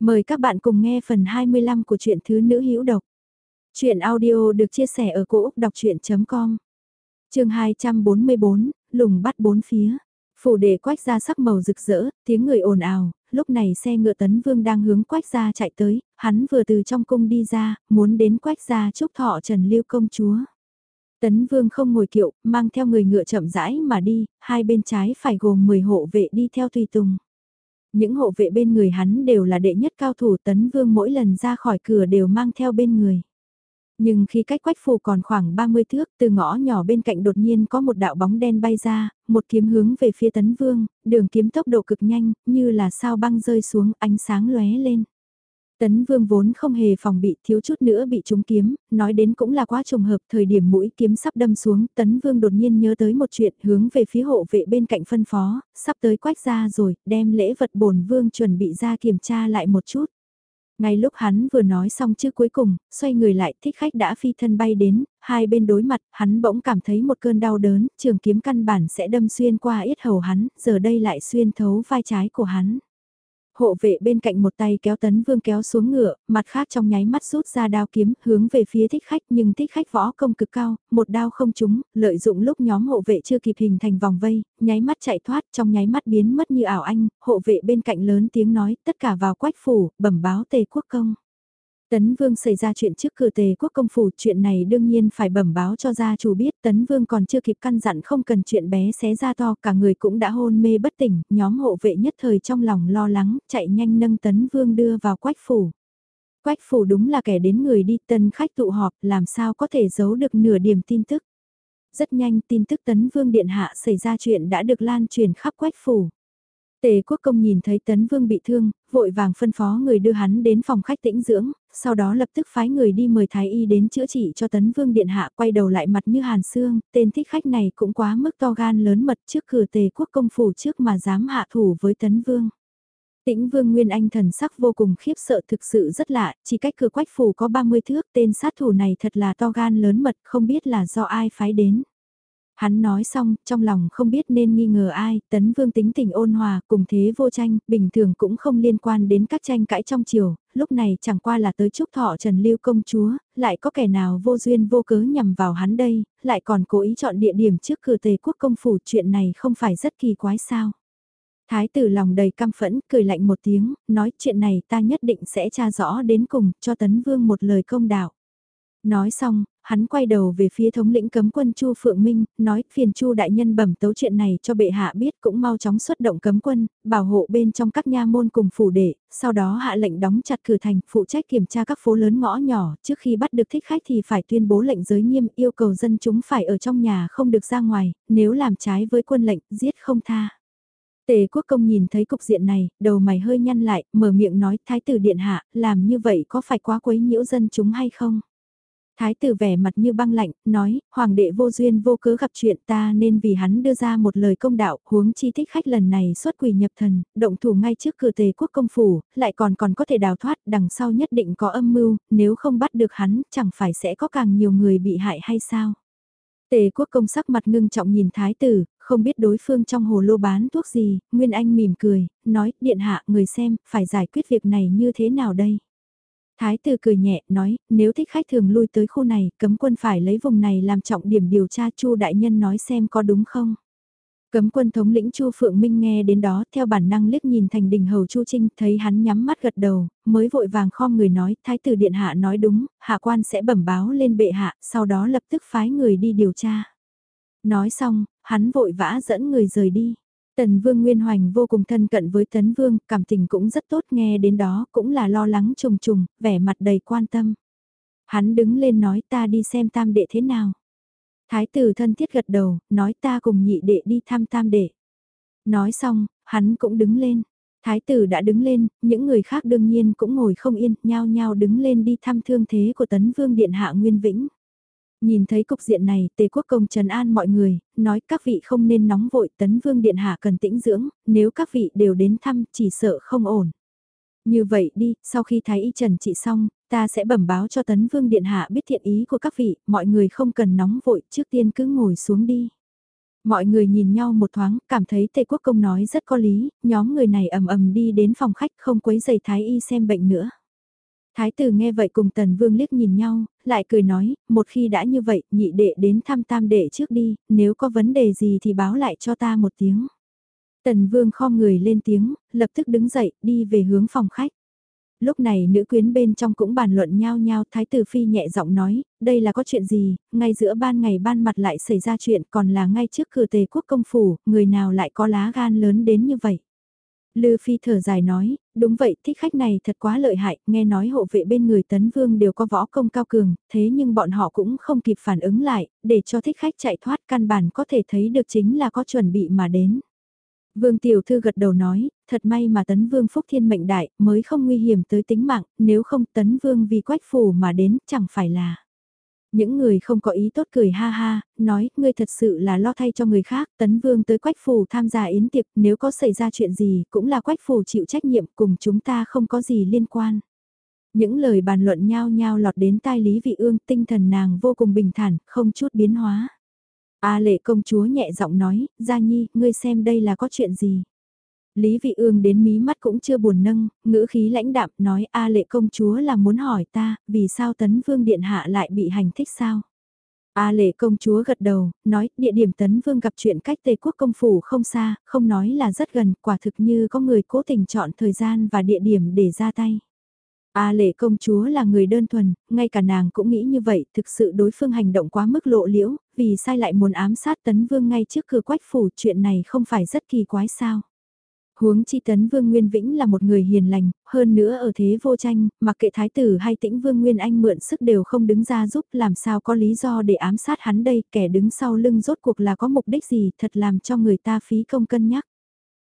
Mời các bạn cùng nghe phần 25 của truyện Thứ Nữ Hữu Độc. Chuyện audio được chia sẻ ở cỗ đọc chuyện.com Trường 244, lùng bắt bốn phía. Phủ đệ quách ra sắc màu rực rỡ, tiếng người ồn ào, lúc này xe ngựa tấn vương đang hướng quách ra chạy tới, hắn vừa từ trong cung đi ra, muốn đến quách ra chúc thọ Trần Lưu công chúa. Tấn Vương không ngồi kiệu, mang theo người ngựa chậm rãi mà đi, hai bên trái phải gồm 10 hộ vệ đi theo tùy tùng. Những hộ vệ bên người hắn đều là đệ nhất cao thủ tấn vương mỗi lần ra khỏi cửa đều mang theo bên người. Nhưng khi cách quách phù còn khoảng 30 thước, từ ngõ nhỏ bên cạnh đột nhiên có một đạo bóng đen bay ra, một kiếm hướng về phía tấn vương, đường kiếm tốc độ cực nhanh, như là sao băng rơi xuống, ánh sáng lóe lên. Tấn Vương vốn không hề phòng bị thiếu chút nữa bị trúng kiếm, nói đến cũng là quá trùng hợp thời điểm mũi kiếm sắp đâm xuống, Tấn Vương đột nhiên nhớ tới một chuyện hướng về phía hộ vệ bên cạnh phân phó, sắp tới quách ra rồi, đem lễ vật bổn Vương chuẩn bị ra kiểm tra lại một chút. Ngay lúc hắn vừa nói xong chứ cuối cùng, xoay người lại thích khách đã phi thân bay đến, hai bên đối mặt, hắn bỗng cảm thấy một cơn đau đớn, trường kiếm căn bản sẽ đâm xuyên qua yết hầu hắn, giờ đây lại xuyên thấu vai trái của hắn. Hộ vệ bên cạnh một tay kéo tấn vương kéo xuống ngựa, mặt khác trong nháy mắt rút ra đao kiếm hướng về phía thích khách nhưng thích khách võ công cực cao, một đao không trúng, lợi dụng lúc nhóm hộ vệ chưa kịp hình thành vòng vây, nháy mắt chạy thoát trong nháy mắt biến mất như ảo anh, hộ vệ bên cạnh lớn tiếng nói tất cả vào quách phủ, bẩm báo tề quốc công. Tấn Vương xảy ra chuyện trước cửa tề quốc công phủ, chuyện này đương nhiên phải bẩm báo cho gia chủ biết, Tấn Vương còn chưa kịp căn dặn không cần chuyện bé xé ra to, cả người cũng đã hôn mê bất tỉnh, nhóm hộ vệ nhất thời trong lòng lo lắng, chạy nhanh nâng Tấn Vương đưa vào quách phủ. Quách phủ đúng là kẻ đến người đi tân khách tụ họp, làm sao có thể giấu được nửa điểm tin tức. Rất nhanh tin tức Tấn Vương Điện Hạ xảy ra chuyện đã được lan truyền khắp quách phủ. Tề quốc công nhìn thấy Tấn Vương bị thương, vội vàng phân phó người đưa hắn đến phòng khách tĩnh dưỡng, sau đó lập tức phái người đi mời Thái Y đến chữa trị cho Tấn Vương Điện Hạ quay đầu lại mặt như hàn xương, tên thích khách này cũng quá mức to gan lớn mật trước cửa tề quốc công phủ trước mà dám hạ thủ với Tấn Vương. Tĩnh Vương Nguyên Anh thần sắc vô cùng khiếp sợ thực sự rất lạ, chỉ cách cửa quách phủ có 30 thước tên sát thủ này thật là to gan lớn mật không biết là do ai phái đến. Hắn nói xong, trong lòng không biết nên nghi ngờ ai, tấn vương tính tình ôn hòa, cùng thế vô tranh, bình thường cũng không liên quan đến các tranh cãi trong chiều, lúc này chẳng qua là tới chúc thọ Trần Lưu công chúa, lại có kẻ nào vô duyên vô cớ nhằm vào hắn đây, lại còn cố ý chọn địa điểm trước cửa tề quốc công phủ, chuyện này không phải rất kỳ quái sao. Thái tử lòng đầy căm phẫn, cười lạnh một tiếng, nói chuyện này ta nhất định sẽ tra rõ đến cùng, cho tấn vương một lời công đạo. Nói xong, hắn quay đầu về phía thống lĩnh cấm quân Chu Phượng Minh, nói phiền Chu đại nhân bẩm tấu chuyện này cho bệ hạ biết cũng mau chóng xuất động cấm quân, bảo hộ bên trong các nha môn cùng phủ đệ, sau đó hạ lệnh đóng chặt cửa thành, phụ trách kiểm tra các phố lớn ngõ nhỏ, trước khi bắt được thích khách thì phải tuyên bố lệnh giới nghiêm yêu cầu dân chúng phải ở trong nhà không được ra ngoài, nếu làm trái với quân lệnh, giết không tha. Tề quốc công nhìn thấy cục diện này, đầu mày hơi nhăn lại, mở miệng nói thái tử điện hạ, làm như vậy có phải quá quấy nhiễu dân chúng hay không? Thái tử vẻ mặt như băng lạnh, nói, hoàng đệ vô duyên vô cớ gặp chuyện ta nên vì hắn đưa ra một lời công đạo, huống chi thích khách lần này xuất quỷ nhập thần, động thủ ngay trước cửa tề quốc công phủ, lại còn còn có thể đào thoát, đằng sau nhất định có âm mưu, nếu không bắt được hắn, chẳng phải sẽ có càng nhiều người bị hại hay sao? Tề quốc công sắc mặt ngưng trọng nhìn thái tử, không biết đối phương trong hồ lô bán thuốc gì, Nguyên Anh mỉm cười, nói, điện hạ, người xem, phải giải quyết việc này như thế nào đây? Thái tử cười nhẹ, nói, nếu thích khách thường lui tới khu này, cấm quân phải lấy vùng này làm trọng điểm điều tra Chu đại nhân nói xem có đúng không. Cấm quân thống lĩnh Chu Phượng Minh nghe đến đó theo bản năng liếc nhìn thành đình hầu Chu Trinh thấy hắn nhắm mắt gật đầu, mới vội vàng khom người nói thái tử điện hạ nói đúng, hạ quan sẽ bẩm báo lên bệ hạ, sau đó lập tức phái người đi điều tra. Nói xong, hắn vội vã dẫn người rời đi. Tần Vương Nguyên Hoành vô cùng thân cận với Tấn Vương, cảm tình cũng rất tốt nghe đến đó cũng là lo lắng trùng trùng, vẻ mặt đầy quan tâm. Hắn đứng lên nói ta đi xem tam đệ thế nào. Thái tử thân thiết gật đầu, nói ta cùng nhị đệ đi thăm tam đệ. Nói xong, hắn cũng đứng lên. Thái tử đã đứng lên, những người khác đương nhiên cũng ngồi không yên, nhao nhao đứng lên đi thăm thương thế của Tấn Vương Điện Hạ Nguyên Vĩnh. Nhìn thấy cục diện này, Tề Quốc Công trần an mọi người, nói các vị không nên nóng vội, Tấn Vương Điện Hạ cần tĩnh dưỡng, nếu các vị đều đến thăm chỉ sợ không ổn. Như vậy đi, sau khi Thái Y trần trị xong, ta sẽ bẩm báo cho Tấn Vương Điện Hạ biết thiện ý của các vị, mọi người không cần nóng vội, trước tiên cứ ngồi xuống đi. Mọi người nhìn nhau một thoáng, cảm thấy Tề Quốc Công nói rất có lý, nhóm người này ầm ầm đi đến phòng khách không quấy giày Thái Y xem bệnh nữa. Thái tử nghe vậy cùng Tần Vương liếc nhìn nhau, lại cười nói, một khi đã như vậy, nhị đệ đến thăm tam đệ trước đi, nếu có vấn đề gì thì báo lại cho ta một tiếng. Tần Vương kho người lên tiếng, lập tức đứng dậy, đi về hướng phòng khách. Lúc này nữ quyến bên trong cũng bàn luận nhau nhau, Thái tử Phi nhẹ giọng nói, đây là có chuyện gì, ngay giữa ban ngày ban mặt lại xảy ra chuyện còn là ngay trước cửa tề quốc công phủ, người nào lại có lá gan lớn đến như vậy. Lư Phi thở dài nói, đúng vậy, thích khách này thật quá lợi hại, nghe nói hộ vệ bên người Tấn Vương đều có võ công cao cường, thế nhưng bọn họ cũng không kịp phản ứng lại, để cho thích khách chạy thoát căn bản có thể thấy được chính là có chuẩn bị mà đến. Vương Tiểu Thư gật đầu nói, thật may mà Tấn Vương Phúc Thiên mệnh đại mới không nguy hiểm tới tính mạng, nếu không Tấn Vương vì quách phủ mà đến chẳng phải là. Những người không có ý tốt cười ha ha, nói, ngươi thật sự là lo thay cho người khác, tấn vương tới quách phủ tham gia yến tiệc, nếu có xảy ra chuyện gì, cũng là quách phủ chịu trách nhiệm, cùng chúng ta không có gì liên quan. Những lời bàn luận nhao nhao lọt đến tai Lý Vị Ương, tinh thần nàng vô cùng bình thản, không chút biến hóa. A lệ công chúa nhẹ giọng nói, Gia Nhi, ngươi xem đây là có chuyện gì. Lý Vị Ương đến mí mắt cũng chưa buồn nâng, ngữ khí lãnh đạm nói A lệ công chúa là muốn hỏi ta, vì sao tấn vương điện hạ lại bị hành thích sao? A lệ công chúa gật đầu, nói địa điểm tấn vương gặp chuyện cách Tây quốc công phủ không xa, không nói là rất gần, quả thực như có người cố tình chọn thời gian và địa điểm để ra tay. A lệ công chúa là người đơn thuần, ngay cả nàng cũng nghĩ như vậy, thực sự đối phương hành động quá mức lộ liễu, vì sai lại muốn ám sát tấn vương ngay trước cửa quách phủ chuyện này không phải rất kỳ quái sao. Huống chi tấn Vương Nguyên Vĩnh là một người hiền lành, hơn nữa ở thế vô tranh, mặc kệ thái tử hay tĩnh Vương Nguyên Anh mượn sức đều không đứng ra giúp làm sao có lý do để ám sát hắn đây, kẻ đứng sau lưng rốt cuộc là có mục đích gì thật làm cho người ta phí công cân nhắc.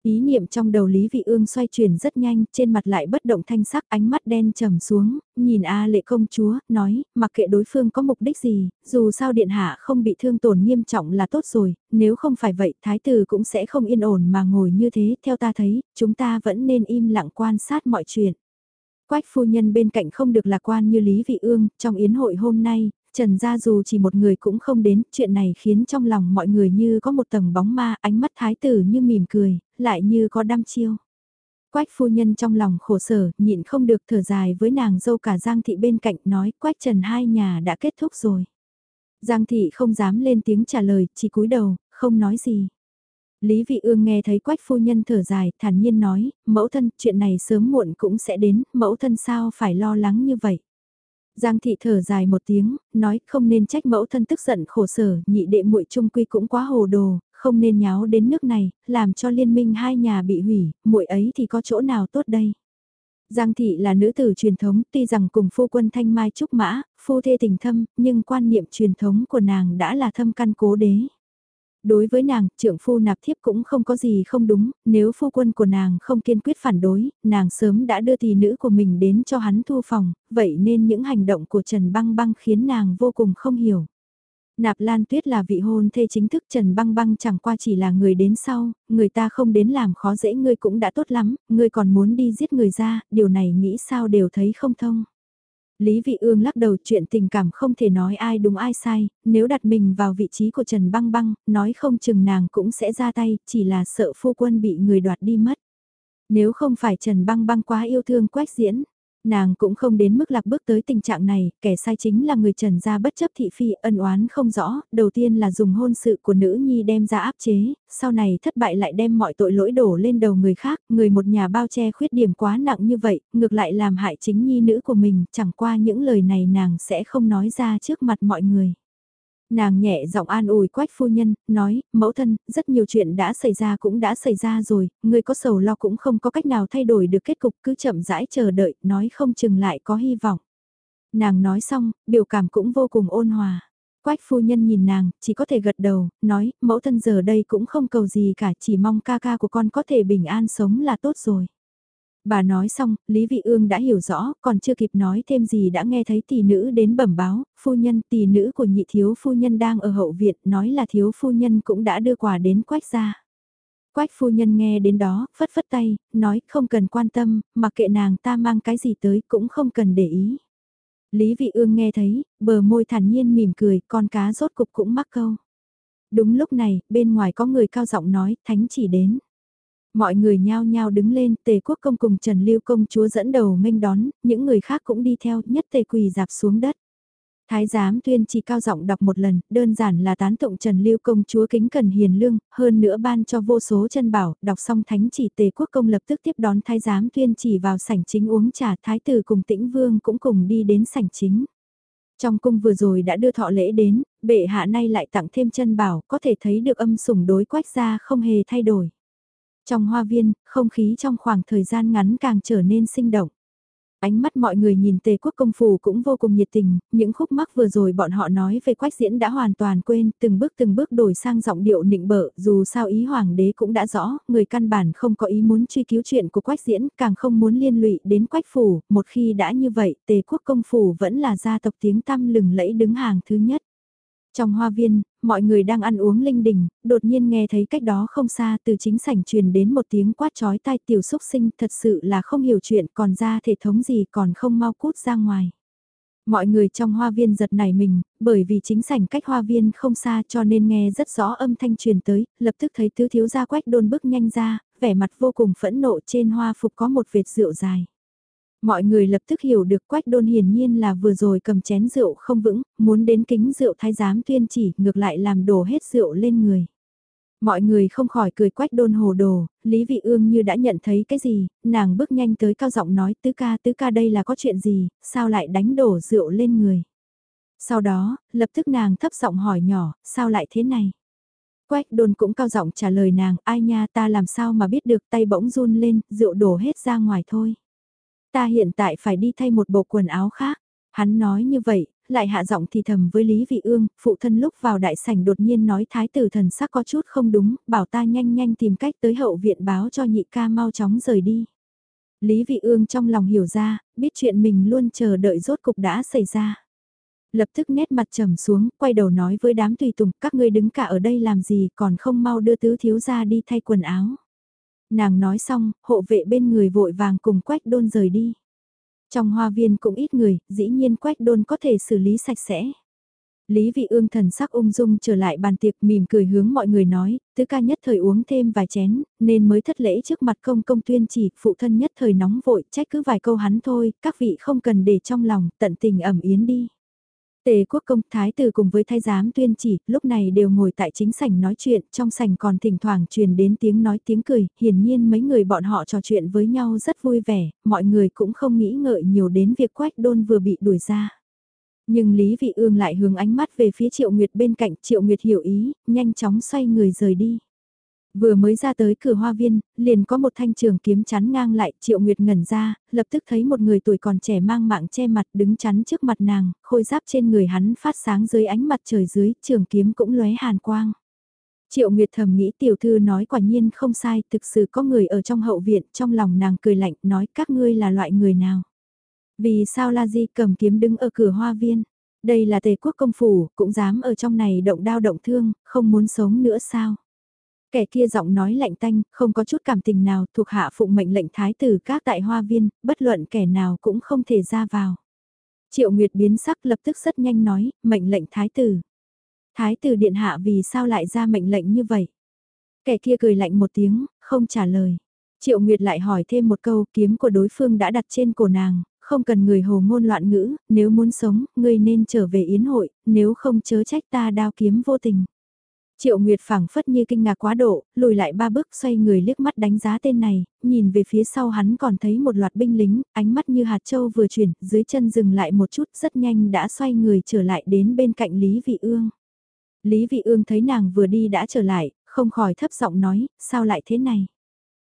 Ý niệm trong đầu Lý Vị Ương xoay chuyển rất nhanh, trên mặt lại bất động thanh sắc, ánh mắt đen trầm xuống, nhìn A lệ công chúa, nói, mặc kệ đối phương có mục đích gì, dù sao điện hạ không bị thương tổn nghiêm trọng là tốt rồi, nếu không phải vậy, thái tử cũng sẽ không yên ổn mà ngồi như thế, theo ta thấy, chúng ta vẫn nên im lặng quan sát mọi chuyện. Quách phu nhân bên cạnh không được lạc quan như Lý Vị Ương, trong yến hội hôm nay, Trần gia dù chỉ một người cũng không đến, chuyện này khiến trong lòng mọi người như có một tầng bóng ma, ánh mắt thái tử như mỉm cười, lại như có đam chiêu. Quách phu nhân trong lòng khổ sở, nhịn không được thở dài với nàng dâu cả Giang Thị bên cạnh nói Quách Trần hai nhà đã kết thúc rồi. Giang Thị không dám lên tiếng trả lời, chỉ cúi đầu, không nói gì. Lý Vị Ương nghe thấy Quách phu nhân thở dài, thản nhiên nói, mẫu thân, chuyện này sớm muộn cũng sẽ đến, mẫu thân sao phải lo lắng như vậy. Giang thị thở dài một tiếng, nói không nên trách mẫu thân tức giận khổ sở, nhị đệ muội trung quy cũng quá hồ đồ, không nên nháo đến nước này, làm cho liên minh hai nhà bị hủy, muội ấy thì có chỗ nào tốt đây. Giang thị là nữ tử truyền thống, tuy rằng cùng phu quân thanh mai trúc mã, phu thê tình thâm, nhưng quan niệm truyền thống của nàng đã là thâm căn cố đế. Đối với nàng, trưởng phu nạp thiếp cũng không có gì không đúng, nếu phu quân của nàng không kiên quyết phản đối, nàng sớm đã đưa tỷ nữ của mình đến cho hắn thu phòng, vậy nên những hành động của Trần Băng Băng khiến nàng vô cùng không hiểu. Nạp Lan Tuyết là vị hôn thê chính thức Trần Băng Băng chẳng qua chỉ là người đến sau, người ta không đến làm khó dễ ngươi cũng đã tốt lắm, ngươi còn muốn đi giết người ra, điều này nghĩ sao đều thấy không thông. Lý Vị Ương lắc đầu chuyện tình cảm không thể nói ai đúng ai sai, nếu đặt mình vào vị trí của Trần Băng Băng, nói không chừng nàng cũng sẽ ra tay, chỉ là sợ phu quân bị người đoạt đi mất. Nếu không phải Trần Băng Băng quá yêu thương quách diễn, Nàng cũng không đến mức lạc bước tới tình trạng này, kẻ sai chính là người trần gia bất chấp thị phi ân oán không rõ, đầu tiên là dùng hôn sự của nữ nhi đem ra áp chế, sau này thất bại lại đem mọi tội lỗi đổ lên đầu người khác, người một nhà bao che khuyết điểm quá nặng như vậy, ngược lại làm hại chính nhi nữ của mình, chẳng qua những lời này nàng sẽ không nói ra trước mặt mọi người. Nàng nhẹ giọng an ủi quách phu nhân, nói, mẫu thân, rất nhiều chuyện đã xảy ra cũng đã xảy ra rồi, người có sầu lo cũng không có cách nào thay đổi được kết cục cứ chậm rãi chờ đợi, nói không chừng lại có hy vọng. Nàng nói xong, biểu cảm cũng vô cùng ôn hòa. Quách phu nhân nhìn nàng, chỉ có thể gật đầu, nói, mẫu thân giờ đây cũng không cầu gì cả, chỉ mong ca ca của con có thể bình an sống là tốt rồi. Bà nói xong, Lý Vị Ương đã hiểu rõ, còn chưa kịp nói thêm gì đã nghe thấy tỷ nữ đến bẩm báo, phu nhân tỷ nữ của nhị thiếu phu nhân đang ở hậu viện, nói là thiếu phu nhân cũng đã đưa quà đến quách gia. Quách phu nhân nghe đến đó, phất phất tay, nói không cần quan tâm, mặc kệ nàng ta mang cái gì tới cũng không cần để ý. Lý Vị Ương nghe thấy, bờ môi thản nhiên mỉm cười, con cá rốt cục cũng mắc câu. Đúng lúc này, bên ngoài có người cao giọng nói, thánh chỉ đến. Mọi người nhao nhao đứng lên, tề quốc công cùng Trần Lưu công chúa dẫn đầu nghênh đón, những người khác cũng đi theo, nhất tề quỳ dạp xuống đất. Thái giám tuyên chỉ cao giọng đọc một lần, đơn giản là tán tụng Trần Lưu công chúa kính cần hiền lương, hơn nữa ban cho vô số chân bảo, đọc xong thánh chỉ tề quốc công lập tức tiếp đón thái giám tuyên chỉ vào sảnh chính uống trà, thái tử cùng tĩnh vương cũng cùng đi đến sảnh chính. Trong cung vừa rồi đã đưa thọ lễ đến, bệ hạ nay lại tặng thêm chân bảo, có thể thấy được âm sủng đối quách gia không hề thay đổi. Trong hoa viên, không khí trong khoảng thời gian ngắn càng trở nên sinh động. Ánh mắt mọi người nhìn tề quốc công phủ cũng vô cùng nhiệt tình, những khúc mắc vừa rồi bọn họ nói về quách diễn đã hoàn toàn quên, từng bước từng bước đổi sang giọng điệu nịnh bợ, dù sao ý hoàng đế cũng đã rõ, người căn bản không có ý muốn truy cứu chuyện của quách diễn, càng không muốn liên lụy đến quách phủ, một khi đã như vậy, tề quốc công phủ vẫn là gia tộc tiếng tăm lừng lẫy đứng hàng thứ nhất. Trong hoa viên, mọi người đang ăn uống linh đình, đột nhiên nghe thấy cách đó không xa từ chính sảnh truyền đến một tiếng quát chói tai tiểu xúc sinh thật sự là không hiểu chuyện còn ra thể thống gì còn không mau cút ra ngoài. Mọi người trong hoa viên giật nảy mình, bởi vì chính sảnh cách hoa viên không xa cho nên nghe rất rõ âm thanh truyền tới, lập tức thấy tứ thiếu gia quách đôn bước nhanh ra, vẻ mặt vô cùng phẫn nộ trên hoa phục có một vệt rượu dài. Mọi người lập tức hiểu được quách đôn hiển nhiên là vừa rồi cầm chén rượu không vững, muốn đến kính rượu thái giám tuyên chỉ, ngược lại làm đổ hết rượu lên người. Mọi người không khỏi cười quách đôn hồ đồ, Lý Vị Ương như đã nhận thấy cái gì, nàng bước nhanh tới cao giọng nói tứ ca tứ ca đây là có chuyện gì, sao lại đánh đổ rượu lên người. Sau đó, lập tức nàng thấp giọng hỏi nhỏ, sao lại thế này? Quách đôn cũng cao giọng trả lời nàng, ai nha ta làm sao mà biết được tay bỗng run lên, rượu đổ hết ra ngoài thôi. Ta hiện tại phải đi thay một bộ quần áo khác. Hắn nói như vậy, lại hạ giọng thì thầm với Lý Vị Ương, phụ thân lúc vào đại sảnh đột nhiên nói thái tử thần sắc có chút không đúng, bảo ta nhanh nhanh tìm cách tới hậu viện báo cho nhị ca mau chóng rời đi. Lý Vị Ương trong lòng hiểu ra, biết chuyện mình luôn chờ đợi rốt cục đã xảy ra. Lập tức nét mặt trầm xuống, quay đầu nói với đám tùy tùng, các ngươi đứng cả ở đây làm gì còn không mau đưa tứ thiếu gia đi thay quần áo. Nàng nói xong, hộ vệ bên người vội vàng cùng quách đôn rời đi. Trong hoa viên cũng ít người, dĩ nhiên quách đôn có thể xử lý sạch sẽ. Lý vị ương thần sắc ung dung trở lại bàn tiệc mỉm cười hướng mọi người nói, tứ ca nhất thời uống thêm vài chén, nên mới thất lễ trước mặt công công tuyên chỉ, phụ thân nhất thời nóng vội, trách cứ vài câu hắn thôi, các vị không cần để trong lòng, tận tình ẩm yến đi. Tề quốc công thái tử cùng với thái giám tuyên chỉ, lúc này đều ngồi tại chính sảnh nói chuyện, trong sảnh còn thỉnh thoảng truyền đến tiếng nói tiếng cười, hiển nhiên mấy người bọn họ trò chuyện với nhau rất vui vẻ, mọi người cũng không nghĩ ngợi nhiều đến việc quách đôn vừa bị đuổi ra. Nhưng Lý Vị Ương lại hướng ánh mắt về phía Triệu Nguyệt bên cạnh, Triệu Nguyệt hiểu ý, nhanh chóng xoay người rời đi. Vừa mới ra tới cửa hoa viên, liền có một thanh trường kiếm chắn ngang lại, Triệu Nguyệt ngẩn ra, lập tức thấy một người tuổi còn trẻ mang mạng che mặt đứng chắn trước mặt nàng, khôi giáp trên người hắn phát sáng dưới ánh mặt trời dưới, trường kiếm cũng lóe hàn quang. Triệu Nguyệt thầm nghĩ tiểu thư nói quả nhiên không sai, thực sự có người ở trong hậu viện, trong lòng nàng cười lạnh, nói các ngươi là loại người nào. Vì sao La Di cầm kiếm đứng ở cửa hoa viên? Đây là tề quốc công phủ, cũng dám ở trong này động đao động thương, không muốn sống nữa sao? Kẻ kia giọng nói lạnh tanh, không có chút cảm tình nào, thuộc hạ phụng mệnh lệnh thái tử các tại hoa viên, bất luận kẻ nào cũng không thể ra vào. Triệu Nguyệt biến sắc lập tức rất nhanh nói, mệnh lệnh thái tử. Thái tử điện hạ vì sao lại ra mệnh lệnh như vậy? Kẻ kia cười lạnh một tiếng, không trả lời. Triệu Nguyệt lại hỏi thêm một câu, kiếm của đối phương đã đặt trên cổ nàng, không cần người hồ ngôn loạn ngữ, nếu muốn sống, ngươi nên trở về yến hội, nếu không chớ trách ta đao kiếm vô tình. Triệu Nguyệt phảng phất như kinh ngạc quá độ, lùi lại ba bước xoay người liếc mắt đánh giá tên này, nhìn về phía sau hắn còn thấy một loạt binh lính, ánh mắt như hạt châu vừa chuyển, dưới chân dừng lại một chút rất nhanh đã xoay người trở lại đến bên cạnh Lý Vị Ương. Lý Vị Ương thấy nàng vừa đi đã trở lại, không khỏi thấp giọng nói, sao lại thế này?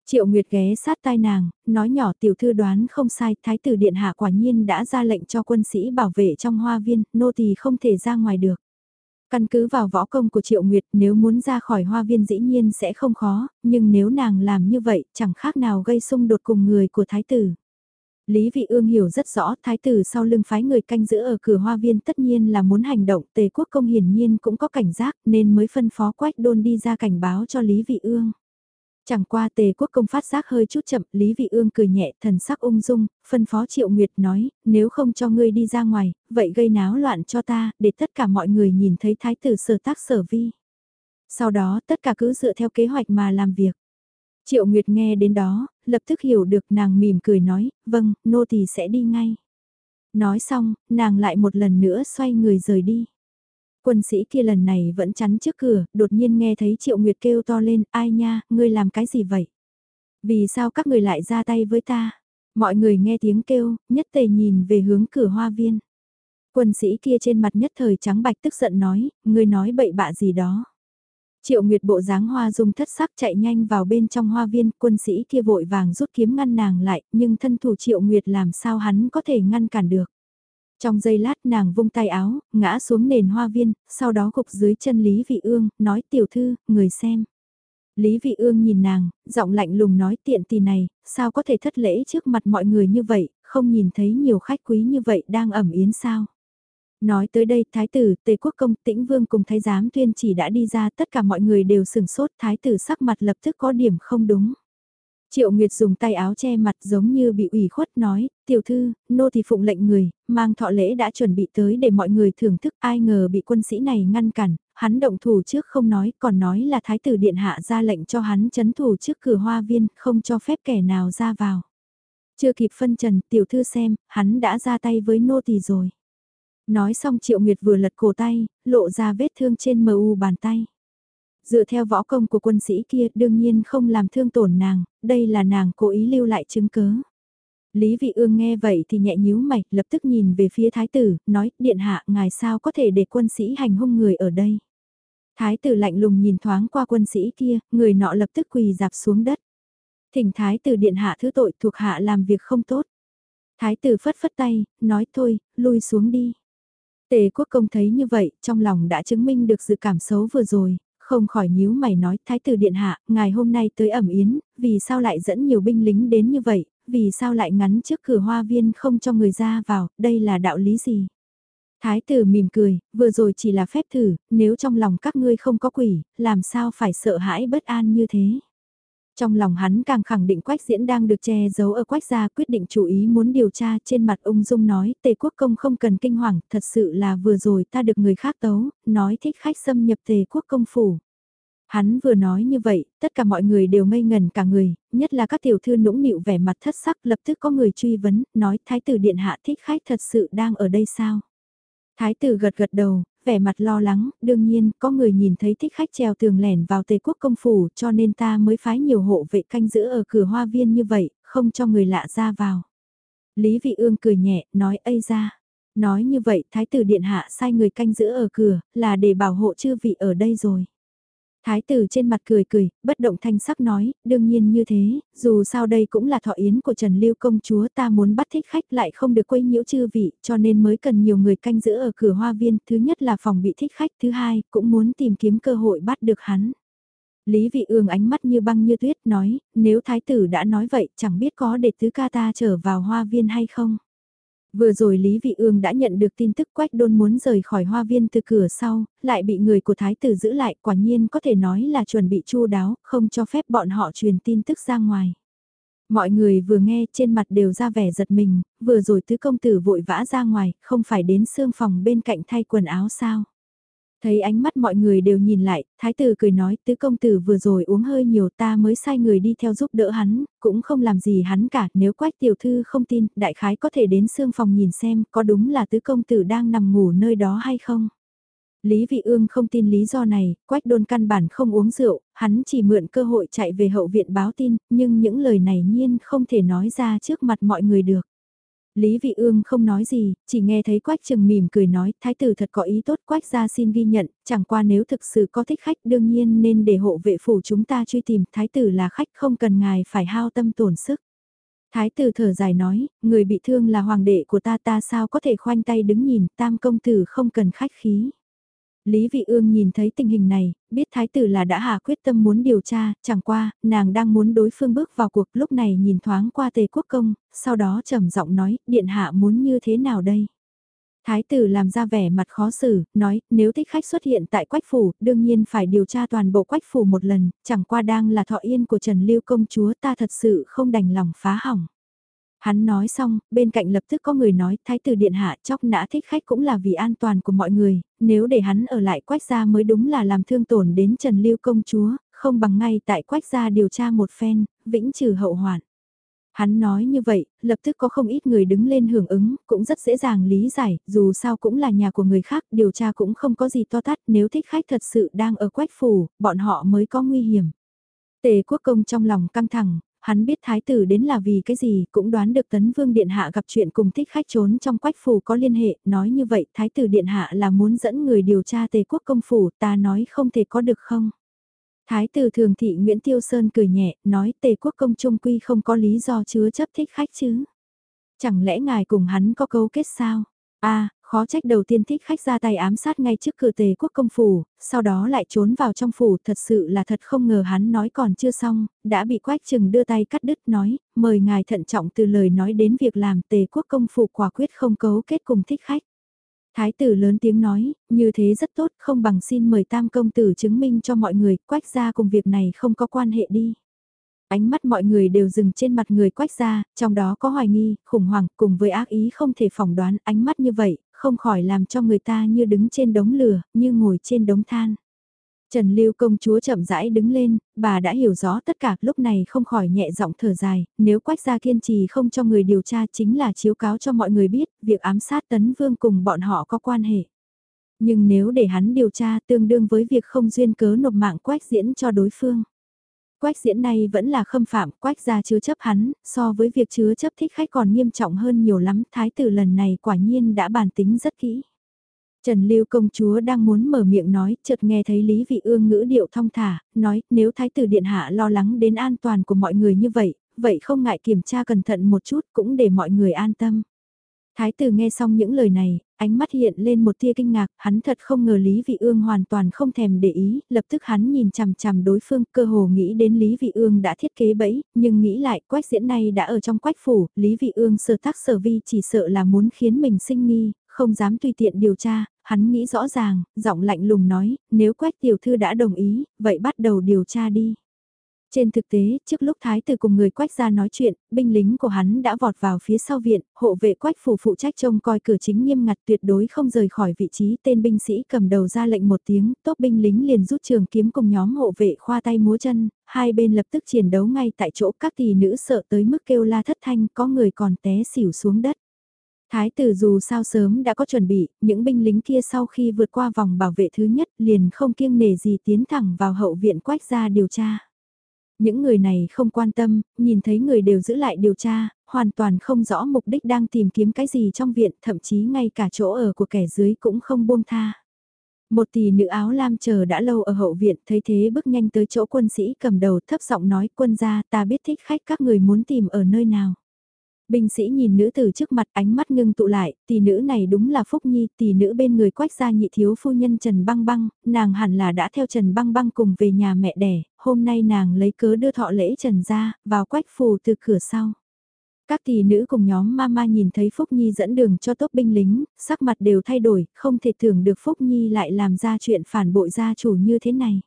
Triệu Nguyệt ghé sát tai nàng, nói nhỏ tiểu thư đoán không sai, Thái tử Điện Hạ quả nhiên đã ra lệnh cho quân sĩ bảo vệ trong hoa viên, nô tỳ không thể ra ngoài được. Căn cứ vào võ công của Triệu Nguyệt nếu muốn ra khỏi hoa viên dĩ nhiên sẽ không khó, nhưng nếu nàng làm như vậy chẳng khác nào gây xung đột cùng người của Thái tử. Lý Vị Ương hiểu rất rõ Thái tử sau lưng phái người canh giữ ở cửa hoa viên tất nhiên là muốn hành động tề quốc công hiển nhiên cũng có cảnh giác nên mới phân phó quách đôn đi ra cảnh báo cho Lý Vị Ương. Chẳng qua tề quốc công phát giác hơi chút chậm, Lý Vị Ương cười nhẹ thần sắc ung dung, phân phó Triệu Nguyệt nói, nếu không cho ngươi đi ra ngoài, vậy gây náo loạn cho ta, để tất cả mọi người nhìn thấy thái tử sở tác sở vi. Sau đó tất cả cứ dựa theo kế hoạch mà làm việc. Triệu Nguyệt nghe đến đó, lập tức hiểu được nàng mỉm cười nói, vâng, nô tỳ sẽ đi ngay. Nói xong, nàng lại một lần nữa xoay người rời đi. Quân sĩ kia lần này vẫn chắn trước cửa, đột nhiên nghe thấy Triệu Nguyệt kêu to lên, ai nha, ngươi làm cái gì vậy? Vì sao các người lại ra tay với ta? Mọi người nghe tiếng kêu, nhất tề nhìn về hướng cửa hoa viên. Quân sĩ kia trên mặt nhất thời trắng bạch tức giận nói, ngươi nói bậy bạ gì đó. Triệu Nguyệt bộ dáng hoa dung thất sắc chạy nhanh vào bên trong hoa viên, quân sĩ kia vội vàng rút kiếm ngăn nàng lại, nhưng thân thủ Triệu Nguyệt làm sao hắn có thể ngăn cản được. Trong giây lát nàng vung tay áo, ngã xuống nền hoa viên, sau đó gục dưới chân Lý Vị Ương, nói tiểu thư, người xem. Lý Vị Ương nhìn nàng, giọng lạnh lùng nói tiện tì này, sao có thể thất lễ trước mặt mọi người như vậy, không nhìn thấy nhiều khách quý như vậy đang ẩm yến sao. Nói tới đây, Thái tử, Tề Quốc Công, Tĩnh Vương cùng Thái Giám Tuyên chỉ đã đi ra, tất cả mọi người đều sừng sốt, Thái tử sắc mặt lập tức có điểm không đúng. Triệu Nguyệt dùng tay áo che mặt giống như bị ủy khuất nói, tiểu thư, nô thì phụng lệnh người, mang thọ lễ đã chuẩn bị tới để mọi người thưởng thức ai ngờ bị quân sĩ này ngăn cản, hắn động thủ trước không nói, còn nói là thái tử điện hạ ra lệnh cho hắn chấn thủ trước cửa hoa viên, không cho phép kẻ nào ra vào. Chưa kịp phân trần, tiểu thư xem, hắn đã ra tay với nô tỳ rồi. Nói xong Triệu Nguyệt vừa lật cổ tay, lộ ra vết thương trên mờ u bàn tay. Dựa theo võ công của quân sĩ kia đương nhiên không làm thương tổn nàng, đây là nàng cố ý lưu lại chứng cớ. Lý Vị Ương nghe vậy thì nhẹ nhíu mày, lập tức nhìn về phía thái tử, nói, điện hạ, ngài sao có thể để quân sĩ hành hung người ở đây. Thái tử lạnh lùng nhìn thoáng qua quân sĩ kia, người nọ lập tức quỳ dạp xuống đất. Thỉnh thái tử điện hạ thứ tội thuộc hạ làm việc không tốt. Thái tử phất phất tay, nói thôi, lui xuống đi. Tề quốc công thấy như vậy, trong lòng đã chứng minh được dự cảm xấu vừa rồi, không khỏi nhíu mày nói, Thái tử Điện Hạ, ngài hôm nay tới ẩm yến, vì sao lại dẫn nhiều binh lính đến như vậy, vì sao lại ngắn trước cửa hoa viên không cho người ra vào, đây là đạo lý gì? Thái tử mỉm cười, vừa rồi chỉ là phép thử, nếu trong lòng các ngươi không có quỷ, làm sao phải sợ hãi bất an như thế? Trong lòng hắn càng khẳng định Quách Diễn đang được che giấu ở Quách gia quyết định chú ý muốn điều tra trên mặt ung dung nói Tề Quốc Công không cần kinh hoàng, thật sự là vừa rồi ta được người khác tấu, nói thích khách xâm nhập Tề Quốc Công phủ. Hắn vừa nói như vậy, tất cả mọi người đều ngây ngần cả người, nhất là các tiểu thư nũng nịu vẻ mặt thất sắc lập tức có người truy vấn, nói Thái tử Điện Hạ thích khách thật sự đang ở đây sao? Thái tử gật gật đầu, vẻ mặt lo lắng, đương nhiên có người nhìn thấy thích khách treo tường lẻn vào tề quốc công phủ cho nên ta mới phái nhiều hộ vệ canh giữ ở cửa hoa viên như vậy, không cho người lạ ra vào. Lý Vị Ương cười nhẹ, nói ây ra. Nói như vậy Thái tử Điện Hạ sai người canh giữ ở cửa, là để bảo hộ chư vị ở đây rồi. Thái tử trên mặt cười cười, bất động thanh sắc nói, đương nhiên như thế, dù sao đây cũng là thọ yến của Trần Lưu công chúa ta muốn bắt thích khách lại không được quấy nhiễu chư vị, cho nên mới cần nhiều người canh giữ ở cửa hoa viên, thứ nhất là phòng bị thích khách, thứ hai, cũng muốn tìm kiếm cơ hội bắt được hắn. Lý vị ương ánh mắt như băng như tuyết nói, nếu thái tử đã nói vậy chẳng biết có để tứ ca ta trở vào hoa viên hay không. Vừa rồi Lý Vị Ương đã nhận được tin tức Quách Đôn muốn rời khỏi hoa viên từ cửa sau, lại bị người của Thái tử giữ lại, quả nhiên có thể nói là chuẩn bị chu đáo, không cho phép bọn họ truyền tin tức ra ngoài. Mọi người vừa nghe trên mặt đều ra vẻ giật mình, vừa rồi tứ công tử vội vã ra ngoài, không phải đến xương phòng bên cạnh thay quần áo sao. Thấy ánh mắt mọi người đều nhìn lại, thái tử cười nói tứ công tử vừa rồi uống hơi nhiều ta mới sai người đi theo giúp đỡ hắn, cũng không làm gì hắn cả, nếu quách tiểu thư không tin, đại khái có thể đến xương phòng nhìn xem có đúng là tứ công tử đang nằm ngủ nơi đó hay không. Lý Vị Ương không tin lý do này, quách đôn căn bản không uống rượu, hắn chỉ mượn cơ hội chạy về hậu viện báo tin, nhưng những lời này nhiên không thể nói ra trước mặt mọi người được. Lý Vị Ương không nói gì, chỉ nghe thấy Quách Trừng mỉm cười nói, thái tử thật có ý tốt Quách gia xin ghi nhận, chẳng qua nếu thực sự có thích khách đương nhiên nên để hộ vệ phủ chúng ta truy tìm, thái tử là khách không cần ngài phải hao tâm tổn sức. Thái tử thở dài nói, người bị thương là hoàng đệ của ta ta sao có thể khoanh tay đứng nhìn, tam công tử không cần khách khí. Lý Vị Ương nhìn thấy tình hình này, biết thái tử là đã hạ quyết tâm muốn điều tra, chẳng qua, nàng đang muốn đối phương bước vào cuộc lúc này nhìn thoáng qua tề quốc công, sau đó trầm giọng nói, điện hạ muốn như thế nào đây? Thái tử làm ra vẻ mặt khó xử, nói, nếu thích khách xuất hiện tại Quách Phủ, đương nhiên phải điều tra toàn bộ Quách Phủ một lần, chẳng qua đang là thọ yên của Trần Lưu Công Chúa ta thật sự không đành lòng phá hỏng. Hắn nói xong, bên cạnh lập tức có người nói thái tử điện hạ chóc nã thích khách cũng là vì an toàn của mọi người, nếu để hắn ở lại quách gia mới đúng là làm thương tổn đến Trần Lưu công chúa, không bằng ngay tại quách gia điều tra một phen, vĩnh trừ hậu hoạn. Hắn nói như vậy, lập tức có không ít người đứng lên hưởng ứng, cũng rất dễ dàng lý giải, dù sao cũng là nhà của người khác, điều tra cũng không có gì to tát, nếu thích khách thật sự đang ở quách phủ, bọn họ mới có nguy hiểm. Tề quốc công trong lòng căng thẳng, hắn biết thái tử đến là vì cái gì, cũng đoán được tấn vương điện hạ gặp chuyện cùng thích khách trốn trong quách phủ có liên hệ, nói như vậy thái tử điện hạ là muốn dẫn người điều tra tề quốc công phủ, ta nói không thể có được không? Thái tử thường thị Nguyễn Tiêu Sơn cười nhẹ, nói tề quốc công trung quy không có lý do chứa chấp thích khách chứ. Chẳng lẽ ngài cùng hắn có câu kết sao? A à, khó trách đầu tiên thích khách ra tay ám sát ngay trước cửa tề quốc công phủ, sau đó lại trốn vào trong phủ, thật sự là thật không ngờ hắn nói còn chưa xong, đã bị quách chừng đưa tay cắt đứt nói, mời ngài thận trọng từ lời nói đến việc làm tề quốc công phủ quả quyết không cấu kết cùng thích khách. Thái tử lớn tiếng nói, như thế rất tốt, không bằng xin mời tam công tử chứng minh cho mọi người, quách ra cùng việc này không có quan hệ đi. Ánh mắt mọi người đều dừng trên mặt người quách ra, trong đó có hoài nghi, khủng hoảng, cùng với ác ý không thể phỏng đoán ánh mắt như vậy, không khỏi làm cho người ta như đứng trên đống lửa, như ngồi trên đống than. Trần Lưu công chúa chậm rãi đứng lên, bà đã hiểu rõ tất cả lúc này không khỏi nhẹ giọng thở dài, nếu quách gia kiên trì không cho người điều tra chính là chiếu cáo cho mọi người biết, việc ám sát tấn vương cùng bọn họ có quan hệ. Nhưng nếu để hắn điều tra tương đương với việc không duyên cớ nộp mạng quách diễn cho đối phương. Quách diễn này vẫn là khâm phạm, quách gia chứa chấp hắn, so với việc chứa chấp thích khách còn nghiêm trọng hơn nhiều lắm, thái tử lần này quả nhiên đã bàn tính rất kỹ. Trần Lưu công chúa đang muốn mở miệng nói, chợt nghe thấy Lý Vị Ương ngữ điệu thong thả, nói, nếu Thái tử Điện Hạ lo lắng đến an toàn của mọi người như vậy, vậy không ngại kiểm tra cẩn thận một chút cũng để mọi người an tâm. Thái tử nghe xong những lời này, ánh mắt hiện lên một tia kinh ngạc, hắn thật không ngờ Lý Vị Ương hoàn toàn không thèm để ý, lập tức hắn nhìn chằm chằm đối phương, cơ hồ nghĩ đến Lý Vị Ương đã thiết kế bẫy, nhưng nghĩ lại, quách diễn này đã ở trong quách phủ, Lý Vị Ương sở tác sở vi chỉ sợ là muốn khiến mình sinh nghi, không dám tùy tiện điều tra, hắn nghĩ rõ ràng, giọng lạnh lùng nói, nếu quách tiểu thư đã đồng ý, vậy bắt đầu điều tra đi. Trên thực tế, trước lúc thái tử cùng người quách ra nói chuyện, binh lính của hắn đã vọt vào phía sau viện, hộ vệ quách phủ phụ trách trông coi cửa chính nghiêm ngặt tuyệt đối không rời khỏi vị trí tên binh sĩ cầm đầu ra lệnh một tiếng, tốt binh lính liền rút trường kiếm cùng nhóm hộ vệ khoa tay múa chân, hai bên lập tức chiến đấu ngay tại chỗ các tỷ nữ sợ tới mức kêu la thất thanh có người còn té xỉu xuống đất. Thái tử dù sao sớm đã có chuẩn bị, những binh lính kia sau khi vượt qua vòng bảo vệ thứ nhất liền không kiêng nể gì tiến thẳng vào hậu viện quách ra điều tra. Những người này không quan tâm, nhìn thấy người đều giữ lại điều tra, hoàn toàn không rõ mục đích đang tìm kiếm cái gì trong viện, thậm chí ngay cả chỗ ở của kẻ dưới cũng không buông tha. Một tỷ nữ áo lam chờ đã lâu ở hậu viện thấy thế bước nhanh tới chỗ quân sĩ cầm đầu thấp giọng nói quân gia ta biết thích khách các người muốn tìm ở nơi nào. Binh sĩ nhìn nữ tử trước mặt ánh mắt ngưng tụ lại, tỷ nữ này đúng là Phúc Nhi, tỷ nữ bên người quách gia nhị thiếu phu nhân Trần Băng Băng, nàng hẳn là đã theo Trần Băng Băng cùng về nhà mẹ đẻ, hôm nay nàng lấy cớ đưa thọ lễ Trần ra, vào quách phù từ cửa sau. Các tỷ nữ cùng nhóm mama nhìn thấy Phúc Nhi dẫn đường cho tốt binh lính, sắc mặt đều thay đổi, không thể tưởng được Phúc Nhi lại làm ra chuyện phản bội gia chủ như thế này.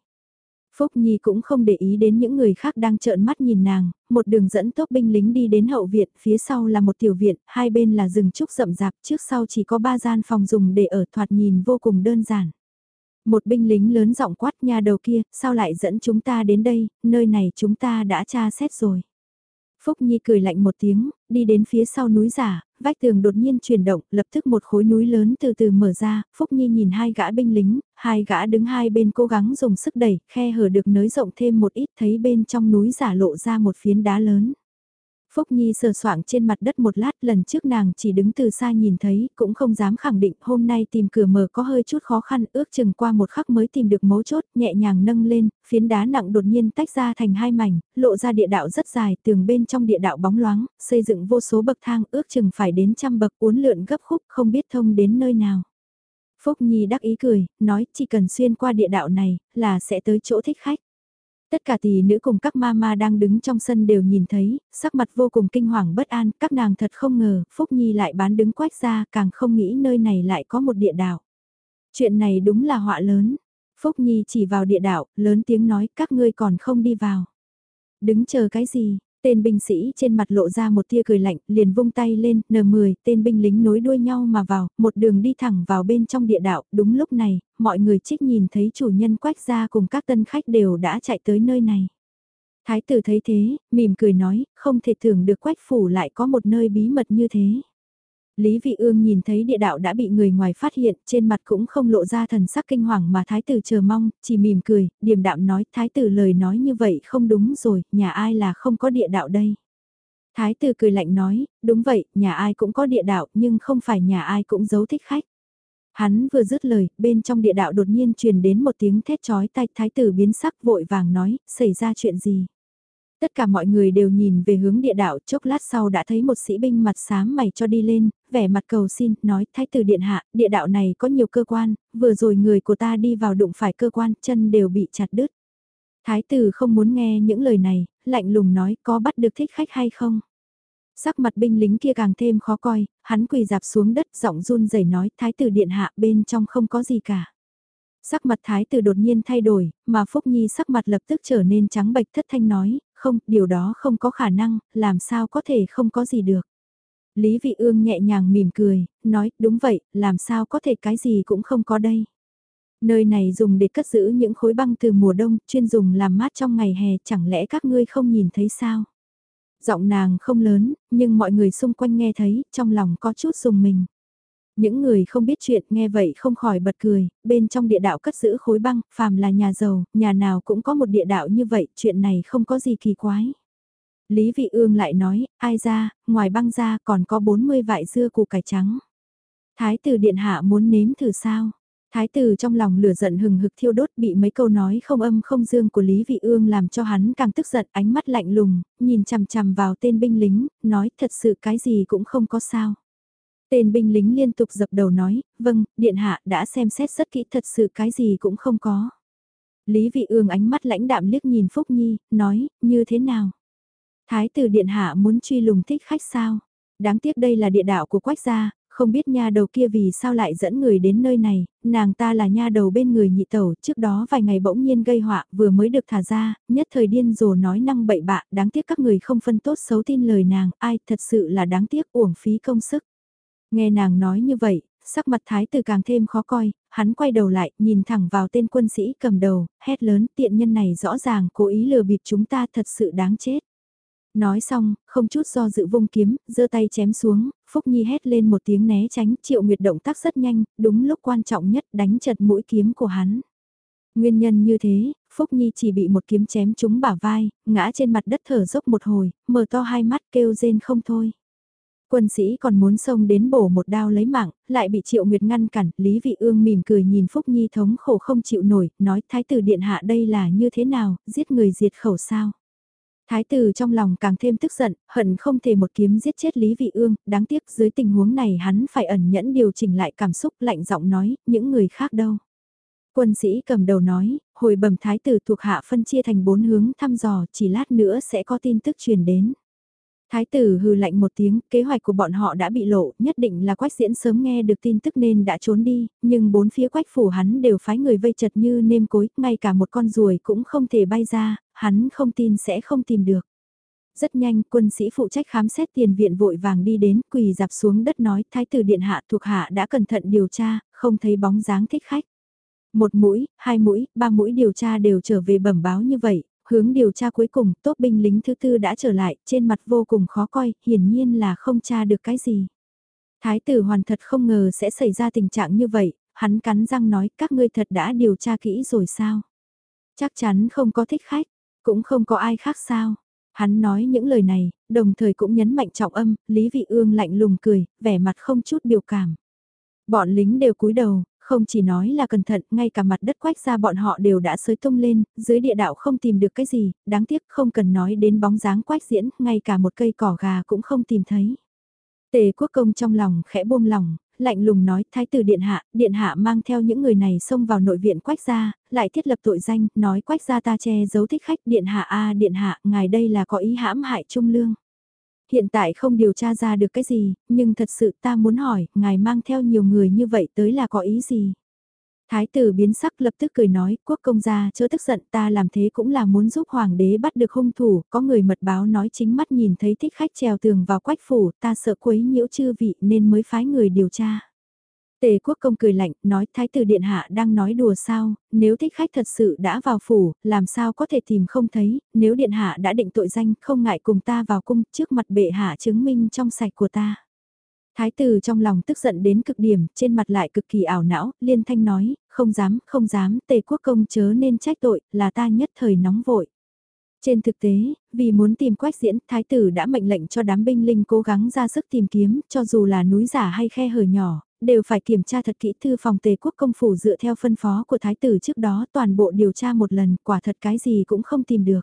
Phúc Nhi cũng không để ý đến những người khác đang trợn mắt nhìn nàng, một đường dẫn tốc binh lính đi đến hậu viện, phía sau là một tiểu viện, hai bên là rừng trúc rậm rạp, trước sau chỉ có ba gian phòng dùng để ở thoạt nhìn vô cùng đơn giản. Một binh lính lớn giọng quát nhà đầu kia, sao lại dẫn chúng ta đến đây, nơi này chúng ta đã tra xét rồi. Phúc Nhi cười lạnh một tiếng, đi đến phía sau núi giả, vách tường đột nhiên chuyển động, lập tức một khối núi lớn từ từ mở ra, Phúc Nhi nhìn hai gã binh lính, hai gã đứng hai bên cố gắng dùng sức đẩy, khe hở được nới rộng thêm một ít thấy bên trong núi giả lộ ra một phiến đá lớn. Phúc Nhi sờ soạng trên mặt đất một lát lần trước nàng chỉ đứng từ xa nhìn thấy, cũng không dám khẳng định hôm nay tìm cửa mở có hơi chút khó khăn, ước chừng qua một khắc mới tìm được mấu chốt, nhẹ nhàng nâng lên, phiến đá nặng đột nhiên tách ra thành hai mảnh, lộ ra địa đạo rất dài, tường bên trong địa đạo bóng loáng, xây dựng vô số bậc thang, ước chừng phải đến trăm bậc uốn lượn gấp khúc, không biết thông đến nơi nào. Phúc Nhi đắc ý cười, nói chỉ cần xuyên qua địa đạo này, là sẽ tới chỗ thích khách. Tất cả tỷ nữ cùng các mama đang đứng trong sân đều nhìn thấy, sắc mặt vô cùng kinh hoàng bất an, các nàng thật không ngờ, Phúc Nhi lại bán đứng quách ra, càng không nghĩ nơi này lại có một địa đạo. Chuyện này đúng là họa lớn. Phúc Nhi chỉ vào địa đạo, lớn tiếng nói, các ngươi còn không đi vào. Đứng chờ cái gì, Tên binh sĩ trên mặt lộ ra một tia cười lạnh, liền vung tay lên, N10, tên binh lính nối đuôi nhau mà vào, một đường đi thẳng vào bên trong địa đạo, đúng lúc này, mọi người trích nhìn thấy chủ nhân quách ra cùng các tân khách đều đã chạy tới nơi này. Thái tử thấy thế, mỉm cười nói, không thể tưởng được quách phủ lại có một nơi bí mật như thế. Lý Vị Ương nhìn thấy địa đạo đã bị người ngoài phát hiện, trên mặt cũng không lộ ra thần sắc kinh hoàng mà thái tử chờ mong, chỉ mỉm cười, điềm đạm nói, thái tử lời nói như vậy không đúng rồi, nhà ai là không có địa đạo đây. Thái tử cười lạnh nói, đúng vậy, nhà ai cũng có địa đạo, nhưng không phải nhà ai cũng giấu thích khách. Hắn vừa dứt lời, bên trong địa đạo đột nhiên truyền đến một tiếng thét chói tai, thái tử biến sắc vội vàng nói, xảy ra chuyện gì. Tất cả mọi người đều nhìn về hướng địa đạo, chốc lát sau đã thấy một sĩ binh mặt xám mày cho đi lên, vẻ mặt cầu xin, nói, thái tử điện hạ, địa đạo này có nhiều cơ quan, vừa rồi người của ta đi vào đụng phải cơ quan, chân đều bị chặt đứt. Thái tử không muốn nghe những lời này, lạnh lùng nói, có bắt được thích khách hay không? Sắc mặt binh lính kia càng thêm khó coi, hắn quỳ dạp xuống đất giọng run rẩy nói, thái tử điện hạ bên trong không có gì cả. Sắc mặt thái tử đột nhiên thay đổi, mà Phúc Nhi sắc mặt lập tức trở nên trắng bệch thất thanh nói, không, điều đó không có khả năng, làm sao có thể không có gì được. Lý Vị Ương nhẹ nhàng mỉm cười, nói, đúng vậy, làm sao có thể cái gì cũng không có đây. Nơi này dùng để cất giữ những khối băng từ mùa đông, chuyên dùng làm mát trong ngày hè, chẳng lẽ các ngươi không nhìn thấy sao? Giọng nàng không lớn, nhưng mọi người xung quanh nghe thấy, trong lòng có chút dùng mình. Những người không biết chuyện nghe vậy không khỏi bật cười, bên trong địa đạo cất giữ khối băng, phàm là nhà giàu, nhà nào cũng có một địa đạo như vậy, chuyện này không có gì kỳ quái. Lý Vị Ương lại nói, ai ra, ngoài băng ra còn có 40 vại dưa củ cải trắng. Thái tử điện hạ muốn nếm thử sao? Thái tử trong lòng lửa giận hừng hực thiêu đốt bị mấy câu nói không âm không dương của Lý Vị Ương làm cho hắn càng tức giận ánh mắt lạnh lùng, nhìn chằm chằm vào tên binh lính, nói thật sự cái gì cũng không có sao. Tên binh lính liên tục dập đầu nói, vâng, điện hạ đã xem xét rất kỹ thật sự cái gì cũng không có. Lý vị ương ánh mắt lãnh đạm liếc nhìn Phúc Nhi, nói, như thế nào? Thái tử điện hạ muốn truy lùng thích khách sao? Đáng tiếc đây là địa đạo của quách gia, không biết nha đầu kia vì sao lại dẫn người đến nơi này, nàng ta là nha đầu bên người nhị tẩu, trước đó vài ngày bỗng nhiên gây họa, vừa mới được thả ra, nhất thời điên rồ nói năng bậy bạ, đáng tiếc các người không phân tốt xấu tin lời nàng, ai, thật sự là đáng tiếc uổng phí công sức. Nghe nàng nói như vậy, sắc mặt thái tử càng thêm khó coi, hắn quay đầu lại, nhìn thẳng vào tên quân sĩ cầm đầu, hét lớn tiện nhân này rõ ràng cố ý lừa bịp chúng ta thật sự đáng chết. Nói xong, không chút do dự vung kiếm, giơ tay chém xuống, Phúc Nhi hét lên một tiếng né tránh, Triệu Nguyệt động tác rất nhanh, đúng lúc quan trọng nhất đánh chật mũi kiếm của hắn. Nguyên nhân như thế, Phúc Nhi chỉ bị một kiếm chém trúng bả vai, ngã trên mặt đất thở dốc một hồi, mở to hai mắt kêu rên không thôi. Quân sĩ còn muốn xông đến bổ một đao lấy mạng, lại bị Triệu Nguyệt ngăn cản, Lý Vị Ương mỉm cười nhìn Phúc Nhi thống khổ không chịu nổi, nói Thái tử Điện Hạ đây là như thế nào, giết người diệt khẩu sao. Thái tử trong lòng càng thêm tức giận, hận không thể một kiếm giết chết Lý Vị Ương, đáng tiếc dưới tình huống này hắn phải ẩn nhẫn điều chỉnh lại cảm xúc lạnh giọng nói, những người khác đâu. Quân sĩ cầm đầu nói, hồi bẩm thái tử thuộc hạ phân chia thành bốn hướng thăm dò, chỉ lát nữa sẽ có tin tức truyền đến. Thái tử hừ lạnh một tiếng, kế hoạch của bọn họ đã bị lộ, nhất định là quách diễn sớm nghe được tin tức nên đã trốn đi, nhưng bốn phía quách phủ hắn đều phái người vây chật như nêm cối, ngay cả một con ruồi cũng không thể bay ra, hắn không tin sẽ không tìm được. Rất nhanh, quân sĩ phụ trách khám xét tiền viện vội vàng đi đến, quỳ dạp xuống đất nói, thái tử điện hạ thuộc hạ đã cẩn thận điều tra, không thấy bóng dáng thích khách. Một mũi, hai mũi, ba mũi điều tra đều trở về bẩm báo như vậy, hướng điều tra cuối cùng, tốt binh lính thứ tư đã trở lại, trên mặt vô cùng khó coi, hiển nhiên là không tra được cái gì. Thái tử hoàn thật không ngờ sẽ xảy ra tình trạng như vậy, hắn cắn răng nói các ngươi thật đã điều tra kỹ rồi sao? Chắc chắn không có thích khách, cũng không có ai khác sao? Hắn nói những lời này, đồng thời cũng nhấn mạnh trọng âm, Lý Vị Ương lạnh lùng cười, vẻ mặt không chút biểu cảm. Bọn lính đều cúi đầu, không chỉ nói là cẩn thận, ngay cả mặt đất quách ra bọn họ đều đã sới tung lên, dưới địa đạo không tìm được cái gì, đáng tiếc không cần nói đến bóng dáng quách diễn, ngay cả một cây cỏ gà cũng không tìm thấy. Tề quốc công trong lòng khẽ buông lòng, lạnh lùng nói thái tử điện hạ, điện hạ mang theo những người này xông vào nội viện quách gia, lại thiết lập tội danh, nói quách gia ta che giấu thích khách điện hạ a điện hạ, ngài đây là có ý hãm hại trung lương hiện tại không điều tra ra được cái gì, nhưng thật sự ta muốn hỏi, ngài mang theo nhiều người như vậy tới là có ý gì? Thái tử biến sắc lập tức cười nói, quốc công gia chớ tức giận ta làm thế cũng là muốn giúp hoàng đế bắt được hung thủ, có người mật báo nói chính mắt nhìn thấy thích khách trèo tường vào quách phủ, ta sợ quấy nhiễu chư vị nên mới phái người điều tra. Tề quốc công cười lạnh, nói thái tử điện hạ đang nói đùa sao, nếu thích khách thật sự đã vào phủ, làm sao có thể tìm không thấy, nếu điện hạ đã định tội danh không ngại cùng ta vào cung trước mặt bệ hạ chứng minh trong sạch của ta. Thái tử trong lòng tức giận đến cực điểm, trên mặt lại cực kỳ ảo não, liên thanh nói, không dám, không dám, tề quốc công chớ nên trách tội, là ta nhất thời nóng vội. Trên thực tế, vì muốn tìm quách diễn, thái tử đã mệnh lệnh cho đám binh linh cố gắng ra sức tìm kiếm, cho dù là núi giả hay khe hở nhỏ, đều phải kiểm tra thật kỹ thư phòng tề quốc công phủ dựa theo phân phó của thái tử trước đó toàn bộ điều tra một lần, quả thật cái gì cũng không tìm được.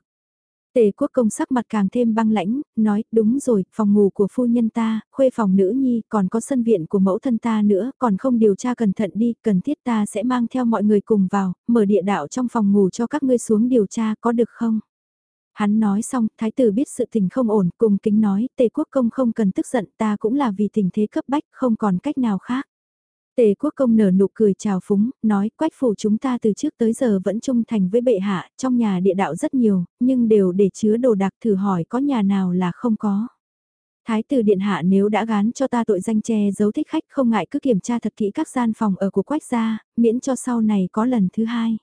Tề quốc công sắc mặt càng thêm băng lãnh, nói, đúng rồi, phòng ngủ của phu nhân ta, khuê phòng nữ nhi, còn có sân viện của mẫu thân ta nữa, còn không điều tra cẩn thận đi, cần thiết ta sẽ mang theo mọi người cùng vào, mở địa đạo trong phòng ngủ cho các ngươi xuống điều tra có được không? Hắn nói xong, thái tử biết sự tình không ổn, cùng kính nói, tề quốc công không cần tức giận, ta cũng là vì tình thế cấp bách, không còn cách nào khác. Tề quốc công nở nụ cười chào phúng, nói quách phủ chúng ta từ trước tới giờ vẫn trung thành với bệ hạ, trong nhà địa đạo rất nhiều, nhưng đều để chứa đồ đặc thử hỏi có nhà nào là không có. Thái tử điện hạ nếu đã gán cho ta tội danh che giấu thích khách không ngại cứ kiểm tra thật kỹ các gian phòng ở của quách gia, miễn cho sau này có lần thứ hai.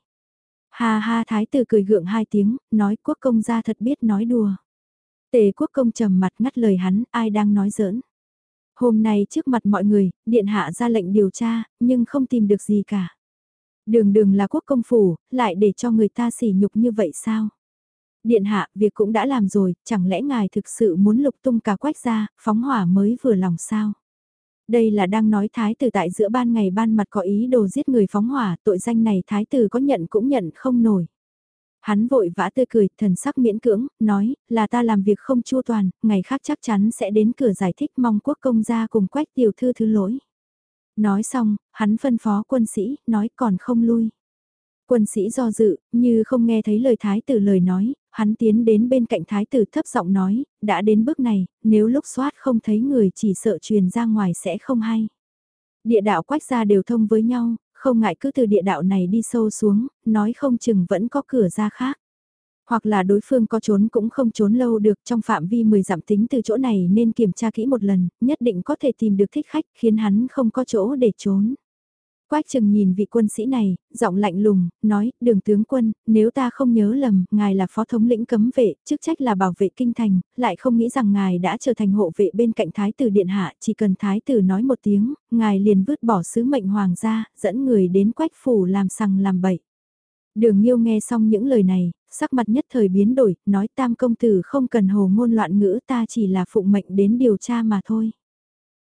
Ha ha thái tử cười gượng hai tiếng, nói quốc công gia thật biết nói đùa. Tề quốc công trầm mặt ngắt lời hắn, ai đang nói giỡn. Hôm nay trước mặt mọi người, điện hạ ra lệnh điều tra, nhưng không tìm được gì cả. Đường đường là quốc công phủ, lại để cho người ta sỉ nhục như vậy sao? Điện hạ, việc cũng đã làm rồi, chẳng lẽ ngài thực sự muốn lục tung cả quách ra, phóng hỏa mới vừa lòng sao? Đây là đang nói thái tử tại giữa ban ngày ban mặt có ý đồ giết người phóng hỏa, tội danh này thái tử có nhận cũng nhận không nổi. Hắn vội vã tươi cười, thần sắc miễn cưỡng, nói, là ta làm việc không chua toàn, ngày khác chắc chắn sẽ đến cửa giải thích mong quốc công gia cùng quách tiểu thư thứ lỗi. Nói xong, hắn phân phó quân sĩ, nói còn không lui. Quân sĩ do dự, như không nghe thấy lời thái tử lời nói, hắn tiến đến bên cạnh thái tử thấp giọng nói, đã đến bước này, nếu lúc soát không thấy người chỉ sợ truyền ra ngoài sẽ không hay. Địa đạo quách ra đều thông với nhau, không ngại cứ từ địa đạo này đi sâu xuống, nói không chừng vẫn có cửa ra khác. Hoặc là đối phương có trốn cũng không trốn lâu được trong phạm vi 10 giảm tính từ chỗ này nên kiểm tra kỹ một lần, nhất định có thể tìm được thích khách khiến hắn không có chỗ để trốn. Quách chừng nhìn vị quân sĩ này, giọng lạnh lùng, nói, đường tướng quân, nếu ta không nhớ lầm, ngài là phó thống lĩnh cấm vệ, chức trách là bảo vệ kinh thành, lại không nghĩ rằng ngài đã trở thành hộ vệ bên cạnh thái tử điện hạ, chỉ cần thái tử nói một tiếng, ngài liền vứt bỏ sứ mệnh hoàng gia, dẫn người đến quách phủ làm sằng làm bậy. Đường Nhiêu nghe xong những lời này, sắc mặt nhất thời biến đổi, nói tam công tử không cần hồ ngôn loạn ngữ ta chỉ là phụng mệnh đến điều tra mà thôi.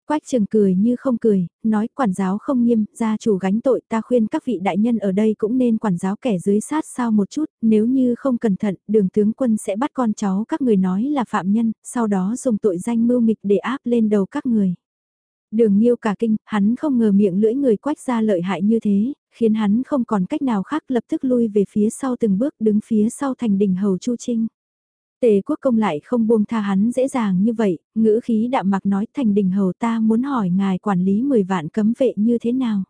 Quách trường cười như không cười, nói quản giáo không nghiêm, gia chủ gánh tội ta khuyên các vị đại nhân ở đây cũng nên quản giáo kẻ dưới sát sao một chút, nếu như không cẩn thận, đường tướng quân sẽ bắt con cháu các người nói là phạm nhân, sau đó dùng tội danh mưu nghịch để áp lên đầu các người. Đường nghiêu cả kinh, hắn không ngờ miệng lưỡi người quách ra lợi hại như thế, khiến hắn không còn cách nào khác lập tức lui về phía sau từng bước đứng phía sau thành đỉnh hầu Chu Trinh. Tề quốc công lại không buông tha hắn dễ dàng như vậy, ngữ khí đạm mặc nói thành đình hầu ta muốn hỏi ngài quản lý 10 vạn cấm vệ như thế nào.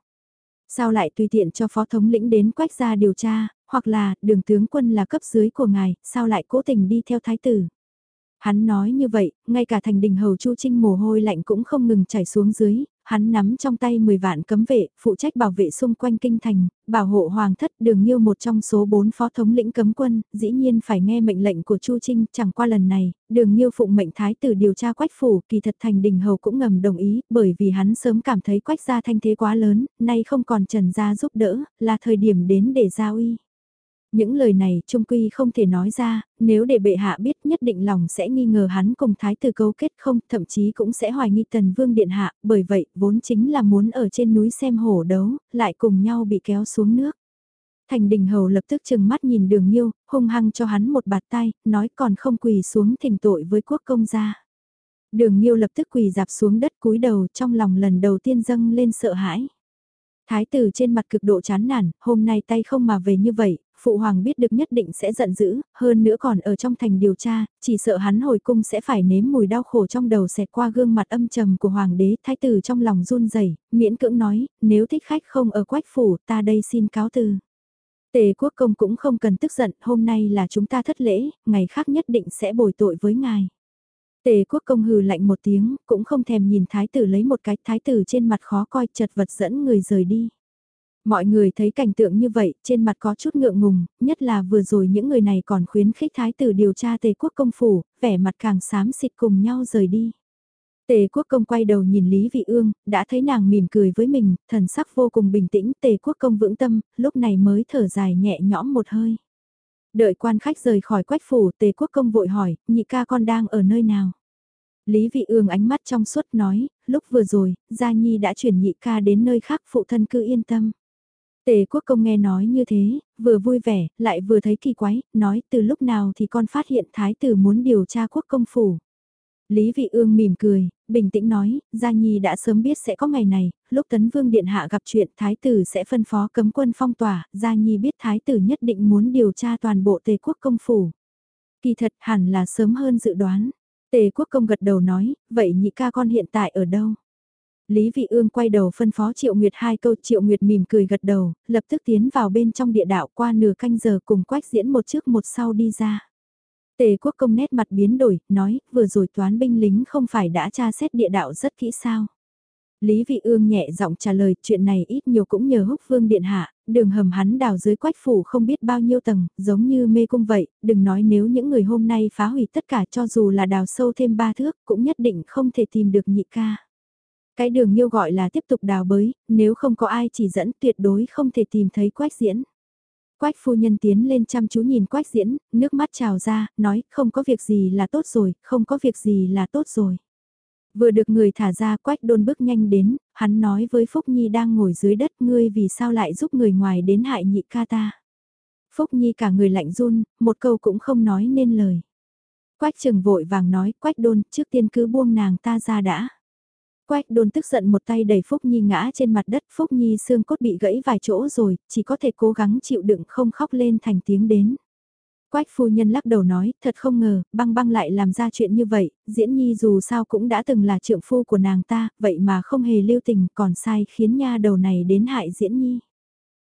Sao lại tùy tiện cho phó thống lĩnh đến quách ra điều tra, hoặc là đường tướng quân là cấp dưới của ngài, sao lại cố tình đi theo thái tử. Hắn nói như vậy, ngay cả thành đình hầu Chu Trinh mồ hôi lạnh cũng không ngừng chảy xuống dưới, hắn nắm trong tay 10 vạn cấm vệ, phụ trách bảo vệ xung quanh kinh thành, bảo hộ hoàng thất đường nhiêu một trong số 4 phó thống lĩnh cấm quân, dĩ nhiên phải nghe mệnh lệnh của Chu Trinh, chẳng qua lần này, đường nhiêu phụng mệnh thái tử điều tra quách phủ, kỳ thật thành đình hầu cũng ngầm đồng ý, bởi vì hắn sớm cảm thấy quách gia thanh thế quá lớn, nay không còn trần gia giúp đỡ, là thời điểm đến để giao uy. Những lời này trung quy không thể nói ra, nếu để bệ hạ biết nhất định lòng sẽ nghi ngờ hắn cùng thái tử cấu kết không, thậm chí cũng sẽ hoài nghi tần vương điện hạ, bởi vậy vốn chính là muốn ở trên núi xem hổ đấu, lại cùng nhau bị kéo xuống nước. Thành đình hầu lập tức chừng mắt nhìn đường nhiêu, hung hăng cho hắn một bạt tay, nói còn không quỳ xuống thỉnh tội với quốc công gia. Đường nhiêu lập tức quỳ dạp xuống đất cúi đầu trong lòng lần đầu tiên dâng lên sợ hãi. Thái tử trên mặt cực độ chán nản, hôm nay tay không mà về như vậy, phụ hoàng biết được nhất định sẽ giận dữ, hơn nữa còn ở trong thành điều tra, chỉ sợ hắn hồi cung sẽ phải nếm mùi đau khổ trong đầu xẹt qua gương mặt âm trầm của hoàng đế, thái tử trong lòng run rẩy, miễn cưỡng nói, nếu thích khách không ở quách phủ, ta đây xin cáo từ. Tề quốc công cũng không cần tức giận, hôm nay là chúng ta thất lễ, ngày khác nhất định sẽ bồi tội với ngài. Tề quốc công hừ lạnh một tiếng, cũng không thèm nhìn thái tử lấy một cái thái tử trên mặt khó coi chật vật dẫn người rời đi. Mọi người thấy cảnh tượng như vậy, trên mặt có chút ngượng ngùng, nhất là vừa rồi những người này còn khuyến khích thái tử điều tra tề quốc công phủ, vẻ mặt càng xám xịt cùng nhau rời đi. Tề quốc công quay đầu nhìn Lý Vị Ương, đã thấy nàng mỉm cười với mình, thần sắc vô cùng bình tĩnh, tề quốc công vững tâm, lúc này mới thở dài nhẹ nhõm một hơi. Đợi quan khách rời khỏi quách phủ, tề quốc công vội hỏi, nhị ca con đang ở nơi nào? Lý Vị Ương ánh mắt trong suốt nói, lúc vừa rồi, Gia Nhi đã chuyển nhị ca đến nơi khác phụ thân cứ yên tâm. Tề quốc công nghe nói như thế, vừa vui vẻ, lại vừa thấy kỳ quái, nói từ lúc nào thì con phát hiện thái tử muốn điều tra quốc công phủ. Lý Vị Ương mỉm cười, bình tĩnh nói, Gia Nhi đã sớm biết sẽ có ngày này, lúc Tấn Vương Điện Hạ gặp chuyện Thái tử sẽ phân phó cấm quân phong tỏa, Gia Nhi biết Thái tử nhất định muốn điều tra toàn bộ tề quốc công phủ. Kỳ thật hẳn là sớm hơn dự đoán. Tề quốc công gật đầu nói, vậy nhị ca con hiện tại ở đâu? Lý Vị Ương quay đầu phân phó Triệu Nguyệt hai câu Triệu Nguyệt mỉm cười gật đầu, lập tức tiến vào bên trong địa đạo qua nửa canh giờ cùng quách diễn một trước một sau đi ra. Tề quốc công nét mặt biến đổi, nói, vừa rồi toán binh lính không phải đã tra xét địa đạo rất kỹ sao. Lý Vị Ương nhẹ giọng trả lời chuyện này ít nhiều cũng nhờ húc vương điện hạ, đường hầm hắn đào dưới quách phủ không biết bao nhiêu tầng, giống như mê cung vậy, đừng nói nếu những người hôm nay phá hủy tất cả cho dù là đào sâu thêm ba thước cũng nhất định không thể tìm được nhị ca. Cái đường nhiêu gọi là tiếp tục đào bới, nếu không có ai chỉ dẫn tuyệt đối không thể tìm thấy quách diễn. Quách phu nhân tiến lên chăm chú nhìn quách diễn, nước mắt trào ra, nói không có việc gì là tốt rồi, không có việc gì là tốt rồi. Vừa được người thả ra quách đôn bước nhanh đến, hắn nói với Phúc Nhi đang ngồi dưới đất ngươi vì sao lại giúp người ngoài đến hại nhị ca ta. Phúc Nhi cả người lạnh run, một câu cũng không nói nên lời. Quách trừng vội vàng nói quách đôn trước tiên cứ buông nàng ta ra đã. Quách đôn tức giận một tay đẩy Phúc Nhi ngã trên mặt đất, Phúc Nhi xương cốt bị gãy vài chỗ rồi, chỉ có thể cố gắng chịu đựng không khóc lên thành tiếng đến. Quách phu nhân lắc đầu nói, thật không ngờ, băng băng lại làm ra chuyện như vậy, diễn nhi dù sao cũng đã từng là trượng phu của nàng ta, vậy mà không hề lưu tình còn sai khiến nha đầu này đến hại diễn nhi.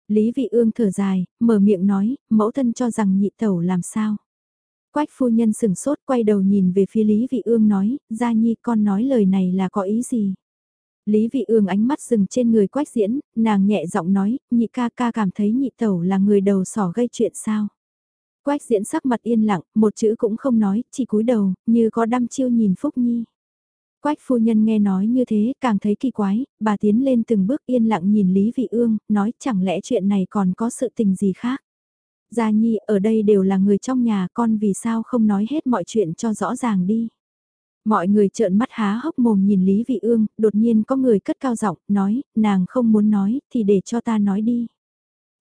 Lý vị ương thở dài, mở miệng nói, mẫu thân cho rằng nhị tẩu làm sao. Quách phu nhân sừng sốt quay đầu nhìn về phía Lý Vị Ương nói, Gia Nhi con nói lời này là có ý gì? Lý Vị Ương ánh mắt dừng trên người quách diễn, nàng nhẹ giọng nói, nhị ca ca cảm thấy nhị tẩu là người đầu sỏ gây chuyện sao? Quách diễn sắc mặt yên lặng, một chữ cũng không nói, chỉ cúi đầu, như có đăm chiêu nhìn Phúc Nhi. Quách phu nhân nghe nói như thế, càng thấy kỳ quái, bà tiến lên từng bước yên lặng nhìn Lý Vị Ương, nói chẳng lẽ chuyện này còn có sự tình gì khác. Gia Nhi, ở đây đều là người trong nhà, con vì sao không nói hết mọi chuyện cho rõ ràng đi. Mọi người trợn mắt há hốc mồm nhìn Lý Vị Ương, đột nhiên có người cất cao giọng, nói, nàng không muốn nói, thì để cho ta nói đi.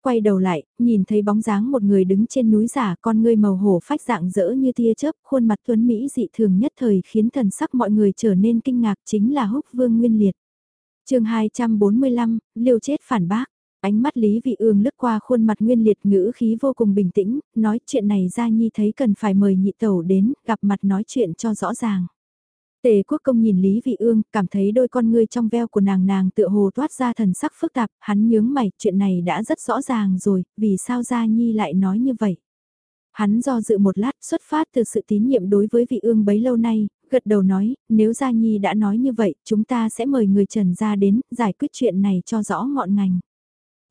Quay đầu lại, nhìn thấy bóng dáng một người đứng trên núi giả con ngươi màu hổ phách dạng dỡ như tia chớp, khuôn mặt tuấn Mỹ dị thường nhất thời khiến thần sắc mọi người trở nên kinh ngạc chính là húc vương nguyên liệt. chương 245, liêu chết phản bác. Ánh mắt Lý Vị Ương lướt qua khuôn mặt nguyên liệt ngữ khí vô cùng bình tĩnh, nói chuyện này ra nhi thấy cần phải mời nhị tẩu đến, gặp mặt nói chuyện cho rõ ràng. Tề quốc công nhìn Lý Vị Ương, cảm thấy đôi con ngươi trong veo của nàng nàng tựa hồ toát ra thần sắc phức tạp, hắn nhướng mày, chuyện này đã rất rõ ràng rồi, vì sao Gia Nhi lại nói như vậy? Hắn do dự một lát xuất phát từ sự tín nhiệm đối với vị ương bấy lâu nay, gật đầu nói, nếu Gia Nhi đã nói như vậy, chúng ta sẽ mời người Trần ra đến, giải quyết chuyện này cho rõ ngọn ngành.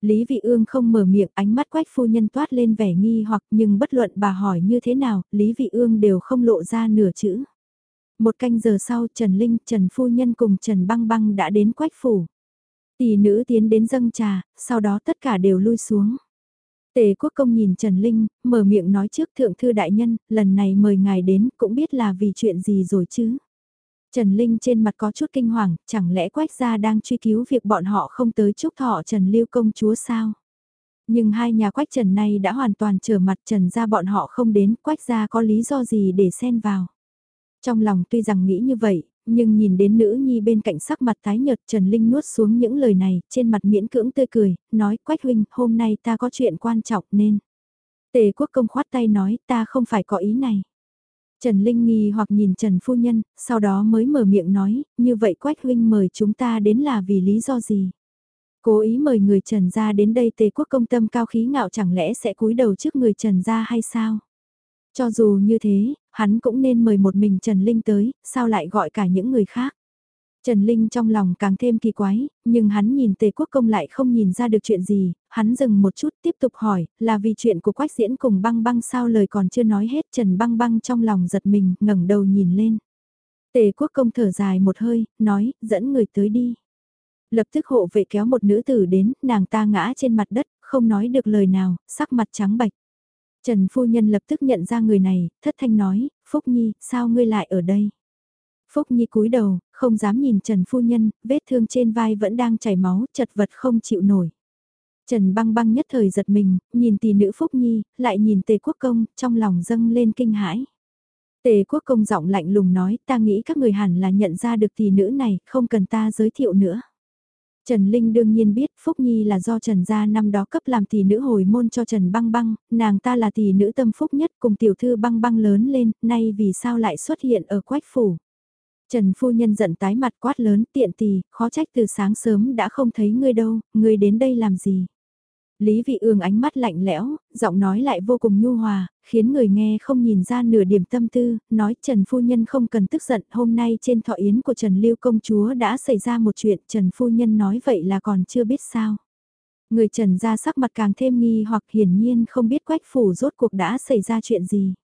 Lý Vị Ương không mở miệng ánh mắt quách phu nhân toát lên vẻ nghi hoặc nhưng bất luận bà hỏi như thế nào, Lý Vị Ương đều không lộ ra nửa chữ. Một canh giờ sau Trần Linh, Trần Phu Nhân cùng Trần Băng Băng đã đến quách phủ. Tỷ nữ tiến đến dâng trà, sau đó tất cả đều lui xuống. Tề quốc công nhìn Trần Linh, mở miệng nói trước thượng thư đại nhân, lần này mời ngài đến cũng biết là vì chuyện gì rồi chứ. Trần Linh trên mặt có chút kinh hoàng, chẳng lẽ quách gia đang truy cứu việc bọn họ không tới chúc thọ Trần Lưu công chúa sao? Nhưng hai nhà quách Trần này đã hoàn toàn trở mặt Trần gia bọn họ không đến, quách gia có lý do gì để xen vào. Trong lòng tuy rằng nghĩ như vậy, nhưng nhìn đến nữ nhi bên cạnh sắc mặt tái nhợt Trần Linh nuốt xuống những lời này, trên mặt miễn cưỡng tươi cười, nói Quách huynh, hôm nay ta có chuyện quan trọng nên. Tề quốc công khoát tay nói ta không phải có ý này. Trần Linh nghi hoặc nhìn Trần Phu Nhân, sau đó mới mở miệng nói, như vậy Quách Huynh mời chúng ta đến là vì lý do gì? Cố ý mời người Trần ra đến đây tề quốc công tâm cao khí ngạo chẳng lẽ sẽ cúi đầu trước người Trần ra hay sao? Cho dù như thế, hắn cũng nên mời một mình Trần Linh tới, sao lại gọi cả những người khác? Trần Linh trong lòng càng thêm kỳ quái, nhưng hắn nhìn Tề Quốc Công lại không nhìn ra được chuyện gì, hắn dừng một chút tiếp tục hỏi, là vì chuyện của Quách Diễn cùng băng băng sao lời còn chưa nói hết Trần băng băng trong lòng giật mình, ngẩng đầu nhìn lên. Tề Quốc Công thở dài một hơi, nói, dẫn người tới đi. Lập tức hộ vệ kéo một nữ tử đến, nàng ta ngã trên mặt đất, không nói được lời nào, sắc mặt trắng bạch. Trần Phu Nhân lập tức nhận ra người này, thất thanh nói, Phúc Nhi, sao ngươi lại ở đây? Phúc Nhi cúi đầu, không dám nhìn Trần Phu Nhân, vết thương trên vai vẫn đang chảy máu, chật vật không chịu nổi. Trần băng băng nhất thời giật mình, nhìn tỷ nữ Phúc Nhi, lại nhìn Tề Quốc Công, trong lòng dâng lên kinh hãi. Tề Quốc Công giọng lạnh lùng nói, ta nghĩ các người hẳn là nhận ra được tỷ nữ này, không cần ta giới thiệu nữa. Trần Linh đương nhiên biết Phúc Nhi là do Trần gia năm đó cấp làm tỷ nữ hồi môn cho Trần Băng Băng, nàng ta là tỷ nữ tâm phúc nhất cùng tiểu thư Băng Băng lớn lên, nay vì sao lại xuất hiện ở quách phủ. Trần phu nhân giận tái mặt quát lớn tiện tì, khó trách từ sáng sớm đã không thấy ngươi đâu, ngươi đến đây làm gì. Lý vị ương ánh mắt lạnh lẽo, giọng nói lại vô cùng nhu hòa, khiến người nghe không nhìn ra nửa điểm tâm tư, nói Trần Phu Nhân không cần tức giận, hôm nay trên thọ yến của Trần Lưu Công Chúa đã xảy ra một chuyện, Trần Phu Nhân nói vậy là còn chưa biết sao. Người Trần ra sắc mặt càng thêm nghi hoặc hiển nhiên không biết quách phủ rốt cuộc đã xảy ra chuyện gì.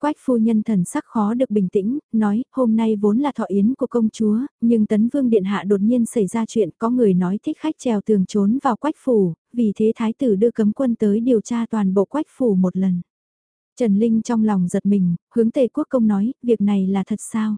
Quách phu nhân thần sắc khó được bình tĩnh, nói, hôm nay vốn là thọ yến của công chúa, nhưng tấn vương điện hạ đột nhiên xảy ra chuyện, có người nói thích khách trèo tường trốn vào quách phủ, vì thế thái tử đưa cấm quân tới điều tra toàn bộ quách phủ một lần. Trần Linh trong lòng giật mình, hướng tề quốc công nói, việc này là thật sao?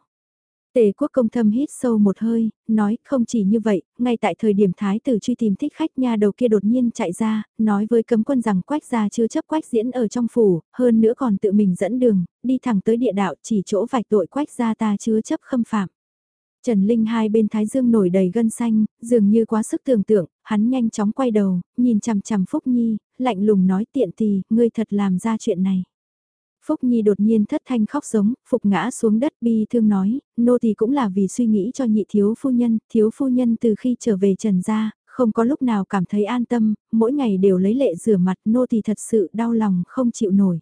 Tề quốc công thâm hít sâu một hơi, nói không chỉ như vậy, ngay tại thời điểm thái tử truy tìm thích khách nha đầu kia đột nhiên chạy ra, nói với cấm quân rằng quách gia chưa chấp quách diễn ở trong phủ, hơn nữa còn tự mình dẫn đường, đi thẳng tới địa đạo chỉ chỗ vạch tội quách gia ta chưa chấp khâm phạm. Trần Linh hai bên thái dương nổi đầy gân xanh, dường như quá sức tưởng tượng, hắn nhanh chóng quay đầu, nhìn chằm chằm Phúc Nhi, lạnh lùng nói tiện tì, ngươi thật làm ra chuyện này. Phúc Nhi đột nhiên thất thanh khóc giống, phục ngã xuống đất bi thương nói, nô thì cũng là vì suy nghĩ cho nhị thiếu phu nhân, thiếu phu nhân từ khi trở về trần gia, không có lúc nào cảm thấy an tâm, mỗi ngày đều lấy lệ rửa mặt nô thì thật sự đau lòng không chịu nổi.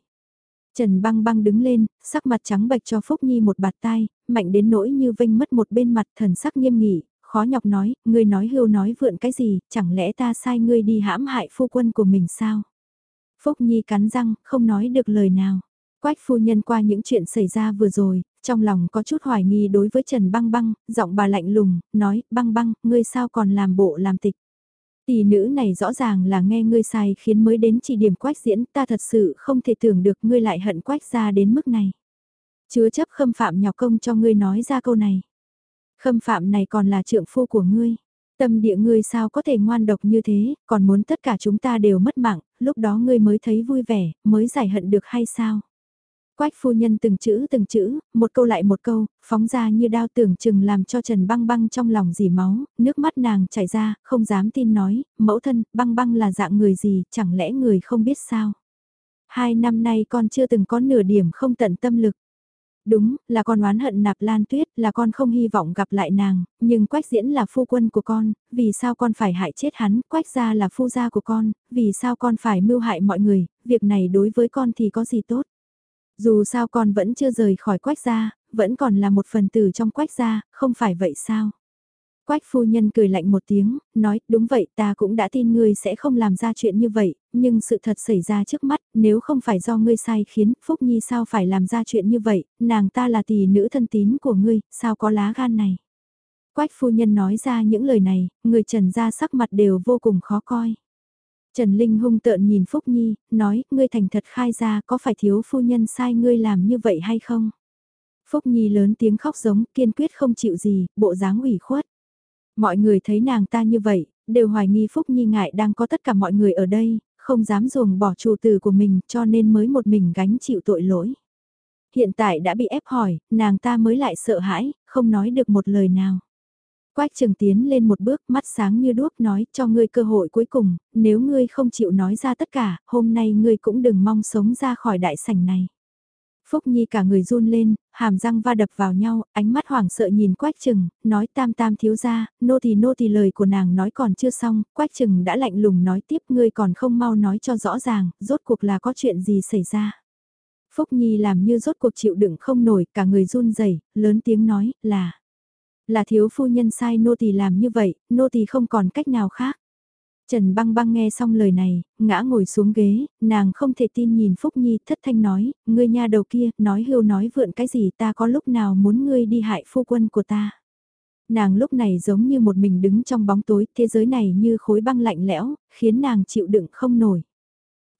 Trần băng băng đứng lên, sắc mặt trắng bạch cho Phúc Nhi một bạt tai, mạnh đến nỗi như vinh mất một bên mặt thần sắc nghiêm nghị, khó nhọc nói, ngươi nói hưu nói vượn cái gì, chẳng lẽ ta sai ngươi đi hãm hại phu quân của mình sao? Phúc Nhi cắn răng, không nói được lời nào. Quách phu nhân qua những chuyện xảy ra vừa rồi, trong lòng có chút hoài nghi đối với Trần Băng Băng, giọng bà lạnh lùng, nói, Băng Băng, ngươi sao còn làm bộ làm tịch. Tỷ nữ này rõ ràng là nghe ngươi sai khiến mới đến chỉ điểm quách diễn, ta thật sự không thể tưởng được ngươi lại hận quách ra đến mức này. Chứa chấp khâm phạm nhọc công cho ngươi nói ra câu này. Khâm phạm này còn là trượng phu của ngươi. Tâm địa ngươi sao có thể ngoan độc như thế, còn muốn tất cả chúng ta đều mất mạng, lúc đó ngươi mới thấy vui vẻ, mới giải hận được hay sao? Quách phu nhân từng chữ từng chữ, một câu lại một câu, phóng ra như đao tưởng chừng làm cho Trần băng băng trong lòng dì máu, nước mắt nàng chảy ra, không dám tin nói, mẫu thân, băng băng là dạng người gì, chẳng lẽ người không biết sao. Hai năm nay con chưa từng có nửa điểm không tận tâm lực. Đúng, là con oán hận nạp lan tuyết, là con không hy vọng gặp lại nàng, nhưng quách diễn là phu quân của con, vì sao con phải hại chết hắn, quách gia là phu gia của con, vì sao con phải mưu hại mọi người, việc này đối với con thì có gì tốt. Dù sao con vẫn chưa rời khỏi quách gia, vẫn còn là một phần tử trong quách gia, không phải vậy sao? Quách phu nhân cười lạnh một tiếng, nói, đúng vậy ta cũng đã tin ngươi sẽ không làm ra chuyện như vậy, nhưng sự thật xảy ra trước mắt, nếu không phải do ngươi sai khiến, Phúc Nhi sao phải làm ra chuyện như vậy, nàng ta là tỷ nữ thân tín của ngươi, sao có lá gan này. Quách phu nhân nói ra những lời này, người trần ra sắc mặt đều vô cùng khó coi. Trần Linh hung tợn nhìn Phúc Nhi, nói, ngươi thành thật khai ra có phải thiếu phu nhân sai ngươi làm như vậy hay không? Phúc Nhi lớn tiếng khóc giống, kiên quyết không chịu gì, bộ dáng ủy khuất. Mọi người thấy nàng ta như vậy, đều hoài nghi Phúc Nhi ngại đang có tất cả mọi người ở đây, không dám ruồng bỏ chủ tử của mình cho nên mới một mình gánh chịu tội lỗi. Hiện tại đã bị ép hỏi, nàng ta mới lại sợ hãi, không nói được một lời nào. Quách Trường tiến lên một bước, mắt sáng như đuốc nói cho ngươi cơ hội cuối cùng, nếu ngươi không chịu nói ra tất cả, hôm nay ngươi cũng đừng mong sống ra khỏi đại sảnh này. Phúc Nhi cả người run lên, hàm răng va đập vào nhau, ánh mắt hoảng sợ nhìn Quách Trừng, nói tam tam thiếu ra, nô thì nô thì lời của nàng nói còn chưa xong, Quách Trừng đã lạnh lùng nói tiếp ngươi còn không mau nói cho rõ ràng, rốt cuộc là có chuyện gì xảy ra. Phúc Nhi làm như rốt cuộc chịu đựng không nổi, cả người run rẩy lớn tiếng nói, là, là thiếu phu nhân sai nô tỳ làm như vậy, nô tỳ không còn cách nào khác. Trần băng băng nghe xong lời này, ngã ngồi xuống ghế, nàng không thể tin nhìn Phúc Nhi thất thanh nói, ngươi nha đầu kia, nói hưu nói vượn cái gì ta có lúc nào muốn ngươi đi hại phu quân của ta. Nàng lúc này giống như một mình đứng trong bóng tối, thế giới này như khối băng lạnh lẽo, khiến nàng chịu đựng không nổi.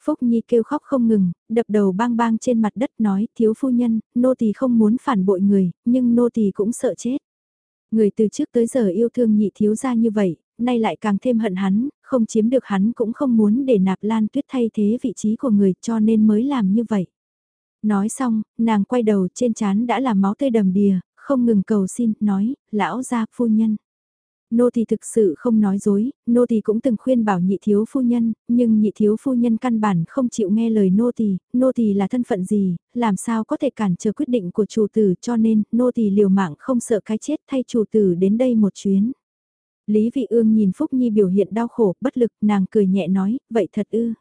Phúc Nhi kêu khóc không ngừng, đập đầu bang bang trên mặt đất nói, thiếu phu nhân, nô tỳ không muốn phản bội người, nhưng nô tỳ cũng sợ chết. Người từ trước tới giờ yêu thương nhị thiếu gia như vậy, nay lại càng thêm hận hắn, không chiếm được hắn cũng không muốn để nạp lan tuyết thay thế vị trí của người cho nên mới làm như vậy. Nói xong, nàng quay đầu trên chán đã là máu tươi đầm đìa, không ngừng cầu xin, nói, lão gia phu nhân. Nô thì thực sự không nói dối, nô thì cũng từng khuyên bảo nhị thiếu phu nhân, nhưng nhị thiếu phu nhân căn bản không chịu nghe lời nô thì, nô thì là thân phận gì, làm sao có thể cản trở quyết định của chủ tử cho nên nô thì liều mạng không sợ cái chết thay chủ tử đến đây một chuyến. Lý Vị Ương nhìn Phúc Nhi biểu hiện đau khổ, bất lực, nàng cười nhẹ nói, vậy thật ư.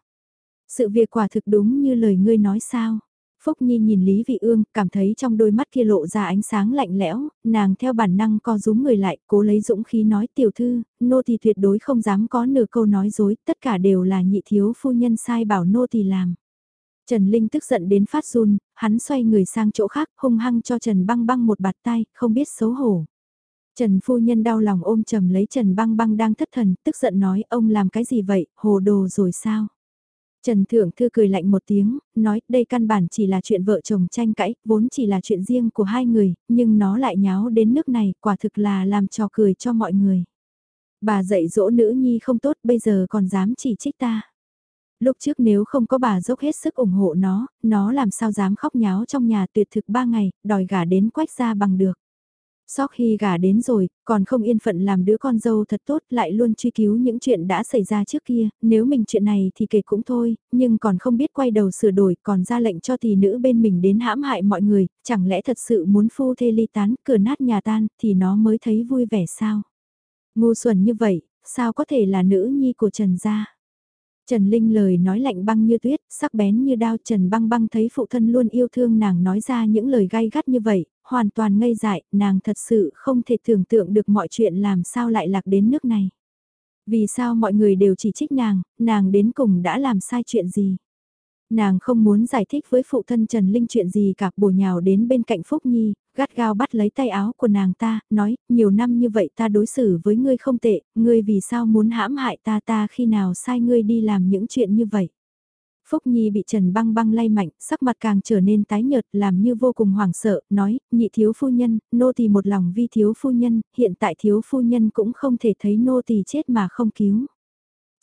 Sự việc quả thực đúng như lời ngươi nói sao. Phúc Nhi nhìn Lý Vị Ương, cảm thấy trong đôi mắt kia lộ ra ánh sáng lạnh lẽo, nàng theo bản năng co rúm người lại, cố lấy dũng khí nói tiểu thư, nô tỳ tuyệt đối không dám có nửa câu nói dối, tất cả đều là nhị thiếu phu nhân sai bảo nô tỳ làm. Trần Linh tức giận đến phát run, hắn xoay người sang chỗ khác, hung hăng cho Trần băng băng một bạt tay, không biết xấu hổ. Trần phu nhân đau lòng ôm trầm lấy Trần băng băng đang thất thần, tức giận nói ông làm cái gì vậy, hồ đồ rồi sao? Trần Thượng Thư cười lạnh một tiếng, nói đây căn bản chỉ là chuyện vợ chồng tranh cãi, vốn chỉ là chuyện riêng của hai người, nhưng nó lại nháo đến nước này, quả thực là làm trò cười cho mọi người. Bà dạy dỗ nữ nhi không tốt bây giờ còn dám chỉ trích ta. Lúc trước nếu không có bà dốc hết sức ủng hộ nó, nó làm sao dám khóc nháo trong nhà tuyệt thực ba ngày, đòi gả đến quách ra bằng được. Sau khi gả đến rồi, còn không yên phận làm đứa con dâu thật tốt lại luôn truy cứu những chuyện đã xảy ra trước kia, nếu mình chuyện này thì kể cũng thôi, nhưng còn không biết quay đầu sửa đổi còn ra lệnh cho tỷ nữ bên mình đến hãm hại mọi người, chẳng lẽ thật sự muốn phu thê ly tán, cửa nát nhà tan, thì nó mới thấy vui vẻ sao? Ngu xuẩn như vậy, sao có thể là nữ nhi của Trần gia? Trần Linh lời nói lạnh băng như tuyết, sắc bén như đao Trần băng băng thấy phụ thân luôn yêu thương nàng nói ra những lời gai gắt như vậy, hoàn toàn ngây dại, nàng thật sự không thể tưởng tượng được mọi chuyện làm sao lại lạc đến nước này. Vì sao mọi người đều chỉ trích nàng, nàng đến cùng đã làm sai chuyện gì? Nàng không muốn giải thích với phụ thân Trần Linh chuyện gì cả bổ nhào đến bên cạnh Phúc Nhi, gắt gao bắt lấy tay áo của nàng ta, nói, nhiều năm như vậy ta đối xử với ngươi không tệ, ngươi vì sao muốn hãm hại ta ta khi nào sai ngươi đi làm những chuyện như vậy. Phúc Nhi bị Trần băng băng lay mạnh, sắc mặt càng trở nên tái nhợt làm như vô cùng hoảng sợ, nói, nhị thiếu phu nhân, nô tỳ một lòng vi thiếu phu nhân, hiện tại thiếu phu nhân cũng không thể thấy nô tỳ chết mà không cứu.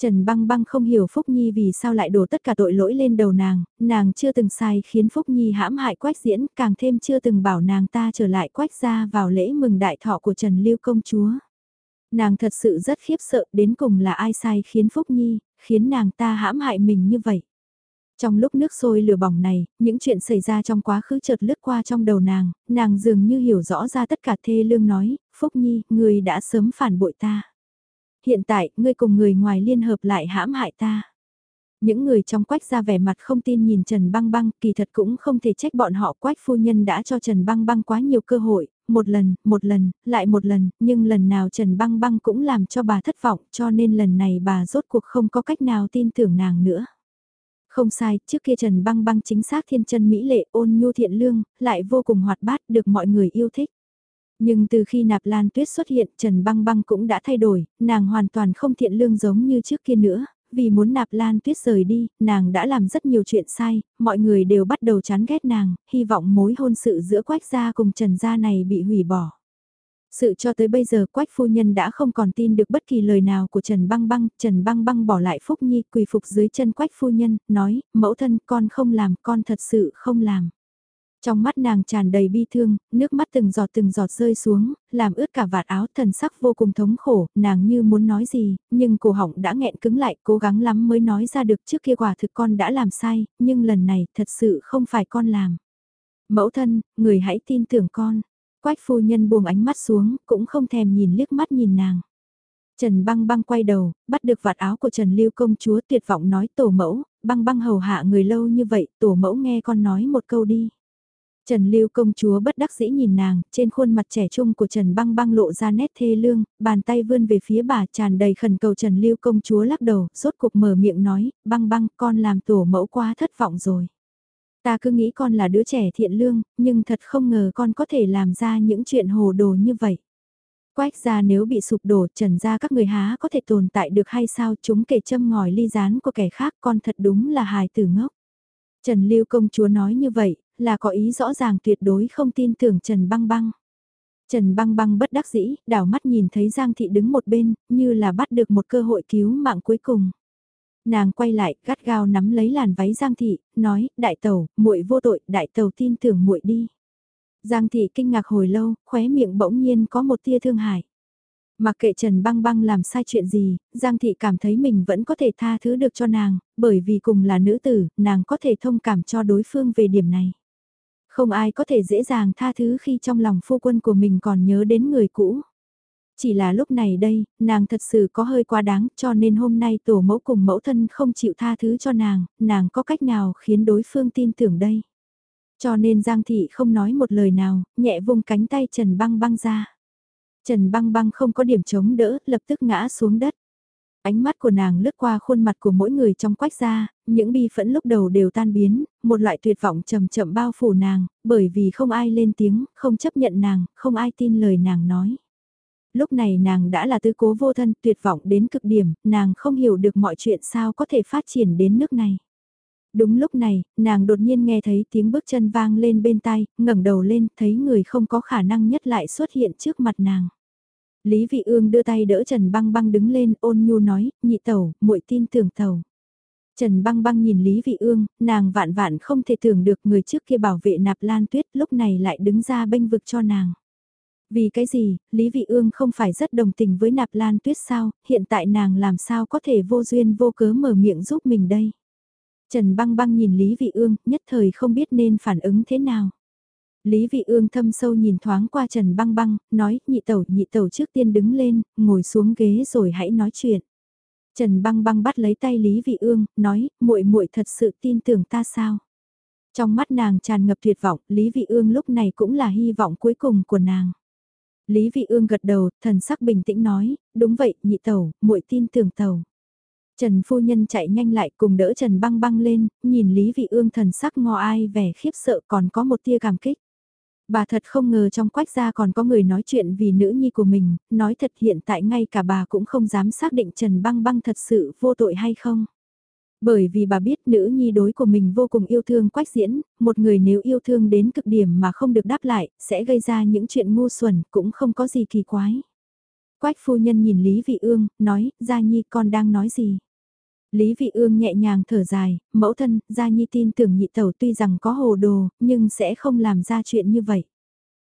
Trần băng băng không hiểu Phúc Nhi vì sao lại đổ tất cả tội lỗi lên đầu nàng, nàng chưa từng sai khiến Phúc Nhi hãm hại quách diễn, càng thêm chưa từng bảo nàng ta trở lại quách ra vào lễ mừng đại thọ của Trần Lưu Công Chúa. Nàng thật sự rất khiếp sợ đến cùng là ai sai khiến Phúc Nhi, khiến nàng ta hãm hại mình như vậy. Trong lúc nước sôi lửa bỏng này, những chuyện xảy ra trong quá khứ chợt lướt qua trong đầu nàng, nàng dường như hiểu rõ ra tất cả thê lương nói, Phúc Nhi, người đã sớm phản bội ta. Hiện tại, ngươi cùng người ngoài liên hợp lại hãm hại ta. Những người trong quách ra vẻ mặt không tin nhìn Trần Băng Băng, kỳ thật cũng không thể trách bọn họ quách phu nhân đã cho Trần Băng Băng quá nhiều cơ hội, một lần, một lần, lại một lần, nhưng lần nào Trần Băng Băng cũng làm cho bà thất vọng cho nên lần này bà rốt cuộc không có cách nào tin tưởng nàng nữa. Không sai, trước kia Trần Băng Băng chính xác thiên chân mỹ lệ ôn nhu thiện lương, lại vô cùng hoạt bát được mọi người yêu thích. Nhưng từ khi nạp lan tuyết xuất hiện Trần Băng Băng cũng đã thay đổi, nàng hoàn toàn không thiện lương giống như trước kia nữa, vì muốn nạp lan tuyết rời đi, nàng đã làm rất nhiều chuyện sai, mọi người đều bắt đầu chán ghét nàng, hy vọng mối hôn sự giữa quách gia cùng Trần gia này bị hủy bỏ. Sự cho tới bây giờ quách phu nhân đã không còn tin được bất kỳ lời nào của Trần Băng Băng, Trần Băng Băng bỏ lại Phúc Nhi quỳ phục dưới chân quách phu nhân, nói, mẫu thân con không làm, con thật sự không làm. Trong mắt nàng tràn đầy bi thương, nước mắt từng giọt từng giọt rơi xuống, làm ướt cả vạt áo thần sắc vô cùng thống khổ, nàng như muốn nói gì, nhưng cổ họng đã nghẹn cứng lại, cố gắng lắm mới nói ra được trước kia quả thực con đã làm sai, nhưng lần này thật sự không phải con làm. Mẫu thân, người hãy tin tưởng con. Quách phu nhân buông ánh mắt xuống, cũng không thèm nhìn liếc mắt nhìn nàng. Trần băng băng quay đầu, bắt được vạt áo của Trần Lưu công chúa tuyệt vọng nói tổ mẫu, băng băng hầu hạ người lâu như vậy, tổ mẫu nghe con nói một câu đi. Trần Lưu công chúa bất đắc dĩ nhìn nàng, trên khuôn mặt trẻ trung của Trần Băng Băng lộ ra nét thê lương, bàn tay vươn về phía bà tràn đầy khẩn cầu Trần Lưu công chúa lắc đầu, rốt cuộc mở miệng nói, băng băng con làm tổ mẫu quá thất vọng rồi. Ta cứ nghĩ con là đứa trẻ thiện lương, nhưng thật không ngờ con có thể làm ra những chuyện hồ đồ như vậy. Quách ra nếu bị sụp đổ trần ra các người há có thể tồn tại được hay sao chúng kể châm ngòi ly rán của kẻ khác con thật đúng là hài tử ngốc. Trần Lưu công chúa nói như vậy, là có ý rõ ràng tuyệt đối không tin tưởng Trần Băng Băng. Trần Băng Băng bất đắc dĩ, đảo mắt nhìn thấy Giang Thị đứng một bên, như là bắt được một cơ hội cứu mạng cuối cùng. Nàng quay lại, gắt gao nắm lấy làn váy Giang Thị, nói, đại tẩu, muội vô tội, đại tẩu tin tưởng muội đi. Giang Thị kinh ngạc hồi lâu, khóe miệng bỗng nhiên có một tia thương hại. Mặc kệ Trần Băng Băng làm sai chuyện gì, Giang Thị cảm thấy mình vẫn có thể tha thứ được cho nàng, bởi vì cùng là nữ tử, nàng có thể thông cảm cho đối phương về điểm này. Không ai có thể dễ dàng tha thứ khi trong lòng phu quân của mình còn nhớ đến người cũ. Chỉ là lúc này đây, nàng thật sự có hơi quá đáng cho nên hôm nay tổ mẫu cùng mẫu thân không chịu tha thứ cho nàng, nàng có cách nào khiến đối phương tin tưởng đây. Cho nên Giang Thị không nói một lời nào, nhẹ vung cánh tay Trần Băng Băng ra. Trần Băng Băng không có điểm chống đỡ, lập tức ngã xuống đất. Ánh mắt của nàng lướt qua khuôn mặt của mỗi người trong quách gia, những bi phẫn lúc đầu đều tan biến, một loại tuyệt vọng chậm chậm bao phủ nàng, bởi vì không ai lên tiếng, không chấp nhận nàng, không ai tin lời nàng nói. Lúc này nàng đã là tư cố vô thân tuyệt vọng đến cực điểm, nàng không hiểu được mọi chuyện sao có thể phát triển đến nước này. Đúng lúc này, nàng đột nhiên nghe thấy tiếng bước chân vang lên bên tai, ngẩng đầu lên, thấy người không có khả năng nhất lại xuất hiện trước mặt nàng. Lý Vị Ương đưa tay đỡ Trần Băng Băng đứng lên, ôn nhu nói, nhị tẩu, muội tin tưởng tẩu. Trần Băng Băng nhìn Lý Vị Ương, nàng vạn vạn không thể tưởng được người trước kia bảo vệ nạp lan tuyết lúc này lại đứng ra bênh vực cho nàng. Vì cái gì, Lý Vị Ương không phải rất đồng tình với nạp lan tuyết sao, hiện tại nàng làm sao có thể vô duyên vô cớ mở miệng giúp mình đây. Trần Băng Băng nhìn Lý Vị Ương, nhất thời không biết nên phản ứng thế nào. Lý Vị Ương thâm sâu nhìn thoáng qua Trần Băng Băng, nói, nhị tẩu, nhị tẩu trước tiên đứng lên, ngồi xuống ghế rồi hãy nói chuyện. Trần Băng Băng bắt lấy tay Lý Vị Ương, nói, muội muội thật sự tin tưởng ta sao? Trong mắt nàng tràn ngập tuyệt vọng, Lý Vị Ương lúc này cũng là hy vọng cuối cùng của nàng. Lý Vị Ương gật đầu, thần sắc bình tĩnh nói, đúng vậy, nhị tẩu, muội tin tưởng tẩu. Trần phu nhân chạy nhanh lại cùng đỡ Trần băng băng lên, nhìn Lý Vị Ương thần sắc ngò ai vẻ khiếp sợ còn có một tia cảm kích. Bà thật không ngờ trong quách gia còn có người nói chuyện vì nữ nhi của mình, nói thật hiện tại ngay cả bà cũng không dám xác định Trần băng băng thật sự vô tội hay không. Bởi vì bà biết nữ nhi đối của mình vô cùng yêu thương quách diễn, một người nếu yêu thương đến cực điểm mà không được đáp lại, sẽ gây ra những chuyện ngu xuẩn cũng không có gì kỳ quái. Quách phu nhân nhìn Lý Vị Ương, nói, Gia Nhi con đang nói gì? Lý Vị Ương nhẹ nhàng thở dài, mẫu thân, Gia Nhi tin tưởng nhị tẩu tuy rằng có hồ đồ, nhưng sẽ không làm ra chuyện như vậy.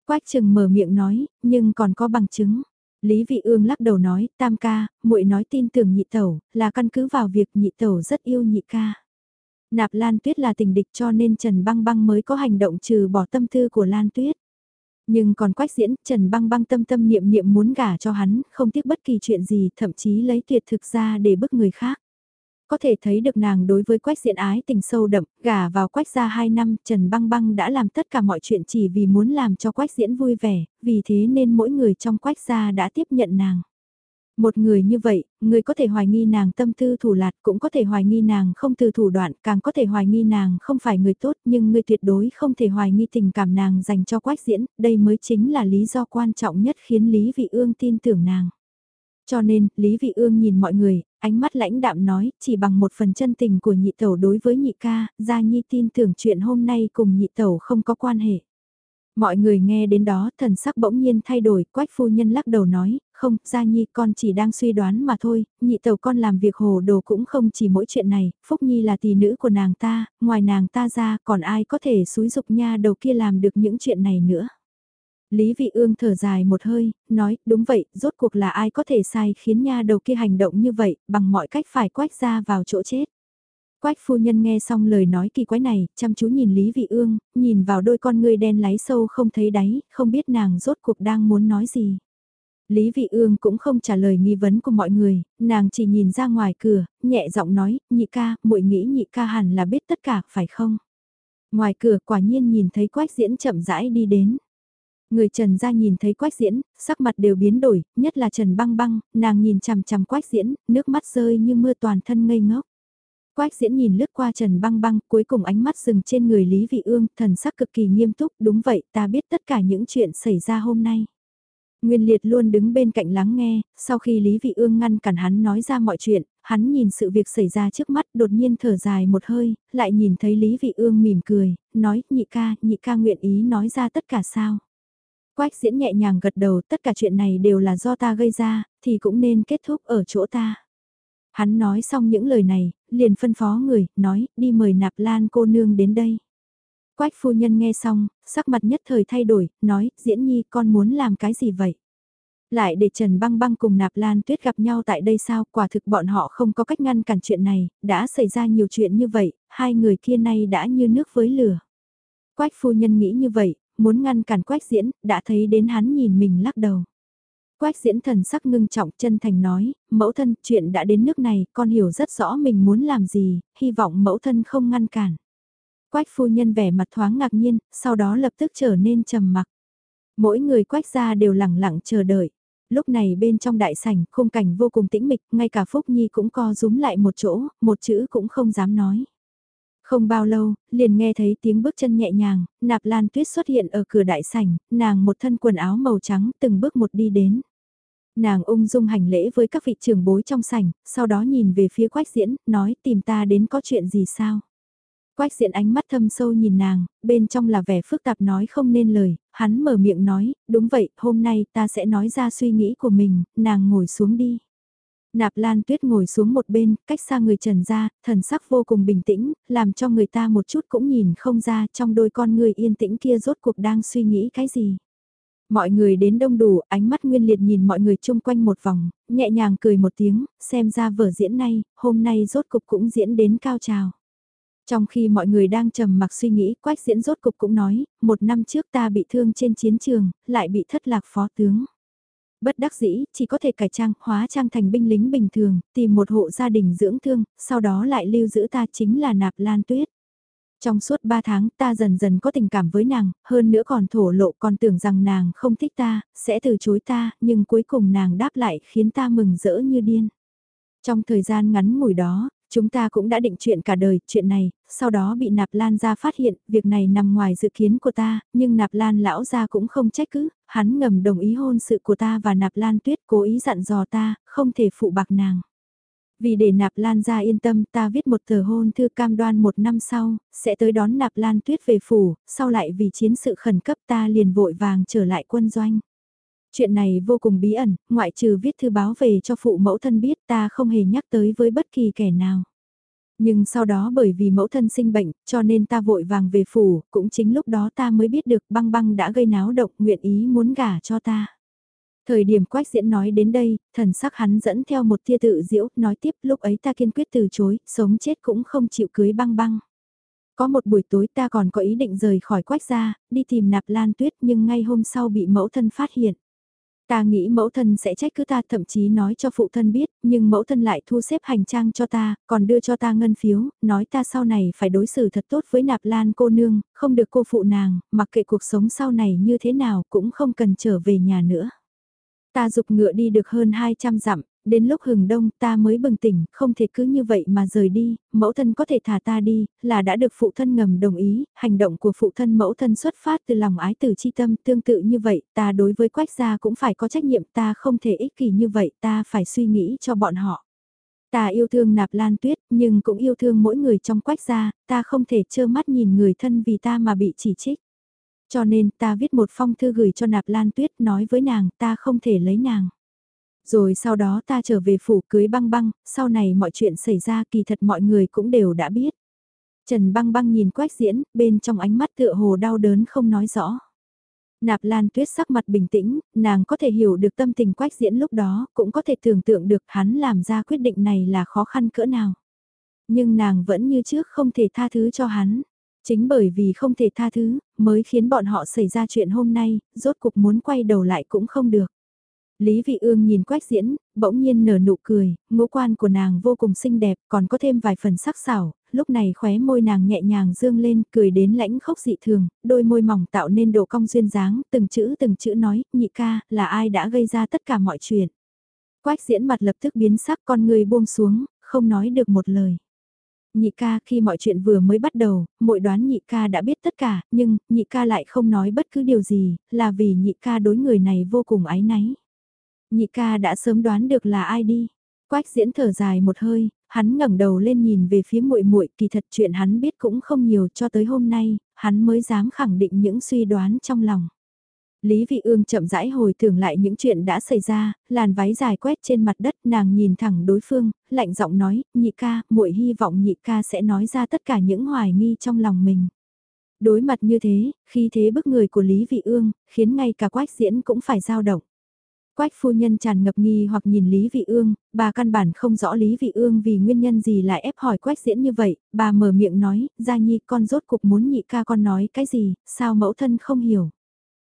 Quách trừng mở miệng nói, nhưng còn có bằng chứng. Lý Vị Ương lắc đầu nói, tam ca, muội nói tin tưởng nhị tẩu, là căn cứ vào việc nhị tẩu rất yêu nhị ca. Nạp Lan Tuyết là tình địch cho nên Trần Băng Băng mới có hành động trừ bỏ tâm tư của Lan Tuyết. Nhưng còn quách diễn, Trần Băng Băng tâm tâm niệm niệm muốn gả cho hắn, không tiếc bất kỳ chuyện gì, thậm chí lấy tuyệt thực ra để bức người khác có thể thấy được nàng đối với quách diện ái tình sâu đậm, gả vào quách gia 2 năm, Trần Băng Băng đã làm tất cả mọi chuyện chỉ vì muốn làm cho quách diễn vui vẻ, vì thế nên mỗi người trong quách gia đã tiếp nhận nàng. Một người như vậy, người có thể hoài nghi nàng tâm tư thủ lạt, cũng có thể hoài nghi nàng không từ thủ đoạn, càng có thể hoài nghi nàng không phải người tốt, nhưng người tuyệt đối không thể hoài nghi tình cảm nàng dành cho quách diễn, đây mới chính là lý do quan trọng nhất khiến Lý Vị Ương tin tưởng nàng. Cho nên, Lý Vị Ương nhìn mọi người, ánh mắt lãnh đạm nói, chỉ bằng một phần chân tình của nhị tẩu đối với nhị ca, Gia Nhi tin tưởng chuyện hôm nay cùng nhị tẩu không có quan hệ. Mọi người nghe đến đó thần sắc bỗng nhiên thay đổi, quách phu nhân lắc đầu nói, không, Gia Nhi con chỉ đang suy đoán mà thôi, nhị tẩu con làm việc hồ đồ cũng không chỉ mỗi chuyện này, Phúc Nhi là tỷ nữ của nàng ta, ngoài nàng ta ra còn ai có thể xúi dục nha đầu kia làm được những chuyện này nữa. Lý Vị Ương thở dài một hơi, nói, đúng vậy, rốt cuộc là ai có thể sai khiến nha đầu kia hành động như vậy, bằng mọi cách phải quách ra vào chỗ chết. Quách phu nhân nghe xong lời nói kỳ quái này, chăm chú nhìn Lý Vị Ương, nhìn vào đôi con ngươi đen láy sâu không thấy đáy, không biết nàng rốt cuộc đang muốn nói gì. Lý Vị Ương cũng không trả lời nghi vấn của mọi người, nàng chỉ nhìn ra ngoài cửa, nhẹ giọng nói, nhị ca, muội nghĩ nhị ca hẳn là biết tất cả, phải không? Ngoài cửa quả nhiên nhìn thấy quách diễn chậm rãi đi đến. Người Trần ra nhìn thấy quách diễn, sắc mặt đều biến đổi, nhất là Trần băng băng, nàng nhìn chằm chằm quách diễn, nước mắt rơi như mưa toàn thân ngây ngốc. Quách diễn nhìn lướt qua Trần băng băng, cuối cùng ánh mắt dừng trên người Lý Vị Ương, thần sắc cực kỳ nghiêm túc, đúng vậy, ta biết tất cả những chuyện xảy ra hôm nay. Nguyên Liệt luôn đứng bên cạnh lắng nghe, sau khi Lý Vị Ương ngăn cản hắn nói ra mọi chuyện, hắn nhìn sự việc xảy ra trước mắt đột nhiên thở dài một hơi, lại nhìn thấy Lý Vị Ương mỉm cười, nói, nhị ca, nhị ca nguyện ý nói ra tất cả sao. Quách diễn nhẹ nhàng gật đầu tất cả chuyện này đều là do ta gây ra, thì cũng nên kết thúc ở chỗ ta. Hắn nói xong những lời này, liền phân phó người, nói, đi mời nạp lan cô nương đến đây. Quách phu nhân nghe xong, sắc mặt nhất thời thay đổi, nói, diễn nhi con muốn làm cái gì vậy? Lại để Trần Băng Băng cùng Nạp Lan Tuyết gặp nhau tại đây sao, quả thực bọn họ không có cách ngăn cản chuyện này, đã xảy ra nhiều chuyện như vậy, hai người kia nay đã như nước với lửa. Quách phu nhân nghĩ như vậy, muốn ngăn cản quách diễn, đã thấy đến hắn nhìn mình lắc đầu. Quách diễn thần sắc ngưng trọng chân thành nói, mẫu thân chuyện đã đến nước này, con hiểu rất rõ mình muốn làm gì, hy vọng mẫu thân không ngăn cản. Quách phu nhân vẻ mặt thoáng ngạc nhiên, sau đó lập tức trở nên trầm mặc. Mỗi người quách gia đều lẳng lặng chờ đợi. Lúc này bên trong đại sảnh, khung cảnh vô cùng tĩnh mịch, ngay cả Phúc Nhi cũng co rúm lại một chỗ, một chữ cũng không dám nói. Không bao lâu, liền nghe thấy tiếng bước chân nhẹ nhàng, nạp lan tuyết xuất hiện ở cửa đại sảnh, nàng một thân quần áo màu trắng từng bước một đi đến. Nàng ung dung hành lễ với các vị trưởng bối trong sảnh, sau đó nhìn về phía quách diễn, nói tìm ta đến có chuyện gì sao. Quách diện ánh mắt thâm sâu nhìn nàng, bên trong là vẻ phức tạp nói không nên lời, hắn mở miệng nói, đúng vậy, hôm nay ta sẽ nói ra suy nghĩ của mình, nàng ngồi xuống đi. Nạp Lan Tuyết ngồi xuống một bên, cách xa người Trần ra, thần sắc vô cùng bình tĩnh, làm cho người ta một chút cũng nhìn không ra trong đôi con người yên tĩnh kia rốt cuộc đang suy nghĩ cái gì. Mọi người đến đông đủ, ánh mắt nguyên liệt nhìn mọi người chung quanh một vòng, nhẹ nhàng cười một tiếng, xem ra vở diễn này, hôm nay rốt cục cũng diễn đến cao trào. Trong khi mọi người đang trầm mặc suy nghĩ, quách diễn rốt cục cũng nói, một năm trước ta bị thương trên chiến trường, lại bị thất lạc phó tướng. Bất đắc dĩ, chỉ có thể cải trang, hóa trang thành binh lính bình thường, tìm một hộ gia đình dưỡng thương, sau đó lại lưu giữ ta chính là nạp lan tuyết. Trong suốt 3 tháng ta dần dần có tình cảm với nàng, hơn nữa còn thổ lộ còn tưởng rằng nàng không thích ta, sẽ từ chối ta, nhưng cuối cùng nàng đáp lại khiến ta mừng rỡ như điên. Trong thời gian ngắn ngủi đó, Chúng ta cũng đã định chuyện cả đời, chuyện này, sau đó bị nạp lan ra phát hiện, việc này nằm ngoài dự kiến của ta, nhưng nạp lan lão ra cũng không trách cứ, hắn ngầm đồng ý hôn sự của ta và nạp lan tuyết cố ý dặn dò ta, không thể phụ bạc nàng. Vì để nạp lan ra yên tâm ta viết một tờ hôn thư cam đoan một năm sau, sẽ tới đón nạp lan tuyết về phủ, sau lại vì chiến sự khẩn cấp ta liền vội vàng trở lại quân doanh. Chuyện này vô cùng bí ẩn, ngoại trừ viết thư báo về cho phụ mẫu thân biết ta không hề nhắc tới với bất kỳ kẻ nào. Nhưng sau đó bởi vì mẫu thân sinh bệnh, cho nên ta vội vàng về phủ, cũng chính lúc đó ta mới biết được băng băng đã gây náo động nguyện ý muốn gả cho ta. Thời điểm quách diễn nói đến đây, thần sắc hắn dẫn theo một tia tự diễu, nói tiếp lúc ấy ta kiên quyết từ chối, sống chết cũng không chịu cưới băng băng. Có một buổi tối ta còn có ý định rời khỏi quách gia, đi tìm nạp lan tuyết nhưng ngay hôm sau bị mẫu thân phát hiện. Ta nghĩ mẫu thân sẽ trách cứ ta thậm chí nói cho phụ thân biết, nhưng mẫu thân lại thu xếp hành trang cho ta, còn đưa cho ta ngân phiếu, nói ta sau này phải đối xử thật tốt với nạp lan cô nương, không được cô phụ nàng, mặc kệ cuộc sống sau này như thế nào cũng không cần trở về nhà nữa. Ta dục ngựa đi được hơn 200 dặm, đến lúc hừng đông ta mới bừng tỉnh, không thể cứ như vậy mà rời đi, mẫu thân có thể thả ta đi, là đã được phụ thân ngầm đồng ý, hành động của phụ thân mẫu thân xuất phát từ lòng ái từ chi tâm tương tự như vậy, ta đối với quách gia cũng phải có trách nhiệm, ta không thể ích kỷ như vậy, ta phải suy nghĩ cho bọn họ. Ta yêu thương nạp lan tuyết, nhưng cũng yêu thương mỗi người trong quách gia, ta không thể trơ mắt nhìn người thân vì ta mà bị chỉ trích. Cho nên ta viết một phong thư gửi cho nạp lan tuyết nói với nàng ta không thể lấy nàng. Rồi sau đó ta trở về phủ cưới băng băng, sau này mọi chuyện xảy ra kỳ thật mọi người cũng đều đã biết. Trần băng băng nhìn quách diễn, bên trong ánh mắt tựa hồ đau đớn không nói rõ. Nạp Lan Tuyết sắc mặt bình tĩnh, nàng có thể hiểu được tâm tình quách diễn lúc đó, cũng có thể tưởng tượng được hắn làm ra quyết định này là khó khăn cỡ nào. Nhưng nàng vẫn như trước không thể tha thứ cho hắn. Chính bởi vì không thể tha thứ, mới khiến bọn họ xảy ra chuyện hôm nay, rốt cuộc muốn quay đầu lại cũng không được. Lý Vị Ương nhìn Quách Diễn, bỗng nhiên nở nụ cười, ngũ quan của nàng vô cùng xinh đẹp, còn có thêm vài phần sắc sảo, lúc này khóe môi nàng nhẹ nhàng dương lên, cười đến lãnh khốc dị thường, đôi môi mỏng tạo nên độ cong duyên dáng, từng chữ từng chữ nói, nhị ca, là ai đã gây ra tất cả mọi chuyện. Quách Diễn mặt lập tức biến sắc con người buông xuống, không nói được một lời. Nhị ca khi mọi chuyện vừa mới bắt đầu, muội đoán nhị ca đã biết tất cả, nhưng nhị ca lại không nói bất cứ điều gì, là vì nhị ca đối người này vô cùng ái náy. Nhị ca đã sớm đoán được là ai đi. Quách diễn thở dài một hơi, hắn ngẩng đầu lên nhìn về phía muội muội, kỳ thật chuyện hắn biết cũng không nhiều cho tới hôm nay, hắn mới dám khẳng định những suy đoán trong lòng. Lý Vị Ương chậm rãi hồi tưởng lại những chuyện đã xảy ra, làn váy dài quét trên mặt đất, nàng nhìn thẳng đối phương, lạnh giọng nói, nhị ca, muội hy vọng nhị ca sẽ nói ra tất cả những hoài nghi trong lòng mình. Đối mặt như thế, khi thế bức người của Lý Vị Ương, khiến ngay cả quách diễn cũng phải dao động. Quách phu nhân tràn ngập nghi hoặc nhìn Lý Vị Ương, bà căn bản không rõ Lý Vị Ương vì nguyên nhân gì lại ép hỏi Quách diễn như vậy, bà mở miệng nói, Gia Nhi con rốt cục muốn nhị ca con nói cái gì, sao mẫu thân không hiểu.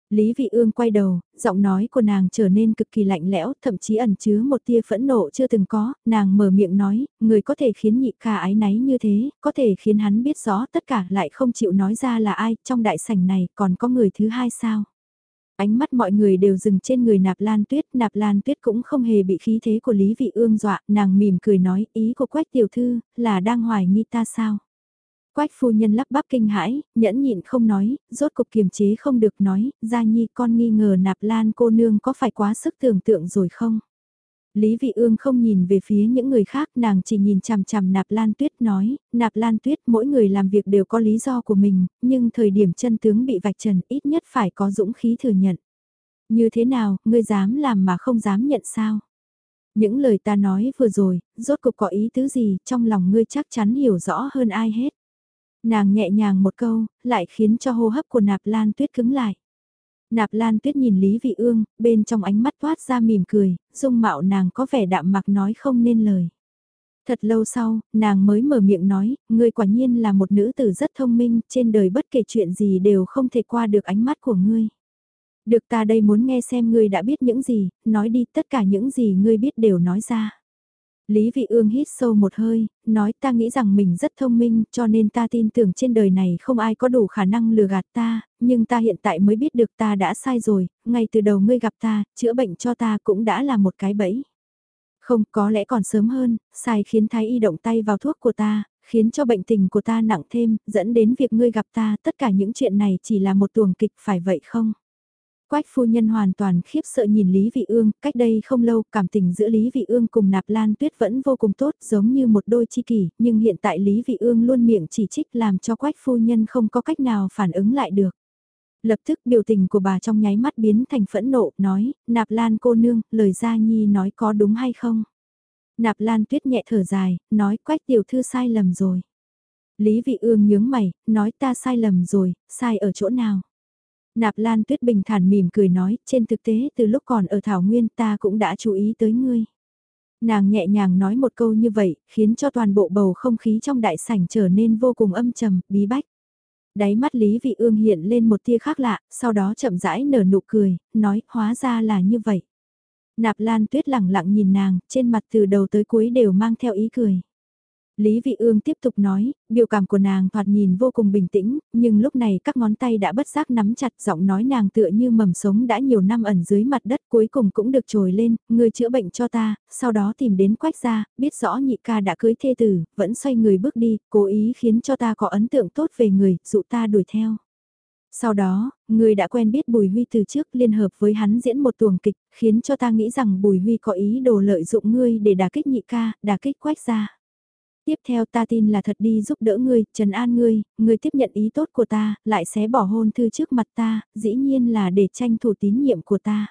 Lý Vị Ương quay đầu, giọng nói của nàng trở nên cực kỳ lạnh lẽo, thậm chí ẩn chứa một tia phẫn nộ chưa từng có, nàng mở miệng nói, người có thể khiến nhị ca ái náy như thế, có thể khiến hắn biết rõ tất cả lại không chịu nói ra là ai, trong đại sảnh này còn có người thứ hai sao. Ánh mắt mọi người đều dừng trên người nạp lan tuyết, nạp lan tuyết cũng không hề bị khí thế của Lý Vị Ương dọa, nàng mỉm cười nói ý của quách tiểu thư, là đang hoài nghi ta sao. Quách phu nhân lắp bắp kinh hãi, nhẫn nhịn không nói, rốt cục kiềm chế không được nói, gia nhi con nghi ngờ nạp lan cô nương có phải quá sức tưởng tượng rồi không? Lý Vị Ương không nhìn về phía những người khác, nàng chỉ nhìn chằm chằm Nạp Lan Tuyết nói, Nạp Lan Tuyết mỗi người làm việc đều có lý do của mình, nhưng thời điểm chân tướng bị vạch trần ít nhất phải có dũng khí thừa nhận. Như thế nào, ngươi dám làm mà không dám nhận sao? Những lời ta nói vừa rồi, rốt cục có ý tứ gì, trong lòng ngươi chắc chắn hiểu rõ hơn ai hết. Nàng nhẹ nhàng một câu, lại khiến cho hô hấp của Nạp Lan Tuyết cứng lại. Nạp Lan Tuyết nhìn Lý Vị Ương, bên trong ánh mắt toát ra mỉm cười, dung mạo nàng có vẻ đạm mặc nói không nên lời. Thật lâu sau, nàng mới mở miệng nói, ngươi quả nhiên là một nữ tử rất thông minh, trên đời bất kể chuyện gì đều không thể qua được ánh mắt của ngươi. Được ta đây muốn nghe xem ngươi đã biết những gì, nói đi tất cả những gì ngươi biết đều nói ra. Lý Vị Ương hít sâu một hơi, nói ta nghĩ rằng mình rất thông minh cho nên ta tin tưởng trên đời này không ai có đủ khả năng lừa gạt ta, nhưng ta hiện tại mới biết được ta đã sai rồi, ngay từ đầu ngươi gặp ta, chữa bệnh cho ta cũng đã là một cái bẫy. Không, có lẽ còn sớm hơn, sai khiến thái y động tay vào thuốc của ta, khiến cho bệnh tình của ta nặng thêm, dẫn đến việc ngươi gặp ta, tất cả những chuyện này chỉ là một tuồng kịch phải vậy không? Quách phu nhân hoàn toàn khiếp sợ nhìn Lý Vị Ương, cách đây không lâu cảm tình giữa Lý Vị Ương cùng Nạp Lan Tuyết vẫn vô cùng tốt giống như một đôi chi kỷ, nhưng hiện tại Lý Vị Ương luôn miệng chỉ trích làm cho Quách phu nhân không có cách nào phản ứng lại được. Lập tức biểu tình của bà trong nháy mắt biến thành phẫn nộ, nói, Nạp Lan cô nương, lời Gia Nhi nói có đúng hay không? Nạp Lan Tuyết nhẹ thở dài, nói Quách tiểu thư sai lầm rồi. Lý Vị Ương nhướng mày, nói ta sai lầm rồi, sai ở chỗ nào? Nạp Lan Tuyết bình thản mỉm cười nói, trên thực tế từ lúc còn ở Thảo Nguyên ta cũng đã chú ý tới ngươi. Nàng nhẹ nhàng nói một câu như vậy, khiến cho toàn bộ bầu không khí trong đại sảnh trở nên vô cùng âm trầm, bí bách. Đáy mắt Lý Vị Ương hiện lên một tia khác lạ, sau đó chậm rãi nở nụ cười, nói, hóa ra là như vậy. Nạp Lan Tuyết lặng lặng nhìn nàng, trên mặt từ đầu tới cuối đều mang theo ý cười. Lý Vị Ương tiếp tục nói, biểu cảm của nàng thoạt nhìn vô cùng bình tĩnh, nhưng lúc này các ngón tay đã bất giác nắm chặt giọng nói nàng tựa như mầm sống đã nhiều năm ẩn dưới mặt đất cuối cùng cũng được trồi lên, người chữa bệnh cho ta, sau đó tìm đến quách gia, biết rõ nhị ca đã cưới thê tử, vẫn xoay người bước đi, cố ý khiến cho ta có ấn tượng tốt về người, dụ ta đuổi theo. Sau đó, người đã quen biết Bùi Huy từ trước liên hợp với hắn diễn một tuồng kịch, khiến cho ta nghĩ rằng Bùi Huy có ý đồ lợi dụng ngươi để đả kích nhị ca, đả kích quách gia. Tiếp theo ta tin là thật đi giúp đỡ ngươi, trần an ngươi, ngươi tiếp nhận ý tốt của ta, lại xé bỏ hôn thư trước mặt ta, dĩ nhiên là để tranh thủ tín nhiệm của ta.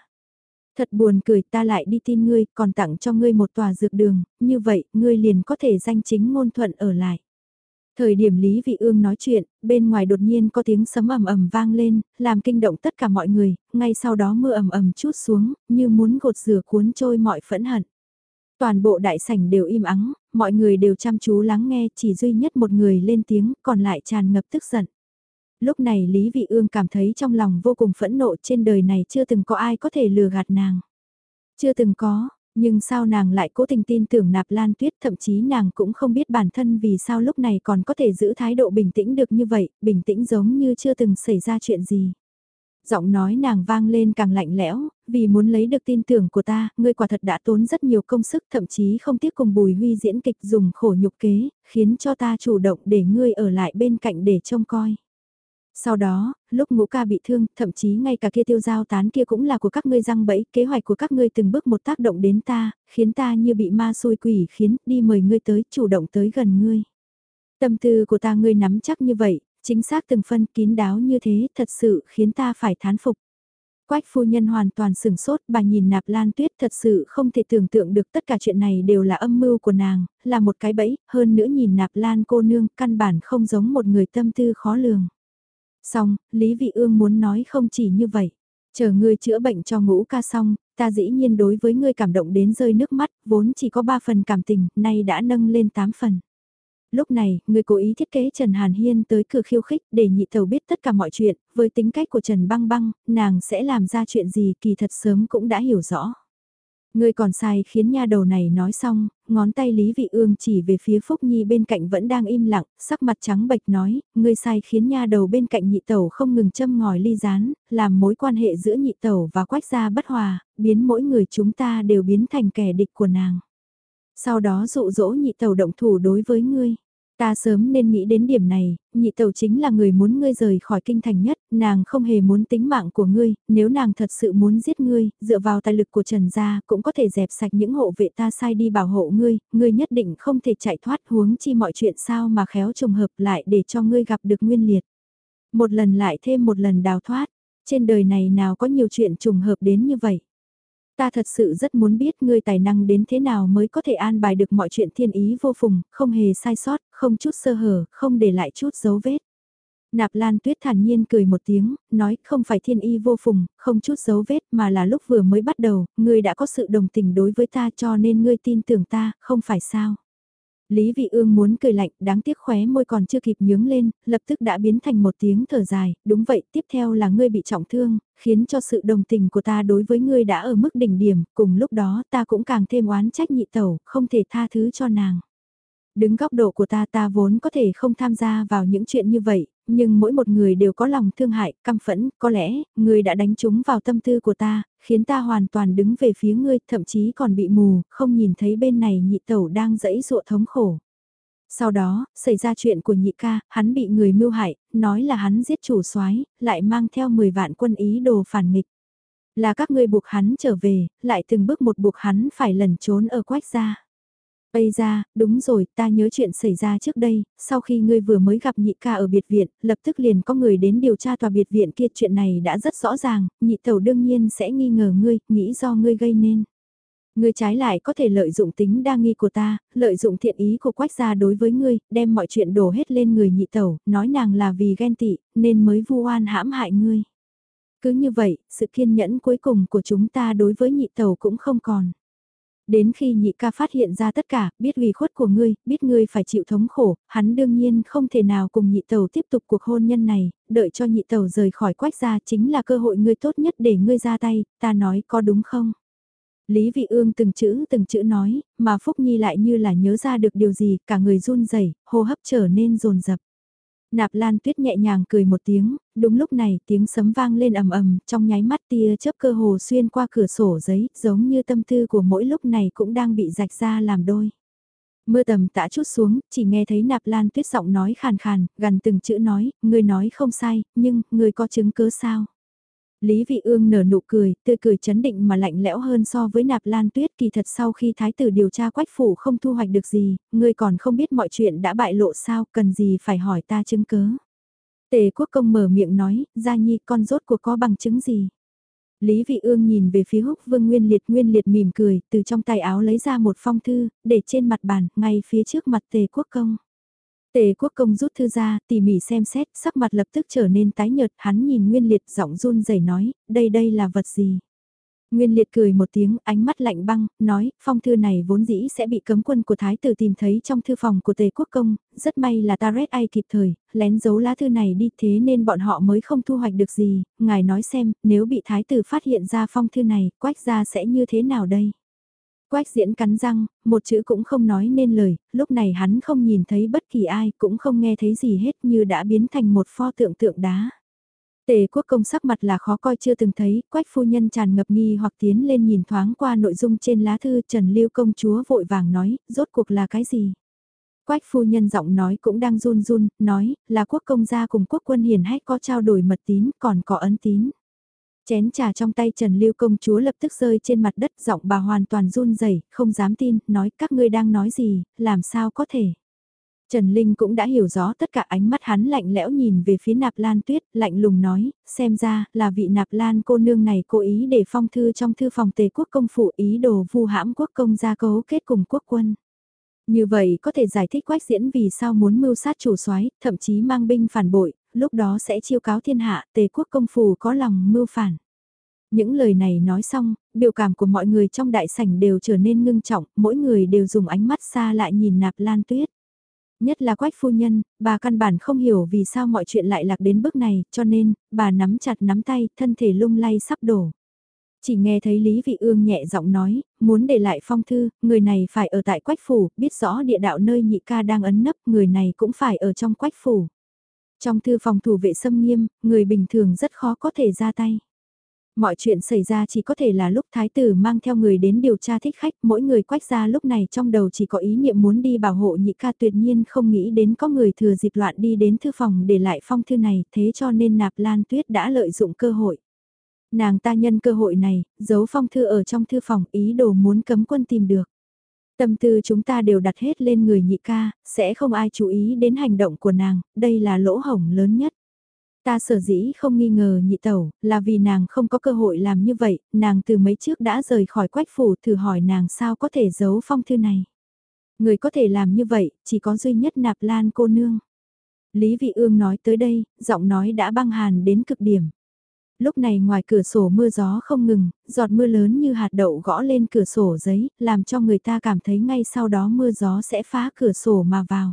Thật buồn cười ta lại đi tin ngươi, còn tặng cho ngươi một tòa dược đường, như vậy, ngươi liền có thể danh chính ngôn thuận ở lại. Thời điểm Lý Vị Ương nói chuyện, bên ngoài đột nhiên có tiếng sấm ầm ầm vang lên, làm kinh động tất cả mọi người, ngay sau đó mưa ầm ầm chút xuống, như muốn gột rửa cuốn trôi mọi phẫn hận. Toàn bộ đại sảnh đều im ắng, mọi người đều chăm chú lắng nghe, chỉ duy nhất một người lên tiếng, còn lại tràn ngập tức giận. Lúc này Lý Vị Ương cảm thấy trong lòng vô cùng phẫn nộ trên đời này chưa từng có ai có thể lừa gạt nàng. Chưa từng có, nhưng sao nàng lại cố tình tin tưởng nạp lan tuyết thậm chí nàng cũng không biết bản thân vì sao lúc này còn có thể giữ thái độ bình tĩnh được như vậy, bình tĩnh giống như chưa từng xảy ra chuyện gì. Giọng nói nàng vang lên càng lạnh lẽo, vì muốn lấy được tin tưởng của ta, ngươi quả thật đã tốn rất nhiều công sức thậm chí không tiếc cùng bùi huy diễn kịch dùng khổ nhục kế, khiến cho ta chủ động để ngươi ở lại bên cạnh để trông coi. Sau đó, lúc ngũ ca bị thương, thậm chí ngay cả kia tiêu giao tán kia cũng là của các ngươi răng bẫy, kế hoạch của các ngươi từng bước một tác động đến ta, khiến ta như bị ma xôi quỷ khiến, đi mời ngươi tới, chủ động tới gần ngươi. Tâm tư của ta ngươi nắm chắc như vậy, chính xác từng phân kín đáo như thế, thật sự khiến ta phải thán phục. Quách phu nhân hoàn toàn sửng sốt, bà nhìn nạp lan tuyết thật sự không thể tưởng tượng được tất cả chuyện này đều là âm mưu của nàng, là một cái bẫy, hơn nữa nhìn nạp lan cô nương căn bản không giống một người tâm tư khó lường. Xong, Lý Vị Ương muốn nói không chỉ như vậy. Chờ ngươi chữa bệnh cho ngũ ca xong, ta dĩ nhiên đối với ngươi cảm động đến rơi nước mắt, vốn chỉ có 3 phần cảm tình, nay đã nâng lên 8 phần. Lúc này, người cố ý thiết kế Trần Hàn Hiên tới cửa khiêu khích để nhị tàu biết tất cả mọi chuyện, với tính cách của Trần Băng Băng, nàng sẽ làm ra chuyện gì kỳ thật sớm cũng đã hiểu rõ. người còn sai khiến nha đầu này nói xong, ngón tay Lý Vị Ương chỉ về phía Phúc Nhi bên cạnh vẫn đang im lặng, sắc mặt trắng bệch nói, người sai khiến nha đầu bên cạnh nhị tẩu không ngừng châm ngòi ly rán, làm mối quan hệ giữa nhị tẩu và quách gia bất hòa, biến mỗi người chúng ta đều biến thành kẻ địch của nàng. Sau đó dụ dỗ nhị tàu động thủ đối với ngươi. Ta sớm nên nghĩ đến điểm này, nhị tàu chính là người muốn ngươi rời khỏi kinh thành nhất, nàng không hề muốn tính mạng của ngươi, nếu nàng thật sự muốn giết ngươi, dựa vào tài lực của Trần Gia cũng có thể dẹp sạch những hộ vệ ta sai đi bảo hộ ngươi, ngươi nhất định không thể chạy thoát huống chi mọi chuyện sao mà khéo trùng hợp lại để cho ngươi gặp được nguyên liệt. Một lần lại thêm một lần đào thoát, trên đời này nào có nhiều chuyện trùng hợp đến như vậy. Ta thật sự rất muốn biết ngươi tài năng đến thế nào mới có thể an bài được mọi chuyện thiên ý vô phùng, không hề sai sót, không chút sơ hở, không để lại chút dấu vết. Nạp Lan Tuyết thản nhiên cười một tiếng, nói không phải thiên y vô phùng, không chút dấu vết mà là lúc vừa mới bắt đầu, ngươi đã có sự đồng tình đối với ta cho nên ngươi tin tưởng ta, không phải sao. Lý Vị Ương muốn cười lạnh, đáng tiếc khóe môi còn chưa kịp nhướng lên, lập tức đã biến thành một tiếng thở dài, đúng vậy, tiếp theo là ngươi bị trọng thương, khiến cho sự đồng tình của ta đối với ngươi đã ở mức đỉnh điểm, cùng lúc đó ta cũng càng thêm oán trách nhị tẩu, không thể tha thứ cho nàng. Đứng góc độ của ta ta vốn có thể không tham gia vào những chuyện như vậy, nhưng mỗi một người đều có lòng thương hại, căm phẫn, có lẽ, ngươi đã đánh trúng vào tâm tư của ta, khiến ta hoàn toàn đứng về phía ngươi, thậm chí còn bị mù, không nhìn thấy bên này nhị tẩu đang dẫy dụa thống khổ. Sau đó, xảy ra chuyện của nhị ca, hắn bị người mưu hại, nói là hắn giết chủ soái lại mang theo 10 vạn quân ý đồ phản nghịch. Là các ngươi buộc hắn trở về, lại từng bước một buộc hắn phải lẩn trốn ở quách gia. Ây ra, đúng rồi, ta nhớ chuyện xảy ra trước đây, sau khi ngươi vừa mới gặp nhị ca ở biệt viện, lập tức liền có người đến điều tra tòa biệt viện kia chuyện này đã rất rõ ràng, nhị tẩu đương nhiên sẽ nghi ngờ ngươi, nghĩ do ngươi gây nên. Ngươi trái lại có thể lợi dụng tính đa nghi của ta, lợi dụng thiện ý của quách gia đối với ngươi, đem mọi chuyện đổ hết lên người nhị tẩu, nói nàng là vì ghen tị, nên mới vu oan hãm hại ngươi. Cứ như vậy, sự kiên nhẫn cuối cùng của chúng ta đối với nhị tẩu cũng không còn. Đến khi nhị ca phát hiện ra tất cả, biết ủy khuất của ngươi, biết ngươi phải chịu thống khổ, hắn đương nhiên không thể nào cùng nhị tàu tiếp tục cuộc hôn nhân này, đợi cho nhị tàu rời khỏi quách gia chính là cơ hội ngươi tốt nhất để ngươi ra tay, ta nói có đúng không? Lý Vị Ương từng chữ từng chữ nói, mà Phúc Nhi lại như là nhớ ra được điều gì, cả người run rẩy, hô hấp trở nên rồn rập. Nạp Lan Tuyết nhẹ nhàng cười một tiếng, đúng lúc này tiếng sấm vang lên ầm ầm, trong nháy mắt tia chớp cơ hồ xuyên qua cửa sổ giấy, giống như tâm tư của mỗi lúc này cũng đang bị rạch ra làm đôi. Mưa tầm tã chút xuống, chỉ nghe thấy Nạp Lan Tuyết giọng nói khàn khàn, gần từng chữ nói, người nói không sai, nhưng người có chứng cứ sao? Lý Vị Ương nở nụ cười, tươi cười chấn định mà lạnh lẽo hơn so với nạp lan tuyết kỳ thật sau khi thái tử điều tra quách phủ không thu hoạch được gì, ngươi còn không biết mọi chuyện đã bại lộ sao, cần gì phải hỏi ta chứng cớ. Tề quốc công mở miệng nói, gia nhi con rốt cuộc có bằng chứng gì. Lý Vị Ương nhìn về phía húc vương Nguyên Liệt Nguyên Liệt mỉm cười, từ trong tay áo lấy ra một phong thư, để trên mặt bàn, ngay phía trước mặt tề quốc công. Tề quốc công rút thư ra, tỉ mỉ xem xét, sắc mặt lập tức trở nên tái nhợt, hắn nhìn Nguyên Liệt giọng run rẩy nói, đây đây là vật gì? Nguyên Liệt cười một tiếng, ánh mắt lạnh băng, nói, phong thư này vốn dĩ sẽ bị cấm quân của Thái tử tìm thấy trong thư phòng của Tề Quốc Công, rất may là ta rét ai kịp thời, lén giấu lá thư này đi thế nên bọn họ mới không thu hoạch được gì, ngài nói xem, nếu bị Thái tử phát hiện ra phong thư này, quách ra sẽ như thế nào đây? Quách diễn cắn răng, một chữ cũng không nói nên lời, lúc này hắn không nhìn thấy bất kỳ ai, cũng không nghe thấy gì hết như đã biến thành một pho tượng tượng đá. Tề quốc công sắc mặt là khó coi chưa từng thấy, quách phu nhân tràn ngập nghi hoặc tiến lên nhìn thoáng qua nội dung trên lá thư Trần Lưu công chúa vội vàng nói, rốt cuộc là cái gì? Quách phu nhân giọng nói cũng đang run run, nói, là quốc công gia cùng quốc quân hiền hách có trao đổi mật tín, còn có ấn tín. Chén trà trong tay Trần Lưu công chúa lập tức rơi trên mặt đất, giọng bà hoàn toàn run rẩy, không dám tin, nói các ngươi đang nói gì, làm sao có thể. Trần Linh cũng đã hiểu rõ tất cả ánh mắt hắn lạnh lẽo nhìn về phía nạp lan tuyết, lạnh lùng nói, xem ra là vị nạp lan cô nương này cố ý để phong thư trong thư phòng tề quốc công phụ ý đồ vu hãm quốc công gia cấu kết cùng quốc quân. Như vậy có thể giải thích quách diễn vì sao muốn mưu sát chủ soái thậm chí mang binh phản bội, lúc đó sẽ chiêu cáo thiên hạ tề quốc công phủ có lòng mưu phản. Những lời này nói xong, biểu cảm của mọi người trong đại sảnh đều trở nên ngưng trọng, mỗi người đều dùng ánh mắt xa lại nhìn nạp lan tuyết. Nhất là quách phu nhân, bà căn bản không hiểu vì sao mọi chuyện lại lạc đến bước này, cho nên, bà nắm chặt nắm tay, thân thể lung lay sắp đổ. Chỉ nghe thấy Lý Vị Ương nhẹ giọng nói, muốn để lại phong thư, người này phải ở tại quách phủ, biết rõ địa đạo nơi nhị ca đang ấn nấp, người này cũng phải ở trong quách phủ. Trong thư phòng thủ vệ xâm nghiêm, người bình thường rất khó có thể ra tay. Mọi chuyện xảy ra chỉ có thể là lúc thái tử mang theo người đến điều tra thích khách, mỗi người quách ra lúc này trong đầu chỉ có ý niệm muốn đi bảo hộ nhị ca tuyệt nhiên không nghĩ đến có người thừa dịp loạn đi đến thư phòng để lại phong thư này, thế cho nên nạp lan tuyết đã lợi dụng cơ hội. Nàng ta nhân cơ hội này, giấu phong thư ở trong thư phòng ý đồ muốn cấm quân tìm được. Tâm tư chúng ta đều đặt hết lên người nhị ca, sẽ không ai chú ý đến hành động của nàng, đây là lỗ hổng lớn nhất. Ta sở dĩ không nghi ngờ nhị tẩu, là vì nàng không có cơ hội làm như vậy, nàng từ mấy trước đã rời khỏi quách phủ thử hỏi nàng sao có thể giấu phong thư này. Người có thể làm như vậy, chỉ có duy nhất nạp lan cô nương. Lý Vị Ương nói tới đây, giọng nói đã băng hàn đến cực điểm lúc này ngoài cửa sổ mưa gió không ngừng, giọt mưa lớn như hạt đậu gõ lên cửa sổ giấy, làm cho người ta cảm thấy ngay sau đó mưa gió sẽ phá cửa sổ mà vào.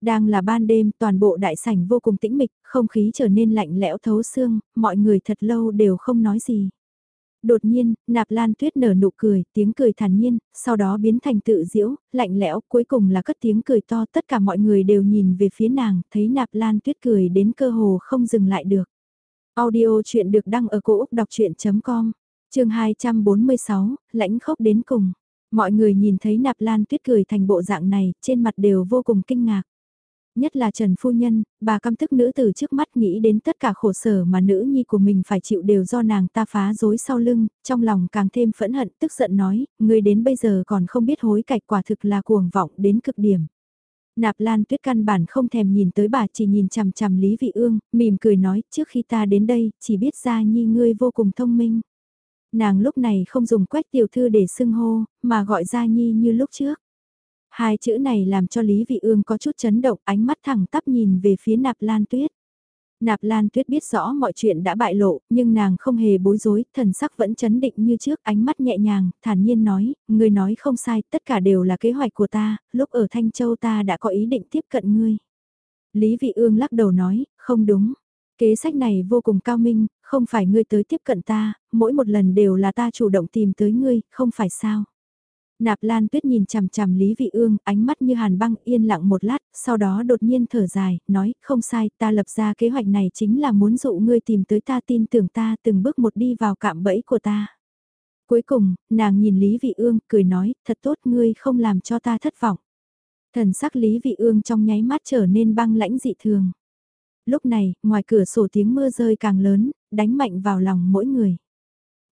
Đang là ban đêm, toàn bộ đại sảnh vô cùng tĩnh mịch, không khí trở nên lạnh lẽo thấu xương, mọi người thật lâu đều không nói gì. Đột nhiên, nạp lan tuyết nở nụ cười, tiếng cười thản nhiên, sau đó biến thành tự diễu, lạnh lẽo, cuối cùng là cất tiếng cười to, tất cả mọi người đều nhìn về phía nàng, thấy nạp lan tuyết cười đến cơ hồ không dừng lại được. Audio chuyện được đăng ở cổ Úc đọc chuyện.com, trường 246, lãnh khốc đến cùng. Mọi người nhìn thấy nạp lan tuyết cười thành bộ dạng này, trên mặt đều vô cùng kinh ngạc. Nhất là Trần Phu Nhân, bà căm thức nữ từ trước mắt nghĩ đến tất cả khổ sở mà nữ nhi của mình phải chịu đều do nàng ta phá dối sau lưng, trong lòng càng thêm phẫn hận tức giận nói, người đến bây giờ còn không biết hối cải quả thực là cuồng vọng đến cực điểm. Nạp Lan Tuyết căn bản không thèm nhìn tới bà chỉ nhìn chằm chằm Lý Vị Ương, mỉm cười nói, trước khi ta đến đây, chỉ biết ra nhi ngươi vô cùng thông minh. Nàng lúc này không dùng quách tiểu thư để xưng hô, mà gọi ra nhi như lúc trước. Hai chữ này làm cho Lý Vị Ương có chút chấn động, ánh mắt thẳng tắp nhìn về phía Nạp Lan Tuyết. Nạp Lan Tuyết biết rõ mọi chuyện đã bại lộ, nhưng nàng không hề bối rối, thần sắc vẫn chấn định như trước, ánh mắt nhẹ nhàng, thản nhiên nói, "Ngươi nói không sai, tất cả đều là kế hoạch của ta, lúc ở Thanh Châu ta đã có ý định tiếp cận ngươi. Lý Vị Ương lắc đầu nói, không đúng. Kế sách này vô cùng cao minh, không phải ngươi tới tiếp cận ta, mỗi một lần đều là ta chủ động tìm tới ngươi, không phải sao. Nạp Lan Tuyết nhìn chằm chằm Lý Vị Ương, ánh mắt như hàn băng yên lặng một lát, sau đó đột nhiên thở dài, nói, không sai, ta lập ra kế hoạch này chính là muốn dụ ngươi tìm tới ta tin tưởng ta từng bước một đi vào cạm bẫy của ta. Cuối cùng, nàng nhìn Lý Vị Ương, cười nói, thật tốt ngươi không làm cho ta thất vọng. Thần sắc Lý Vị Ương trong nháy mắt trở nên băng lãnh dị thường. Lúc này, ngoài cửa sổ tiếng mưa rơi càng lớn, đánh mạnh vào lòng mỗi người.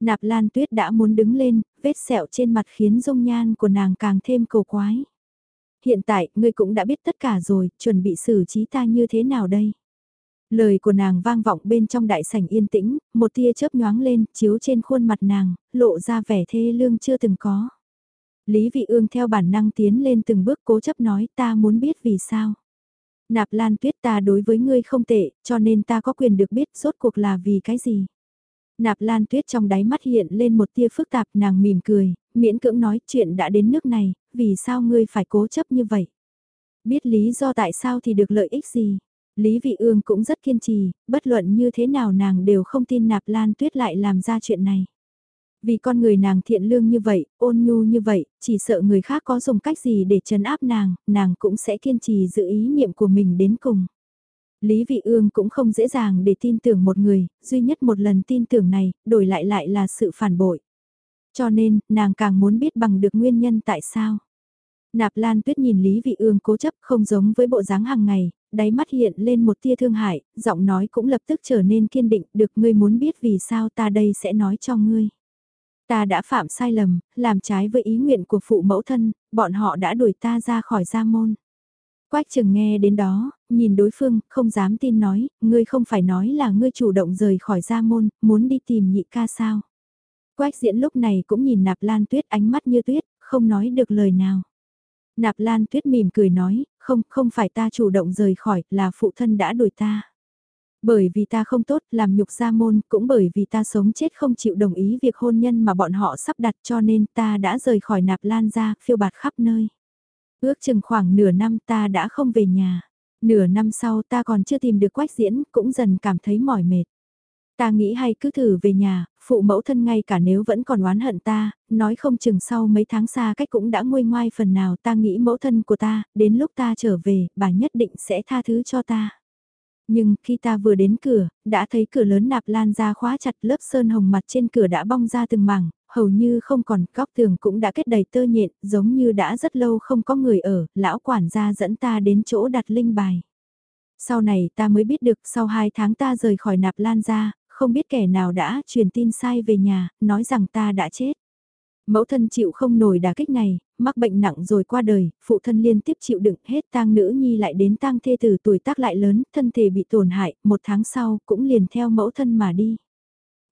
Nạp Lan Tuyết đã muốn đứng lên, vết sẹo trên mặt khiến dung nhan của nàng càng thêm cầu quái. Hiện tại, ngươi cũng đã biết tất cả rồi, chuẩn bị xử trí ta như thế nào đây? Lời của nàng vang vọng bên trong đại sảnh yên tĩnh, một tia chớp nhoáng lên, chiếu trên khuôn mặt nàng, lộ ra vẻ thê lương chưa từng có. Lý Vị Ương theo bản năng tiến lên từng bước cố chấp nói ta muốn biết vì sao. Nạp Lan Tuyết ta đối với ngươi không tệ, cho nên ta có quyền được biết rốt cuộc là vì cái gì. Nạp Lan Tuyết trong đáy mắt hiện lên một tia phức tạp nàng mỉm cười, miễn cưỡng nói chuyện đã đến nước này, vì sao ngươi phải cố chấp như vậy. Biết lý do tại sao thì được lợi ích gì. Lý Vị Ương cũng rất kiên trì, bất luận như thế nào nàng đều không tin Nạp Lan Tuyết lại làm ra chuyện này. Vì con người nàng thiện lương như vậy, ôn nhu như vậy, chỉ sợ người khác có dùng cách gì để trấn áp nàng, nàng cũng sẽ kiên trì giữ ý niệm của mình đến cùng. Lý Vị Ương cũng không dễ dàng để tin tưởng một người, duy nhất một lần tin tưởng này, đổi lại lại là sự phản bội. Cho nên, nàng càng muốn biết bằng được nguyên nhân tại sao. Nạp Lan Tuyết nhìn Lý Vị Ương cố chấp không giống với bộ dáng hàng ngày, đáy mắt hiện lên một tia thương hại, giọng nói cũng lập tức trở nên kiên định, được ngươi muốn biết vì sao ta đây sẽ nói cho ngươi. Ta đã phạm sai lầm, làm trái với ý nguyện của phụ mẫu thân, bọn họ đã đuổi ta ra khỏi gia môn. Quách Trường nghe đến đó, nhìn đối phương, không dám tin nói, ngươi không phải nói là ngươi chủ động rời khỏi gia môn, muốn đi tìm nhị ca sao. Quách diễn lúc này cũng nhìn nạp lan tuyết ánh mắt như tuyết, không nói được lời nào. Nạp lan tuyết mỉm cười nói, không, không phải ta chủ động rời khỏi, là phụ thân đã đuổi ta. Bởi vì ta không tốt, làm nhục gia môn, cũng bởi vì ta sống chết không chịu đồng ý việc hôn nhân mà bọn họ sắp đặt cho nên ta đã rời khỏi nạp lan ra, phiêu bạt khắp nơi. Ước chừng khoảng nửa năm ta đã không về nhà. Nửa năm sau ta còn chưa tìm được quách diễn, cũng dần cảm thấy mỏi mệt. Ta nghĩ hay cứ thử về nhà, phụ mẫu thân ngay cả nếu vẫn còn oán hận ta, nói không chừng sau mấy tháng xa cách cũng đã nguôi ngoai phần nào ta nghĩ mẫu thân của ta, đến lúc ta trở về, bà nhất định sẽ tha thứ cho ta. Nhưng khi ta vừa đến cửa, đã thấy cửa lớn nạp lan ra khóa chặt lớp sơn hồng mặt trên cửa đã bong ra từng mảng, hầu như không còn góc tường cũng đã kết đầy tơ nhện, giống như đã rất lâu không có người ở, lão quản gia dẫn ta đến chỗ đặt linh bài. Sau này ta mới biết được sau hai tháng ta rời khỏi nạp lan ra, không biết kẻ nào đã truyền tin sai về nhà, nói rằng ta đã chết. Mẫu thân chịu không nổi đả kích này, mắc bệnh nặng rồi qua đời, phụ thân liên tiếp chịu đựng hết tang nữ nhi lại đến tang thê tử tuổi tác lại lớn, thân thể bị tổn hại, một tháng sau cũng liền theo mẫu thân mà đi.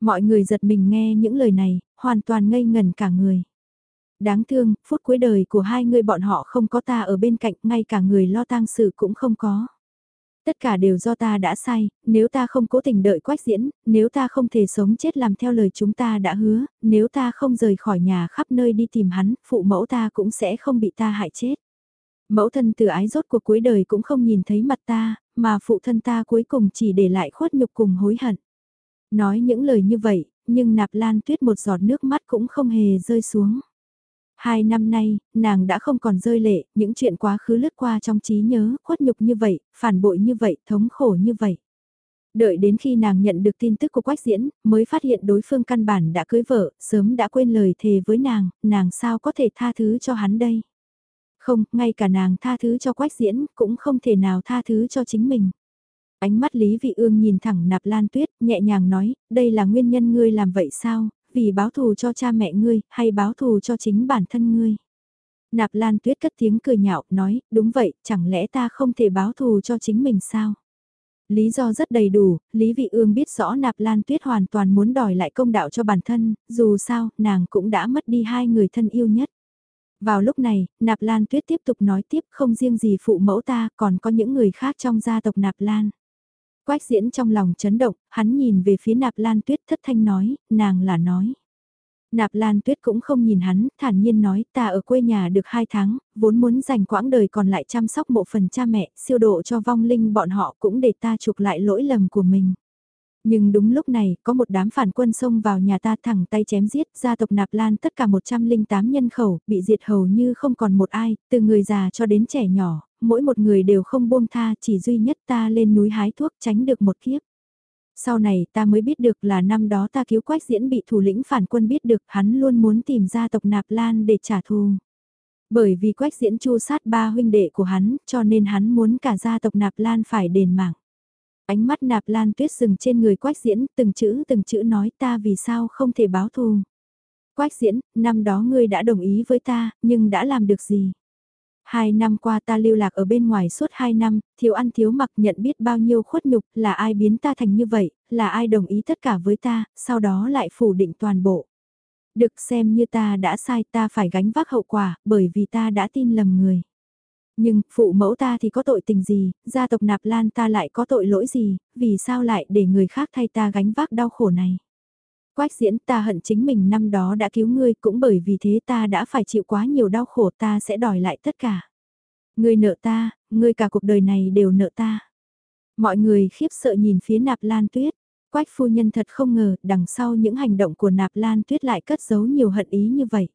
Mọi người giật mình nghe những lời này, hoàn toàn ngây ngần cả người. Đáng thương, phút cuối đời của hai người bọn họ không có ta ở bên cạnh, ngay cả người lo tang sự cũng không có. Tất cả đều do ta đã sai, nếu ta không cố tình đợi quách diễn, nếu ta không thể sống chết làm theo lời chúng ta đã hứa, nếu ta không rời khỏi nhà khắp nơi đi tìm hắn, phụ mẫu ta cũng sẽ không bị ta hại chết. Mẫu thân từ ái rốt cuộc cuối đời cũng không nhìn thấy mặt ta, mà phụ thân ta cuối cùng chỉ để lại khuất nhục cùng hối hận. Nói những lời như vậy, nhưng nạp lan tuyết một giọt nước mắt cũng không hề rơi xuống. Hai năm nay, nàng đã không còn rơi lệ, những chuyện quá khứ lướt qua trong trí nhớ, khuất nhục như vậy, phản bội như vậy, thống khổ như vậy. Đợi đến khi nàng nhận được tin tức của Quách Diễn, mới phát hiện đối phương căn bản đã cưới vợ, sớm đã quên lời thề với nàng, nàng sao có thể tha thứ cho hắn đây. Không, ngay cả nàng tha thứ cho Quách Diễn, cũng không thể nào tha thứ cho chính mình. Ánh mắt Lý Vị Ương nhìn thẳng Nạp Lan Tuyết, nhẹ nhàng nói, đây là nguyên nhân ngươi làm vậy sao, vì báo thù cho cha mẹ ngươi, hay báo thù cho chính bản thân ngươi. Nạp Lan Tuyết cất tiếng cười nhạo, nói, đúng vậy, chẳng lẽ ta không thể báo thù cho chính mình sao? Lý do rất đầy đủ, Lý Vị Ương biết rõ Nạp Lan Tuyết hoàn toàn muốn đòi lại công đạo cho bản thân, dù sao, nàng cũng đã mất đi hai người thân yêu nhất. Vào lúc này, Nạp Lan Tuyết tiếp tục nói tiếp không riêng gì phụ mẫu ta, còn có những người khác trong gia tộc Nạp Lan. Quách diễn trong lòng chấn động, hắn nhìn về phía nạp lan tuyết thất thanh nói, nàng là nói. Nạp Lan Tuyết cũng không nhìn hắn, thản nhiên nói ta ở quê nhà được 2 tháng, vốn muốn dành quãng đời còn lại chăm sóc mộ phần cha mẹ, siêu độ cho vong linh bọn họ cũng để ta chuộc lại lỗi lầm của mình. Nhưng đúng lúc này, có một đám phản quân xông vào nhà ta thẳng tay chém giết, gia tộc Nạp Lan tất cả 108 nhân khẩu, bị diệt hầu như không còn một ai, từ người già cho đến trẻ nhỏ, mỗi một người đều không buông tha, chỉ duy nhất ta lên núi hái thuốc tránh được một kiếp. Sau này ta mới biết được là năm đó ta cứu quách diễn bị thủ lĩnh phản quân biết được hắn luôn muốn tìm ra tộc Nạp Lan để trả thù. Bởi vì quách diễn chu sát ba huynh đệ của hắn cho nên hắn muốn cả gia tộc Nạp Lan phải đền mạng. Ánh mắt nạp lan tuyết dừng trên người quách diễn, từng chữ từng chữ nói ta vì sao không thể báo thù. Quách diễn, năm đó ngươi đã đồng ý với ta, nhưng đã làm được gì? Hai năm qua ta lưu lạc ở bên ngoài suốt hai năm, thiếu ăn thiếu mặc nhận biết bao nhiêu khuất nhục, là ai biến ta thành như vậy, là ai đồng ý tất cả với ta, sau đó lại phủ định toàn bộ. Được xem như ta đã sai ta phải gánh vác hậu quả, bởi vì ta đã tin lầm người. Nhưng, phụ mẫu ta thì có tội tình gì, gia tộc nạp lan ta lại có tội lỗi gì, vì sao lại để người khác thay ta gánh vác đau khổ này. Quách diễn ta hận chính mình năm đó đã cứu ngươi cũng bởi vì thế ta đã phải chịu quá nhiều đau khổ ta sẽ đòi lại tất cả. Ngươi nợ ta, ngươi cả cuộc đời này đều nợ ta. Mọi người khiếp sợ nhìn phía nạp lan tuyết. Quách phu nhân thật không ngờ đằng sau những hành động của nạp lan tuyết lại cất giấu nhiều hận ý như vậy.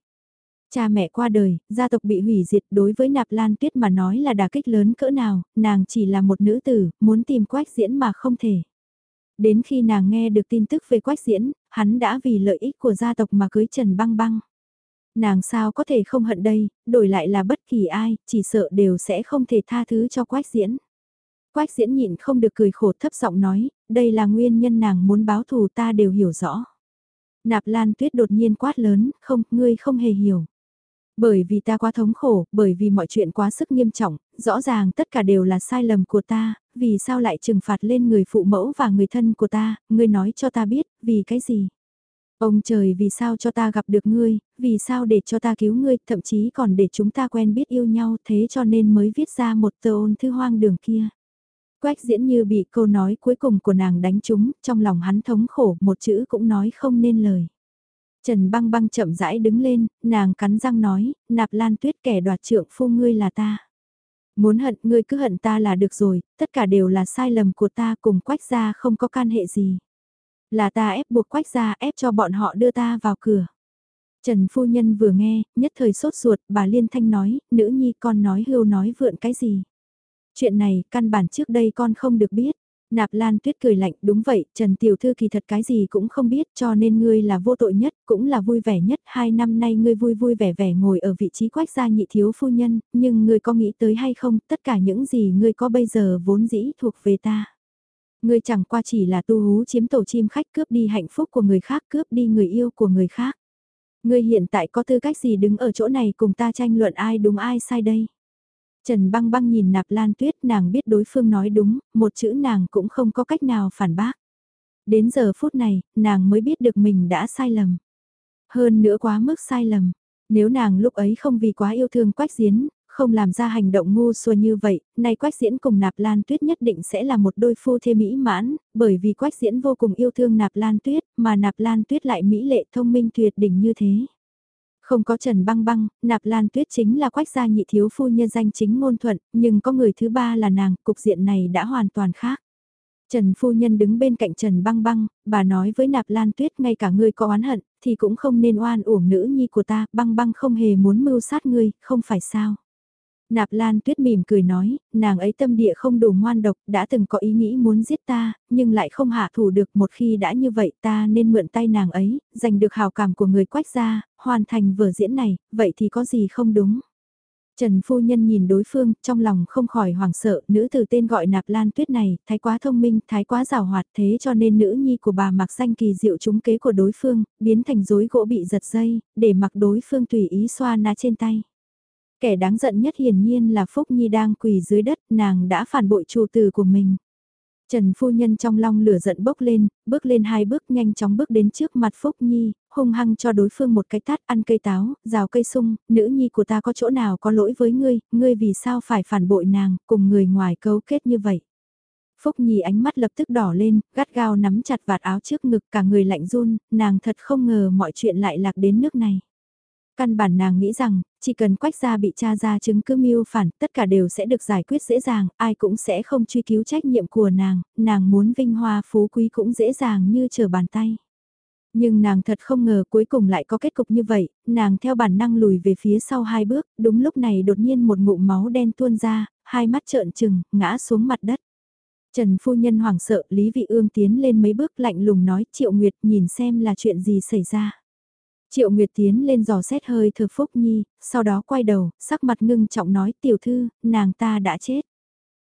Cha mẹ qua đời, gia tộc bị hủy diệt đối với nạp lan tuyết mà nói là đả kích lớn cỡ nào, nàng chỉ là một nữ tử, muốn tìm quách diễn mà không thể. Đến khi nàng nghe được tin tức về quách diễn, hắn đã vì lợi ích của gia tộc mà cưới Trần Băng Băng. Nàng sao có thể không hận đây, đổi lại là bất kỳ ai, chỉ sợ đều sẽ không thể tha thứ cho quách diễn. Quách diễn nhịn không được cười khổ thấp giọng nói, đây là nguyên nhân nàng muốn báo thù ta đều hiểu rõ. Nạp Lan Tuyết đột nhiên quát lớn, không, ngươi không hề hiểu. Bởi vì ta quá thống khổ, bởi vì mọi chuyện quá sức nghiêm trọng, rõ ràng tất cả đều là sai lầm của ta, vì sao lại trừng phạt lên người phụ mẫu và người thân của ta, ngươi nói cho ta biết, vì cái gì? Ông trời vì sao cho ta gặp được ngươi, vì sao để cho ta cứu ngươi, thậm chí còn để chúng ta quen biết yêu nhau thế cho nên mới viết ra một tờ ôn thư hoang đường kia. Quách diễn như bị câu nói cuối cùng của nàng đánh trúng, trong lòng hắn thống khổ, một chữ cũng nói không nên lời. Trần băng băng chậm rãi đứng lên, nàng cắn răng nói, nạp lan tuyết kẻ đoạt trượng phu ngươi là ta. Muốn hận ngươi cứ hận ta là được rồi, tất cả đều là sai lầm của ta cùng quách gia không có can hệ gì. Là ta ép buộc quách gia ép cho bọn họ đưa ta vào cửa. Trần phu nhân vừa nghe, nhất thời sốt ruột, bà Liên Thanh nói, nữ nhi con nói hưu nói vượn cái gì. Chuyện này, căn bản trước đây con không được biết. Nạp Lan Tuyết cười lạnh, đúng vậy, Trần Tiểu Thư kỳ thật cái gì cũng không biết cho nên ngươi là vô tội nhất, cũng là vui vẻ nhất. Hai năm nay ngươi vui vui vẻ vẻ ngồi ở vị trí quách gia nhị thiếu phu nhân, nhưng ngươi có nghĩ tới hay không, tất cả những gì ngươi có bây giờ vốn dĩ thuộc về ta. Ngươi chẳng qua chỉ là tu hú chiếm tổ chim khách cướp đi hạnh phúc của người khác, cướp đi người yêu của người khác. Ngươi hiện tại có tư cách gì đứng ở chỗ này cùng ta tranh luận ai đúng ai sai đây? Trần băng băng nhìn nạp lan tuyết nàng biết đối phương nói đúng, một chữ nàng cũng không có cách nào phản bác. Đến giờ phút này, nàng mới biết được mình đã sai lầm. Hơn nữa quá mức sai lầm. Nếu nàng lúc ấy không vì quá yêu thương quách diễn, không làm ra hành động ngu xuôi như vậy, nay quách diễn cùng nạp lan tuyết nhất định sẽ là một đôi phu thê mỹ mãn, bởi vì quách diễn vô cùng yêu thương nạp lan tuyết, mà nạp lan tuyết lại mỹ lệ thông minh tuyệt đỉnh như thế. Không có Trần Băng Băng, Nạp Lan Tuyết chính là quách gia nhị thiếu phu nhân danh chính ngôn thuận, nhưng có người thứ ba là nàng, cục diện này đã hoàn toàn khác. Trần phu nhân đứng bên cạnh Trần Băng Băng, bà nói với Nạp Lan Tuyết ngay cả ngươi có oán hận, thì cũng không nên oan uổng nữ nhi của ta, Băng Băng không hề muốn mưu sát ngươi, không phải sao. Nạp Lan Tuyết mỉm cười nói, nàng ấy tâm địa không đủ ngoan độc, đã từng có ý nghĩ muốn giết ta, nhưng lại không hạ thủ được một khi đã như vậy ta nên mượn tay nàng ấy, giành được hào cảm của người quách gia, hoàn thành vở diễn này, vậy thì có gì không đúng. Trần phu nhân nhìn đối phương, trong lòng không khỏi hoảng sợ, nữ từ tên gọi Nạp Lan Tuyết này, thái quá thông minh, thái quá rào hoạt thế cho nên nữ nhi của bà mặc danh kỳ diệu trúng kế của đối phương, biến thành rối gỗ bị giật dây, để mặc đối phương tùy ý xoa na trên tay. Kẻ đáng giận nhất hiển nhiên là Phúc Nhi đang quỳ dưới đất, nàng đã phản bội chủ tử của mình. Trần phu nhân trong lòng lửa giận bốc lên, bước lên hai bước nhanh chóng bước đến trước mặt Phúc Nhi, hung hăng cho đối phương một cái tát ăn cây táo, rào cây sung, nữ nhi của ta có chỗ nào có lỗi với ngươi, ngươi vì sao phải phản bội nàng, cùng người ngoài cấu kết như vậy. Phúc Nhi ánh mắt lập tức đỏ lên, gắt gao nắm chặt vạt áo trước ngực cả người lạnh run, nàng thật không ngờ mọi chuyện lại lạc đến nước này. Căn bản nàng nghĩ rằng, chỉ cần quách gia bị cha ra chứng cứ mưu phản, tất cả đều sẽ được giải quyết dễ dàng, ai cũng sẽ không truy cứu trách nhiệm của nàng, nàng muốn vinh hoa phú quý cũng dễ dàng như trở bàn tay. Nhưng nàng thật không ngờ cuối cùng lại có kết cục như vậy, nàng theo bản năng lùi về phía sau hai bước, đúng lúc này đột nhiên một ngụm máu đen tuôn ra, hai mắt trợn trừng, ngã xuống mặt đất. Trần phu nhân hoảng sợ, Lý Vị Ương tiến lên mấy bước lạnh lùng nói Triệu Nguyệt nhìn xem là chuyện gì xảy ra. Triệu Nguyệt tiến lên dò xét hơi thở Phúc Nhi, sau đó quay đầu, sắc mặt ngưng trọng nói tiểu thư, nàng ta đã chết.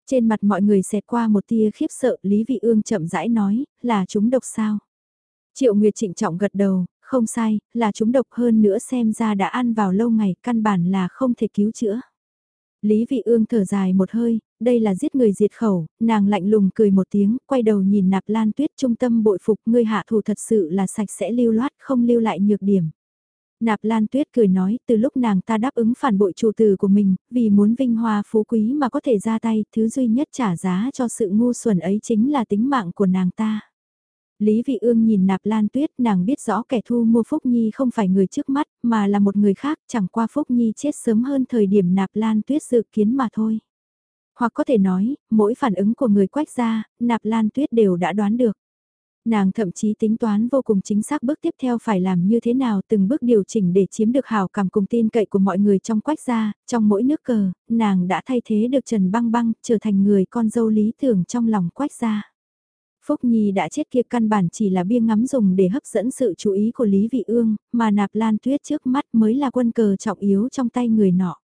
Trên mặt mọi người xẹt qua một tia khiếp sợ, Lý Vị Ương chậm rãi nói, là chúng độc sao? Triệu Nguyệt trịnh trọng gật đầu, không sai, là chúng độc hơn nữa xem ra đã ăn vào lâu ngày, căn bản là không thể cứu chữa. Lý Vị Ương thở dài một hơi, đây là giết người diệt khẩu, nàng lạnh lùng cười một tiếng, quay đầu nhìn nạp lan tuyết trung tâm bội phục, ngươi hạ thủ thật sự là sạch sẽ lưu loát, không lưu lại nhược điểm. Nạp Lan Tuyết cười nói, từ lúc nàng ta đáp ứng phản bội chủ tử của mình, vì muốn vinh hoa phú quý mà có thể ra tay, thứ duy nhất trả giá cho sự ngu xuẩn ấy chính là tính mạng của nàng ta. Lý Vị Ương nhìn Nạp Lan Tuyết, nàng biết rõ kẻ thu mua Phúc Nhi không phải người trước mắt, mà là một người khác, chẳng qua Phúc Nhi chết sớm hơn thời điểm Nạp Lan Tuyết dự kiến mà thôi. Hoặc có thể nói, mỗi phản ứng của người quách gia, Nạp Lan Tuyết đều đã đoán được. Nàng thậm chí tính toán vô cùng chính xác bước tiếp theo phải làm như thế nào từng bước điều chỉnh để chiếm được hào cảm cùng tin cậy của mọi người trong quách gia, trong mỗi nước cờ, nàng đã thay thế được Trần Băng Băng trở thành người con dâu lý tưởng trong lòng quách gia. Phúc Nhi đã chết kia căn bản chỉ là bia ngắm dùng để hấp dẫn sự chú ý của Lý Vị Ương, mà nạp lan tuyết trước mắt mới là quân cờ trọng yếu trong tay người nọ.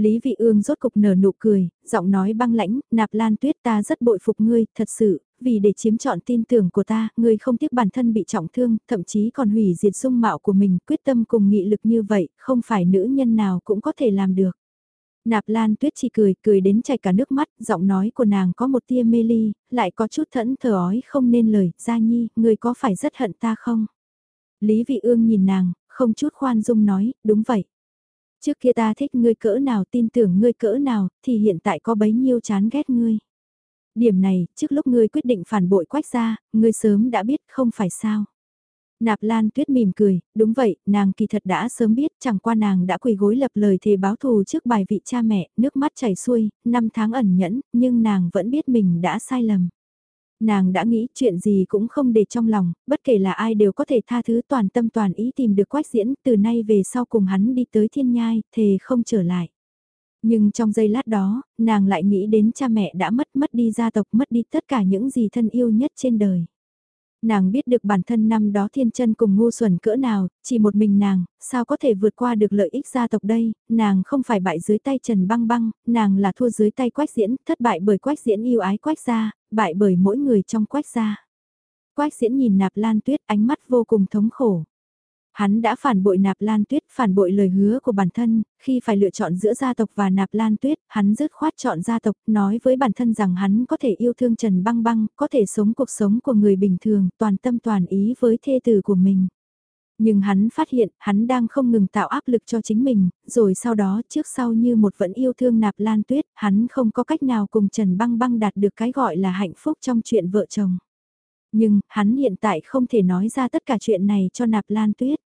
Lý Vị Ương rốt cục nở nụ cười, giọng nói băng lãnh, nạp lan tuyết ta rất bội phục ngươi, thật sự, vì để chiếm trọn tin tưởng của ta, ngươi không tiếc bản thân bị trọng thương, thậm chí còn hủy diệt dung mạo của mình, quyết tâm cùng nghị lực như vậy, không phải nữ nhân nào cũng có thể làm được. Nạp Lan Tuyết chỉ cười, cười đến chảy cả nước mắt, giọng nói của nàng có một tia mê ly, lại có chút thẫn thờ ói không nên lời, Gia Nhi, ngươi có phải rất hận ta không? Lý Vị Ương nhìn nàng, không chút khoan dung nói, đúng vậy. Trước kia ta thích ngươi cỡ nào tin tưởng ngươi cỡ nào, thì hiện tại có bấy nhiêu chán ghét ngươi. Điểm này, trước lúc ngươi quyết định phản bội quách ra, ngươi sớm đã biết không phải sao. Nạp Lan Tuyết mỉm cười, đúng vậy, nàng kỳ thật đã sớm biết, chẳng qua nàng đã quỳ gối lập lời thề báo thù trước bài vị cha mẹ, nước mắt chảy xuôi, năm tháng ẩn nhẫn, nhưng nàng vẫn biết mình đã sai lầm. Nàng đã nghĩ chuyện gì cũng không để trong lòng, bất kể là ai đều có thể tha thứ toàn tâm toàn ý tìm được quách diễn, từ nay về sau cùng hắn đi tới thiên nhai, thề không trở lại. Nhưng trong giây lát đó, nàng lại nghĩ đến cha mẹ đã mất mất đi gia tộc mất đi tất cả những gì thân yêu nhất trên đời. Nàng biết được bản thân năm đó thiên chân cùng ngu xuẩn cỡ nào, chỉ một mình nàng, sao có thể vượt qua được lợi ích gia tộc đây, nàng không phải bại dưới tay Trần Băng Băng, nàng là thua dưới tay Quách Diễn, thất bại bởi Quách Diễn yêu ái Quách gia, bại bởi mỗi người trong Quách gia. Quách Diễn nhìn Nạp Lan Tuyết ánh mắt vô cùng thống khổ. Hắn đã phản bội nạp lan tuyết, phản bội lời hứa của bản thân, khi phải lựa chọn giữa gia tộc và nạp lan tuyết, hắn dứt khoát chọn gia tộc, nói với bản thân rằng hắn có thể yêu thương Trần Băng Băng, có thể sống cuộc sống của người bình thường, toàn tâm toàn ý với thê tử của mình. Nhưng hắn phát hiện, hắn đang không ngừng tạo áp lực cho chính mình, rồi sau đó trước sau như một vẫn yêu thương nạp lan tuyết, hắn không có cách nào cùng Trần Băng Băng đạt được cái gọi là hạnh phúc trong chuyện vợ chồng. Nhưng, hắn hiện tại không thể nói ra tất cả chuyện này cho nạp lan tuyết.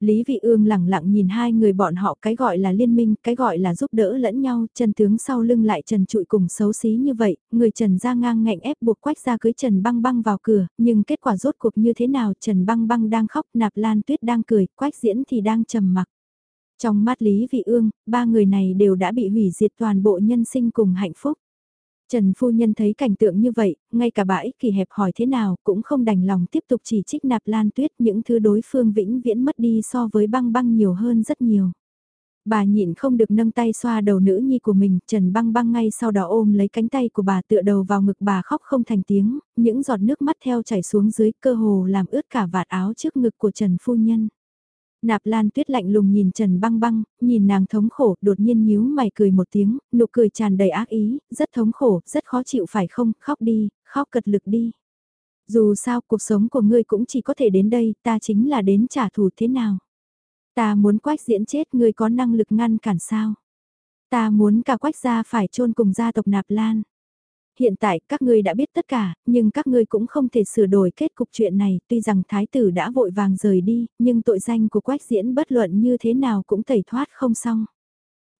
Lý Vị Ương lẳng lặng nhìn hai người bọn họ cái gọi là liên minh, cái gọi là giúp đỡ lẫn nhau, Trần tướng sau lưng lại Trần trụi cùng xấu xí như vậy, người Trần ra ngang ngạnh ép buộc quách ra cưới Trần băng băng vào cửa, nhưng kết quả rốt cuộc như thế nào, Trần băng băng đang khóc, nạp lan tuyết đang cười, quách diễn thì đang trầm mặc. Trong mắt Lý Vị Ương, ba người này đều đã bị hủy diệt toàn bộ nhân sinh cùng hạnh phúc. Trần phu nhân thấy cảnh tượng như vậy, ngay cả bà ích kỳ hẹp hỏi thế nào cũng không đành lòng tiếp tục chỉ trích nạp lan tuyết những thứ đối phương vĩnh viễn mất đi so với băng băng nhiều hơn rất nhiều. Bà nhịn không được nâng tay xoa đầu nữ nhi của mình, Trần băng băng ngay sau đó ôm lấy cánh tay của bà tựa đầu vào ngực bà khóc không thành tiếng, những giọt nước mắt theo chảy xuống dưới cơ hồ làm ướt cả vạt áo trước ngực của Trần phu nhân. Nạp Lan Tuyết lạnh lùng nhìn Trần Băng Băng, nhìn nàng thống khổ, đột nhiên nhíu mày cười một tiếng, nụ cười tràn đầy ác ý, rất thống khổ, rất khó chịu phải không, khóc đi, khóc cật lực đi. Dù sao cuộc sống của ngươi cũng chỉ có thể đến đây, ta chính là đến trả thù thế nào. Ta muốn quách diễn chết ngươi có năng lực ngăn cản sao. Ta muốn cả quách gia phải chôn cùng gia tộc Nạp Lan. Hiện tại các ngươi đã biết tất cả, nhưng các ngươi cũng không thể sửa đổi kết cục chuyện này, tuy rằng thái tử đã vội vàng rời đi, nhưng tội danh của quách diễn bất luận như thế nào cũng tẩy thoát không xong.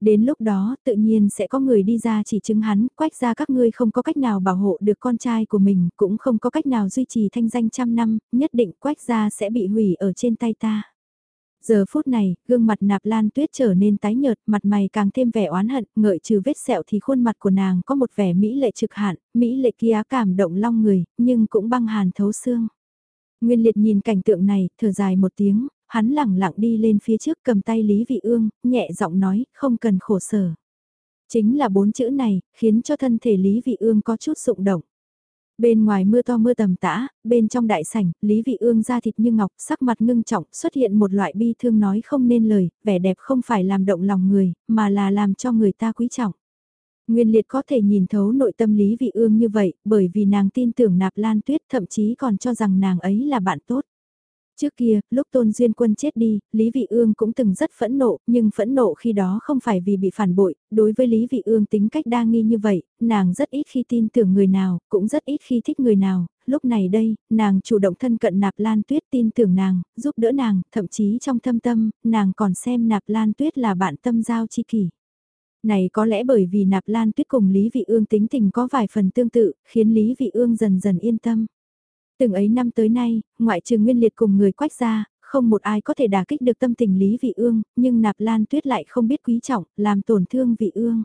Đến lúc đó, tự nhiên sẽ có người đi ra chỉ chứng hắn, quách ra các ngươi không có cách nào bảo hộ được con trai của mình, cũng không có cách nào duy trì thanh danh trăm năm, nhất định quách ra sẽ bị hủy ở trên tay ta. Giờ phút này, gương mặt nạp lan tuyết trở nên tái nhợt, mặt mày càng thêm vẻ oán hận, ngợi trừ vết sẹo thì khuôn mặt của nàng có một vẻ mỹ lệ trực hạn, mỹ lệ kia cảm động long người, nhưng cũng băng hàn thấu xương. Nguyên liệt nhìn cảnh tượng này, thở dài một tiếng, hắn lẳng lặng đi lên phía trước cầm tay Lý Vị Ương, nhẹ giọng nói, không cần khổ sở. Chính là bốn chữ này, khiến cho thân thể Lý Vị Ương có chút rụng động. Bên ngoài mưa to mưa tầm tã, bên trong đại sảnh, Lý Vị Ương da thịt như ngọc, sắc mặt ngưng trọng, xuất hiện một loại bi thương nói không nên lời, vẻ đẹp không phải làm động lòng người, mà là làm cho người ta quý trọng. Nguyên liệt có thể nhìn thấu nội tâm Lý Vị Ương như vậy, bởi vì nàng tin tưởng nạp lan tuyết thậm chí còn cho rằng nàng ấy là bạn tốt. Trước kia, lúc Tôn Duyên Quân chết đi, Lý Vị Ương cũng từng rất phẫn nộ, nhưng phẫn nộ khi đó không phải vì bị phản bội, đối với Lý Vị Ương tính cách đa nghi như vậy, nàng rất ít khi tin tưởng người nào, cũng rất ít khi thích người nào, lúc này đây, nàng chủ động thân cận Nạp Lan Tuyết tin tưởng nàng, giúp đỡ nàng, thậm chí trong thâm tâm, nàng còn xem Nạp Lan Tuyết là bạn tâm giao chi kỷ. Này có lẽ bởi vì Nạp Lan Tuyết cùng Lý Vị Ương tính tình có vài phần tương tự, khiến Lý Vị Ương dần dần yên tâm. Từng ấy năm tới nay, ngoại trừ nguyên liệt cùng người quách ra, không một ai có thể đả kích được tâm tình Lý Vị Ương, nhưng Nạp Lan Tuyết lại không biết quý trọng, làm tổn thương Vị Ương.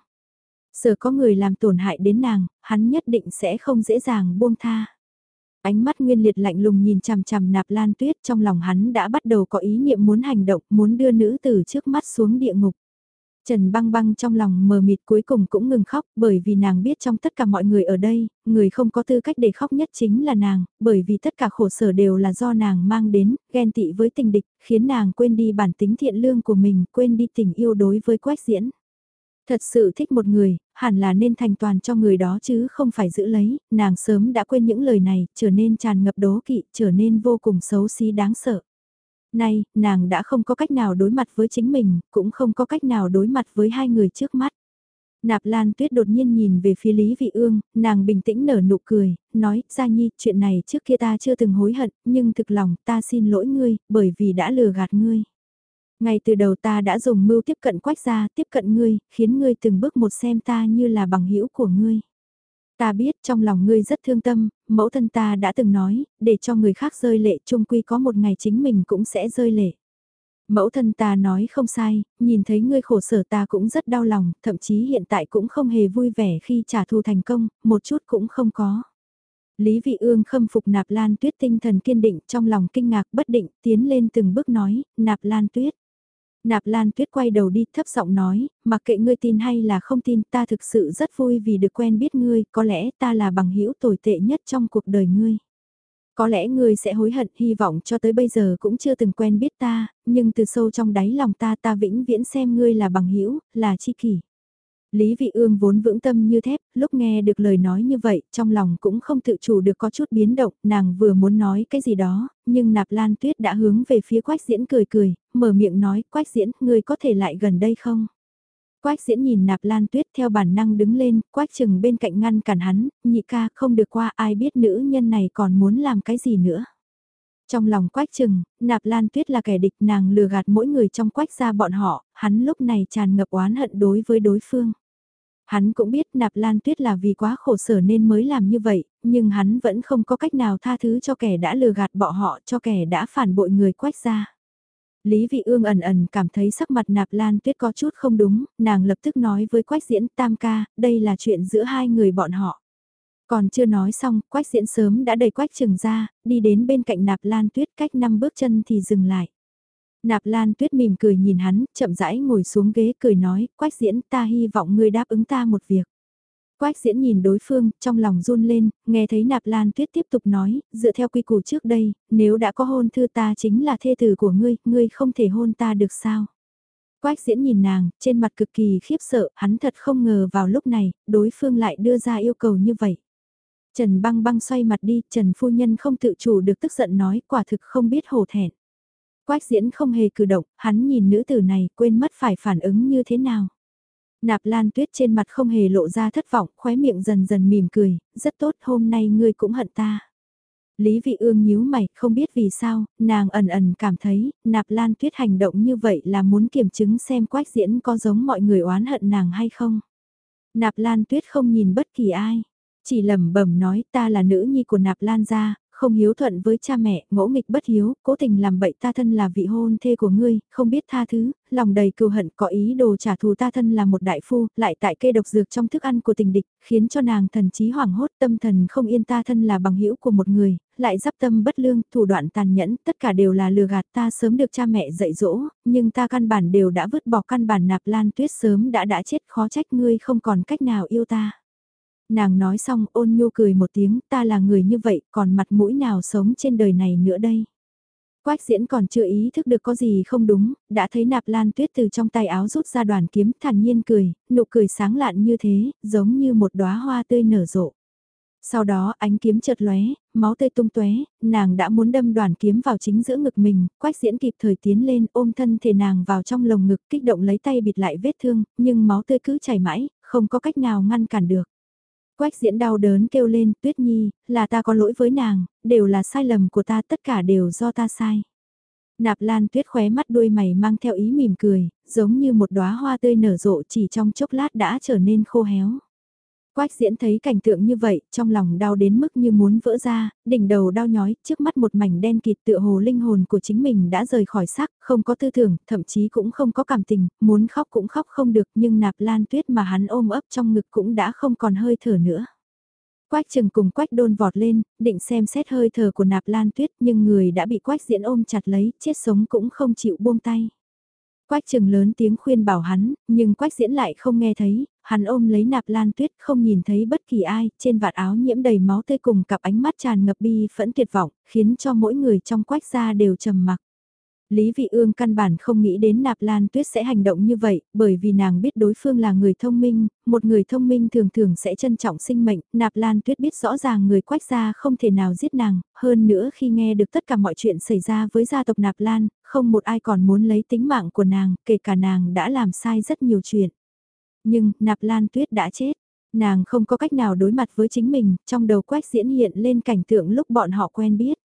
Sợ có người làm tổn hại đến nàng, hắn nhất định sẽ không dễ dàng buông tha. Ánh mắt nguyên liệt lạnh lùng nhìn chằm chằm Nạp Lan Tuyết trong lòng hắn đã bắt đầu có ý niệm muốn hành động, muốn đưa nữ tử trước mắt xuống địa ngục. Trần băng băng trong lòng mờ mịt cuối cùng cũng ngừng khóc bởi vì nàng biết trong tất cả mọi người ở đây, người không có tư cách để khóc nhất chính là nàng, bởi vì tất cả khổ sở đều là do nàng mang đến, ghen tị với tình địch, khiến nàng quên đi bản tính thiện lương của mình, quên đi tình yêu đối với quách diễn. Thật sự thích một người, hẳn là nên thành toàn cho người đó chứ không phải giữ lấy, nàng sớm đã quên những lời này, trở nên tràn ngập đố kỵ, trở nên vô cùng xấu xí đáng sợ. Nay, nàng đã không có cách nào đối mặt với chính mình, cũng không có cách nào đối mặt với hai người trước mắt. Nạp Lan Tuyết đột nhiên nhìn về phía Lý Vị Ương, nàng bình tĩnh nở nụ cười, nói, Gia Nhi, chuyện này trước kia ta chưa từng hối hận, nhưng thực lòng ta xin lỗi ngươi, bởi vì đã lừa gạt ngươi. Ngay từ đầu ta đã dùng mưu tiếp cận quách gia, tiếp cận ngươi, khiến ngươi từng bước một xem ta như là bằng hữu của ngươi. Ta biết trong lòng ngươi rất thương tâm, mẫu thân ta đã từng nói, để cho người khác rơi lệ chung quy có một ngày chính mình cũng sẽ rơi lệ. Mẫu thân ta nói không sai, nhìn thấy ngươi khổ sở ta cũng rất đau lòng, thậm chí hiện tại cũng không hề vui vẻ khi trả thù thành công, một chút cũng không có. Lý Vị Ương khâm phục Nạp Lan Tuyết tinh thần kiên định trong lòng kinh ngạc bất định, tiến lên từng bước nói, Nạp Lan Tuyết. Nạp Lan Tuyết quay đầu đi thấp giọng nói, mặc kệ ngươi tin hay là không tin ta thực sự rất vui vì được quen biết ngươi, có lẽ ta là bằng hữu tồi tệ nhất trong cuộc đời ngươi. Có lẽ ngươi sẽ hối hận hy vọng cho tới bây giờ cũng chưa từng quen biết ta, nhưng từ sâu trong đáy lòng ta ta vĩnh viễn xem ngươi là bằng hữu là chi kỷ. Lý Vị Ương vốn vững tâm như thép, lúc nghe được lời nói như vậy, trong lòng cũng không tự chủ được có chút biến động, nàng vừa muốn nói cái gì đó, nhưng Nạp Lan Tuyết đã hướng về phía Quách Diễn cười cười, mở miệng nói, Quách Diễn, ngươi có thể lại gần đây không? Quách Diễn nhìn Nạp Lan Tuyết theo bản năng đứng lên, Quách Trừng bên cạnh ngăn cản hắn, nhị ca không được qua ai biết nữ nhân này còn muốn làm cái gì nữa. Trong lòng Quách Trừng, Nạp Lan Tuyết là kẻ địch nàng lừa gạt mỗi người trong Quách gia bọn họ, hắn lúc này tràn ngập oán hận đối với đối phương. Hắn cũng biết nạp lan tuyết là vì quá khổ sở nên mới làm như vậy, nhưng hắn vẫn không có cách nào tha thứ cho kẻ đã lừa gạt bỏ họ cho kẻ đã phản bội người quách ra. Lý Vị Ương ẩn ẩn cảm thấy sắc mặt nạp lan tuyết có chút không đúng, nàng lập tức nói với quách diễn tam ca, đây là chuyện giữa hai người bọn họ. Còn chưa nói xong, quách diễn sớm đã đẩy quách trừng ra, đi đến bên cạnh nạp lan tuyết cách năm bước chân thì dừng lại. Nạp Lan Tuyết mỉm cười nhìn hắn, chậm rãi ngồi xuống ghế cười nói, Quách Diễn ta hy vọng ngươi đáp ứng ta một việc. Quách Diễn nhìn đối phương, trong lòng run lên, nghe thấy Nạp Lan Tuyết tiếp tục nói, dựa theo quy củ trước đây, nếu đã có hôn thư ta chính là thê tử của ngươi, ngươi không thể hôn ta được sao? Quách Diễn nhìn nàng, trên mặt cực kỳ khiếp sợ, hắn thật không ngờ vào lúc này, đối phương lại đưa ra yêu cầu như vậy. Trần băng băng xoay mặt đi, Trần phu nhân không tự chủ được tức giận nói, quả thực không biết hổ thẹn. Quách diễn không hề cử động, hắn nhìn nữ tử này quên mất phải phản ứng như thế nào. Nạp lan tuyết trên mặt không hề lộ ra thất vọng, khóe miệng dần dần mỉm cười, rất tốt hôm nay ngươi cũng hận ta. Lý vị ương nhíu mày, không biết vì sao, nàng ẩn ẩn cảm thấy, nạp lan tuyết hành động như vậy là muốn kiểm chứng xem quách diễn có giống mọi người oán hận nàng hay không. Nạp lan tuyết không nhìn bất kỳ ai, chỉ lẩm bẩm nói ta là nữ nhi của nạp lan gia, không hiếu thuận với cha mẹ, ngỗ nghịch bất hiếu, cố tình làm bậy ta thân là vị hôn thê của ngươi, không biết tha thứ, lòng đầy cừu hận có ý đồ trả thù ta thân là một đại phu, lại tại kê độc dược trong thức ăn của tình địch, khiến cho nàng thần trí hoảng hốt tâm thần không yên ta thân là bằng hữu của một người, lại giáp tâm bất lương, thủ đoạn tàn nhẫn, tất cả đều là lừa gạt ta sớm được cha mẹ dạy dỗ, nhưng ta căn bản đều đã vứt bỏ căn bản nạp lan tuyết sớm đã đã chết khó trách ngươi không còn cách nào yêu ta. Nàng nói xong ôn nhu cười một tiếng, ta là người như vậy, còn mặt mũi nào sống trên đời này nữa đây. Quách diễn còn chưa ý thức được có gì không đúng, đã thấy nạp lan tuyết từ trong tay áo rút ra đoàn kiếm thản nhiên cười, nụ cười sáng lạn như thế, giống như một đóa hoa tươi nở rộ. Sau đó ánh kiếm chợt lóe, máu tươi tung tóe, nàng đã muốn đâm đoàn kiếm vào chính giữa ngực mình, quách diễn kịp thời tiến lên ôm thân thể nàng vào trong lồng ngực kích động lấy tay bịt lại vết thương, nhưng máu tươi cứ chảy mãi, không có cách nào ngăn cản được. Quách diễn đau đớn kêu lên, tuyết nhi, là ta có lỗi với nàng, đều là sai lầm của ta, tất cả đều do ta sai. Nạp lan tuyết khóe mắt đuôi mày mang theo ý mỉm cười, giống như một đóa hoa tươi nở rộ chỉ trong chốc lát đã trở nên khô héo. Quách diễn thấy cảnh tượng như vậy, trong lòng đau đến mức như muốn vỡ ra, đỉnh đầu đau nhói, trước mắt một mảnh đen kịt tựa hồ linh hồn của chính mình đã rời khỏi xác, không có tư tưởng, thậm chí cũng không có cảm tình, muốn khóc cũng khóc không được nhưng nạp lan tuyết mà hắn ôm ấp trong ngực cũng đã không còn hơi thở nữa. Quách trừng cùng quách đôn vọt lên, định xem xét hơi thở của nạp lan tuyết nhưng người đã bị quách diễn ôm chặt lấy, chết sống cũng không chịu buông tay. Quách trừng lớn tiếng khuyên bảo hắn, nhưng quách diễn lại không nghe thấy, hắn ôm lấy nạp lan tuyết không nhìn thấy bất kỳ ai, trên vạt áo nhiễm đầy máu tươi cùng cặp ánh mắt tràn ngập bi phẫn tuyệt vọng, khiến cho mỗi người trong quách gia đều trầm mặc. Lý Vị Ương căn bản không nghĩ đến Nạp Lan Tuyết sẽ hành động như vậy, bởi vì nàng biết đối phương là người thông minh, một người thông minh thường thường sẽ trân trọng sinh mệnh, Nạp Lan Tuyết biết rõ ràng người quách gia không thể nào giết nàng, hơn nữa khi nghe được tất cả mọi chuyện xảy ra với gia tộc Nạp Lan, không một ai còn muốn lấy tính mạng của nàng, kể cả nàng đã làm sai rất nhiều chuyện. Nhưng, Nạp Lan Tuyết đã chết. Nàng không có cách nào đối mặt với chính mình, trong đầu quách diễn hiện lên cảnh tượng lúc bọn họ quen biết.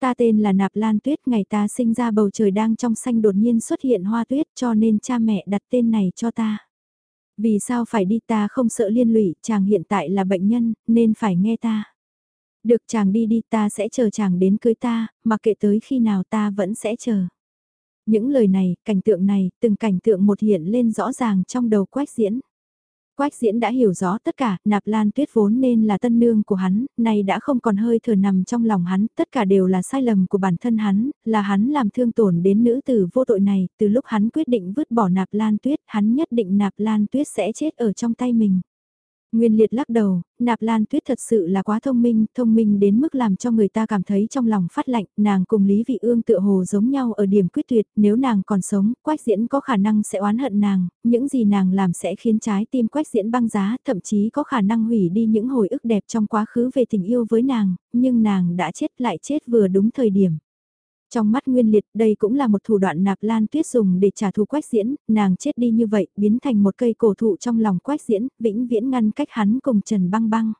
Ta tên là Nạp Lan Tuyết, ngày ta sinh ra bầu trời đang trong xanh đột nhiên xuất hiện hoa tuyết cho nên cha mẹ đặt tên này cho ta. Vì sao phải đi ta không sợ liên lụy, chàng hiện tại là bệnh nhân, nên phải nghe ta. Được chàng đi đi ta sẽ chờ chàng đến cưới ta, mà kệ tới khi nào ta vẫn sẽ chờ. Những lời này, cảnh tượng này, từng cảnh tượng một hiện lên rõ ràng trong đầu quách diễn. Quách diễn đã hiểu rõ tất cả, nạp lan tuyết vốn nên là tân nương của hắn, nay đã không còn hơi thở nằm trong lòng hắn, tất cả đều là sai lầm của bản thân hắn, là hắn làm thương tổn đến nữ tử vô tội này, từ lúc hắn quyết định vứt bỏ nạp lan tuyết, hắn nhất định nạp lan tuyết sẽ chết ở trong tay mình. Nguyên liệt lắc đầu, nạp lan tuyết thật sự là quá thông minh, thông minh đến mức làm cho người ta cảm thấy trong lòng phát lạnh, nàng cùng Lý Vị Ương tựa hồ giống nhau ở điểm quyết tuyệt, nếu nàng còn sống, quách diễn có khả năng sẽ oán hận nàng, những gì nàng làm sẽ khiến trái tim quách diễn băng giá, thậm chí có khả năng hủy đi những hồi ức đẹp trong quá khứ về tình yêu với nàng, nhưng nàng đã chết lại chết vừa đúng thời điểm. Trong mắt Nguyên Liệt, đây cũng là một thủ đoạn nạp lan tuyết dùng để trả thù quách diễn, nàng chết đi như vậy, biến thành một cây cổ thụ trong lòng quách diễn, vĩnh viễn ngăn cách hắn cùng Trần Băng Băng.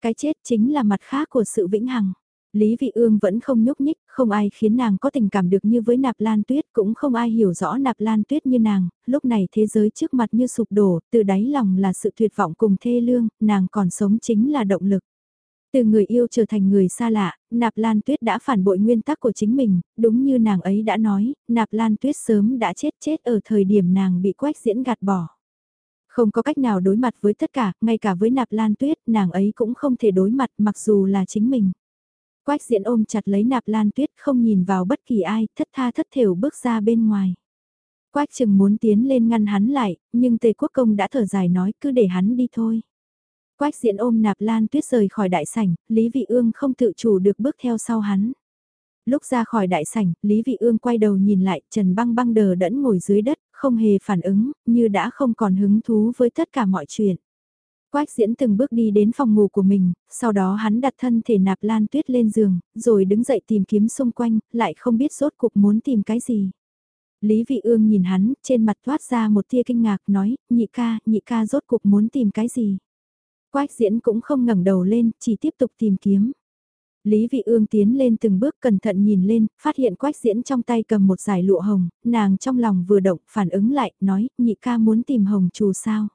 Cái chết chính là mặt khác của sự vĩnh hằng. Lý Vị Ương vẫn không nhúc nhích, không ai khiến nàng có tình cảm được như với Nạp Lan Tuyết, cũng không ai hiểu rõ Nạp Lan Tuyết như nàng, lúc này thế giới trước mặt như sụp đổ, từ đáy lòng là sự tuyệt vọng cùng thê lương, nàng còn sống chính là động lực. Từ người yêu trở thành người xa lạ, Nạp Lan Tuyết đã phản bội nguyên tắc của chính mình, đúng như nàng ấy đã nói, Nạp Lan Tuyết sớm đã chết chết ở thời điểm nàng bị quách diễn gạt bỏ. Không có cách nào đối mặt với tất cả, ngay cả với Nạp Lan Tuyết, nàng ấy cũng không thể đối mặt mặc dù là chính mình. Quách diễn ôm chặt lấy Nạp Lan Tuyết không nhìn vào bất kỳ ai, thất tha thất thểu bước ra bên ngoài. Quách chừng muốn tiến lên ngăn hắn lại, nhưng Tề Quốc Công đã thở dài nói cứ để hắn đi thôi. Quách diễn ôm nạp lan tuyết rời khỏi đại sảnh, Lý Vị Ương không tự chủ được bước theo sau hắn. Lúc ra khỏi đại sảnh, Lý Vị Ương quay đầu nhìn lại, Trần băng băng đờ đẫn ngồi dưới đất, không hề phản ứng, như đã không còn hứng thú với tất cả mọi chuyện. Quách diễn từng bước đi đến phòng ngủ của mình, sau đó hắn đặt thân thể nạp lan tuyết lên giường, rồi đứng dậy tìm kiếm xung quanh, lại không biết rốt cuộc muốn tìm cái gì. Lý Vị Ương nhìn hắn, trên mặt thoát ra một tia kinh ngạc nói, nhị ca, nhị ca rốt cuộc muốn tìm cái gì. Quách diễn cũng không ngẩng đầu lên, chỉ tiếp tục tìm kiếm. Lý Vị Ương tiến lên từng bước cẩn thận nhìn lên, phát hiện quách diễn trong tay cầm một giải lụa hồng, nàng trong lòng vừa động, phản ứng lại, nói, nhị ca muốn tìm hồng trù sao.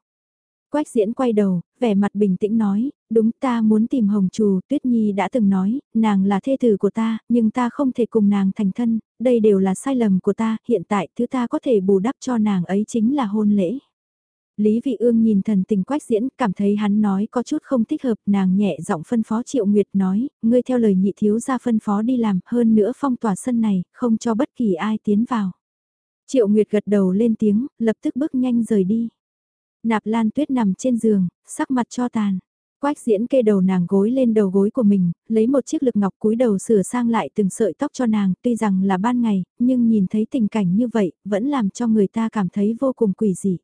Quách diễn quay đầu, vẻ mặt bình tĩnh nói, đúng ta muốn tìm Hồng Trù, Tuyết Nhi đã từng nói, nàng là thê tử của ta, nhưng ta không thể cùng nàng thành thân, đây đều là sai lầm của ta, hiện tại thứ ta có thể bù đắp cho nàng ấy chính là hôn lễ. Lý Vị Ương nhìn thần tình quách diễn, cảm thấy hắn nói có chút không thích hợp, nàng nhẹ giọng phân phó Triệu Nguyệt nói, ngươi theo lời nhị thiếu gia phân phó đi làm, hơn nữa phong tỏa sân này, không cho bất kỳ ai tiến vào. Triệu Nguyệt gật đầu lên tiếng, lập tức bước nhanh rời đi. Nạp Lan Tuyết nằm trên giường, sắc mặt cho tàn. Quách diễn kê đầu nàng gối lên đầu gối của mình, lấy một chiếc lực ngọc cúi đầu sửa sang lại từng sợi tóc cho nàng, tuy rằng là ban ngày, nhưng nhìn thấy tình cảnh như vậy, vẫn làm cho người ta cảm thấy vô cùng quỷ dị.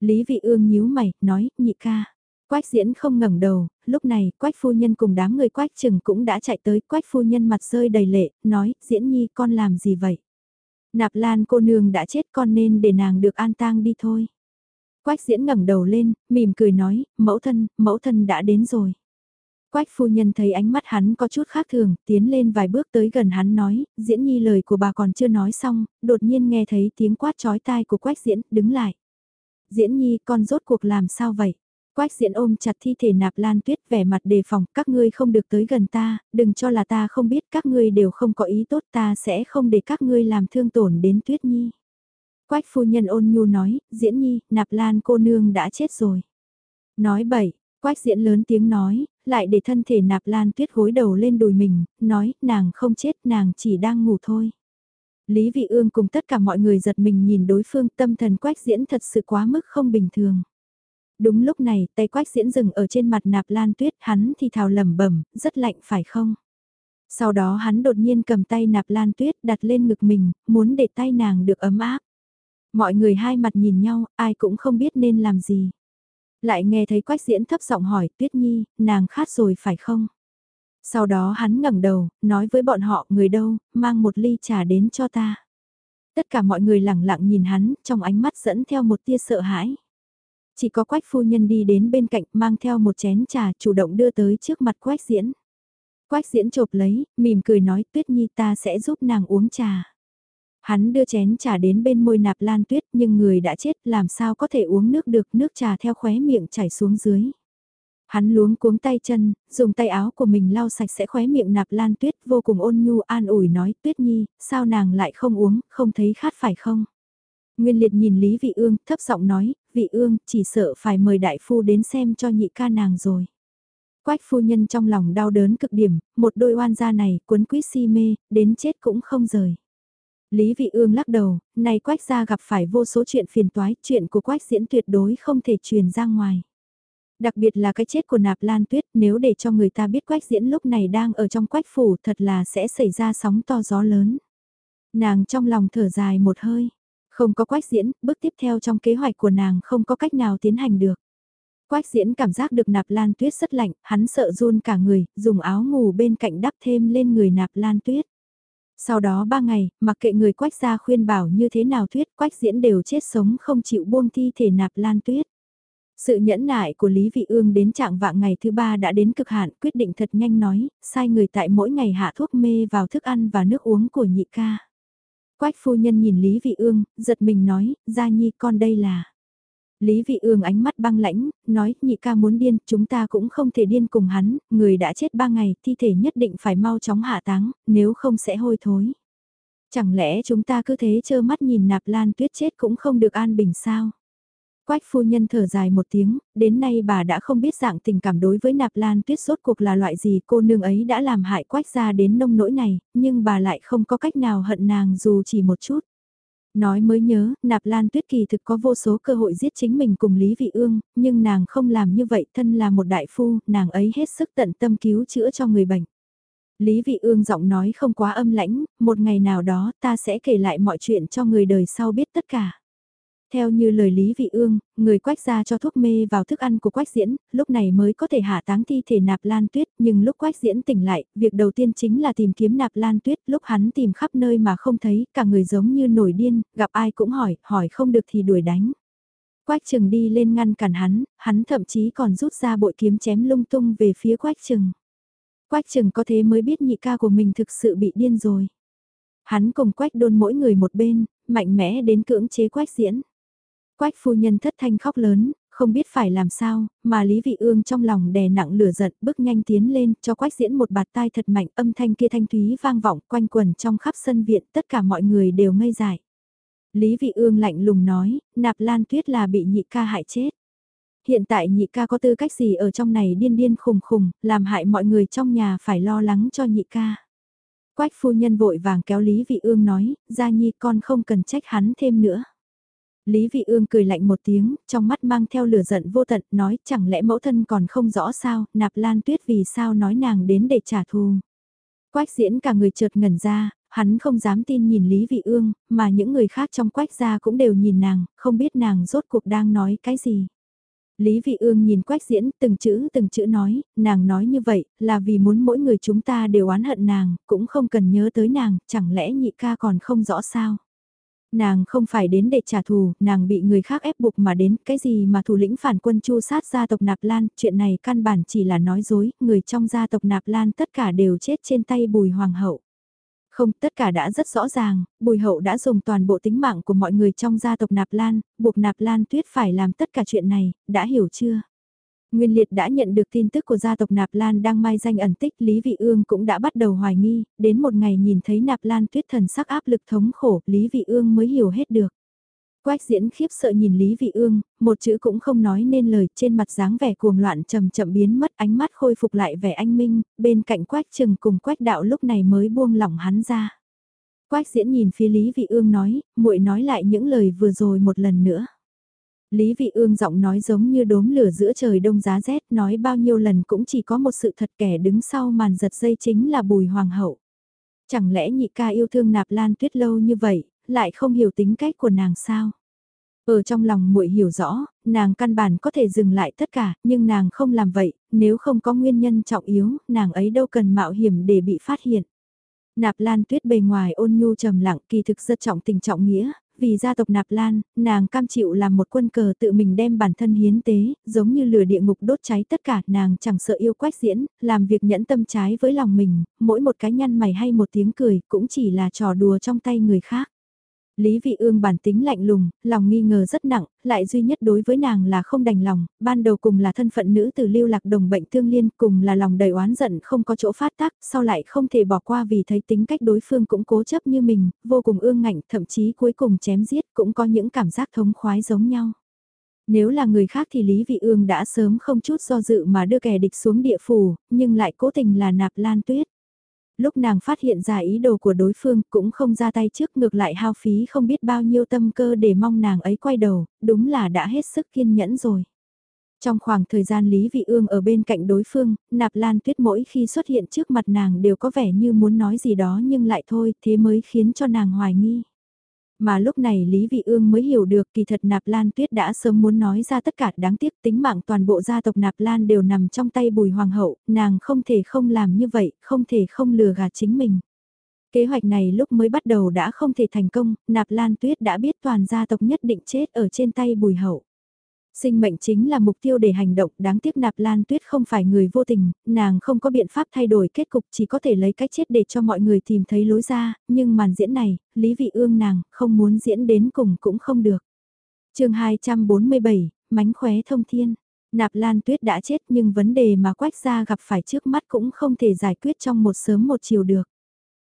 Lý Vị Ương nhíu mày, nói, nhị ca. Quách diễn không ngẩng đầu, lúc này, quách phu nhân cùng đám người quách trừng cũng đã chạy tới, quách phu nhân mặt rơi đầy lệ, nói, diễn nhi con làm gì vậy? Nạp lan cô nương đã chết con nên để nàng được an tang đi thôi. Quách diễn ngẩng đầu lên, mỉm cười nói, mẫu thân, mẫu thân đã đến rồi. Quách phu nhân thấy ánh mắt hắn có chút khác thường, tiến lên vài bước tới gần hắn nói, diễn nhi lời của bà còn chưa nói xong, đột nhiên nghe thấy tiếng quát chói tai của quách diễn, đứng lại. Diễn nhi con rốt cuộc làm sao vậy? Quách diễn ôm chặt thi thể nạp lan tuyết vẻ mặt đề phòng, các ngươi không được tới gần ta, đừng cho là ta không biết các ngươi đều không có ý tốt ta sẽ không để các ngươi làm thương tổn đến tuyết nhi. Quách phu nhân ôn nhu nói, diễn nhi, nạp lan cô nương đã chết rồi. Nói bậy, quách diễn lớn tiếng nói, lại để thân thể nạp lan tuyết gối đầu lên đùi mình, nói, nàng không chết, nàng chỉ đang ngủ thôi. Lý Vị Ương cùng tất cả mọi người giật mình nhìn đối phương tâm thần quách diễn thật sự quá mức không bình thường. Đúng lúc này, tay quách diễn dừng ở trên mặt nạp lan tuyết, hắn thì thào lẩm bẩm, rất lạnh phải không? Sau đó hắn đột nhiên cầm tay nạp lan tuyết đặt lên ngực mình, muốn để tay nàng được ấm áp. Mọi người hai mặt nhìn nhau, ai cũng không biết nên làm gì. Lại nghe thấy quách diễn thấp giọng hỏi tuyết nhi, nàng khát rồi phải không? Sau đó hắn ngẩng đầu, nói với bọn họ người đâu, mang một ly trà đến cho ta. Tất cả mọi người lặng lặng nhìn hắn, trong ánh mắt dẫn theo một tia sợ hãi. Chỉ có quách phu nhân đi đến bên cạnh mang theo một chén trà chủ động đưa tới trước mặt quách diễn. Quách diễn chộp lấy, mỉm cười nói tuyết nhi ta sẽ giúp nàng uống trà. Hắn đưa chén trà đến bên môi nạp lan tuyết nhưng người đã chết làm sao có thể uống nước được nước trà theo khóe miệng chảy xuống dưới. Hắn luống cuống tay chân, dùng tay áo của mình lau sạch sẽ khóe miệng nạp lan tuyết vô cùng ôn nhu an ủi nói tuyết nhi, sao nàng lại không uống, không thấy khát phải không? Nguyên liệt nhìn Lý Vị Ương, thấp giọng nói, Vị Ương, chỉ sợ phải mời đại phu đến xem cho nhị ca nàng rồi. Quách phu nhân trong lòng đau đớn cực điểm, một đôi oan gia này, cuốn quýt si mê, đến chết cũng không rời. Lý Vị Ương lắc đầu, này Quách gia gặp phải vô số chuyện phiền toái, chuyện của Quách diễn tuyệt đối không thể truyền ra ngoài. Đặc biệt là cái chết của nạp lan tuyết nếu để cho người ta biết quách diễn lúc này đang ở trong quách phủ thật là sẽ xảy ra sóng to gió lớn. Nàng trong lòng thở dài một hơi, không có quách diễn, bước tiếp theo trong kế hoạch của nàng không có cách nào tiến hành được. Quách diễn cảm giác được nạp lan tuyết rất lạnh, hắn sợ run cả người, dùng áo ngủ bên cạnh đắp thêm lên người nạp lan tuyết. Sau đó ba ngày, mặc kệ người quách gia khuyên bảo như thế nào tuyết quách diễn đều chết sống không chịu buông thi thể nạp lan tuyết. Sự nhẫn nại của Lý Vị Ương đến trạng vạng ngày thứ ba đã đến cực hạn quyết định thật nhanh nói, sai người tại mỗi ngày hạ thuốc mê vào thức ăn và nước uống của nhị ca. Quách phu nhân nhìn Lý Vị Ương, giật mình nói, gia nhi con đây là... Lý Vị Ương ánh mắt băng lãnh, nói, nhị ca muốn điên, chúng ta cũng không thể điên cùng hắn, người đã chết ba ngày, thi thể nhất định phải mau chóng hạ táng, nếu không sẽ hôi thối. Chẳng lẽ chúng ta cứ thế trơ mắt nhìn nạp lan tuyết chết cũng không được an bình sao? Quách phu nhân thở dài một tiếng, đến nay bà đã không biết dạng tình cảm đối với nạp lan tuyết suốt cuộc là loại gì cô nương ấy đã làm hại quách ra đến nông nỗi này, nhưng bà lại không có cách nào hận nàng dù chỉ một chút. Nói mới nhớ, nạp lan tuyết kỳ thực có vô số cơ hội giết chính mình cùng Lý Vị Ương, nhưng nàng không làm như vậy thân là một đại phu, nàng ấy hết sức tận tâm cứu chữa cho người bệnh. Lý Vị Ương giọng nói không quá âm lãnh, một ngày nào đó ta sẽ kể lại mọi chuyện cho người đời sau biết tất cả. Theo như lời Lý Vị Ương, người quách ra cho thuốc mê vào thức ăn của quách diễn, lúc này mới có thể hạ táng thi thể nạp lan tuyết, nhưng lúc quách diễn tỉnh lại, việc đầu tiên chính là tìm kiếm nạp lan tuyết, lúc hắn tìm khắp nơi mà không thấy, cả người giống như nổi điên, gặp ai cũng hỏi, hỏi không được thì đuổi đánh. Quách trừng đi lên ngăn cản hắn, hắn thậm chí còn rút ra bội kiếm chém lung tung về phía quách trừng. Quách trừng có thế mới biết nhị ca của mình thực sự bị điên rồi. Hắn cùng quách đôn mỗi người một bên, mạnh mẽ đến cưỡng chế quách diễn. Quách phu nhân thất thanh khóc lớn, không biết phải làm sao, mà Lý Vị Ương trong lòng đè nặng lửa giận bước nhanh tiến lên cho quách diễn một bạt tai thật mạnh âm thanh kia thanh thúy vang vọng quanh quần trong khắp sân viện tất cả mọi người đều ngây dại. Lý Vị Ương lạnh lùng nói, nạp lan tuyết là bị nhị ca hại chết. Hiện tại nhị ca có tư cách gì ở trong này điên điên khùng khùng, làm hại mọi người trong nhà phải lo lắng cho nhị ca. Quách phu nhân vội vàng kéo Lý Vị Ương nói, gia nhi con không cần trách hắn thêm nữa. Lý Vị Ương cười lạnh một tiếng, trong mắt mang theo lửa giận vô tận, nói chẳng lẽ mẫu thân còn không rõ sao, nạp lan tuyết vì sao nói nàng đến để trả thù. Quách diễn cả người chợt ngẩn ra, hắn không dám tin nhìn Lý Vị Ương, mà những người khác trong quách gia cũng đều nhìn nàng, không biết nàng rốt cuộc đang nói cái gì. Lý Vị Ương nhìn Quách Diễn từng chữ từng chữ nói, nàng nói như vậy là vì muốn mỗi người chúng ta đều oán hận nàng, cũng không cần nhớ tới nàng, chẳng lẽ nhị ca còn không rõ sao. Nàng không phải đến để trả thù, nàng bị người khác ép buộc mà đến, cái gì mà thủ lĩnh phản quân chu sát gia tộc Nạp Lan, chuyện này căn bản chỉ là nói dối, người trong gia tộc Nạp Lan tất cả đều chết trên tay bùi hoàng hậu. Không, tất cả đã rất rõ ràng, Bùi Hậu đã dùng toàn bộ tính mạng của mọi người trong gia tộc Nạp Lan, buộc Nạp Lan Tuyết phải làm tất cả chuyện này, đã hiểu chưa? Nguyên Liệt đã nhận được tin tức của gia tộc Nạp Lan đang mai danh ẩn tích, Lý Vị Ương cũng đã bắt đầu hoài nghi, đến một ngày nhìn thấy Nạp Lan Tuyết thần sắc áp lực thống khổ, Lý Vị Ương mới hiểu hết được. Quách diễn khiếp sợ nhìn Lý Vị Ương, một chữ cũng không nói nên lời trên mặt dáng vẻ cuồng loạn chậm chậm biến mất ánh mắt khôi phục lại vẻ anh minh, bên cạnh Quách trừng cùng Quách đạo lúc này mới buông lỏng hắn ra. Quách diễn nhìn phía Lý Vị Ương nói, muội nói lại những lời vừa rồi một lần nữa. Lý Vị Ương giọng nói giống như đốm lửa giữa trời đông giá rét nói bao nhiêu lần cũng chỉ có một sự thật kẻ đứng sau màn giật dây chính là bùi hoàng hậu. Chẳng lẽ nhị ca yêu thương nạp lan tuyết lâu như vậy, lại không hiểu tính cách của nàng sao? Ở trong lòng muội hiểu rõ, nàng căn bản có thể dừng lại tất cả, nhưng nàng không làm vậy, nếu không có nguyên nhân trọng yếu, nàng ấy đâu cần mạo hiểm để bị phát hiện. Nạp Lan Tuyết bề ngoài ôn nhu trầm lặng kỳ thực rất trọng tình trọng nghĩa, vì gia tộc Nạp Lan, nàng cam chịu làm một quân cờ tự mình đem bản thân hiến tế, giống như lửa địa ngục đốt cháy tất cả, nàng chẳng sợ yêu quách diễn, làm việc nhẫn tâm trái với lòng mình, mỗi một cái nhăn mày hay một tiếng cười cũng chỉ là trò đùa trong tay người khác. Lý Vị Ương bản tính lạnh lùng, lòng nghi ngờ rất nặng, lại duy nhất đối với nàng là không đành lòng, ban đầu cùng là thân phận nữ từ lưu lạc đồng bệnh thương liên, cùng là lòng đầy oán giận không có chỗ phát tác, sau lại không thể bỏ qua vì thấy tính cách đối phương cũng cố chấp như mình, vô cùng ương ngạnh, thậm chí cuối cùng chém giết cũng có những cảm giác thống khoái giống nhau. Nếu là người khác thì Lý Vị Ương đã sớm không chút do dự mà đưa kẻ địch xuống địa phủ, nhưng lại cố tình là nạp lan tuyết lúc nàng phát hiện ra ý đồ của đối phương cũng không ra tay trước ngược lại hao phí không biết bao nhiêu tâm cơ để mong nàng ấy quay đầu, đúng là đã hết sức kiên nhẫn rồi. Trong khoảng thời gian Lý Vị Ương ở bên cạnh đối phương, nạp lan tuyết mỗi khi xuất hiện trước mặt nàng đều có vẻ như muốn nói gì đó nhưng lại thôi, thế mới khiến cho nàng hoài nghi. Mà lúc này Lý Vị Ương mới hiểu được kỳ thật Nạp Lan Tuyết đã sớm muốn nói ra tất cả đáng tiếc tính mạng toàn bộ gia tộc Nạp Lan đều nằm trong tay bùi hoàng hậu, nàng không thể không làm như vậy, không thể không lừa gạt chính mình. Kế hoạch này lúc mới bắt đầu đã không thể thành công, Nạp Lan Tuyết đã biết toàn gia tộc nhất định chết ở trên tay bùi hậu. Sinh mệnh chính là mục tiêu để hành động, đáng tiếc nạp lan tuyết không phải người vô tình, nàng không có biện pháp thay đổi kết cục chỉ có thể lấy cách chết để cho mọi người tìm thấy lối ra, nhưng màn diễn này, Lý Vị Ương nàng, không muốn diễn đến cùng cũng không được. chương 247, mánh khóe thông thiên. Nạp Lan Tuyết đã chết nhưng vấn đề mà Quách gia gặp phải trước mắt cũng không thể giải quyết trong một sớm một chiều được.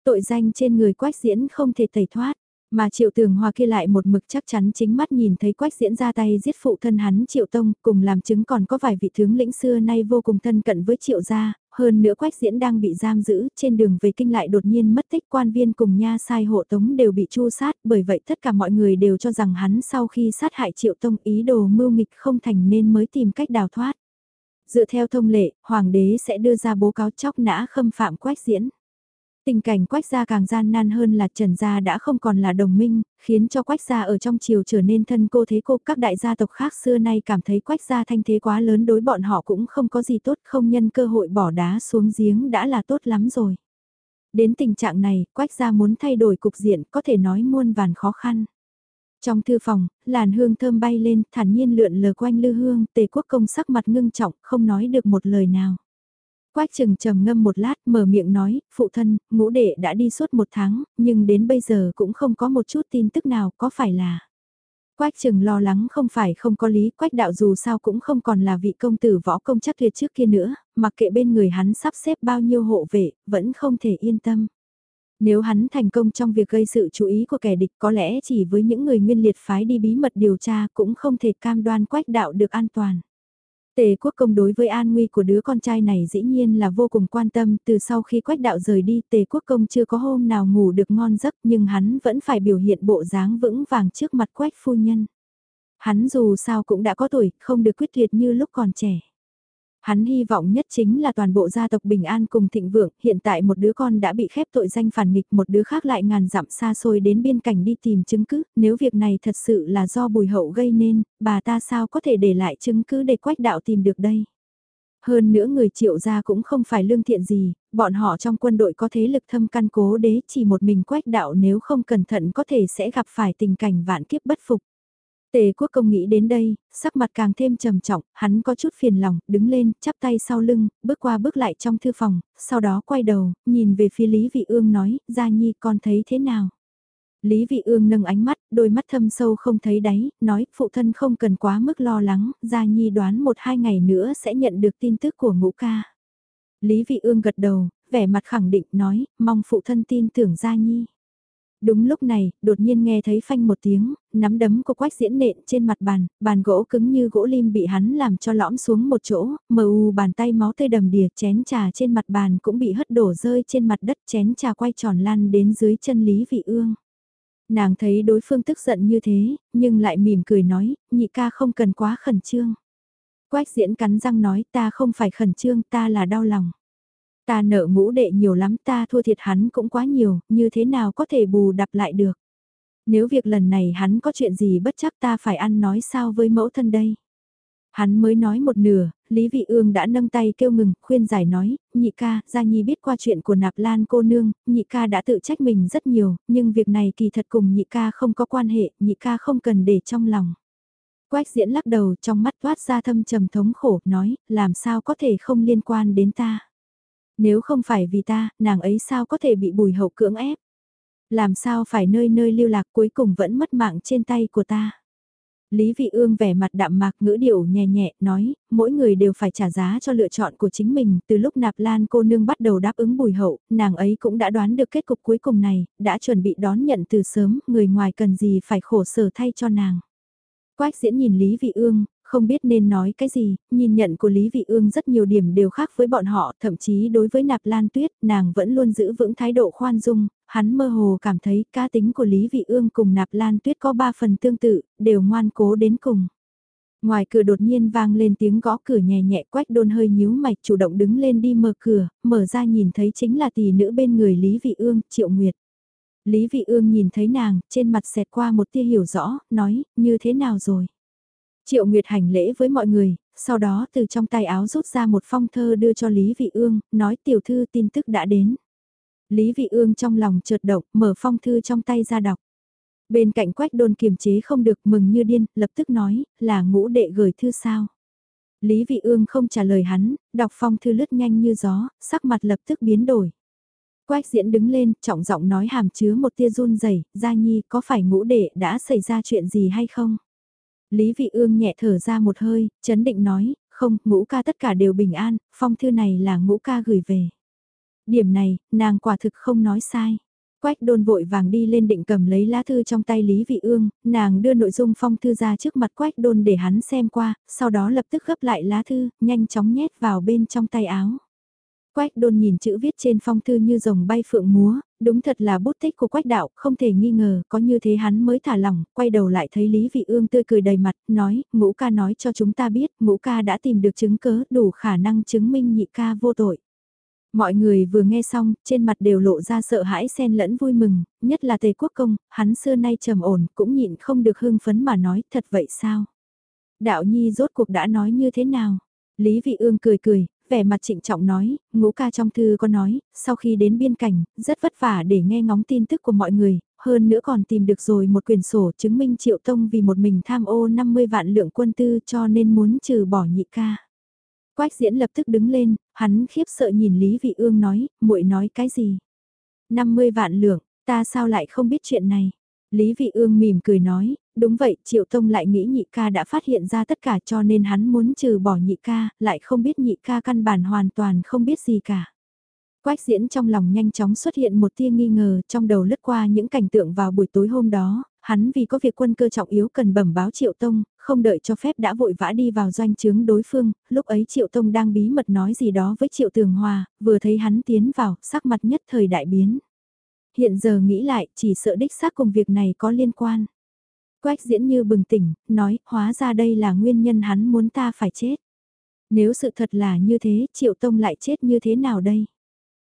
Tội danh trên người Quách diễn không thể tẩy thoát. Mà triệu tường hòa kia lại một mực chắc chắn chính mắt nhìn thấy quách diễn ra tay giết phụ thân hắn triệu tông, cùng làm chứng còn có vài vị tướng lĩnh xưa nay vô cùng thân cận với triệu gia, hơn nữa quách diễn đang bị giam giữ, trên đường về kinh lại đột nhiên mất tích quan viên cùng nha sai hộ tống đều bị chu sát, bởi vậy tất cả mọi người đều cho rằng hắn sau khi sát hại triệu tông ý đồ mưu nghịch không thành nên mới tìm cách đào thoát. Dựa theo thông lệ, hoàng đế sẽ đưa ra bố cáo chóc nã khâm phạm quách diễn. Tình cảnh quách gia càng gian nan hơn là Trần gia đã không còn là đồng minh, khiến cho quách gia ở trong triều trở nên thân cô thế cô. Các đại gia tộc khác xưa nay cảm thấy quách gia thanh thế quá lớn đối bọn họ cũng không có gì tốt không nhân cơ hội bỏ đá xuống giếng đã là tốt lắm rồi. Đến tình trạng này, quách gia muốn thay đổi cục diện có thể nói muôn vàn khó khăn. Trong thư phòng, làn hương thơm bay lên, thản nhiên lượn lờ quanh lư hương, tề quốc công sắc mặt ngưng trọng, không nói được một lời nào. Quách trừng trầm ngâm một lát mở miệng nói, phụ thân, ngũ đệ đã đi suốt một tháng, nhưng đến bây giờ cũng không có một chút tin tức nào, có phải là... Quách trừng lo lắng không phải không có lý, quách đạo dù sao cũng không còn là vị công tử võ công chắc tuyệt trước kia nữa, mặc kệ bên người hắn sắp xếp bao nhiêu hộ vệ, vẫn không thể yên tâm. Nếu hắn thành công trong việc gây sự chú ý của kẻ địch có lẽ chỉ với những người nguyên liệt phái đi bí mật điều tra cũng không thể cam đoan quách đạo được an toàn. Tề quốc công đối với an nguy của đứa con trai này dĩ nhiên là vô cùng quan tâm, từ sau khi quách đạo rời đi tề quốc công chưa có hôm nào ngủ được ngon giấc nhưng hắn vẫn phải biểu hiện bộ dáng vững vàng trước mặt quách phu nhân. Hắn dù sao cũng đã có tuổi, không được quyết liệt như lúc còn trẻ. Hắn hy vọng nhất chính là toàn bộ gia tộc bình an cùng thịnh vượng, hiện tại một đứa con đã bị khép tội danh phản nghịch, một đứa khác lại ngàn dặm xa xôi đến biên cảnh đi tìm chứng cứ, nếu việc này thật sự là do bùi hậu gây nên, bà ta sao có thể để lại chứng cứ để quách đạo tìm được đây. Hơn nữa người triệu gia cũng không phải lương thiện gì, bọn họ trong quân đội có thế lực thâm căn cố đế chỉ một mình quách đạo nếu không cẩn thận có thể sẽ gặp phải tình cảnh vạn kiếp bất phục. Tề quốc công nghĩ đến đây, sắc mặt càng thêm trầm trọng, hắn có chút phiền lòng, đứng lên, chắp tay sau lưng, bước qua bước lại trong thư phòng, sau đó quay đầu, nhìn về phía Lý Vị Ương nói, Gia Nhi con thấy thế nào? Lý Vị Ương nâng ánh mắt, đôi mắt thâm sâu không thấy đáy, nói, phụ thân không cần quá mức lo lắng, Gia Nhi đoán một hai ngày nữa sẽ nhận được tin tức của ngũ ca. Lý Vị Ương gật đầu, vẻ mặt khẳng định nói, mong phụ thân tin tưởng Gia Nhi. Đúng lúc này, đột nhiên nghe thấy phanh một tiếng, nắm đấm của quách diễn nện trên mặt bàn, bàn gỗ cứng như gỗ lim bị hắn làm cho lõm xuống một chỗ, mờ u bàn tay máu tươi đầm đìa chén trà trên mặt bàn cũng bị hất đổ rơi trên mặt đất chén trà quay tròn lan đến dưới chân Lý Vị Ương. Nàng thấy đối phương tức giận như thế, nhưng lại mỉm cười nói, nhị ca không cần quá khẩn trương. Quách diễn cắn răng nói ta không phải khẩn trương ta là đau lòng. Ta nợ ngũ đệ nhiều lắm ta thua thiệt hắn cũng quá nhiều, như thế nào có thể bù đắp lại được. Nếu việc lần này hắn có chuyện gì bất chắc ta phải ăn nói sao với mẫu thân đây. Hắn mới nói một nửa, Lý Vị Ương đã nâng tay kêu ngừng, khuyên giải nói, nhị ca, Gia Nhi biết qua chuyện của nạp lan cô nương, nhị ca đã tự trách mình rất nhiều, nhưng việc này kỳ thật cùng nhị ca không có quan hệ, nhị ca không cần để trong lòng. Quách diễn lắc đầu trong mắt toát ra thâm trầm thống khổ, nói, làm sao có thể không liên quan đến ta. Nếu không phải vì ta, nàng ấy sao có thể bị bùi hậu cưỡng ép? Làm sao phải nơi nơi lưu lạc cuối cùng vẫn mất mạng trên tay của ta? Lý Vị Ương vẻ mặt đạm mạc ngữ điệu nhẹ nhẹ, nói, mỗi người đều phải trả giá cho lựa chọn của chính mình, từ lúc nạp lan cô nương bắt đầu đáp ứng bùi hậu, nàng ấy cũng đã đoán được kết cục cuối cùng này, đã chuẩn bị đón nhận từ sớm, người ngoài cần gì phải khổ sở thay cho nàng. Quách diễn nhìn Lý Vị Ương, không biết nên nói cái gì, nhìn nhận của Lý Vị Ương rất nhiều điểm đều khác với bọn họ, thậm chí đối với Nạp Lan Tuyết, nàng vẫn luôn giữ vững thái độ khoan dung, hắn mơ hồ cảm thấy cá tính của Lý Vị Ương cùng Nạp Lan Tuyết có ba phần tương tự, đều ngoan cố đến cùng. Ngoài cửa đột nhiên vang lên tiếng gõ cửa nhẹ nhẹ quách đôn hơi nhíu mạch chủ động đứng lên đi mở cửa, mở ra nhìn thấy chính là tỷ nữ bên người Lý Vị Ương, Triệu Nguyệt. Lý Vị Ương nhìn thấy nàng, trên mặt xẹt qua một tia hiểu rõ, nói, như thế nào rồi? Triệu Nguyệt hành lễ với mọi người, sau đó từ trong tay áo rút ra một phong thơ đưa cho Lý Vị Ương, nói tiểu thư tin tức đã đến. Lý Vị Ương trong lòng chợt động, mở phong thư trong tay ra đọc. Bên cạnh quách đôn kiềm chế không được mừng như điên, lập tức nói, là ngũ đệ gửi thư sao. Lý Vị Ương không trả lời hắn, đọc phong thư lướt nhanh như gió, sắc mặt lập tức biến đổi. Quách diễn đứng lên, trọng giọng nói hàm chứa một tia run rẩy, gia nhi có phải ngũ đệ đã xảy ra chuyện gì hay không? Lý Vị Ương nhẹ thở ra một hơi, chấn định nói, không, ngũ ca tất cả đều bình an, phong thư này là ngũ ca gửi về. Điểm này, nàng quả thực không nói sai. Quách đôn vội vàng đi lên định cầm lấy lá thư trong tay Lý Vị Ương, nàng đưa nội dung phong thư ra trước mặt quách đôn để hắn xem qua, sau đó lập tức gấp lại lá thư, nhanh chóng nhét vào bên trong tay áo. Quách đôn nhìn chữ viết trên phong thư như rồng bay phượng múa, đúng thật là bút tích của quách đạo, không thể nghi ngờ, có như thế hắn mới thả lỏng, quay đầu lại thấy Lý Vị Ương tươi cười đầy mặt, nói, ngũ ca nói cho chúng ta biết, ngũ ca đã tìm được chứng cớ đủ khả năng chứng minh nhị ca vô tội. Mọi người vừa nghe xong, trên mặt đều lộ ra sợ hãi xen lẫn vui mừng, nhất là Tề Quốc Công, hắn xưa nay trầm ổn, cũng nhịn không được hưng phấn mà nói, thật vậy sao? Đạo Nhi rốt cuộc đã nói như thế nào? Lý Vị Ương cười cười, vẻ mặt trịnh trọng nói, ngũ ca trong thư có nói, sau khi đến biên cảnh, rất vất vả để nghe ngóng tin tức của mọi người, hơn nữa còn tìm được rồi một quyển sổ chứng minh triệu tông vì một mình tham ô 50 vạn lượng quân tư cho nên muốn trừ bỏ nhị ca. Quách diễn lập tức đứng lên, hắn khiếp sợ nhìn Lý Vị Ương nói, muội nói cái gì? 50 vạn lượng, ta sao lại không biết chuyện này? Lý Vị Ương mỉm cười nói, đúng vậy, Triệu Tông lại nghĩ nhị ca đã phát hiện ra tất cả cho nên hắn muốn trừ bỏ nhị ca, lại không biết nhị ca căn bản hoàn toàn không biết gì cả. Quách diễn trong lòng nhanh chóng xuất hiện một tia nghi ngờ trong đầu lướt qua những cảnh tượng vào buổi tối hôm đó, hắn vì có việc quân cơ trọng yếu cần bẩm báo Triệu Tông, không đợi cho phép đã vội vã đi vào doanh trướng đối phương, lúc ấy Triệu Tông đang bí mật nói gì đó với Triệu Tường Hòa, vừa thấy hắn tiến vào, sắc mặt nhất thời đại biến. Hiện giờ nghĩ lại, chỉ sợ đích xác cùng việc này có liên quan. Quách diễn như bừng tỉnh, nói, hóa ra đây là nguyên nhân hắn muốn ta phải chết. Nếu sự thật là như thế, Triệu Tông lại chết như thế nào đây?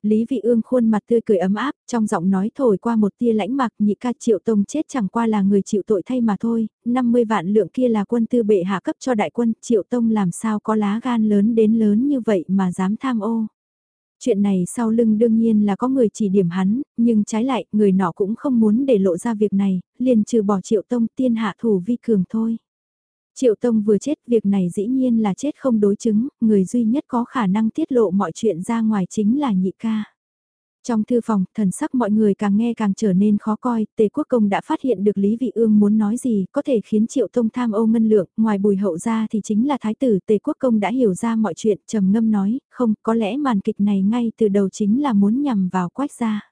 Lý Vị Ương khuôn mặt tươi cười ấm áp, trong giọng nói thổi qua một tia lãnh mạc nhị ca triệu tông chết chẳng qua là người chịu tội thay mà thôi, 50 vạn lượng kia là quân tư bệ hạ cấp cho đại quân, triệu tông làm sao có lá gan lớn đến lớn như vậy mà dám tham ô. Chuyện này sau lưng đương nhiên là có người chỉ điểm hắn, nhưng trái lại, người nọ cũng không muốn để lộ ra việc này, liền trừ bỏ triệu tông tiên hạ thủ vi cường thôi. Triệu Tông vừa chết việc này dĩ nhiên là chết không đối chứng, người duy nhất có khả năng tiết lộ mọi chuyện ra ngoài chính là nhị ca. Trong thư phòng, thần sắc mọi người càng nghe càng trở nên khó coi, Tề Quốc Công đã phát hiện được Lý Vị Ương muốn nói gì, có thể khiến Triệu Tông tham ô ngân lượng, ngoài bùi hậu ra thì chính là Thái tử Tề Quốc Công đã hiểu ra mọi chuyện, trầm ngâm nói, không, có lẽ màn kịch này ngay từ đầu chính là muốn nhằm vào quách gia.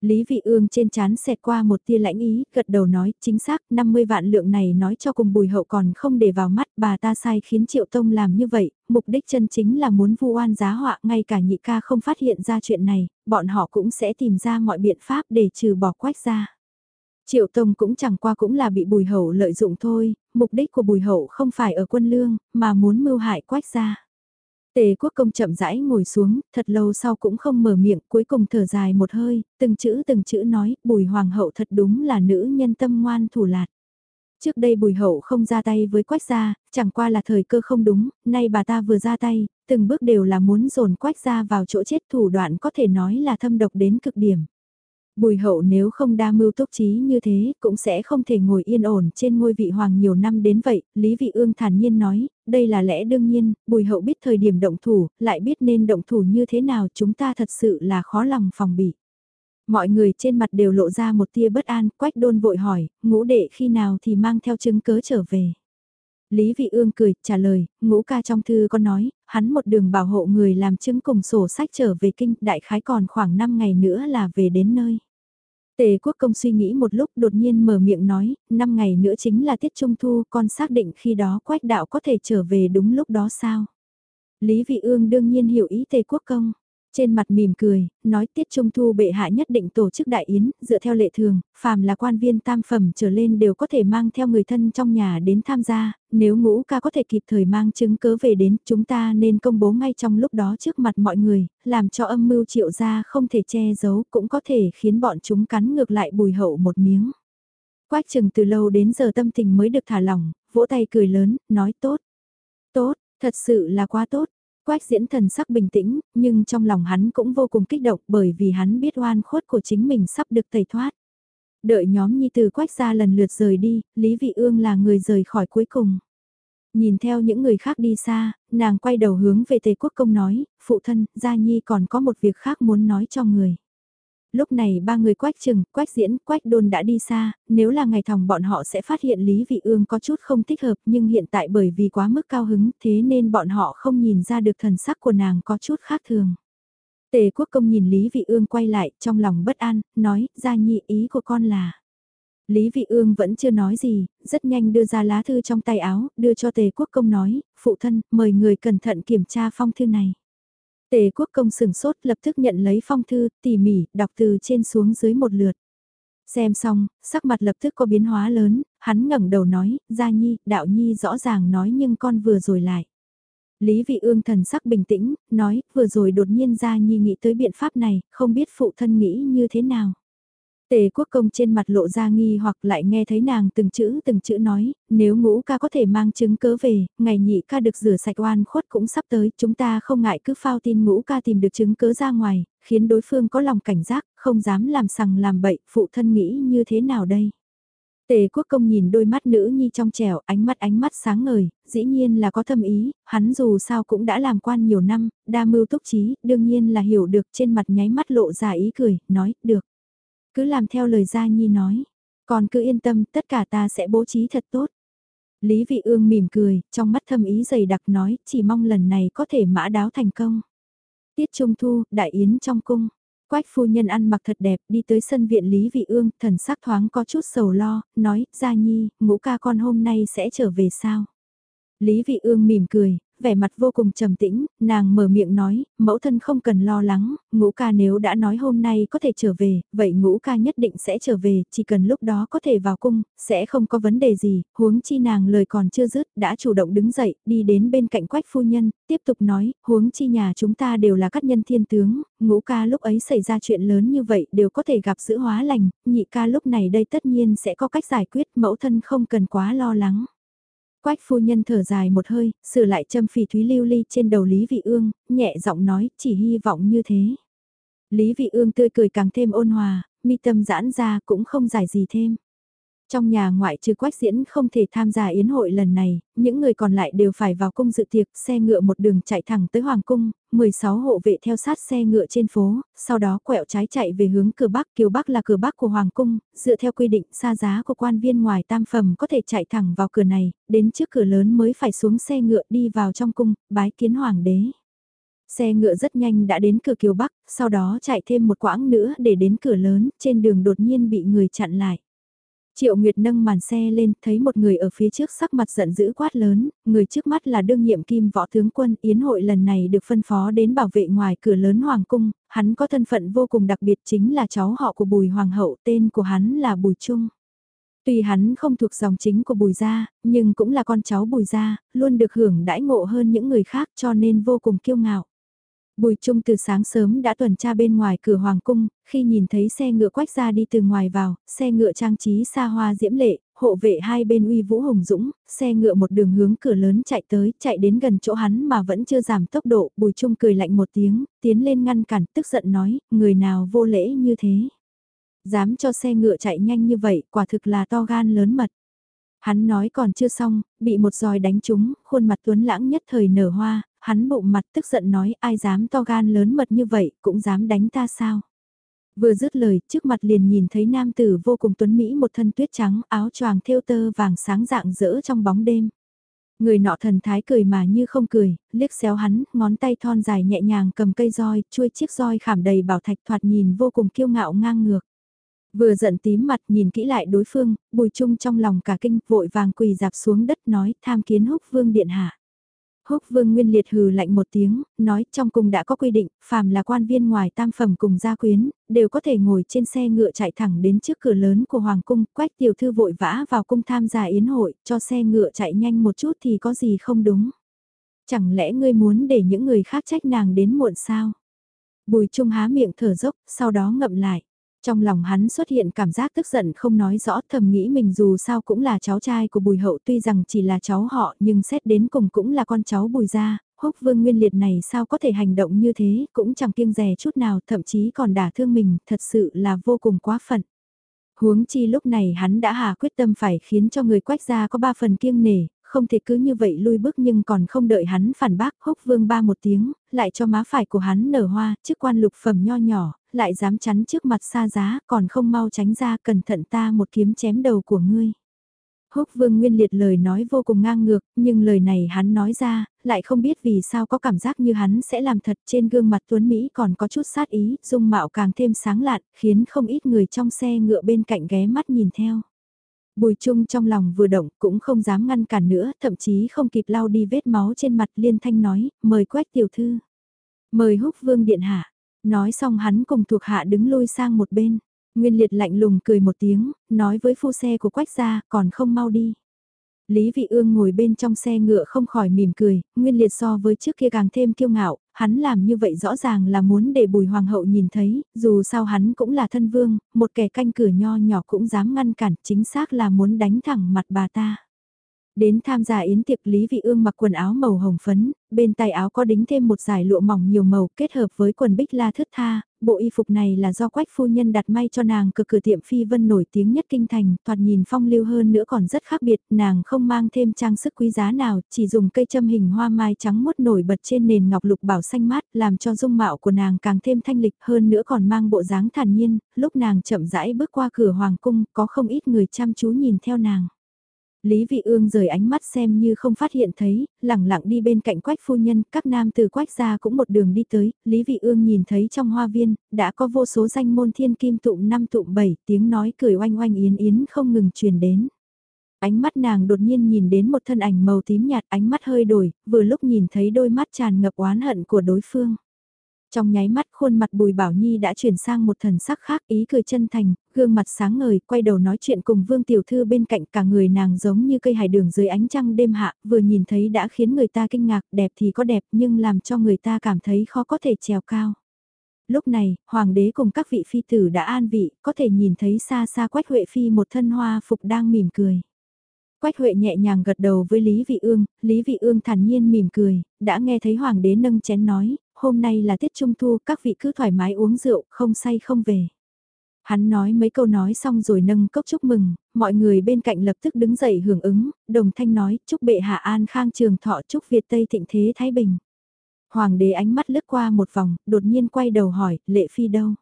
Lý Vị Ương trên chán xẹt qua một tia lãnh ý, gật đầu nói, chính xác, 50 vạn lượng này nói cho cùng bùi hậu còn không để vào mắt, bà ta sai khiến Triệu Tông làm như vậy, mục đích chân chính là muốn vu oan giá họa, ngay cả nhị ca không phát hiện ra chuyện này, bọn họ cũng sẽ tìm ra mọi biện pháp để trừ bỏ quách ra. Triệu Tông cũng chẳng qua cũng là bị bùi hậu lợi dụng thôi, mục đích của bùi hậu không phải ở quân lương, mà muốn mưu hại quách ra. Tề quốc công chậm rãi ngồi xuống, thật lâu sau cũng không mở miệng, cuối cùng thở dài một hơi, từng chữ từng chữ nói, bùi hoàng hậu thật đúng là nữ nhân tâm ngoan thủ lạt. Trước đây bùi hậu không ra tay với quách gia, chẳng qua là thời cơ không đúng, nay bà ta vừa ra tay, từng bước đều là muốn dồn quách gia vào chỗ chết thủ đoạn có thể nói là thâm độc đến cực điểm. Bùi hậu nếu không đa mưu túc trí như thế, cũng sẽ không thể ngồi yên ổn trên ngôi vị hoàng nhiều năm đến vậy, Lý Vị Ương thản nhiên nói, đây là lẽ đương nhiên, bùi hậu biết thời điểm động thủ, lại biết nên động thủ như thế nào chúng ta thật sự là khó lòng phòng bị. Mọi người trên mặt đều lộ ra một tia bất an, quách đôn vội hỏi, ngũ đệ khi nào thì mang theo chứng cớ trở về. Lý Vị Ương cười, trả lời, ngũ ca trong thư có nói, hắn một đường bảo hộ người làm chứng cùng sổ sách trở về kinh, đại khái còn khoảng 5 ngày nữa là về đến nơi. Tề quốc công suy nghĩ một lúc đột nhiên mở miệng nói, 5 ngày nữa chính là tiết trung thu, con xác định khi đó quách đạo có thể trở về đúng lúc đó sao? Lý Vị Ương đương nhiên hiểu ý tề quốc công. Trên mặt mỉm cười, nói tiết trung thu bệ hạ nhất định tổ chức đại yến, dựa theo lệ thường, phàm là quan viên tam phẩm trở lên đều có thể mang theo người thân trong nhà đến tham gia, nếu ngũ ca có thể kịp thời mang chứng cớ về đến, chúng ta nên công bố ngay trong lúc đó trước mặt mọi người, làm cho âm mưu triệu gia không thể che giấu, cũng có thể khiến bọn chúng cắn ngược lại bùi hậu một miếng. Quách chừng từ lâu đến giờ tâm tình mới được thả lỏng, vỗ tay cười lớn, nói tốt. Tốt, thật sự là quá tốt. Quách diễn thần sắc bình tĩnh, nhưng trong lòng hắn cũng vô cùng kích động bởi vì hắn biết oan khuất của chính mình sắp được tẩy thoát. Đợi nhóm nhi từ quách ra lần lượt rời đi, Lý Vị Ương là người rời khỏi cuối cùng. Nhìn theo những người khác đi xa, nàng quay đầu hướng về Tề Quốc Công nói, phụ thân, Gia Nhi còn có một việc khác muốn nói cho người. Lúc này ba người quách trừng, quách diễn, quách đôn đã đi xa, nếu là ngày thòng bọn họ sẽ phát hiện Lý Vị Ương có chút không thích hợp nhưng hiện tại bởi vì quá mức cao hứng thế nên bọn họ không nhìn ra được thần sắc của nàng có chút khác thường. Tề quốc công nhìn Lý Vị Ương quay lại trong lòng bất an, nói, gia nhị ý của con là. Lý Vị Ương vẫn chưa nói gì, rất nhanh đưa ra lá thư trong tay áo, đưa cho Tề quốc công nói, phụ thân, mời người cẩn thận kiểm tra phong thư này. Tề quốc công sừng sốt lập tức nhận lấy phong thư, tỉ mỉ, đọc từ trên xuống dưới một lượt. Xem xong, sắc mặt lập tức có biến hóa lớn, hắn ngẩng đầu nói, Gia Nhi, Đạo Nhi rõ ràng nói nhưng con vừa rồi lại. Lý vị ương thần sắc bình tĩnh, nói, vừa rồi đột nhiên Gia Nhi nghĩ tới biện pháp này, không biết phụ thân nghĩ như thế nào. Tề quốc công trên mặt lộ ra nghi hoặc lại nghe thấy nàng từng chữ từng chữ nói, nếu ngũ ca có thể mang chứng cớ về, ngày nhị ca được rửa sạch oan khuất cũng sắp tới, chúng ta không ngại cứ phao tin ngũ ca tìm được chứng cớ ra ngoài, khiến đối phương có lòng cảnh giác, không dám làm sằng làm bậy, phụ thân nghĩ như thế nào đây? Tề quốc công nhìn đôi mắt nữ nhi trong trẻo, ánh mắt ánh mắt sáng ngời, dĩ nhiên là có thâm ý, hắn dù sao cũng đã làm quan nhiều năm, đa mưu túc trí, đương nhiên là hiểu được trên mặt nháy mắt lộ ra ý cười, nói, được. Cứ làm theo lời Gia Nhi nói. còn cứ yên tâm, tất cả ta sẽ bố trí thật tốt. Lý Vị Ương mỉm cười, trong mắt thâm ý dày đặc nói, chỉ mong lần này có thể mã đáo thành công. Tiết Trung Thu, Đại Yến trong cung. Quách phu nhân ăn mặc thật đẹp đi tới sân viện Lý Vị Ương, thần sắc thoáng có chút sầu lo, nói, Gia Nhi, ngũ ca con hôm nay sẽ trở về sao? Lý Vị Ương mỉm cười, vẻ mặt vô cùng trầm tĩnh, nàng mở miệng nói, mẫu thân không cần lo lắng, ngũ ca nếu đã nói hôm nay có thể trở về, vậy ngũ ca nhất định sẽ trở về, chỉ cần lúc đó có thể vào cung, sẽ không có vấn đề gì, huống chi nàng lời còn chưa dứt, đã chủ động đứng dậy, đi đến bên cạnh quách phu nhân, tiếp tục nói, huống chi nhà chúng ta đều là các nhân thiên tướng, ngũ ca lúc ấy xảy ra chuyện lớn như vậy đều có thể gặp giữ hóa lành, nhị ca lúc này đây tất nhiên sẽ có cách giải quyết, mẫu thân không cần quá lo lắng. Quách phu nhân thở dài một hơi, sửa lại châm phỉ thúy lưu ly trên đầu Lý Vị Ương, nhẹ giọng nói, chỉ hy vọng như thế. Lý Vị Ương tươi cười càng thêm ôn hòa, mi tâm giãn ra cũng không giải gì thêm. Trong nhà ngoại trừ quách diễn không thể tham gia yến hội lần này, những người còn lại đều phải vào cung dự tiệc, xe ngựa một đường chạy thẳng tới Hoàng cung, 16 hộ vệ theo sát xe ngựa trên phố, sau đó quẹo trái chạy về hướng cửa Bắc, kiều Bắc là cửa Bắc của Hoàng cung, dựa theo quy định xa giá của quan viên ngoài tam phẩm có thể chạy thẳng vào cửa này, đến trước cửa lớn mới phải xuống xe ngựa đi vào trong cung, bái kiến Hoàng đế. Xe ngựa rất nhanh đã đến cửa kiều Bắc, sau đó chạy thêm một quãng nữa để đến cửa lớn, trên đường đột nhiên bị người chặn lại. Triệu Nguyệt nâng màn xe lên, thấy một người ở phía trước sắc mặt giận dữ quát lớn, người trước mắt là đương nhiệm kim võ tướng quân, yến hội lần này được phân phó đến bảo vệ ngoài cửa lớn hoàng cung, hắn có thân phận vô cùng đặc biệt chính là cháu họ của Bùi Hoàng hậu, tên của hắn là Bùi Trung. Tuy hắn không thuộc dòng chính của Bùi gia, nhưng cũng là con cháu Bùi gia, luôn được hưởng đãi ngộ hơn những người khác cho nên vô cùng kiêu ngạo. Bùi Trung từ sáng sớm đã tuần tra bên ngoài cửa Hoàng Cung, khi nhìn thấy xe ngựa quách ra đi từ ngoài vào, xe ngựa trang trí xa hoa diễm lệ, hộ vệ hai bên uy vũ hùng dũng, xe ngựa một đường hướng cửa lớn chạy tới, chạy đến gần chỗ hắn mà vẫn chưa giảm tốc độ, Bùi Trung cười lạnh một tiếng, tiến lên ngăn cản, tức giận nói, người nào vô lễ như thế. Dám cho xe ngựa chạy nhanh như vậy, quả thực là to gan lớn mật. Hắn nói còn chưa xong, bị một roi đánh trúng, khuôn mặt tuấn lãng nhất thời nở hoa, hắn bụng mặt tức giận nói ai dám to gan lớn mật như vậy, cũng dám đánh ta sao. Vừa dứt lời, trước mặt liền nhìn thấy nam tử vô cùng tuấn Mỹ một thân tuyết trắng, áo choàng thêu tơ vàng sáng dạng rỡ trong bóng đêm. Người nọ thần thái cười mà như không cười, liếc xéo hắn, ngón tay thon dài nhẹ nhàng cầm cây roi, chuôi chiếc roi khảm đầy bảo thạch thoạt nhìn vô cùng kiêu ngạo ngang ngược. Vừa giận tím mặt nhìn kỹ lại đối phương, bùi trung trong lòng cả kinh, vội vàng quỳ dạp xuống đất nói tham kiến húc vương điện hạ. Húc Vương Nguyên Liệt hừ lạnh một tiếng, nói trong cung đã có quy định, phàm là quan viên ngoài tam phẩm cùng gia quyến, đều có thể ngồi trên xe ngựa chạy thẳng đến trước cửa lớn của Hoàng cung, quách tiểu thư vội vã vào cung tham gia yến hội, cho xe ngựa chạy nhanh một chút thì có gì không đúng. Chẳng lẽ ngươi muốn để những người khác trách nàng đến muộn sao? Bùi Trung há miệng thở dốc, sau đó ngậm lại. Trong lòng hắn xuất hiện cảm giác tức giận không nói rõ thầm nghĩ mình dù sao cũng là cháu trai của bùi hậu tuy rằng chỉ là cháu họ nhưng xét đến cùng cũng là con cháu bùi gia, húc vương nguyên liệt này sao có thể hành động như thế cũng chẳng kiêng rè chút nào thậm chí còn đả thương mình thật sự là vô cùng quá phận. Huống chi lúc này hắn đã hà quyết tâm phải khiến cho người quách gia có ba phần kiêng nể, không thể cứ như vậy lui bước nhưng còn không đợi hắn phản bác húc vương ba một tiếng, lại cho má phải của hắn nở hoa, chức quan lục phẩm nho nhỏ, lại dám chắn trước mặt xa giá, còn không mau tránh ra cẩn thận ta một kiếm chém đầu của ngươi. Húc Vương Nguyên Liệt lời nói vô cùng ngang ngược, nhưng lời này hắn nói ra, lại không biết vì sao có cảm giác như hắn sẽ làm thật trên gương mặt Tuấn Mỹ còn có chút sát ý, dung mạo càng thêm sáng lạn, khiến không ít người trong xe ngựa bên cạnh ghé mắt nhìn theo. Bùi Trung trong lòng vừa động cũng không dám ngăn cản nữa, thậm chí không kịp lau đi vết máu trên mặt liên thanh nói, mời quách tiểu thư. Mời húc vương điện hạ, Nói xong hắn cùng thuộc hạ đứng lôi sang một bên. Nguyên liệt lạnh lùng cười một tiếng, nói với phu xe của quách gia, còn không mau đi. Lý Vị Ương ngồi bên trong xe ngựa không khỏi mỉm cười, nguyên liệt so với trước kia càng thêm kiêu ngạo, hắn làm như vậy rõ ràng là muốn để bùi hoàng hậu nhìn thấy, dù sao hắn cũng là thân vương, một kẻ canh cửa nho nhỏ cũng dám ngăn cản, chính xác là muốn đánh thẳng mặt bà ta. Đến tham gia yến tiệc Lý Vị Ương mặc quần áo màu hồng phấn, bên tay áo có đính thêm một dải lụa mỏng nhiều màu kết hợp với quần bích la thướt tha, bộ y phục này là do quách phu nhân đặt may cho nàng cực cửa tiệm phi vân nổi tiếng nhất kinh thành, thoạt nhìn phong lưu hơn nữa còn rất khác biệt, nàng không mang thêm trang sức quý giá nào, chỉ dùng cây châm hình hoa mai trắng mốt nổi bật trên nền ngọc lục bảo xanh mát, làm cho dung mạo của nàng càng thêm thanh lịch hơn nữa còn mang bộ dáng thản nhiên, lúc nàng chậm rãi bước qua cửa hoàng cung, có không ít người chăm chú nhìn theo nàng. Lý Vị Ương rời ánh mắt xem như không phát hiện thấy, lẳng lặng đi bên cạnh quách phu nhân, các nam từ quách gia cũng một đường đi tới, Lý Vị Ương nhìn thấy trong hoa viên, đã có vô số danh môn thiên kim tụm năm tụm bảy, tiếng nói cười oanh oanh yến yến không ngừng truyền đến. Ánh mắt nàng đột nhiên nhìn đến một thân ảnh màu tím nhạt, ánh mắt hơi đổi, vừa lúc nhìn thấy đôi mắt tràn ngập oán hận của đối phương. Trong nháy mắt khuôn mặt Bùi Bảo Nhi đã chuyển sang một thần sắc khác ý cười chân thành, gương mặt sáng ngời, quay đầu nói chuyện cùng Vương Tiểu Thư bên cạnh cả người nàng giống như cây hải đường dưới ánh trăng đêm hạ, vừa nhìn thấy đã khiến người ta kinh ngạc, đẹp thì có đẹp nhưng làm cho người ta cảm thấy khó có thể trèo cao. Lúc này, Hoàng đế cùng các vị phi tử đã an vị, có thể nhìn thấy xa xa Quách Huệ Phi một thân hoa phục đang mỉm cười. Quách Huệ nhẹ nhàng gật đầu với Lý Vị Ương, Lý Vị Ương thản nhiên mỉm cười, đã nghe thấy Hoàng đế nâng chén nói, hôm nay là tiết trung thu, các vị cứ thoải mái uống rượu, không say không về. Hắn nói mấy câu nói xong rồi nâng cốc chúc mừng, mọi người bên cạnh lập tức đứng dậy hưởng ứng, đồng thanh nói chúc bệ hạ an khang trường thọ chúc Việt Tây thịnh thế Thái Bình. Hoàng đế ánh mắt lướt qua một vòng, đột nhiên quay đầu hỏi, lệ phi đâu?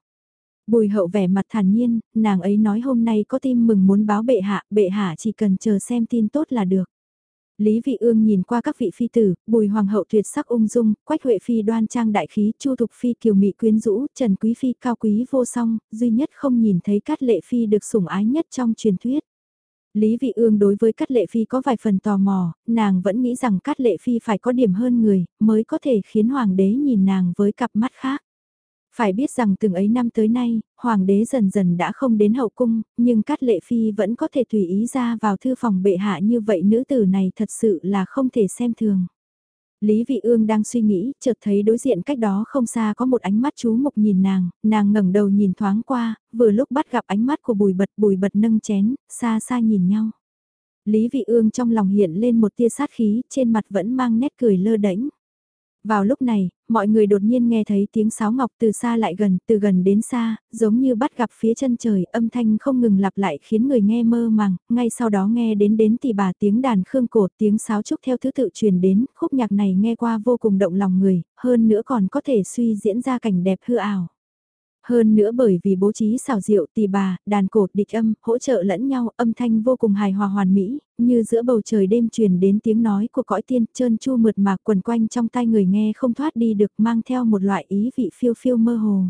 Bùi hậu vẻ mặt thản nhiên, nàng ấy nói hôm nay có tin mừng muốn báo bệ hạ, bệ hạ chỉ cần chờ xem tin tốt là được. Lý Vị Ương nhìn qua các vị phi tử, Bùi Hoàng hậu tuyệt sắc ung dung, Quách Huệ phi đoan trang đại khí, Chu Thục phi kiều mị quyến rũ, Trần Quý phi cao quý vô song, duy nhất không nhìn thấy Cát Lệ phi được sủng ái nhất trong truyền thuyết. Lý Vị Ương đối với Cát Lệ phi có vài phần tò mò, nàng vẫn nghĩ rằng Cát Lệ phi phải có điểm hơn người, mới có thể khiến hoàng đế nhìn nàng với cặp mắt khác. Phải biết rằng từng ấy năm tới nay, hoàng đế dần dần đã không đến hậu cung, nhưng Cát Lệ Phi vẫn có thể tùy ý ra vào thư phòng bệ hạ như vậy nữ tử này thật sự là không thể xem thường. Lý Vị Ương đang suy nghĩ, chợt thấy đối diện cách đó không xa có một ánh mắt chú mục nhìn nàng, nàng ngẩng đầu nhìn thoáng qua, vừa lúc bắt gặp ánh mắt của bùi bật bùi bật nâng chén, xa xa nhìn nhau. Lý Vị Ương trong lòng hiện lên một tia sát khí, trên mặt vẫn mang nét cười lơ đễnh. Vào lúc này, mọi người đột nhiên nghe thấy tiếng sáo ngọc từ xa lại gần, từ gần đến xa, giống như bắt gặp phía chân trời, âm thanh không ngừng lặp lại khiến người nghe mơ màng, ngay sau đó nghe đến đến thì bà tiếng đàn khương cổ, tiếng sáo trúc theo thứ tự truyền đến, khúc nhạc này nghe qua vô cùng động lòng người, hơn nữa còn có thể suy diễn ra cảnh đẹp hư ảo. Hơn nữa bởi vì bố trí xào rượu tỳ bà, đàn cột địch âm, hỗ trợ lẫn nhau, âm thanh vô cùng hài hòa hoàn mỹ, như giữa bầu trời đêm truyền đến tiếng nói của cõi tiên trơn chu mượt mà quần quanh trong tai người nghe không thoát đi được mang theo một loại ý vị phiêu phiêu mơ hồ.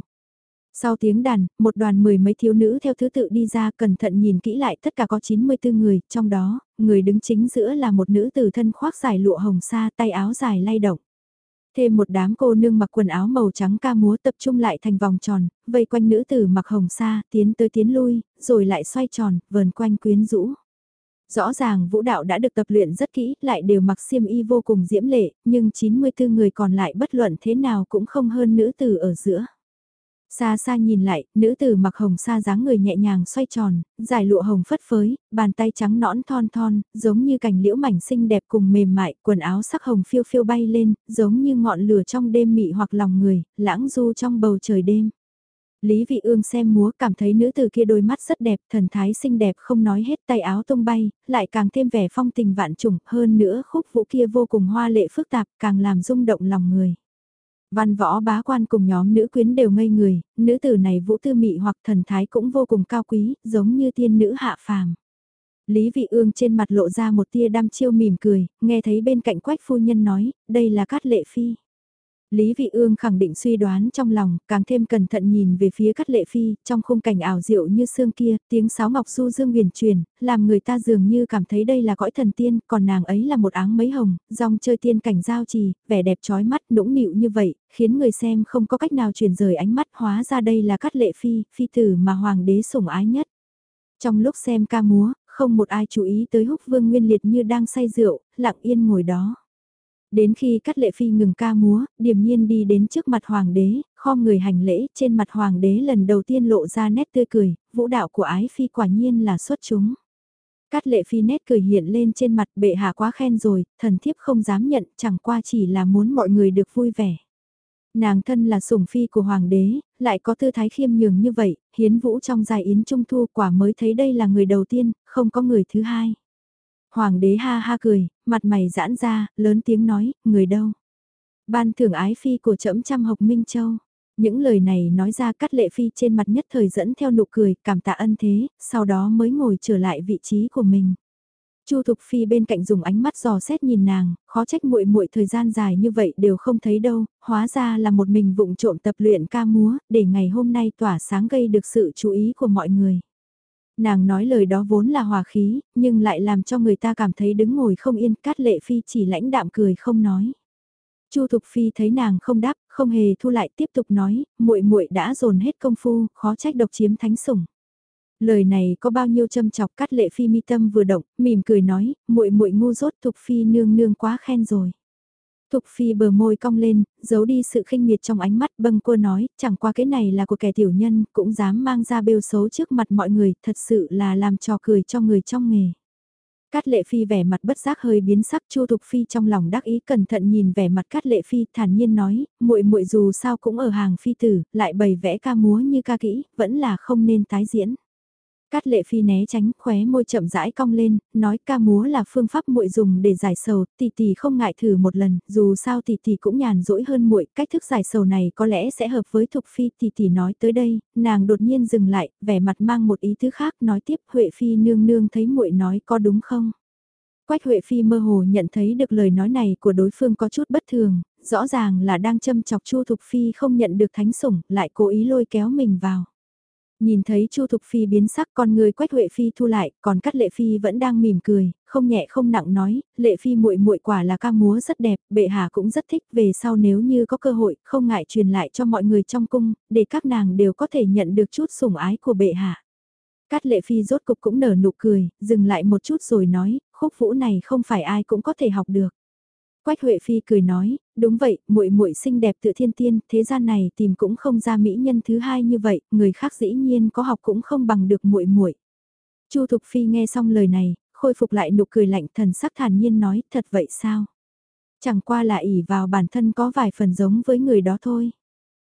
Sau tiếng đàn, một đoàn mười mấy thiếu nữ theo thứ tự đi ra cẩn thận nhìn kỹ lại tất cả có 94 người, trong đó, người đứng chính giữa là một nữ tử thân khoác dài lụa hồng sa tay áo dài lay động. Thêm một đám cô nương mặc quần áo màu trắng ca múa tập trung lại thành vòng tròn, vây quanh nữ tử mặc hồng sa, tiến tới tiến lui, rồi lại xoay tròn, vờn quanh quyến rũ. Rõ ràng vũ đạo đã được tập luyện rất kỹ, lại đều mặc xiêm y vô cùng diễm lệ, nhưng 94 người còn lại bất luận thế nào cũng không hơn nữ tử ở giữa. Xa xa nhìn lại, nữ tử mặc hồng sa dáng người nhẹ nhàng xoay tròn, dài lụa hồng phất phới, bàn tay trắng nõn thon thon, giống như cành liễu mảnh xinh đẹp cùng mềm mại, quần áo sắc hồng phiêu phiêu bay lên, giống như ngọn lửa trong đêm mị hoặc lòng người, lãng du trong bầu trời đêm. Lý Vị Ương xem múa cảm thấy nữ tử kia đôi mắt rất đẹp, thần thái xinh đẹp không nói hết tay áo tung bay, lại càng thêm vẻ phong tình vạn trùng, hơn nữa khúc vũ kia vô cùng hoa lệ phức tạp, càng làm rung động lòng người. Văn võ bá quan cùng nhóm nữ quyến đều ngây người, nữ tử này vũ tư mị hoặc thần thái cũng vô cùng cao quý, giống như tiên nữ hạ phàm. Lý Vị Ương trên mặt lộ ra một tia đam chiêu mỉm cười, nghe thấy bên cạnh quách phu nhân nói, đây là Cát Lệ Phi. Lý Vị Ương khẳng định suy đoán trong lòng, càng thêm cẩn thận nhìn về phía Cát Lệ Phi, trong khung cảnh ảo diệu như xương kia, tiếng sáo ngọc du dương huyền truyền, làm người ta dường như cảm thấy đây là cõi thần tiên, còn nàng ấy là một áng mấy hồng, dòng chơi tiên cảnh giao trì, vẻ đẹp chói mắt, nũng nịu như vậy, khiến người xem không có cách nào chuyển rời ánh mắt hóa ra đây là Cát Lệ Phi, phi tử mà hoàng đế sủng ái nhất. Trong lúc xem ca múa, không một ai chú ý tới húc vương nguyên liệt như đang say rượu, lặng yên ngồi đó. Đến khi cắt lệ phi ngừng ca múa, điềm nhiên đi đến trước mặt hoàng đế, khom người hành lễ, trên mặt hoàng đế lần đầu tiên lộ ra nét tươi cười, vũ đạo của ái phi quả nhiên là xuất chúng. Cát lệ phi nét cười hiện lên trên mặt bệ hạ quá khen rồi, thần thiếp không dám nhận, chẳng qua chỉ là muốn mọi người được vui vẻ. Nàng thân là sủng phi của hoàng đế, lại có tư thái khiêm nhường như vậy, hiến vũ trong dài yến trung thu quả mới thấy đây là người đầu tiên, không có người thứ hai. Hoàng đế ha ha cười, mặt mày giãn ra, lớn tiếng nói, người đâu? Ban thưởng ái phi của trẫm trăm học Minh Châu. Những lời này nói ra cắt lệ phi trên mặt nhất thời dẫn theo nụ cười, cảm tạ ân thế, sau đó mới ngồi trở lại vị trí của mình. Chu Thục Phi bên cạnh dùng ánh mắt dò xét nhìn nàng, khó trách muội muội thời gian dài như vậy đều không thấy đâu, hóa ra là một mình vụng trộm tập luyện ca múa, để ngày hôm nay tỏa sáng gây được sự chú ý của mọi người. Nàng nói lời đó vốn là hòa khí, nhưng lại làm cho người ta cảm thấy đứng ngồi không yên, Cát Lệ Phi chỉ lãnh đạm cười không nói. Chu Thục Phi thấy nàng không đáp, không hề thu lại tiếp tục nói, muội muội đã dồn hết công phu, khó trách độc chiếm thánh sủng. Lời này có bao nhiêu châm chọc Cát lệ phi mi tâm vừa động, mỉm cười nói, muội muội ngu dốt Thục Phi nương nương quá khen rồi. Thục Phi bờ môi cong lên, giấu đi sự khinh miệt trong ánh mắt bâng cua nói, chẳng qua cái này là của kẻ tiểu nhân, cũng dám mang ra bêu xấu trước mặt mọi người, thật sự là làm trò cười cho người trong nghề. Cát Lệ Phi vẻ mặt bất giác hơi biến sắc, Chu Thục Phi trong lòng đắc ý cẩn thận nhìn vẻ mặt Cát Lệ Phi, thản nhiên nói, muội muội dù sao cũng ở hàng phi tử, lại bày vẽ ca múa như ca kỹ, vẫn là không nên tái diễn. Cát lệ phi né tránh, khóe môi chậm rãi cong lên, nói ca múa là phương pháp muội dùng để giải sầu, tỷ tỷ không ngại thử một lần, dù sao tỷ tỷ cũng nhàn rỗi hơn muội, cách thức giải sầu này có lẽ sẽ hợp với Thục Phi, tỷ tỷ nói tới đây, nàng đột nhiên dừng lại, vẻ mặt mang một ý thứ khác, nói tiếp, Huệ Phi nương nương thấy muội nói có đúng không? Quách Huệ Phi mơ hồ nhận thấy được lời nói này của đối phương có chút bất thường, rõ ràng là đang châm chọc Chu Thục Phi không nhận được thánh sủng, lại cố ý lôi kéo mình vào. Nhìn thấy Chu Thục Phi biến sắc con người Quách Huệ Phi thu lại, còn Cát Lệ Phi vẫn đang mỉm cười, không nhẹ không nặng nói, Lệ Phi muội muội quả là ca múa rất đẹp, bệ hạ cũng rất thích, về sau nếu như có cơ hội, không ngại truyền lại cho mọi người trong cung, để các nàng đều có thể nhận được chút sủng ái của bệ hạ. Cát Lệ Phi rốt cục cũng nở nụ cười, dừng lại một chút rồi nói, khúc vũ này không phải ai cũng có thể học được. Quách Huệ Phi cười nói, đúng vậy, muội muội xinh đẹp tự thiên tiên, thế gian này tìm cũng không ra mỹ nhân thứ hai như vậy, người khác dĩ nhiên có học cũng không bằng được muội muội. Chu Thục Phi nghe xong lời này, khôi phục lại nụ cười lạnh thần sắc thản nhiên nói, thật vậy sao? Chẳng qua là ỷ vào bản thân có vài phần giống với người đó thôi.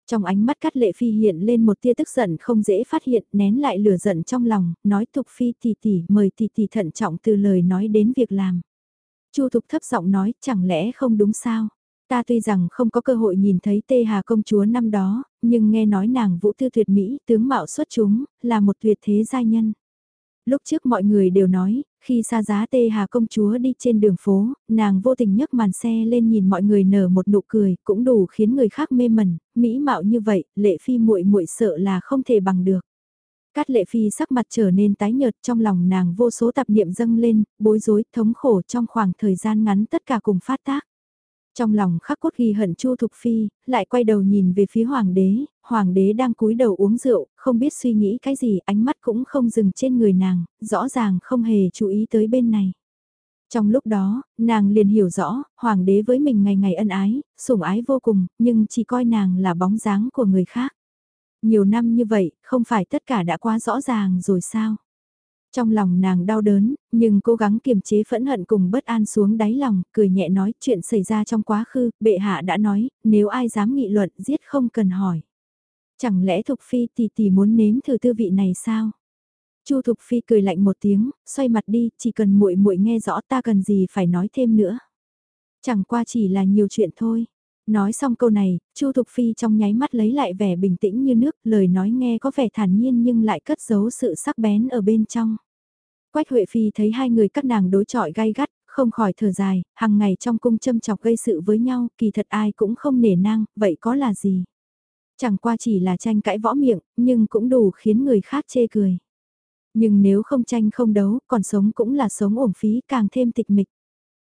Trong ánh mắt cắt lệ phi hiện lên một tia tức giận không dễ phát hiện, nén lại lửa giận trong lòng, nói Thục Phi tỷ tỷ mời tỷ tỷ thận trọng từ lời nói đến việc làm. Chu Thục thấp giọng nói, chẳng lẽ không đúng sao? Ta tuy rằng không có cơ hội nhìn thấy Tê Hà công chúa năm đó, nhưng nghe nói nàng vũ tư tuyệt mỹ, tướng mạo xuất chúng, là một tuyệt thế giai nhân. Lúc trước mọi người đều nói, khi xa giá Tê Hà công chúa đi trên đường phố, nàng vô tình nhấc màn xe lên nhìn mọi người nở một nụ cười, cũng đủ khiến người khác mê mẩn, mỹ mạo như vậy, lệ phi muội muội sợ là không thể bằng được. Cát lệ phi sắc mặt trở nên tái nhợt trong lòng nàng vô số tạp niệm dâng lên, bối rối, thống khổ trong khoảng thời gian ngắn tất cả cùng phát tác. Trong lòng khắc cốt ghi hận Chu Thục Phi, lại quay đầu nhìn về phía hoàng đế, hoàng đế đang cúi đầu uống rượu, không biết suy nghĩ cái gì, ánh mắt cũng không dừng trên người nàng, rõ ràng không hề chú ý tới bên này. Trong lúc đó, nàng liền hiểu rõ, hoàng đế với mình ngày ngày ân ái, sủng ái vô cùng, nhưng chỉ coi nàng là bóng dáng của người khác. Nhiều năm như vậy, không phải tất cả đã quá rõ ràng rồi sao? Trong lòng nàng đau đớn, nhưng cố gắng kiềm chế phẫn hận cùng bất an xuống đáy lòng, cười nhẹ nói chuyện xảy ra trong quá khứ, bệ hạ đã nói, nếu ai dám nghị luận giết không cần hỏi. Chẳng lẽ Thục Phi tỷ tỷ muốn nếm thử tư vị này sao? Chu Thục Phi cười lạnh một tiếng, xoay mặt đi, chỉ cần muội muội nghe rõ ta cần gì phải nói thêm nữa. Chẳng qua chỉ là nhiều chuyện thôi. Nói xong câu này, Chu Thục Phi trong nháy mắt lấy lại vẻ bình tĩnh như nước, lời nói nghe có vẻ thản nhiên nhưng lại cất giấu sự sắc bén ở bên trong. Quách Huệ Phi thấy hai người các nàng đối chọi gai gắt, không khỏi thở dài, hàng ngày trong cung châm chọc gây sự với nhau, kỳ thật ai cũng không nể nang, vậy có là gì? Chẳng qua chỉ là tranh cãi võ miệng, nhưng cũng đủ khiến người khác chê cười. Nhưng nếu không tranh không đấu, còn sống cũng là sống uổng phí càng thêm tịch mịch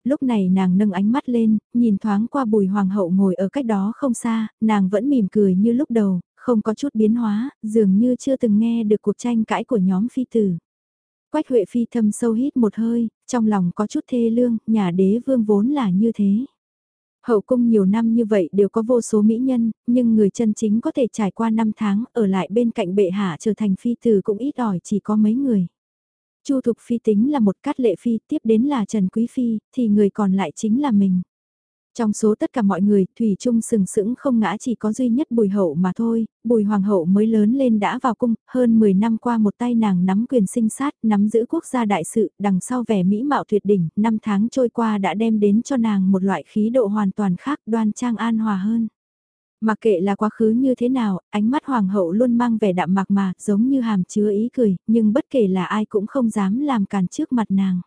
lúc này nàng nâng ánh mắt lên, nhìn thoáng qua bùi hoàng hậu ngồi ở cách đó không xa, nàng vẫn mỉm cười như lúc đầu, không có chút biến hóa, dường như chưa từng nghe được cuộc tranh cãi của nhóm phi tử. Quách Huệ Phi thâm sâu hít một hơi, trong lòng có chút thê lương, nhà đế vương vốn là như thế. Hậu cung nhiều năm như vậy đều có vô số mỹ nhân, nhưng người chân chính có thể trải qua năm tháng ở lại bên cạnh bệ hạ trở thành phi tử cũng ít ỏi chỉ có mấy người. Chu Thục Phi tính là một cát lệ phi, tiếp đến là Trần Quý Phi, thì người còn lại chính là mình. Trong số tất cả mọi người, Thủy Trung sừng sững không ngã chỉ có duy nhất bùi hậu mà thôi, bùi hoàng hậu mới lớn lên đã vào cung, hơn 10 năm qua một tay nàng nắm quyền sinh sát, nắm giữ quốc gia đại sự, đằng sau vẻ mỹ mạo tuyệt đỉnh, năm tháng trôi qua đã đem đến cho nàng một loại khí độ hoàn toàn khác đoan trang an hòa hơn. Mặc kệ là quá khứ như thế nào, ánh mắt hoàng hậu luôn mang vẻ đạm mạc mà, giống như hàm chứa ý cười, nhưng bất kể là ai cũng không dám làm càn trước mặt nàng.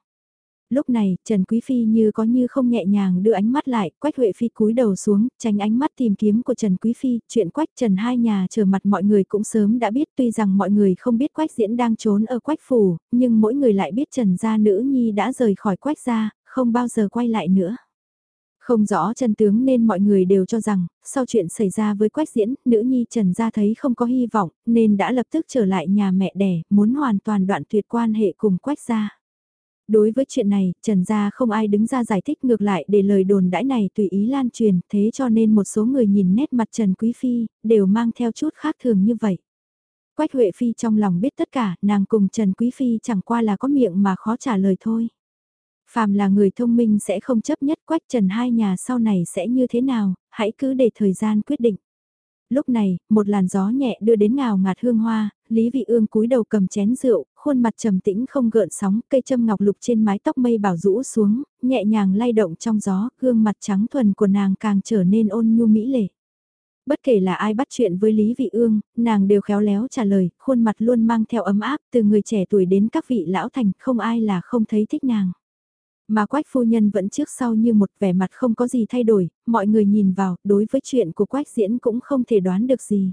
Lúc này, Trần Quý Phi như có như không nhẹ nhàng đưa ánh mắt lại, Quách Huệ Phi cúi đầu xuống, tránh ánh mắt tìm kiếm của Trần Quý Phi, chuyện Quách Trần hai nhà chờ mặt mọi người cũng sớm đã biết tuy rằng mọi người không biết Quách Diễn đang trốn ở Quách Phủ, nhưng mỗi người lại biết Trần gia nữ nhi đã rời khỏi Quách gia, không bao giờ quay lại nữa. Không rõ chân tướng nên mọi người đều cho rằng, sau chuyện xảy ra với Quách Diễn, nữ nhi Trần Gia thấy không có hy vọng, nên đã lập tức trở lại nhà mẹ đẻ, muốn hoàn toàn đoạn tuyệt quan hệ cùng Quách Gia. Đối với chuyện này, Trần Gia không ai đứng ra giải thích ngược lại để lời đồn đãi này tùy ý lan truyền, thế cho nên một số người nhìn nét mặt Trần Quý Phi, đều mang theo chút khác thường như vậy. Quách Huệ Phi trong lòng biết tất cả, nàng cùng Trần Quý Phi chẳng qua là có miệng mà khó trả lời thôi. Phàm là người thông minh sẽ không chấp nhất quách trần hai nhà sau này sẽ như thế nào, hãy cứ để thời gian quyết định. Lúc này, một làn gió nhẹ đưa đến ngào ngạt hương hoa, Lý Vị Ương cúi đầu cầm chén rượu, khuôn mặt trầm tĩnh không gợn sóng, cây châm ngọc lục trên mái tóc mây bảo rũ xuống, nhẹ nhàng lay động trong gió, gương mặt trắng thuần của nàng càng trở nên ôn nhu mỹ lệ. Bất kể là ai bắt chuyện với Lý Vị Ương, nàng đều khéo léo trả lời, khuôn mặt luôn mang theo ấm áp, từ người trẻ tuổi đến các vị lão thành, không ai là không thấy thích nàng. Mà quách phu nhân vẫn trước sau như một vẻ mặt không có gì thay đổi, mọi người nhìn vào, đối với chuyện của quách diễn cũng không thể đoán được gì.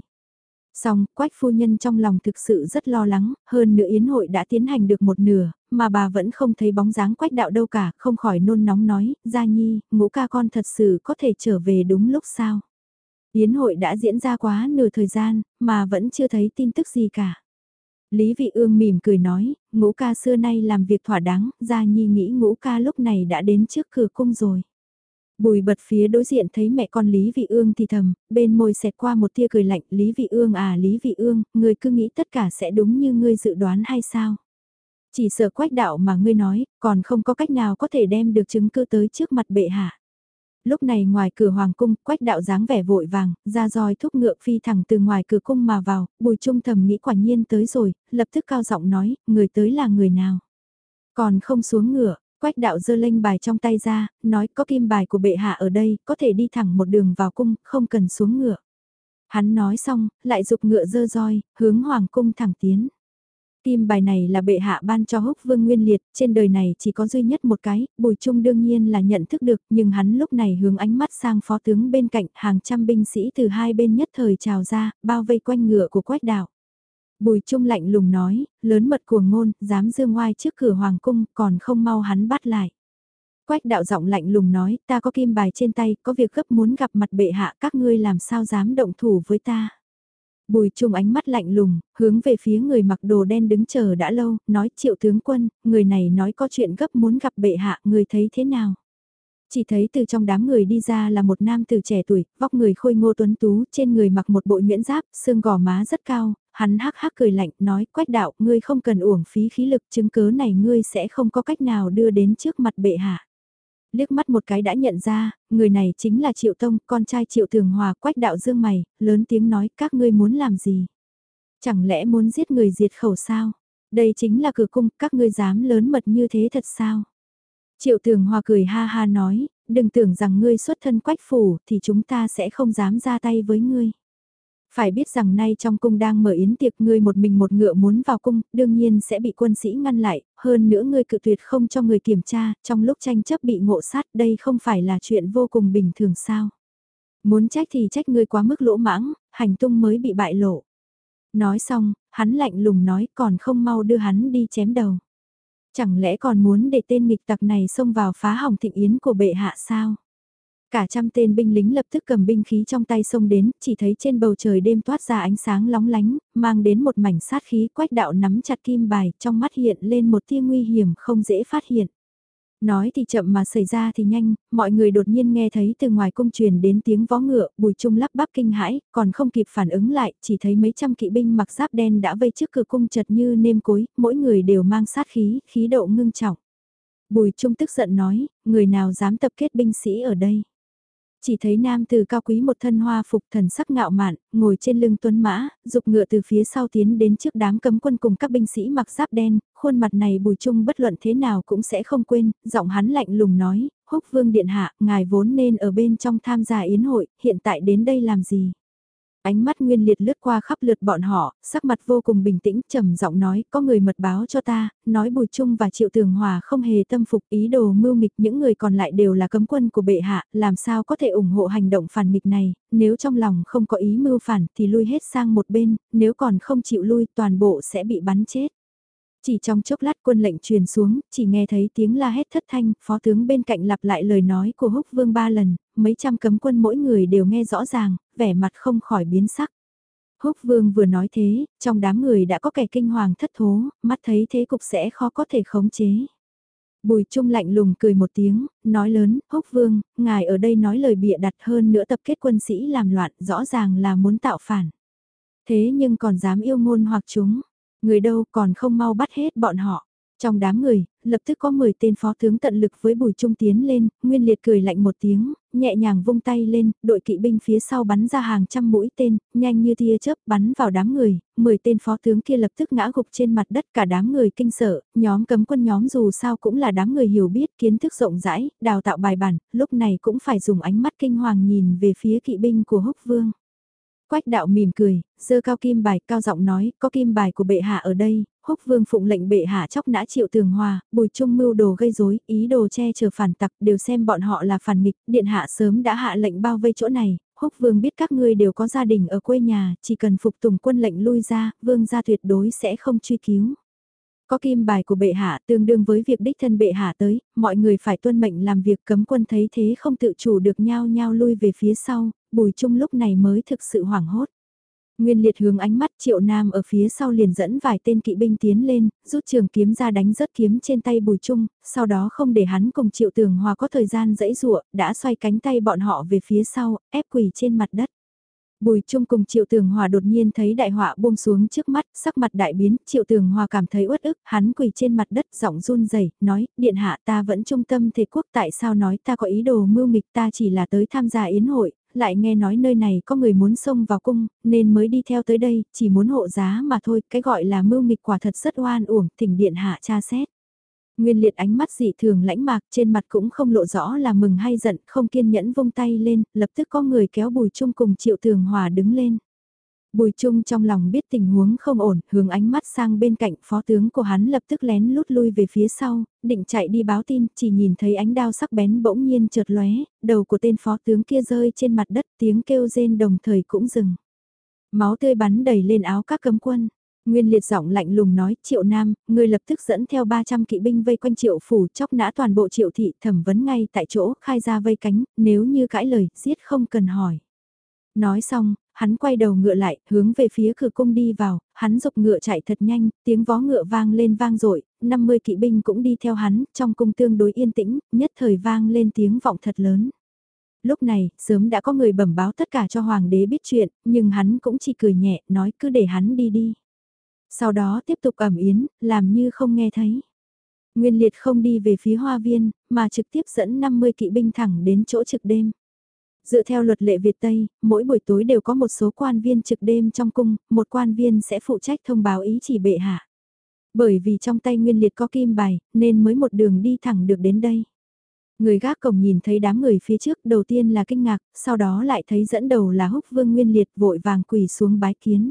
Xong, quách phu nhân trong lòng thực sự rất lo lắng, hơn nữa yến hội đã tiến hành được một nửa, mà bà vẫn không thấy bóng dáng quách đạo đâu cả, không khỏi nôn nóng nói, gia nhi, ngũ ca con thật sự có thể trở về đúng lúc sao. Yến hội đã diễn ra quá nửa thời gian, mà vẫn chưa thấy tin tức gì cả. Lý Vị Ương mỉm cười nói, ngũ ca xưa nay làm việc thỏa đáng, gia nhi nghĩ ngũ ca lúc này đã đến trước cửa cung rồi. Bùi bật phía đối diện thấy mẹ con Lý Vị Ương thì thầm, bên môi xẹt qua một tia cười lạnh, Lý Vị Ương à Lý Vị Ương, ngươi cứ nghĩ tất cả sẽ đúng như ngươi dự đoán hay sao? Chỉ sợ quách đạo mà ngươi nói, còn không có cách nào có thể đem được chứng cứ tới trước mặt bệ hạ lúc này ngoài cửa hoàng cung, quách đạo dáng vẻ vội vàng, ra roi thúc ngựa phi thẳng từ ngoài cửa cung mà vào, bùi trung thầm nghĩ quả nhiên tới rồi, lập tức cao giọng nói, người tới là người nào. Còn không xuống ngựa, quách đạo dơ lênh bài trong tay ra, nói có kim bài của bệ hạ ở đây, có thể đi thẳng một đường vào cung, không cần xuống ngựa. Hắn nói xong, lại dục ngựa dơ roi, hướng hoàng cung thẳng tiến. Kim bài này là bệ hạ ban cho húc vương nguyên liệt, trên đời này chỉ có duy nhất một cái, bùi trung đương nhiên là nhận thức được, nhưng hắn lúc này hướng ánh mắt sang phó tướng bên cạnh, hàng trăm binh sĩ từ hai bên nhất thời trào ra, bao vây quanh ngựa của quách đạo. Bùi trung lạnh lùng nói, lớn mật cuồng ngôn, dám dương ngoai trước cửa hoàng cung, còn không mau hắn bắt lại. Quách đạo giọng lạnh lùng nói, ta có kim bài trên tay, có việc gấp muốn gặp mặt bệ hạ, các ngươi làm sao dám động thủ với ta. Bùi trung ánh mắt lạnh lùng, hướng về phía người mặc đồ đen đứng chờ đã lâu, nói triệu tướng quân, người này nói có chuyện gấp muốn gặp bệ hạ, người thấy thế nào? Chỉ thấy từ trong đám người đi ra là một nam tử trẻ tuổi, vóc người khôi ngô tuấn tú, trên người mặc một bộ nhuyễn giáp, xương gò má rất cao, hắn hắc hắc cười lạnh, nói, quách đạo, ngươi không cần uổng phí khí lực, chứng cớ này ngươi sẽ không có cách nào đưa đến trước mặt bệ hạ liếc mắt một cái đã nhận ra, người này chính là Triệu Tông, con trai Triệu Thường Hòa quách đạo dương mày, lớn tiếng nói các ngươi muốn làm gì? Chẳng lẽ muốn giết người diệt khẩu sao? Đây chính là cửa cung, các ngươi dám lớn mật như thế thật sao? Triệu Thường Hòa cười ha ha nói, đừng tưởng rằng ngươi xuất thân quách phủ thì chúng ta sẽ không dám ra tay với ngươi. Phải biết rằng nay trong cung đang mở yến tiệc ngươi một mình một ngựa muốn vào cung, đương nhiên sẽ bị quân sĩ ngăn lại, hơn nữa ngươi cự tuyệt không cho người kiểm tra, trong lúc tranh chấp bị ngộ sát đây không phải là chuyện vô cùng bình thường sao. Muốn trách thì trách ngươi quá mức lỗ mãng, hành tung mới bị bại lộ. Nói xong, hắn lạnh lùng nói còn không mau đưa hắn đi chém đầu. Chẳng lẽ còn muốn để tên nghịch tặc này xông vào phá hỏng thịnh yến của bệ hạ sao? Cả trăm tên binh lính lập tức cầm binh khí trong tay xông đến, chỉ thấy trên bầu trời đêm toát ra ánh sáng lóng lánh, mang đến một mảnh sát khí quách đạo nắm chặt kim bài, trong mắt hiện lên một tia nguy hiểm không dễ phát hiện. Nói thì chậm mà xảy ra thì nhanh, mọi người đột nhiên nghe thấy từ ngoài cung truyền đến tiếng vó ngựa, bùi trung lắp bắp kinh hãi, còn không kịp phản ứng lại, chỉ thấy mấy trăm kỵ binh mặc giáp đen đã vây trước cửa cung chật như nêm cối, mỗi người đều mang sát khí, khí độ ngưng trọng. Bùi trung tức giận nói, người nào dám tập kết binh sĩ ở đây. Chỉ thấy nam từ cao quý một thân hoa phục thần sắc ngạo mạn, ngồi trên lưng tuấn mã, dục ngựa từ phía sau tiến đến trước đám cấm quân cùng các binh sĩ mặc giáp đen, khuôn mặt này bùi trung bất luận thế nào cũng sẽ không quên, giọng hắn lạnh lùng nói, húc vương điện hạ, ngài vốn nên ở bên trong tham gia yến hội, hiện tại đến đây làm gì? Ánh mắt nguyên liệt lướt qua khắp lượt bọn họ, sắc mặt vô cùng bình tĩnh, trầm giọng nói, có người mật báo cho ta, nói Bùi Trung và Triệu Tường Hòa không hề tâm phục ý đồ mưu nghịch, những người còn lại đều là cấm quân của bệ hạ, làm sao có thể ủng hộ hành động phản nghịch này, nếu trong lòng không có ý mưu phản thì lui hết sang một bên, nếu còn không chịu lui toàn bộ sẽ bị bắn chết. Chỉ trong chốc lát quân lệnh truyền xuống, chỉ nghe thấy tiếng la hét thất thanh, phó tướng bên cạnh lặp lại lời nói của húc vương ba lần, mấy trăm cấm quân mỗi người đều nghe rõ ràng, vẻ mặt không khỏi biến sắc. Húc vương vừa nói thế, trong đám người đã có kẻ kinh hoàng thất thố, mắt thấy thế cục sẽ khó có thể khống chế. Bùi Trung lạnh lùng cười một tiếng, nói lớn, húc vương, ngài ở đây nói lời bịa đặt hơn nữa tập kết quân sĩ làm loạn, rõ ràng là muốn tạo phản. Thế nhưng còn dám yêu ngôn hoặc chúng, người đâu còn không mau bắt hết bọn họ. Trong đám người, lập tức có 10 tên phó tướng tận lực với bùi trung tiến lên, nguyên liệt cười lạnh một tiếng, nhẹ nhàng vung tay lên, đội kỵ binh phía sau bắn ra hàng trăm mũi tên, nhanh như tia chớp bắn vào đám người, 10 tên phó tướng kia lập tức ngã gục trên mặt đất cả đám người kinh sợ, nhóm cấm quân nhóm dù sao cũng là đám người hiểu biết kiến thức rộng rãi, đào tạo bài bản, lúc này cũng phải dùng ánh mắt kinh hoàng nhìn về phía kỵ binh của húc vương. Quách đạo mỉm cười, dơ cao kim bài, cao giọng nói, có kim bài của bệ hạ ở đây, húc vương phụng lệnh bệ hạ chóc nã triệu tường hòa, bùi trung mưu đồ gây rối, ý đồ che chở phản tặc, đều xem bọn họ là phản nghịch, điện hạ sớm đã hạ lệnh bao vây chỗ này, húc vương biết các ngươi đều có gia đình ở quê nhà, chỉ cần phục tùng quân lệnh lui ra, vương gia tuyệt đối sẽ không truy cứu. Có kim bài của bệ hạ tương đương với việc đích thân bệ hạ tới, mọi người phải tuân mệnh làm việc cấm quân thấy thế không tự chủ được nhau nhau lui về phía sau, bùi trung lúc này mới thực sự hoảng hốt. Nguyên liệt hướng ánh mắt triệu nam ở phía sau liền dẫn vài tên kỵ binh tiến lên, rút trường kiếm ra đánh rớt kiếm trên tay bùi trung, sau đó không để hắn cùng triệu tường hòa có thời gian dẫy dụa, đã xoay cánh tay bọn họ về phía sau, ép quỳ trên mặt đất. Bùi Trung cùng Triệu Tường Hòa đột nhiên thấy đại họa buông xuống trước mắt, sắc mặt đại biến, Triệu Tường Hòa cảm thấy uất ức, hắn quỳ trên mặt đất giọng run rẩy nói, điện hạ ta vẫn trung tâm thể quốc tại sao nói ta có ý đồ mưu nghịch ta chỉ là tới tham gia yến hội, lại nghe nói nơi này có người muốn xông vào cung, nên mới đi theo tới đây, chỉ muốn hộ giá mà thôi, cái gọi là mưu nghịch quả thật rất oan uổng, thỉnh điện hạ tra xét. Nguyên liệt ánh mắt dị thường lãnh mạc trên mặt cũng không lộ rõ là mừng hay giận, không kiên nhẫn vung tay lên, lập tức có người kéo bùi trung cùng triệu tường hòa đứng lên. Bùi Trung trong lòng biết tình huống không ổn, hướng ánh mắt sang bên cạnh phó tướng của hắn lập tức lén lút lui về phía sau, định chạy đi báo tin, chỉ nhìn thấy ánh đao sắc bén bỗng nhiên chợt lóe, đầu của tên phó tướng kia rơi trên mặt đất tiếng kêu rên đồng thời cũng dừng. Máu tươi bắn đầy lên áo các cấm quân. Nguyên liệt giọng lạnh lùng nói, triệu nam, người lập tức dẫn theo 300 kỵ binh vây quanh triệu phủ chóc nã toàn bộ triệu thị thẩm vấn ngay tại chỗ, khai ra vây cánh, nếu như cãi lời, giết không cần hỏi. Nói xong, hắn quay đầu ngựa lại, hướng về phía cửa cung đi vào, hắn dục ngựa chạy thật nhanh, tiếng vó ngựa vang lên vang dội 50 kỵ binh cũng đi theo hắn, trong cung tương đối yên tĩnh, nhất thời vang lên tiếng vọng thật lớn. Lúc này, sớm đã có người bẩm báo tất cả cho hoàng đế biết chuyện, nhưng hắn cũng chỉ cười nhẹ, nói cứ để hắn đi đi. Sau đó tiếp tục ẩm yến, làm như không nghe thấy. Nguyên liệt không đi về phía hoa viên, mà trực tiếp dẫn 50 kỵ binh thẳng đến chỗ trực đêm. Dựa theo luật lệ Việt Tây, mỗi buổi tối đều có một số quan viên trực đêm trong cung, một quan viên sẽ phụ trách thông báo ý chỉ bệ hạ. Bởi vì trong tay Nguyên Liệt có kim bài, nên mới một đường đi thẳng được đến đây. Người gác cổng nhìn thấy đám người phía trước đầu tiên là kinh ngạc, sau đó lại thấy dẫn đầu là húc vương Nguyên Liệt vội vàng quỳ xuống bái kiến.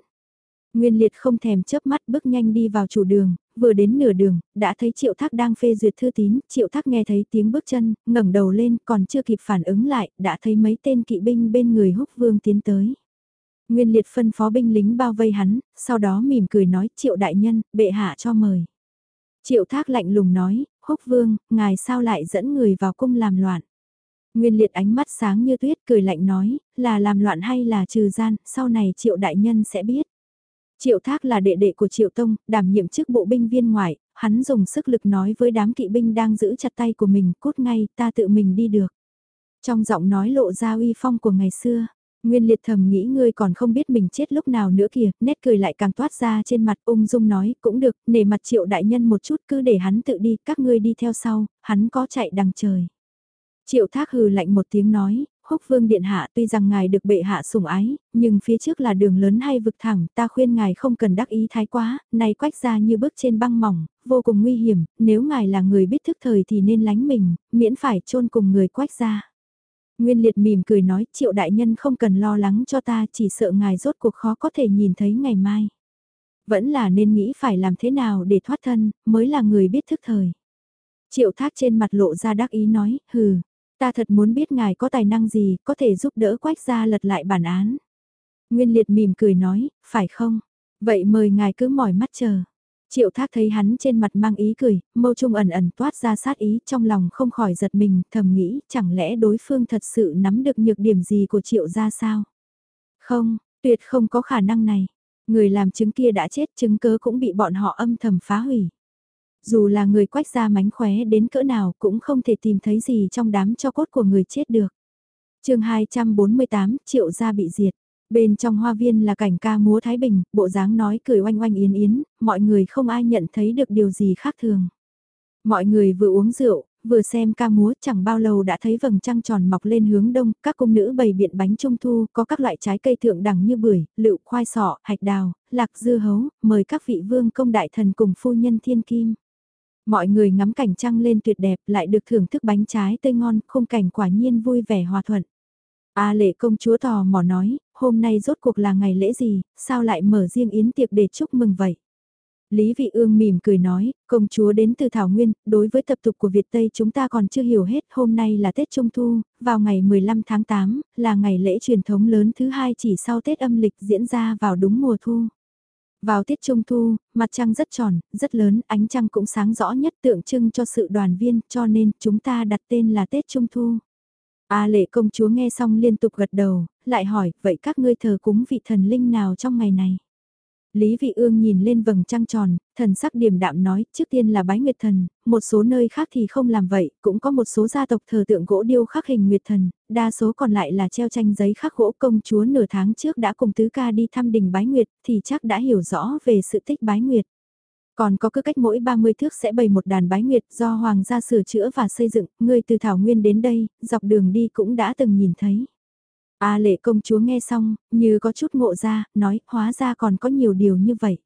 Nguyên Liệt không thèm chớp mắt bước nhanh đi vào chủ đường, vừa đến nửa đường, đã thấy Triệu Thác đang phê duyệt thư tín, Triệu Thác nghe thấy tiếng bước chân, ngẩng đầu lên, còn chưa kịp phản ứng lại, đã thấy mấy tên kỵ binh bên người húc vương tiến tới. Nguyên Liệt phân phó binh lính bao vây hắn, sau đó mỉm cười nói Triệu Đại Nhân, bệ hạ cho mời. Triệu Thác lạnh lùng nói, húc vương, ngài sao lại dẫn người vào cung làm loạn. Nguyên Liệt ánh mắt sáng như tuyết cười lạnh nói, là làm loạn hay là trừ gian, sau này Triệu Đại Nhân sẽ biết. Triệu Thác là đệ đệ của Triệu Tông, đảm nhiệm chức bộ binh viên ngoại, hắn dùng sức lực nói với đám kỵ binh đang giữ chặt tay của mình, cút ngay, ta tự mình đi được. Trong giọng nói lộ ra uy phong của ngày xưa, Nguyên liệt thầm nghĩ ngươi còn không biết mình chết lúc nào nữa kìa, nét cười lại càng toát ra trên mặt ung dung nói, cũng được, nể mặt triệu đại nhân một chút cứ để hắn tự đi, các ngươi đi theo sau, hắn có chạy đằng trời. Triệu thác hừ lạnh một tiếng nói, húc vương điện hạ tuy rằng ngài được bệ hạ sủng ái, nhưng phía trước là đường lớn hay vực thẳng, ta khuyên ngài không cần đắc ý thái quá, này quách ra như bước trên băng mỏng, vô cùng nguy hiểm, nếu ngài là người biết thức thời thì nên lánh mình, miễn phải chôn cùng người quách ra. Nguyên liệt mỉm cười nói, triệu đại nhân không cần lo lắng cho ta, chỉ sợ ngài rốt cuộc khó có thể nhìn thấy ngày mai. Vẫn là nên nghĩ phải làm thế nào để thoát thân, mới là người biết thức thời. Triệu thác trên mặt lộ ra đắc ý nói, hừ, ta thật muốn biết ngài có tài năng gì, có thể giúp đỡ quách gia lật lại bản án. Nguyên liệt mỉm cười nói, phải không? Vậy mời ngài cứ mỏi mắt chờ. Triệu thác thấy hắn trên mặt mang ý cười, mâu trung ẩn ẩn toát ra sát ý trong lòng không khỏi giật mình, thầm nghĩ chẳng lẽ đối phương thật sự nắm được nhược điểm gì của triệu ra sao? Không, tuyệt không có khả năng này. Người làm chứng kia đã chết chứng cớ cũng bị bọn họ âm thầm phá hủy. Dù là người quách ra mánh khóe đến cỡ nào cũng không thể tìm thấy gì trong đám cho cốt của người chết được. chương 248 triệu gia bị diệt. Bên trong hoa viên là cảnh ca múa Thái Bình, bộ dáng nói cười oanh oanh yến yến, mọi người không ai nhận thấy được điều gì khác thường. Mọi người vừa uống rượu, vừa xem ca múa chẳng bao lâu đã thấy vầng trăng tròn mọc lên hướng đông, các cung nữ bày biện bánh trung thu, có các loại trái cây thượng đẳng như bưởi, lựu, khoai sọ, hạch đào, lạc dưa hấu, mời các vị vương công đại thần cùng phu nhân thiên kim. Mọi người ngắm cảnh trăng lên tuyệt đẹp lại được thưởng thức bánh trái tươi ngon, khung cảnh quả nhiên vui vẻ hòa thuận. A lệ công chúa tò mò nói, hôm nay rốt cuộc là ngày lễ gì, sao lại mở riêng yến tiệc để chúc mừng vậy? Lý Vị Ương mỉm cười nói, công chúa đến từ Thảo Nguyên, đối với tập tục của Việt Tây chúng ta còn chưa hiểu hết, hôm nay là Tết Trung Thu, vào ngày 15 tháng 8, là ngày lễ truyền thống lớn thứ hai chỉ sau Tết âm lịch diễn ra vào đúng mùa thu. Vào tiết trung thu, mặt trăng rất tròn, rất lớn, ánh trăng cũng sáng rõ nhất tượng trưng cho sự đoàn viên, cho nên chúng ta đặt tên là Tết Trung Thu. A lệ công chúa nghe xong liên tục gật đầu, lại hỏi, vậy các ngươi thờ cúng vị thần linh nào trong ngày này? Lý Vị Ương nhìn lên vầng trăng tròn, thần sắc điềm đạm nói, trước tiên là bái nguyệt thần, một số nơi khác thì không làm vậy, cũng có một số gia tộc thờ tượng gỗ điêu khắc hình nguyệt thần, đa số còn lại là treo tranh giấy khắc gỗ công chúa nửa tháng trước đã cùng tứ ca đi thăm đình bái nguyệt, thì chắc đã hiểu rõ về sự tích bái nguyệt. Còn có cứ cách mỗi 30 thước sẽ bày một đàn bái nguyệt do hoàng gia sửa chữa và xây dựng, người từ Thảo Nguyên đến đây, dọc đường đi cũng đã từng nhìn thấy. A lệ công chúa nghe xong, như có chút ngộ ra, nói, hóa ra còn có nhiều điều như vậy.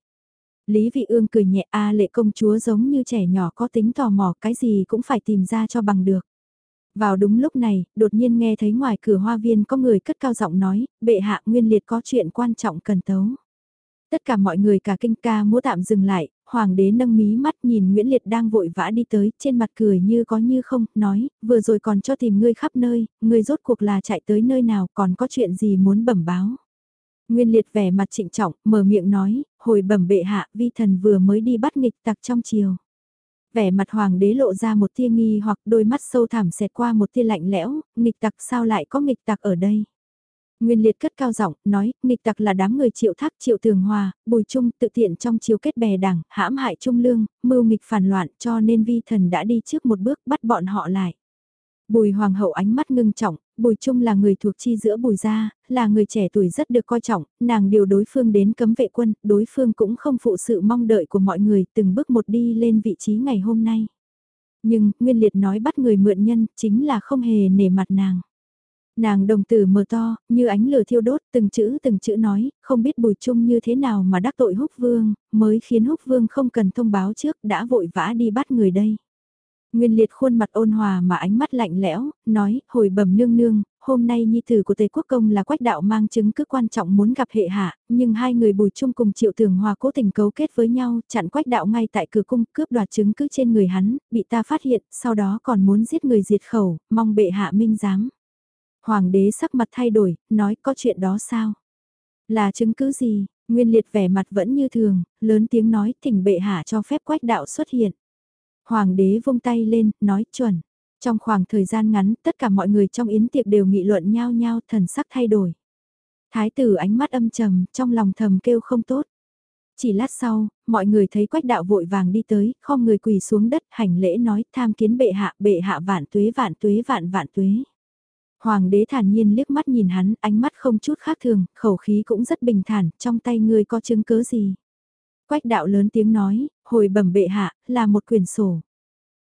Lý vị ương cười nhẹ A lệ công chúa giống như trẻ nhỏ có tính tò mò, cái gì cũng phải tìm ra cho bằng được. Vào đúng lúc này, đột nhiên nghe thấy ngoài cửa hoa viên có người cất cao giọng nói, bệ hạ nguyên liệt có chuyện quan trọng cần tấu. Tất cả mọi người cả kinh ca múa tạm dừng lại, hoàng đế nâng mí mắt nhìn Nguyễn Liệt đang vội vã đi tới, trên mặt cười như có như không, nói, vừa rồi còn cho tìm ngươi khắp nơi, ngươi rốt cuộc là chạy tới nơi nào, còn có chuyện gì muốn bẩm báo. Nguyên Liệt vẻ mặt trịnh trọng, mở miệng nói, hồi bẩm bệ hạ, vi thần vừa mới đi bắt nghịch tặc trong chiều. Vẻ mặt hoàng đế lộ ra một tia nghi hoặc đôi mắt sâu thẳm xẹt qua một tia lạnh lẽo, nghịch tặc sao lại có nghịch tặc ở đây. Nguyên liệt cất cao giọng, nói, nghịch tặc là đám người triệu thác triệu tường hòa, bùi trung tự tiện trong chiếu kết bè đảng, hãm hại trung lương, mưu nghịch phản loạn cho nên vi thần đã đi trước một bước bắt bọn họ lại. Bùi hoàng hậu ánh mắt ngưng trọng, bùi trung là người thuộc chi giữa bùi gia, là người trẻ tuổi rất được coi trọng, nàng điều đối phương đến cấm vệ quân, đối phương cũng không phụ sự mong đợi của mọi người từng bước một đi lên vị trí ngày hôm nay. Nhưng, Nguyên Liệt nói bắt người mượn nhân, chính là không hề nể mặt nàng. Nàng đồng tử mờ to, như ánh lửa thiêu đốt, từng chữ từng chữ nói, không biết bùi chung như thế nào mà đắc tội húc vương, mới khiến húc vương không cần thông báo trước đã vội vã đi bắt người đây. Nguyên liệt khuôn mặt ôn hòa mà ánh mắt lạnh lẽo, nói, hồi bẩm nương nương, hôm nay nhi tử của Tề Quốc Công là quách đạo mang chứng cứ quan trọng muốn gặp hệ hạ, nhưng hai người bùi chung cùng triệu tường hòa cố tình cấu kết với nhau, chặn quách đạo ngay tại cửa cung, cướp đoạt chứng cứ trên người hắn, bị ta phát hiện, sau đó còn muốn giết người diệt khẩu, mong bệ hạ minh giám. Hoàng đế sắc mặt thay đổi, nói có chuyện đó sao? Là chứng cứ gì? Nguyên liệt vẻ mặt vẫn như thường, lớn tiếng nói thỉnh bệ hạ cho phép quách đạo xuất hiện. Hoàng đế vung tay lên, nói chuẩn. Trong khoảng thời gian ngắn, tất cả mọi người trong yến tiệc đều nghị luận nhau nhau thần sắc thay đổi. Thái tử ánh mắt âm trầm, trong lòng thầm kêu không tốt. Chỉ lát sau, mọi người thấy quách đạo vội vàng đi tới, không người quỳ xuống đất hành lễ nói tham kiến bệ hạ, bệ hạ vạn tuế vạn tuế vạn vạn tuế. Hoàng đế thản nhiên liếc mắt nhìn hắn, ánh mắt không chút khác thường, khẩu khí cũng rất bình thản, trong tay ngươi có chứng cứ gì. Quách đạo lớn tiếng nói, hồi bẩm bệ hạ, là một quyển sổ.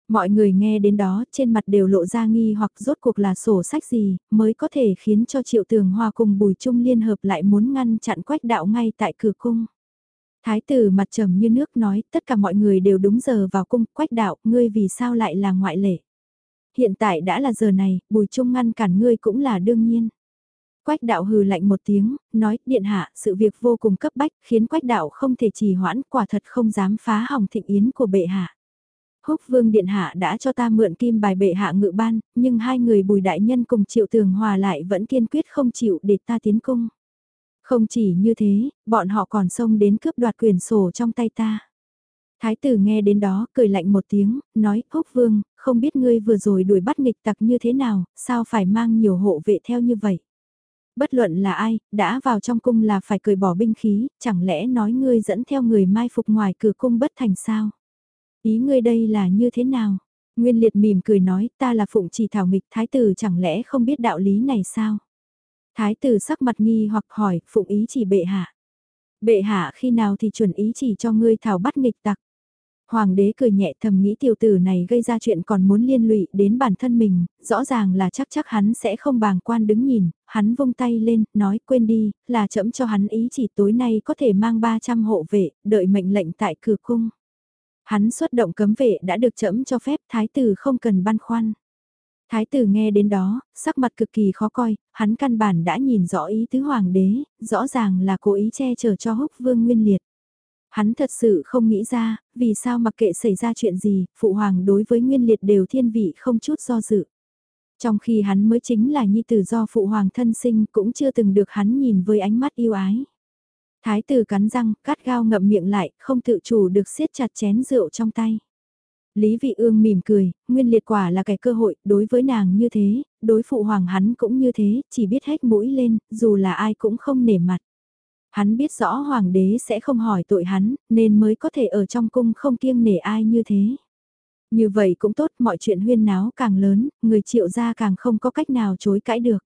Mọi người nghe đến đó trên mặt đều lộ ra nghi hoặc rốt cuộc là sổ sách gì mới có thể khiến cho triệu tường hòa cùng bùi trung liên hợp lại muốn ngăn chặn quách đạo ngay tại cửa cung. Thái tử mặt trầm như nước nói tất cả mọi người đều đúng giờ vào cung quách đạo ngươi vì sao lại là ngoại lệ. Hiện tại đã là giờ này, bùi trung ngăn cản ngươi cũng là đương nhiên. Quách đạo hừ lạnh một tiếng, nói, điện hạ, sự việc vô cùng cấp bách, khiến quách đạo không thể trì hoãn, quả thật không dám phá hỏng thịnh yến của bệ hạ. Húc vương điện hạ đã cho ta mượn kim bài bệ hạ ngự ban, nhưng hai người bùi đại nhân cùng triệu tường hòa lại vẫn kiên quyết không chịu để ta tiến cung. Không chỉ như thế, bọn họ còn xông đến cướp đoạt quyền sổ trong tay ta. Thái tử nghe đến đó, cười lạnh một tiếng, nói, Húc vương, không biết ngươi vừa rồi đuổi bắt nghịch tặc như thế nào, sao phải mang nhiều hộ vệ theo như vậy. Bất luận là ai, đã vào trong cung là phải cười bỏ binh khí, chẳng lẽ nói ngươi dẫn theo người mai phục ngoài cửa cung bất thành sao? Ý ngươi đây là như thế nào? Nguyên liệt mỉm cười nói ta là phụng chỉ thảo nghịch thái tử chẳng lẽ không biết đạo lý này sao? Thái tử sắc mặt nghi hoặc hỏi phụng ý chỉ bệ hạ. Bệ hạ khi nào thì chuẩn ý chỉ cho ngươi thảo bắt nghịch tặc? Hoàng đế cười nhẹ thầm nghĩ tiểu tử này gây ra chuyện còn muốn liên lụy đến bản thân mình, rõ ràng là chắc chắc hắn sẽ không bàng quan đứng nhìn, hắn vung tay lên, nói quên đi, là chậm cho hắn ý chỉ tối nay có thể mang 300 hộ vệ, đợi mệnh lệnh tại cửa cung. Hắn xuất động cấm vệ đã được chậm cho phép thái tử không cần băn khoăn. Thái tử nghe đến đó, sắc mặt cực kỳ khó coi, hắn căn bản đã nhìn rõ ý tứ hoàng đế, rõ ràng là cố ý che chở cho húc vương nguyên liệt. Hắn thật sự không nghĩ ra, vì sao mặc kệ xảy ra chuyện gì, phụ hoàng đối với nguyên liệt đều thiên vị không chút do dự. Trong khi hắn mới chính là nhi tử do phụ hoàng thân sinh cũng chưa từng được hắn nhìn với ánh mắt yêu ái. Thái tử cắn răng, cắt gao ngậm miệng lại, không tự chủ được siết chặt chén rượu trong tay. Lý Vị Ương mỉm cười, nguyên liệt quả là cái cơ hội, đối với nàng như thế, đối phụ hoàng hắn cũng như thế, chỉ biết hết mũi lên, dù là ai cũng không nể mặt. Hắn biết rõ hoàng đế sẽ không hỏi tội hắn, nên mới có thể ở trong cung không kiêng nể ai như thế. Như vậy cũng tốt, mọi chuyện huyên náo càng lớn, người triệu gia càng không có cách nào chối cãi được.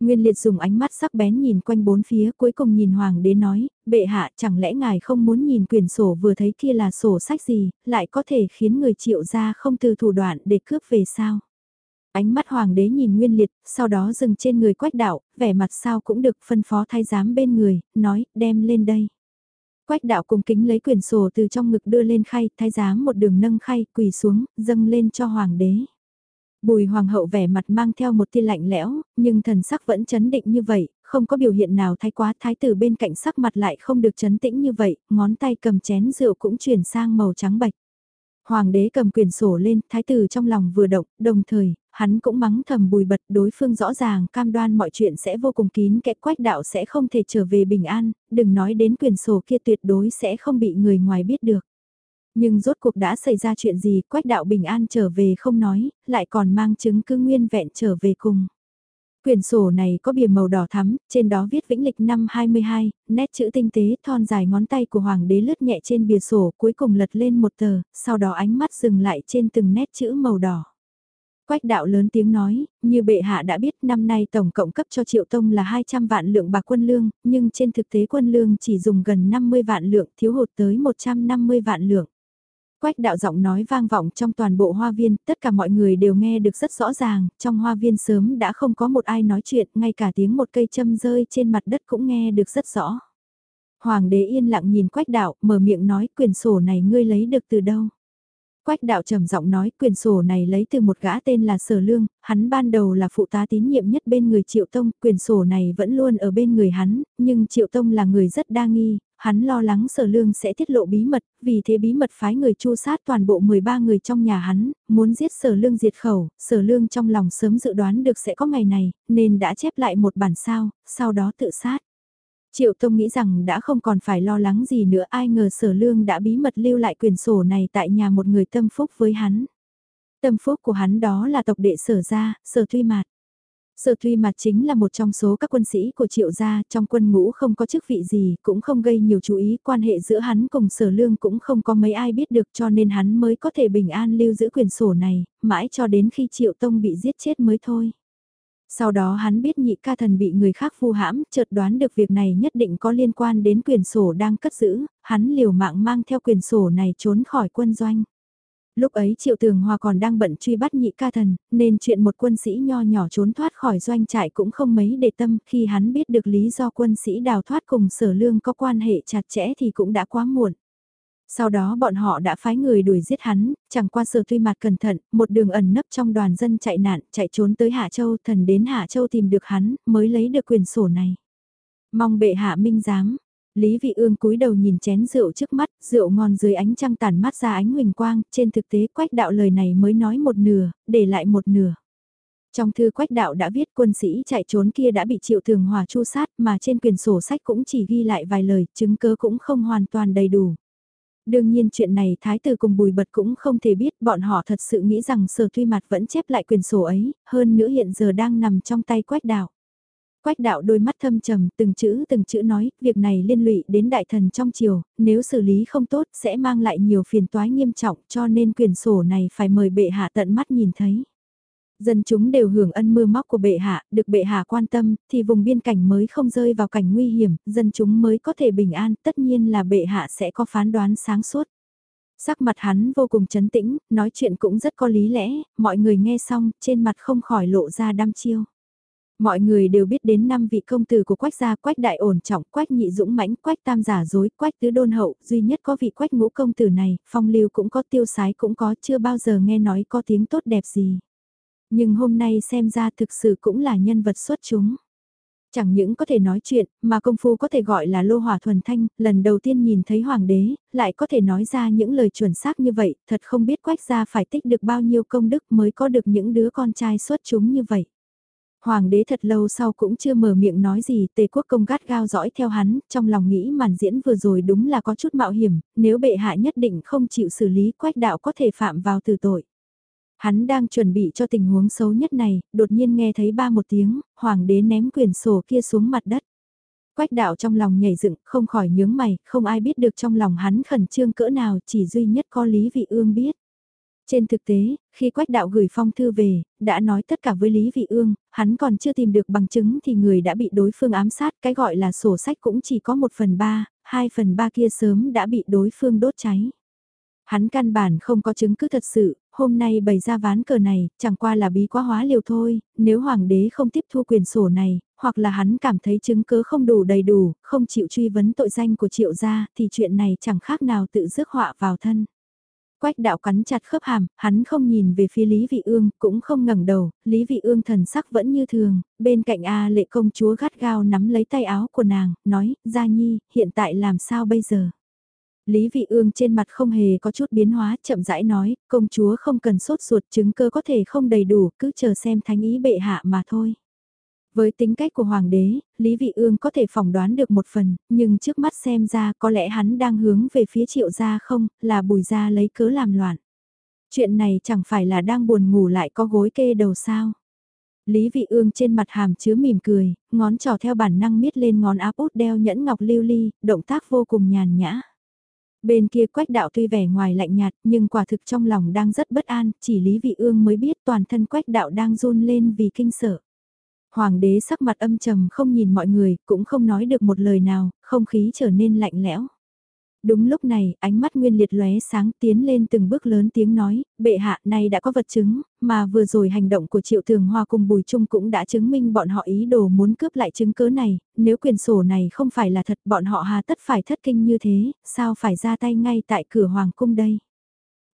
Nguyên liệt dùng ánh mắt sắc bén nhìn quanh bốn phía cuối cùng nhìn hoàng đế nói, bệ hạ chẳng lẽ ngài không muốn nhìn quyển sổ vừa thấy kia là sổ sách gì, lại có thể khiến người triệu gia không từ thủ đoạn để cướp về sao. Ánh mắt hoàng đế nhìn nguyên liệt, sau đó dừng trên người quách đạo, vẻ mặt sao cũng được phân phó thái giám bên người, nói, đem lên đây. Quách đạo cùng kính lấy quyền sổ từ trong ngực đưa lên khay, thái giám một đường nâng khay, quỳ xuống, dâng lên cho hoàng đế. Bùi hoàng hậu vẻ mặt mang theo một tia lạnh lẽo, nhưng thần sắc vẫn chấn định như vậy, không có biểu hiện nào thái quá thái tử bên cạnh sắc mặt lại không được chấn tĩnh như vậy, ngón tay cầm chén rượu cũng chuyển sang màu trắng bạch. Hoàng đế cầm quyền sổ lên, thái tử trong lòng vừa động, đồng thời, hắn cũng mắng thầm bùi bật đối phương rõ ràng cam đoan mọi chuyện sẽ vô cùng kín kẽ quách đạo sẽ không thể trở về bình an, đừng nói đến quyền sổ kia tuyệt đối sẽ không bị người ngoài biết được. Nhưng rốt cuộc đã xảy ra chuyện gì, quách đạo bình an trở về không nói, lại còn mang chứng cứ nguyên vẹn trở về cùng. Quyển sổ này có bìa màu đỏ thắm, trên đó viết vĩnh lịch năm 22, nét chữ tinh tế thon dài ngón tay của hoàng đế lướt nhẹ trên bìa sổ cuối cùng lật lên một tờ, sau đó ánh mắt dừng lại trên từng nét chữ màu đỏ. Quách đạo lớn tiếng nói, như bệ hạ đã biết năm nay tổng cộng cấp cho triệu tông là 200 vạn lượng bạc quân lương, nhưng trên thực tế quân lương chỉ dùng gần 50 vạn lượng thiếu hụt tới 150 vạn lượng. Quách đạo giọng nói vang vọng trong toàn bộ hoa viên, tất cả mọi người đều nghe được rất rõ ràng, trong hoa viên sớm đã không có một ai nói chuyện, ngay cả tiếng một cây châm rơi trên mặt đất cũng nghe được rất rõ. Hoàng đế yên lặng nhìn quách đạo, mở miệng nói quyền sổ này ngươi lấy được từ đâu. Quách đạo trầm giọng nói quyền sổ này lấy từ một gã tên là Sở Lương, hắn ban đầu là phụ tá tín nhiệm nhất bên người Triệu Tông, quyền sổ này vẫn luôn ở bên người hắn, nhưng Triệu Tông là người rất đa nghi, hắn lo lắng sở lương sẽ tiết lộ bí mật, vì thế bí mật phái người chu sát toàn bộ 13 người trong nhà hắn, muốn giết sở lương diệt khẩu, sở lương trong lòng sớm dự đoán được sẽ có ngày này, nên đã chép lại một bản sao, sau đó tự sát. Triệu Tông nghĩ rằng đã không còn phải lo lắng gì nữa ai ngờ sở lương đã bí mật lưu lại quyền sổ này tại nhà một người tâm phúc với hắn. Tâm phúc của hắn đó là tộc đệ sở gia, sở tuy mạt. Sở Thuy Mạt chính là một trong số các quân sĩ của triệu gia, trong quân ngũ không có chức vị gì, cũng không gây nhiều chú ý, quan hệ giữa hắn cùng sở lương cũng không có mấy ai biết được cho nên hắn mới có thể bình an lưu giữ quyền sổ này, mãi cho đến khi triệu tông bị giết chết mới thôi. Sau đó hắn biết nhị ca thần bị người khác vu hãm, chợt đoán được việc này nhất định có liên quan đến quyền sổ đang cất giữ, hắn liều mạng mang theo quyền sổ này trốn khỏi quân doanh. Lúc ấy Triệu Tường Hòa còn đang bận truy bắt nhị ca thần, nên chuyện một quân sĩ nho nhỏ trốn thoát khỏi doanh trại cũng không mấy để tâm khi hắn biết được lý do quân sĩ đào thoát cùng sở lương có quan hệ chặt chẽ thì cũng đã quá muộn. Sau đó bọn họ đã phái người đuổi giết hắn, chẳng qua sở tuy mặt cẩn thận, một đường ẩn nấp trong đoàn dân chạy nạn, chạy trốn tới Hạ Châu, thần đến Hạ Châu tìm được hắn, mới lấy được quyền sổ này. Mong bệ hạ minh giám, Lý Vị Ương cúi đầu nhìn chén rượu trước mắt, rượu ngon dưới ánh trăng tàn mắt ra ánh huỳnh quang, trên thực tế quách đạo lời này mới nói một nửa, để lại một nửa. Trong thư quách đạo đã viết quân sĩ chạy trốn kia đã bị triệu thường hòa chu sát mà trên quyền sổ sách cũng chỉ ghi lại vài lời, chứng cứ cũng không hoàn toàn đầy đủ. Đương nhiên chuyện này thái tử cùng bùi bật cũng không thể biết bọn họ thật sự nghĩ rằng sở tuy mặt vẫn chép lại quyền sổ ấy, hơn nữa hiện giờ đang nằm trong tay quách đạo. Quách đạo đôi mắt thâm trầm, từng chữ từng chữ nói, việc này liên lụy đến đại thần trong triều, nếu xử lý không tốt sẽ mang lại nhiều phiền toái nghiêm trọng cho nên quyền sổ này phải mời bệ hạ tận mắt nhìn thấy. Dân chúng đều hưởng ân mưa móc của bệ hạ, được bệ hạ quan tâm, thì vùng biên cảnh mới không rơi vào cảnh nguy hiểm, dân chúng mới có thể bình an, tất nhiên là bệ hạ sẽ có phán đoán sáng suốt. Sắc mặt hắn vô cùng chấn tĩnh, nói chuyện cũng rất có lý lẽ, mọi người nghe xong, trên mặt không khỏi lộ ra đăm chiêu. Mọi người đều biết đến năm vị công tử của quách gia quách đại ổn trọng, quách nhị dũng mãnh, quách tam giả dối, quách tứ đôn hậu, duy nhất có vị quách ngũ công tử này, phong lưu cũng có tiêu sái cũng có, chưa bao giờ nghe nói có tiếng tốt đẹp gì. Nhưng hôm nay xem ra thực sự cũng là nhân vật xuất chúng. Chẳng những có thể nói chuyện, mà công phu có thể gọi là lô hỏa thuần thanh, lần đầu tiên nhìn thấy hoàng đế, lại có thể nói ra những lời chuẩn xác như vậy, thật không biết quách gia phải tích được bao nhiêu công đức mới có được những đứa con trai xuất chúng như vậy. Hoàng đế thật lâu sau cũng chưa mở miệng nói gì, tề quốc công gắt gao dõi theo hắn, trong lòng nghĩ màn diễn vừa rồi đúng là có chút mạo hiểm, nếu bệ hạ nhất định không chịu xử lý quách đạo có thể phạm vào từ tội. Hắn đang chuẩn bị cho tình huống xấu nhất này, đột nhiên nghe thấy ba một tiếng, hoàng đế ném quyền sổ kia xuống mặt đất. Quách đạo trong lòng nhảy dựng, không khỏi nhướng mày, không ai biết được trong lòng hắn khẩn trương cỡ nào, chỉ duy nhất có Lý Vị Ương biết. Trên thực tế, khi Quách Đạo gửi phong thư về, đã nói tất cả với Lý Vị Ương, hắn còn chưa tìm được bằng chứng thì người đã bị đối phương ám sát, cái gọi là sổ sách cũng chỉ có một phần ba, hai phần ba kia sớm đã bị đối phương đốt cháy. Hắn căn bản không có chứng cứ thật sự, hôm nay bày ra ván cờ này, chẳng qua là bí quá hóa liều thôi, nếu hoàng đế không tiếp thu quyền sổ này, hoặc là hắn cảm thấy chứng cứ không đủ đầy đủ, không chịu truy vấn tội danh của triệu gia, thì chuyện này chẳng khác nào tự rước họa vào thân. Quách đạo cắn chặt khớp hàm, hắn không nhìn về phía Lý Vị Ương, cũng không ngẩng đầu, Lý Vị Ương thần sắc vẫn như thường, bên cạnh A lệ công chúa gắt gao nắm lấy tay áo của nàng, nói, Gia Nhi, hiện tại làm sao bây giờ? Lý Vị Ương trên mặt không hề có chút biến hóa, chậm rãi nói, công chúa không cần sốt ruột chứng cơ có thể không đầy đủ, cứ chờ xem thánh ý bệ hạ mà thôi. Với tính cách của hoàng đế, Lý Vị Ương có thể phỏng đoán được một phần, nhưng trước mắt xem ra có lẽ hắn đang hướng về phía triệu gia không, là bùi gia lấy cớ làm loạn. Chuyện này chẳng phải là đang buồn ngủ lại có gối kê đầu sao. Lý Vị Ương trên mặt hàm chứa mỉm cười, ngón trỏ theo bản năng miết lên ngón áp út đeo nhẫn ngọc lưu ly, động tác vô cùng nhàn nhã. Bên kia quách đạo tuy vẻ ngoài lạnh nhạt nhưng quả thực trong lòng đang rất bất an, chỉ Lý Vị Ương mới biết toàn thân quách đạo đang run lên vì kinh sợ. Hoàng đế sắc mặt âm trầm không nhìn mọi người, cũng không nói được một lời nào, không khí trở nên lạnh lẽo. Đúng lúc này, ánh mắt Nguyên Liệt lóe sáng tiến lên từng bước lớn tiếng nói, bệ hạ này đã có vật chứng, mà vừa rồi hành động của Triệu Thường Hoa cùng Bùi Trung cũng đã chứng minh bọn họ ý đồ muốn cướp lại chứng cứ này, nếu quyền sổ này không phải là thật bọn họ hà tất phải thất kinh như thế, sao phải ra tay ngay tại cửa Hoàng cung đây.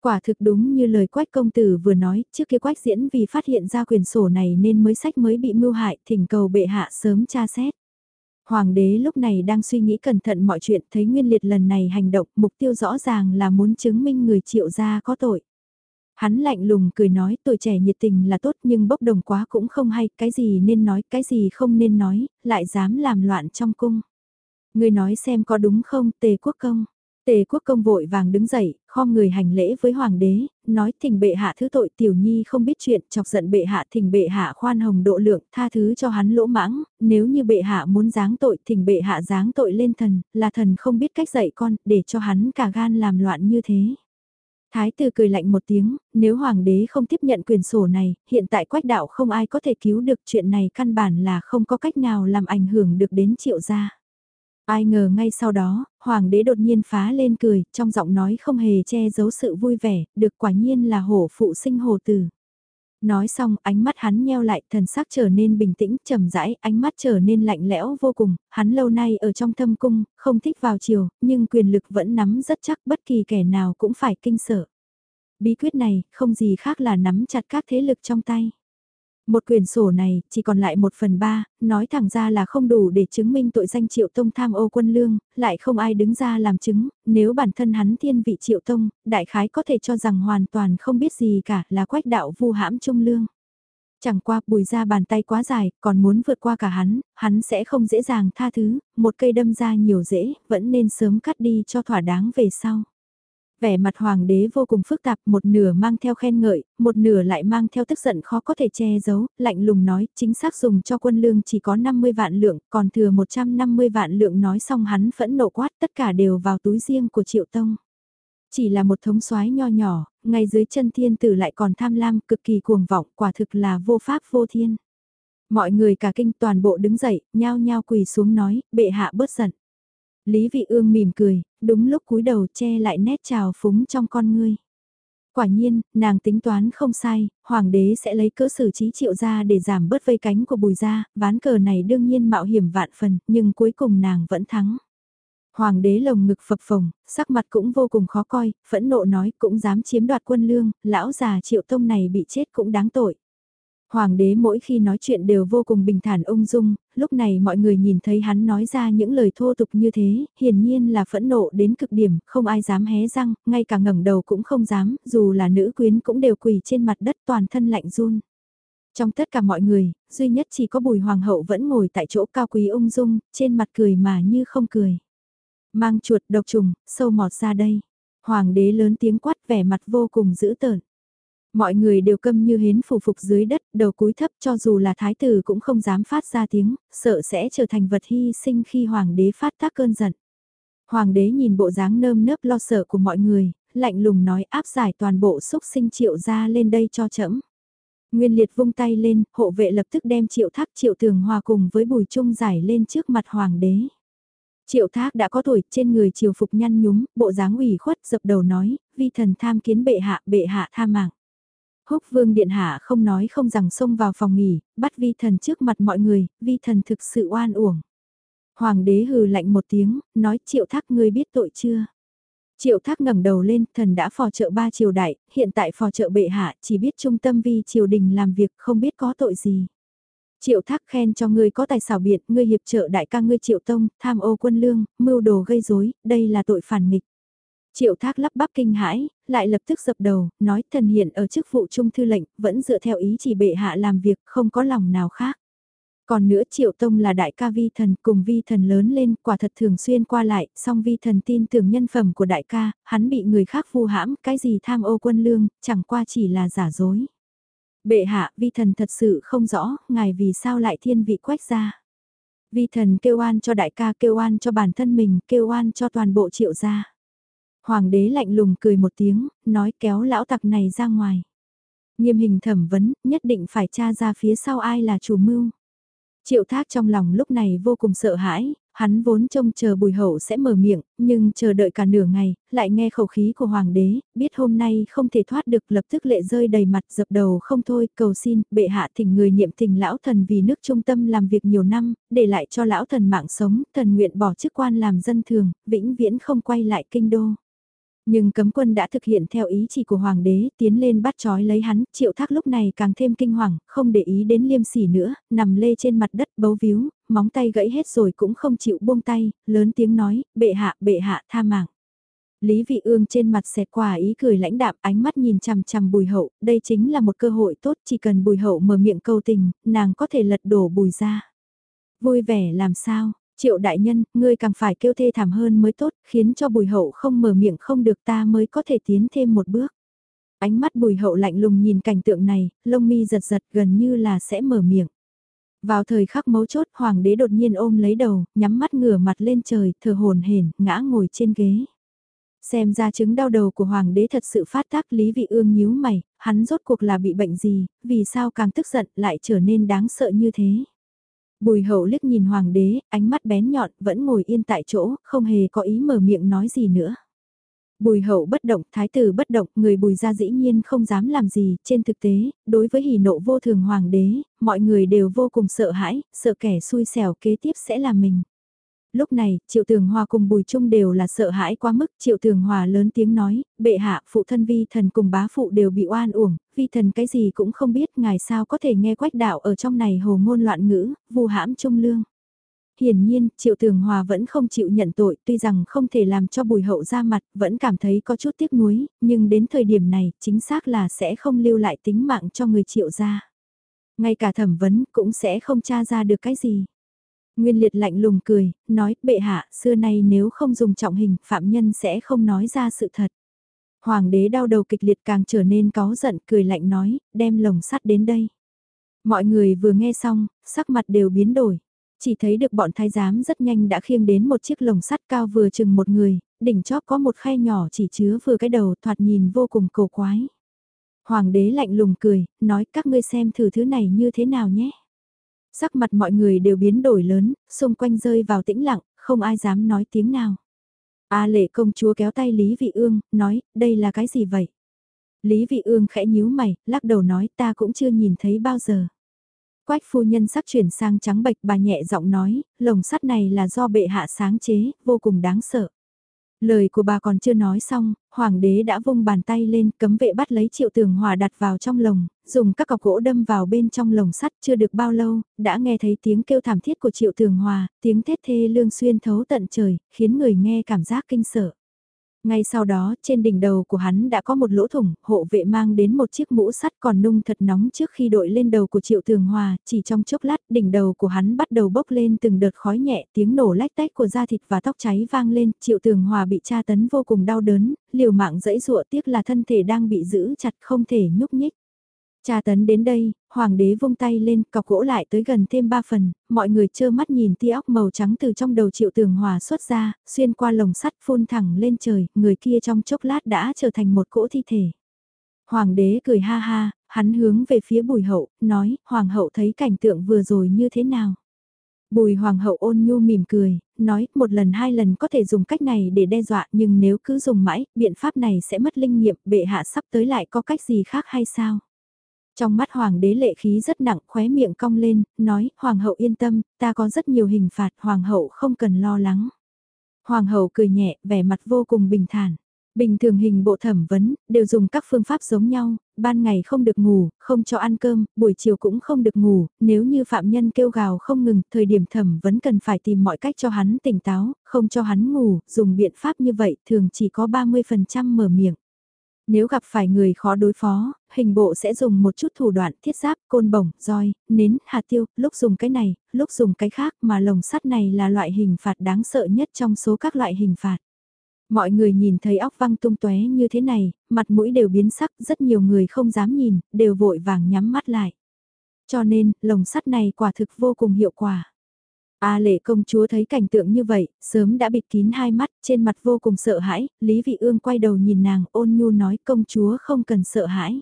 Quả thực đúng như lời quách công tử vừa nói, trước kia quách diễn vì phát hiện ra quyền sổ này nên mới sách mới bị mưu hại, thỉnh cầu bệ hạ sớm tra xét. Hoàng đế lúc này đang suy nghĩ cẩn thận mọi chuyện thấy Nguyên Liệt lần này hành động mục tiêu rõ ràng là muốn chứng minh người triệu gia có tội. Hắn lạnh lùng cười nói tuổi trẻ nhiệt tình là tốt nhưng bốc đồng quá cũng không hay, cái gì nên nói, cái gì không nên nói, lại dám làm loạn trong cung. Người nói xem có đúng không, tề quốc công. Tề quốc công vội vàng đứng dậy, khom người hành lễ với hoàng đế, nói thỉnh bệ hạ thứ tội tiểu nhi không biết chuyện, chọc giận bệ hạ thỉnh bệ hạ khoan hồng độ lượng, tha thứ cho hắn lỗ mãng, nếu như bệ hạ muốn giáng tội thỉnh bệ hạ giáng tội lên thần, là thần không biết cách dạy con, để cho hắn cả gan làm loạn như thế. Thái tử cười lạnh một tiếng, nếu hoàng đế không tiếp nhận quyền sổ này, hiện tại quách đạo không ai có thể cứu được chuyện này căn bản là không có cách nào làm ảnh hưởng được đến triệu gia. Ai ngờ ngay sau đó, hoàng đế đột nhiên phá lên cười, trong giọng nói không hề che giấu sự vui vẻ, được quả nhiên là hổ phụ sinh hồ tử. Nói xong, ánh mắt hắn nheo lại, thần sắc trở nên bình tĩnh, trầm rãi, ánh mắt trở nên lạnh lẽo vô cùng, hắn lâu nay ở trong thâm cung, không thích vào chiều, nhưng quyền lực vẫn nắm rất chắc, bất kỳ kẻ nào cũng phải kinh sợ. Bí quyết này, không gì khác là nắm chặt các thế lực trong tay. Một quyền sổ này, chỉ còn lại một phần ba, nói thẳng ra là không đủ để chứng minh tội danh Triệu Tông tham ô quân lương, lại không ai đứng ra làm chứng, nếu bản thân hắn thiên vị Triệu Tông, đại khái có thể cho rằng hoàn toàn không biết gì cả là quách đạo vu hãm trung lương. Chẳng qua bùi ra bàn tay quá dài, còn muốn vượt qua cả hắn, hắn sẽ không dễ dàng tha thứ, một cây đâm ra nhiều dễ, vẫn nên sớm cắt đi cho thỏa đáng về sau vẻ mặt hoàng đế vô cùng phức tạp, một nửa mang theo khen ngợi, một nửa lại mang theo tức giận khó có thể che giấu, lạnh lùng nói, chính xác dùng cho quân lương chỉ có 50 vạn lượng, còn thừa 150 vạn lượng nói xong hắn phẫn nộ quát, tất cả đều vào túi riêng của Triệu Tông. Chỉ là một thống soái nho nhỏ, ngay dưới chân thiên tử lại còn tham lam, cực kỳ cuồng vọng, quả thực là vô pháp vô thiên. Mọi người cả kinh toàn bộ đứng dậy, nhao nhao quỳ xuống nói, bệ hạ bớt giận. Lý Vị Ương mỉm cười, đúng lúc cúi đầu che lại nét trào phúng trong con ngươi. Quả nhiên, nàng tính toán không sai, hoàng đế sẽ lấy cỡ xử trí triệu ra để giảm bớt vây cánh của bùi gia, ván cờ này đương nhiên mạo hiểm vạn phần, nhưng cuối cùng nàng vẫn thắng. Hoàng đế lồng ngực phập phồng, sắc mặt cũng vô cùng khó coi, phẫn nộ nói cũng dám chiếm đoạt quân lương, lão già triệu tông này bị chết cũng đáng tội. Hoàng đế mỗi khi nói chuyện đều vô cùng bình thản ung dung, lúc này mọi người nhìn thấy hắn nói ra những lời thô tục như thế, hiển nhiên là phẫn nộ đến cực điểm, không ai dám hé răng, ngay cả ngẩng đầu cũng không dám, dù là nữ quyến cũng đều quỳ trên mặt đất toàn thân lạnh run. Trong tất cả mọi người, duy nhất chỉ có bùi hoàng hậu vẫn ngồi tại chỗ cao quý ung dung, trên mặt cười mà như không cười. Mang chuột độc trùng, sâu mọt ra đây. Hoàng đế lớn tiếng quát vẻ mặt vô cùng dữ tợn. Mọi người đều câm như hến phủ phục dưới đất, đầu cúi thấp cho dù là thái tử cũng không dám phát ra tiếng, sợ sẽ trở thành vật hy sinh khi hoàng đế phát tác cơn giận. Hoàng đế nhìn bộ dáng nơm nớp lo sợ của mọi người, lạnh lùng nói áp giải toàn bộ xúc sinh triệu ra lên đây cho chậm. Nguyên liệt vung tay lên, hộ vệ lập tức đem triệu thác triệu tường hòa cùng với bùi trung giải lên trước mặt hoàng đế. Triệu thác đã có tuổi, trên người triều phục nhăn nhúm, bộ dáng ủy khuất dập đầu nói, vi thần tham kiến bệ hạ, bệ hạ tha mạng. Húc vương điện hạ không nói không rằng xông vào phòng nghỉ, bắt vi thần trước mặt mọi người, vi thần thực sự oan uổng. Hoàng đế hừ lạnh một tiếng, nói triệu thác ngươi biết tội chưa? Triệu thác ngẩng đầu lên, thần đã phò trợ ba triều đại, hiện tại phò trợ bệ hạ, chỉ biết trung tâm vi triều đình làm việc, không biết có tội gì. Triệu thác khen cho ngươi có tài xảo biệt, ngươi hiệp trợ đại ca ngươi triệu tông, tham ô quân lương, mưu đồ gây rối, đây là tội phản nghịch. Triệu thác lắp bắp kinh hãi, lại lập tức dập đầu, nói thần hiện ở chức vụ trung thư lệnh, vẫn dựa theo ý chỉ bệ hạ làm việc, không có lòng nào khác. Còn nữa Triệu Tông là đại ca vi thần cùng vi thần lớn lên, quả thật thường xuyên qua lại, song vi thần tin tưởng nhân phẩm của đại ca, hắn bị người khác vu hãm, cái gì tham ô quân lương, chẳng qua chỉ là giả dối. Bệ hạ, vi thần thật sự không rõ, ngài vì sao lại thiên vị quách ra. Vi thần kêu oan cho đại ca kêu oan cho bản thân mình, kêu oan cho toàn bộ triệu gia. Hoàng đế lạnh lùng cười một tiếng, nói kéo lão tặc này ra ngoài. Nghiêm hình thẩm vấn, nhất định phải tra ra phía sau ai là chủ mưu. Triệu thác trong lòng lúc này vô cùng sợ hãi, hắn vốn trông chờ bùi hậu sẽ mở miệng, nhưng chờ đợi cả nửa ngày, lại nghe khẩu khí của hoàng đế, biết hôm nay không thể thoát được lập tức lệ rơi đầy mặt dập đầu không thôi, cầu xin, bệ hạ thỉnh người niệm tình lão thần vì nước trung tâm làm việc nhiều năm, để lại cho lão thần mạng sống, thần nguyện bỏ chức quan làm dân thường, vĩnh viễn không quay lại kinh đô. Nhưng cấm quân đã thực hiện theo ý chỉ của hoàng đế, tiến lên bắt trói lấy hắn, triệu thác lúc này càng thêm kinh hoàng, không để ý đến liêm sỉ nữa, nằm lê trên mặt đất bấu víu, móng tay gãy hết rồi cũng không chịu buông tay, lớn tiếng nói, bệ hạ, bệ hạ, tha mạng. Lý vị ương trên mặt xẹt qua ý cười lãnh đạm ánh mắt nhìn chằm chằm bùi hậu, đây chính là một cơ hội tốt chỉ cần bùi hậu mở miệng câu tình, nàng có thể lật đổ bùi ra. Vui vẻ làm sao, Triệu đại nhân, ngươi càng phải kêu thê thảm hơn mới tốt, khiến cho bùi hậu không mở miệng không được ta mới có thể tiến thêm một bước. Ánh mắt bùi hậu lạnh lùng nhìn cảnh tượng này, lông mi giật giật gần như là sẽ mở miệng. Vào thời khắc mấu chốt, hoàng đế đột nhiên ôm lấy đầu, nhắm mắt ngửa mặt lên trời, thở hồn hển, ngã ngồi trên ghế. Xem ra chứng đau đầu của hoàng đế thật sự phát tác Lý Vị Ương nhíu mày, hắn rốt cuộc là bị bệnh gì, vì sao càng tức giận lại trở nên đáng sợ như thế. Bùi hậu liếc nhìn hoàng đế, ánh mắt bén nhọn, vẫn ngồi yên tại chỗ, không hề có ý mở miệng nói gì nữa. Bùi hậu bất động, thái tử bất động, người bùi ra dĩ nhiên không dám làm gì, trên thực tế, đối với hỉ nộ vô thường hoàng đế, mọi người đều vô cùng sợ hãi, sợ kẻ xui xẻo kế tiếp sẽ là mình. Lúc này, Triệu Tường Hòa cùng Bùi Trung đều là sợ hãi quá mức, Triệu Tường Hòa lớn tiếng nói, bệ hạ, phụ thân vi thần cùng bá phụ đều bị oan uổng, vi thần cái gì cũng không biết, ngài sao có thể nghe quách đạo ở trong này hồ ngôn loạn ngữ, vu hãm trung lương. Hiển nhiên, Triệu Tường Hòa vẫn không chịu nhận tội, tuy rằng không thể làm cho Bùi Hậu ra mặt, vẫn cảm thấy có chút tiếc nuối, nhưng đến thời điểm này, chính xác là sẽ không lưu lại tính mạng cho người Triệu gia Ngay cả thẩm vấn cũng sẽ không tra ra được cái gì. Nguyên liệt lạnh lùng cười, nói, bệ hạ, xưa nay nếu không dùng trọng hình, phạm nhân sẽ không nói ra sự thật. Hoàng đế đau đầu kịch liệt càng trở nên có giận, cười lạnh nói, đem lồng sắt đến đây. Mọi người vừa nghe xong, sắc mặt đều biến đổi. Chỉ thấy được bọn thái giám rất nhanh đã khiêng đến một chiếc lồng sắt cao vừa chừng một người, đỉnh chóp có một khe nhỏ chỉ chứa vừa cái đầu thoạt nhìn vô cùng cầu quái. Hoàng đế lạnh lùng cười, nói các ngươi xem thử thứ này như thế nào nhé. Sắc mặt mọi người đều biến đổi lớn, xung quanh rơi vào tĩnh lặng, không ai dám nói tiếng nào. A lệ công chúa kéo tay Lý Vị Ương, nói, đây là cái gì vậy? Lý Vị Ương khẽ nhíu mày, lắc đầu nói ta cũng chưa nhìn thấy bao giờ. Quách phu nhân sắc chuyển sang trắng bệch bà nhẹ giọng nói, lồng sắt này là do bệ hạ sáng chế, vô cùng đáng sợ. Lời của bà còn chưa nói xong, hoàng đế đã vung bàn tay lên cấm vệ bắt lấy triệu tường hòa đặt vào trong lồng, dùng các cọc gỗ đâm vào bên trong lồng sắt chưa được bao lâu, đã nghe thấy tiếng kêu thảm thiết của triệu tường hòa, tiếng thét thê lương xuyên thấu tận trời, khiến người nghe cảm giác kinh sợ. Ngay sau đó, trên đỉnh đầu của hắn đã có một lỗ thủng, hộ vệ mang đến một chiếc mũ sắt còn nung thật nóng trước khi đội lên đầu của Triệu Tường Hòa, chỉ trong chốc lát, đỉnh đầu của hắn bắt đầu bốc lên từng đợt khói nhẹ, tiếng nổ lách tách của da thịt và tóc cháy vang lên, Triệu Tường Hòa bị tra tấn vô cùng đau đớn, liều mạng dẫy dụa tiếc là thân thể đang bị giữ chặt không thể nhúc nhích. Cha tấn đến đây, hoàng đế vung tay lên, cọc gỗ lại tới gần thêm ba phần, mọi người trơ mắt nhìn tia óc màu trắng từ trong đầu triệu tường hòa xuất ra, xuyên qua lồng sắt phun thẳng lên trời, người kia trong chốc lát đã trở thành một cỗ thi thể. Hoàng đế cười ha ha, hắn hướng về phía bùi hậu, nói, hoàng hậu thấy cảnh tượng vừa rồi như thế nào. Bùi hoàng hậu ôn nhu mỉm cười, nói một lần hai lần có thể dùng cách này để đe dọa nhưng nếu cứ dùng mãi, biện pháp này sẽ mất linh nghiệm, bệ hạ sắp tới lại có cách gì khác hay sao? Trong mắt hoàng đế lệ khí rất nặng, khóe miệng cong lên, nói, hoàng hậu yên tâm, ta có rất nhiều hình phạt, hoàng hậu không cần lo lắng. Hoàng hậu cười nhẹ, vẻ mặt vô cùng bình thản. Bình thường hình bộ thẩm vấn, đều dùng các phương pháp giống nhau, ban ngày không được ngủ, không cho ăn cơm, buổi chiều cũng không được ngủ, nếu như phạm nhân kêu gào không ngừng, thời điểm thẩm vấn cần phải tìm mọi cách cho hắn tỉnh táo, không cho hắn ngủ, dùng biện pháp như vậy thường chỉ có 30% mở miệng. Nếu gặp phải người khó đối phó, hình bộ sẽ dùng một chút thủ đoạn thiết giáp, côn bổng, roi, nến, hạt tiêu, lúc dùng cái này, lúc dùng cái khác mà lồng sắt này là loại hình phạt đáng sợ nhất trong số các loại hình phạt. Mọi người nhìn thấy óc văng tung tóe như thế này, mặt mũi đều biến sắc, rất nhiều người không dám nhìn, đều vội vàng nhắm mắt lại. Cho nên, lồng sắt này quả thực vô cùng hiệu quả. A lệ công chúa thấy cảnh tượng như vậy, sớm đã bịt kín hai mắt, trên mặt vô cùng sợ hãi, Lý Vị Ương quay đầu nhìn nàng ôn nhu nói công chúa không cần sợ hãi.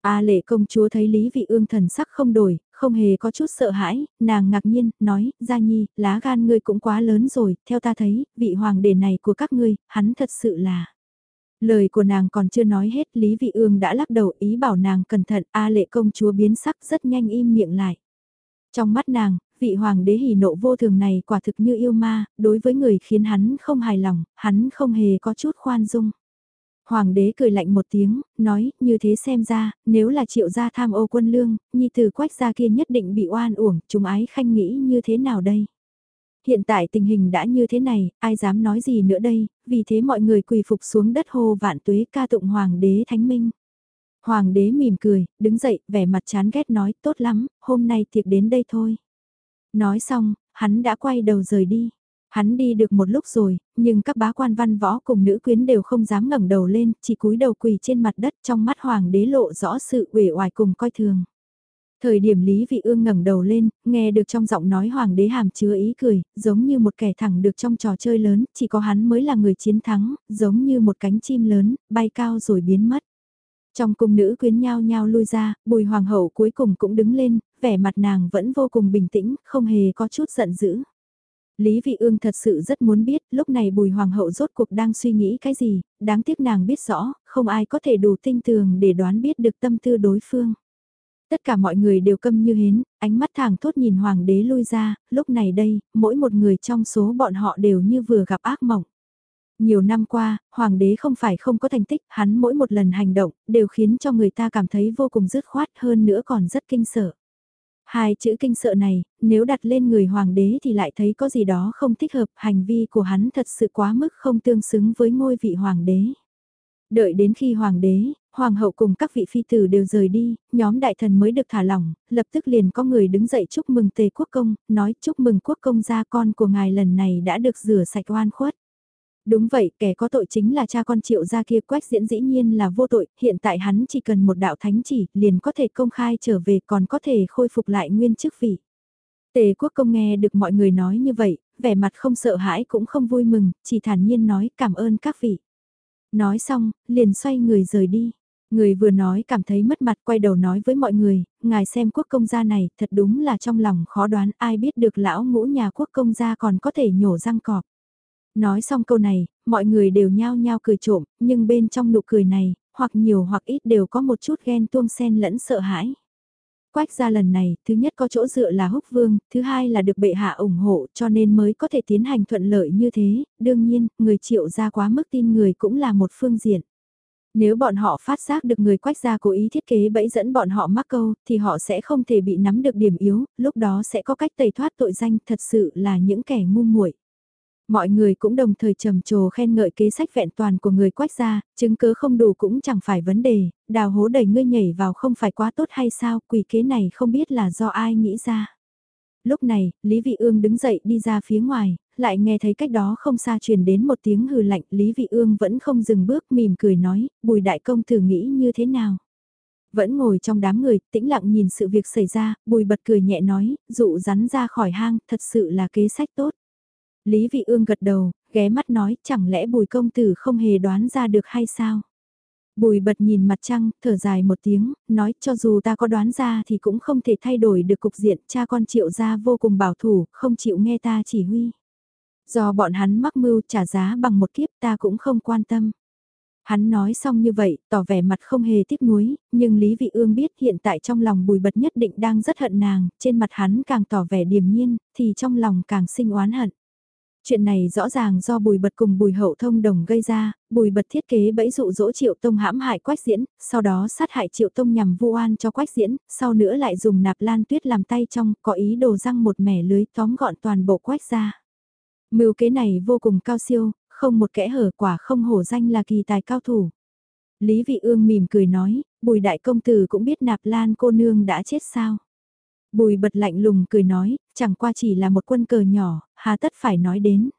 A lệ công chúa thấy Lý Vị Ương thần sắc không đổi, không hề có chút sợ hãi, nàng ngạc nhiên, nói, Gia Nhi, lá gan ngươi cũng quá lớn rồi, theo ta thấy, vị hoàng đệ này của các ngươi, hắn thật sự là... Lời của nàng còn chưa nói hết, Lý Vị Ương đã lắc đầu ý bảo nàng cẩn thận, A lệ công chúa biến sắc rất nhanh im miệng lại. Trong mắt nàng, vị hoàng đế hỉ nộ vô thường này quả thực như yêu ma, đối với người khiến hắn không hài lòng, hắn không hề có chút khoan dung. Hoàng đế cười lạnh một tiếng, nói, như thế xem ra, nếu là triệu gia tham ô quân lương, nhi tử quách gia kia nhất định bị oan uổng, chúng ái khanh nghĩ như thế nào đây? Hiện tại tình hình đã như thế này, ai dám nói gì nữa đây, vì thế mọi người quỳ phục xuống đất hô vạn tuế ca tụng hoàng đế thánh minh. Hoàng đế mỉm cười, đứng dậy, vẻ mặt chán ghét nói, tốt lắm, hôm nay tiệc đến đây thôi. Nói xong, hắn đã quay đầu rời đi. Hắn đi được một lúc rồi, nhưng các bá quan văn võ cùng nữ quyến đều không dám ngẩng đầu lên, chỉ cúi đầu quỳ trên mặt đất trong mắt hoàng đế lộ rõ sự uể oải cùng coi thường. Thời điểm Lý Vị Ương ngẩng đầu lên, nghe được trong giọng nói hoàng đế hàm chứa ý cười, giống như một kẻ thẳng được trong trò chơi lớn, chỉ có hắn mới là người chiến thắng, giống như một cánh chim lớn, bay cao rồi biến mất. Trong cung nữ quyến nhau nhau lui ra, bùi hoàng hậu cuối cùng cũng đứng lên, vẻ mặt nàng vẫn vô cùng bình tĩnh, không hề có chút giận dữ. Lý Vị Ương thật sự rất muốn biết lúc này bùi hoàng hậu rốt cuộc đang suy nghĩ cái gì, đáng tiếc nàng biết rõ, không ai có thể đủ tinh tường để đoán biết được tâm tư đối phương. Tất cả mọi người đều câm như hến, ánh mắt thẳng thốt nhìn hoàng đế lui ra, lúc này đây, mỗi một người trong số bọn họ đều như vừa gặp ác mộng. Nhiều năm qua, hoàng đế không phải không có thành tích, hắn mỗi một lần hành động, đều khiến cho người ta cảm thấy vô cùng dứt khoát hơn nữa còn rất kinh sợ. Hai chữ kinh sợ này, nếu đặt lên người hoàng đế thì lại thấy có gì đó không thích hợp, hành vi của hắn thật sự quá mức không tương xứng với ngôi vị hoàng đế. Đợi đến khi hoàng đế, hoàng hậu cùng các vị phi tử đều rời đi, nhóm đại thần mới được thả lỏng, lập tức liền có người đứng dậy chúc mừng tề quốc công, nói chúc mừng quốc công gia con của ngài lần này đã được rửa sạch oan khuất. Đúng vậy, kẻ có tội chính là cha con triệu gia kia quách diễn dĩ nhiên là vô tội, hiện tại hắn chỉ cần một đạo thánh chỉ, liền có thể công khai trở về còn có thể khôi phục lại nguyên chức vị. Tề quốc công nghe được mọi người nói như vậy, vẻ mặt không sợ hãi cũng không vui mừng, chỉ thản nhiên nói cảm ơn các vị. Nói xong, liền xoay người rời đi. Người vừa nói cảm thấy mất mặt quay đầu nói với mọi người, ngài xem quốc công gia này thật đúng là trong lòng khó đoán ai biết được lão ngũ nhà quốc công gia còn có thể nhổ răng cọp. Nói xong câu này, mọi người đều nhao nhao cười trộm, nhưng bên trong nụ cười này, hoặc nhiều hoặc ít đều có một chút ghen tuông sen lẫn sợ hãi. Quách ra lần này, thứ nhất có chỗ dựa là húc vương, thứ hai là được bệ hạ ủng hộ cho nên mới có thể tiến hành thuận lợi như thế, đương nhiên, người triệu ra quá mức tin người cũng là một phương diện. Nếu bọn họ phát giác được người quách gia cố ý thiết kế bẫy dẫn bọn họ mắc câu, thì họ sẽ không thể bị nắm được điểm yếu, lúc đó sẽ có cách tẩy thoát tội danh thật sự là những kẻ ngu muội. Mọi người cũng đồng thời trầm trồ khen ngợi kế sách vẹn toàn của người quách gia, chứng cứ không đủ cũng chẳng phải vấn đề, đào hố đẩy ngươi nhảy vào không phải quá tốt hay sao, quỷ kế này không biết là do ai nghĩ ra. Lúc này, Lý Vị Ương đứng dậy đi ra phía ngoài, lại nghe thấy cách đó không xa truyền đến một tiếng hừ lạnh, Lý Vị Ương vẫn không dừng bước mỉm cười nói, bùi đại công thử nghĩ như thế nào. Vẫn ngồi trong đám người, tĩnh lặng nhìn sự việc xảy ra, bùi bật cười nhẹ nói, dụ rắn ra khỏi hang, thật sự là kế sách tốt. Lý Vị Ương gật đầu, ghé mắt nói, chẳng lẽ bùi công tử không hề đoán ra được hay sao? Bùi bật nhìn mặt trăng, thở dài một tiếng, nói cho dù ta có đoán ra thì cũng không thể thay đổi được cục diện, cha con triệu gia vô cùng bảo thủ, không chịu nghe ta chỉ huy. Do bọn hắn mắc mưu trả giá bằng một kiếp ta cũng không quan tâm. Hắn nói xong như vậy, tỏ vẻ mặt không hề tiếc nuối, nhưng Lý Vị Ương biết hiện tại trong lòng bùi bật nhất định đang rất hận nàng, trên mặt hắn càng tỏ vẻ điềm nhiên, thì trong lòng càng sinh oán hận. Chuyện này rõ ràng do bùi bật cùng bùi hậu thông đồng gây ra, bùi bật thiết kế bẫy dụ dỗ triệu tông hãm hại quách diễn, sau đó sát hại triệu tông nhằm vu oan cho quách diễn, sau nữa lại dùng nạp lan tuyết làm tay trong, có ý đồ răng một mẻ lưới tóm gọn toàn bộ quách ra. Mưu kế này vô cùng cao siêu, không một kẽ hở quả không hổ danh là kỳ tài cao thủ. Lý Vị Ương mỉm cười nói, bùi đại công tử cũng biết nạp lan cô nương đã chết sao. Bùi bật lạnh lùng cười nói, chẳng qua chỉ là một quân cờ nhỏ, hà tất phải nói đến.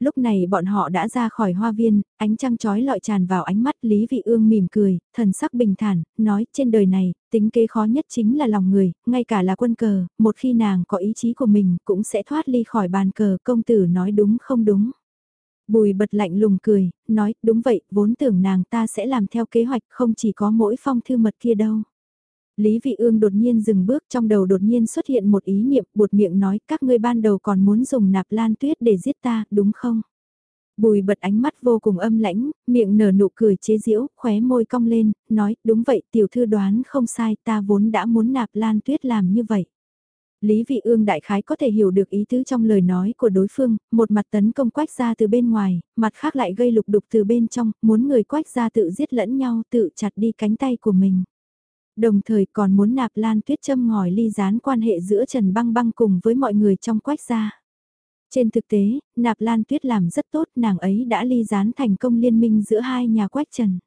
Lúc này bọn họ đã ra khỏi hoa viên, ánh trăng trói lọi tràn vào ánh mắt Lý Vị Ương mỉm cười, thần sắc bình thản, nói trên đời này, tính kế khó nhất chính là lòng người, ngay cả là quân cờ, một khi nàng có ý chí của mình cũng sẽ thoát ly khỏi bàn cờ, công tử nói đúng không đúng. Bùi bật lạnh lùng cười, nói, đúng vậy, vốn tưởng nàng ta sẽ làm theo kế hoạch không chỉ có mỗi phong thư mật kia đâu. Lý Vị Ương đột nhiên dừng bước trong đầu đột nhiên xuất hiện một ý niệm buột miệng nói các ngươi ban đầu còn muốn dùng nạp lan tuyết để giết ta, đúng không? Bùi bật ánh mắt vô cùng âm lãnh, miệng nở nụ cười chế giễu, khóe môi cong lên, nói, đúng vậy tiểu thư đoán không sai, ta vốn đã muốn nạp lan tuyết làm như vậy. Lý Vị Ương đại khái có thể hiểu được ý tứ trong lời nói của đối phương, một mặt tấn công quách ra từ bên ngoài, mặt khác lại gây lục đục từ bên trong, muốn người quách ra tự giết lẫn nhau tự chặt đi cánh tay của mình. Đồng thời còn muốn nạp lan tuyết châm ngòi ly gián quan hệ giữa Trần Băng Băng cùng với mọi người trong quách gia. Trên thực tế, nạp lan tuyết làm rất tốt nàng ấy đã ly gián thành công liên minh giữa hai nhà quách Trần.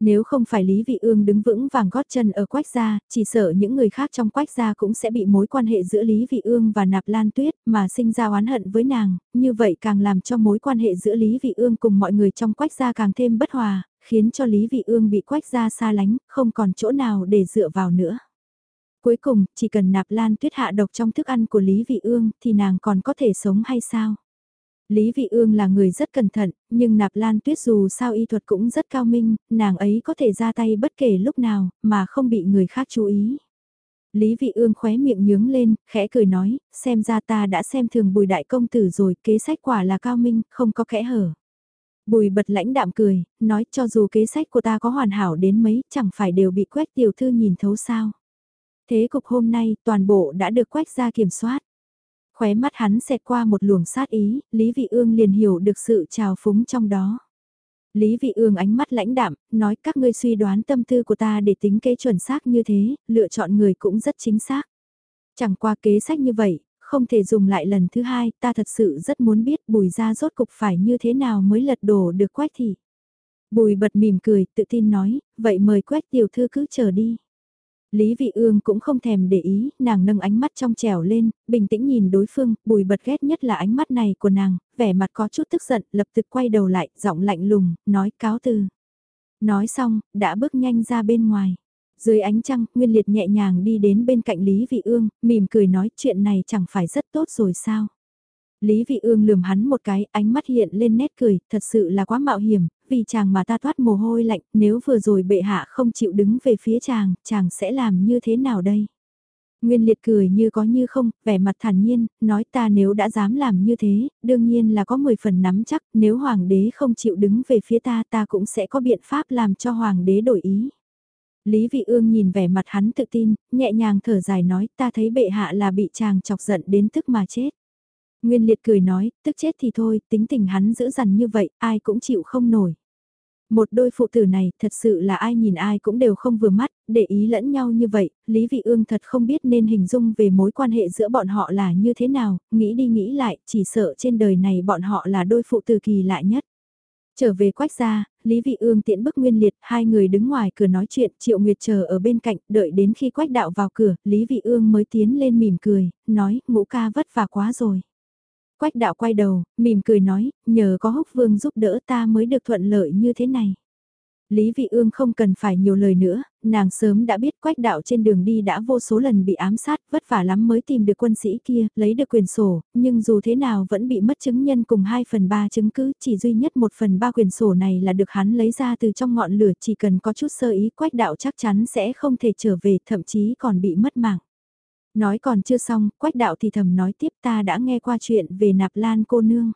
Nếu không phải Lý Vị Ương đứng vững vàng gót chân ở quách gia, chỉ sợ những người khác trong quách gia cũng sẽ bị mối quan hệ giữa Lý Vị Ương và Nạp Lan Tuyết mà sinh ra oán hận với nàng, như vậy càng làm cho mối quan hệ giữa Lý Vị Ương cùng mọi người trong quách gia càng thêm bất hòa, khiến cho Lý Vị Ương bị quách gia xa lánh, không còn chỗ nào để dựa vào nữa. Cuối cùng, chỉ cần Nạp Lan Tuyết hạ độc trong thức ăn của Lý Vị Ương thì nàng còn có thể sống hay sao? Lý Vị Ương là người rất cẩn thận, nhưng Nạp Lan Tuyết dù sao y thuật cũng rất cao minh, nàng ấy có thể ra tay bất kể lúc nào, mà không bị người khác chú ý. Lý Vị Ương khóe miệng nhướng lên, khẽ cười nói, xem ra ta đã xem thường bùi đại công tử rồi, kế sách quả là cao minh, không có kẽ hở. Bùi bật lãnh đạm cười, nói cho dù kế sách của ta có hoàn hảo đến mấy, chẳng phải đều bị quét tiểu thư nhìn thấu sao. Thế cục hôm nay, toàn bộ đã được quách ra kiểm soát. Khóe mắt hắn xẹt qua một luồng sát ý, Lý Vị Ương liền hiểu được sự trào phúng trong đó. Lý Vị Ương ánh mắt lãnh đạm, nói các ngươi suy đoán tâm tư của ta để tính kế chuẩn xác như thế, lựa chọn người cũng rất chính xác. Chẳng qua kế sách như vậy, không thể dùng lại lần thứ hai, ta thật sự rất muốn biết bùi ra rốt cục phải như thế nào mới lật đổ được quách thị. Bùi bật mỉm cười, tự tin nói, vậy mời quách tiểu thư cứ chờ đi. Lý Vị Ương cũng không thèm để ý, nàng nâng ánh mắt trong trẻo lên, bình tĩnh nhìn đối phương, bùi bật ghét nhất là ánh mắt này của nàng, vẻ mặt có chút tức giận, lập tức quay đầu lại, giọng lạnh lùng, nói cáo từ. Nói xong, đã bước nhanh ra bên ngoài. Dưới ánh trăng, Nguyên Liệt nhẹ nhàng đi đến bên cạnh Lý Vị Ương, mỉm cười nói chuyện này chẳng phải rất tốt rồi sao. Lý Vị Ương lườm hắn một cái, ánh mắt hiện lên nét cười, thật sự là quá mạo hiểm, vì chàng mà ta thoát mồ hôi lạnh, nếu vừa rồi bệ hạ không chịu đứng về phía chàng, chàng sẽ làm như thế nào đây? Nguyên liệt cười như có như không, vẻ mặt thản nhiên, nói ta nếu đã dám làm như thế, đương nhiên là có 10 phần nắm chắc, nếu hoàng đế không chịu đứng về phía ta ta cũng sẽ có biện pháp làm cho hoàng đế đổi ý. Lý Vị Ương nhìn vẻ mặt hắn tự tin, nhẹ nhàng thở dài nói ta thấy bệ hạ là bị chàng chọc giận đến tức mà chết. Nguyên liệt cười nói, tức chết thì thôi, tính tình hắn giữ dằn như vậy, ai cũng chịu không nổi. Một đôi phụ tử này, thật sự là ai nhìn ai cũng đều không vừa mắt, để ý lẫn nhau như vậy, Lý Vị Ương thật không biết nên hình dung về mối quan hệ giữa bọn họ là như thế nào, nghĩ đi nghĩ lại, chỉ sợ trên đời này bọn họ là đôi phụ tử kỳ lạ nhất. Trở về quách gia, Lý Vị Ương tiễn bức Nguyên Liệt, hai người đứng ngoài cửa nói chuyện, Triệu Nguyệt chờ ở bên cạnh, đợi đến khi quách đạo vào cửa, Lý Vị Ương mới tiến lên mỉm cười, nói, ngũ ca vất vả quá rồi. Quách đạo quay đầu, mỉm cười nói, nhờ có húc vương giúp đỡ ta mới được thuận lợi như thế này. Lý Vị Ương không cần phải nhiều lời nữa, nàng sớm đã biết quách đạo trên đường đi đã vô số lần bị ám sát, vất vả lắm mới tìm được quân sĩ kia, lấy được quyền sổ, nhưng dù thế nào vẫn bị mất chứng nhân cùng 2 phần 3 chứng cứ, chỉ duy nhất 1 phần 3 quyền sổ này là được hắn lấy ra từ trong ngọn lửa, chỉ cần có chút sơ ý quách đạo chắc chắn sẽ không thể trở về, thậm chí còn bị mất mạng. Nói còn chưa xong, quách đạo thì thầm nói tiếp ta đã nghe qua chuyện về nạp lan cô nương.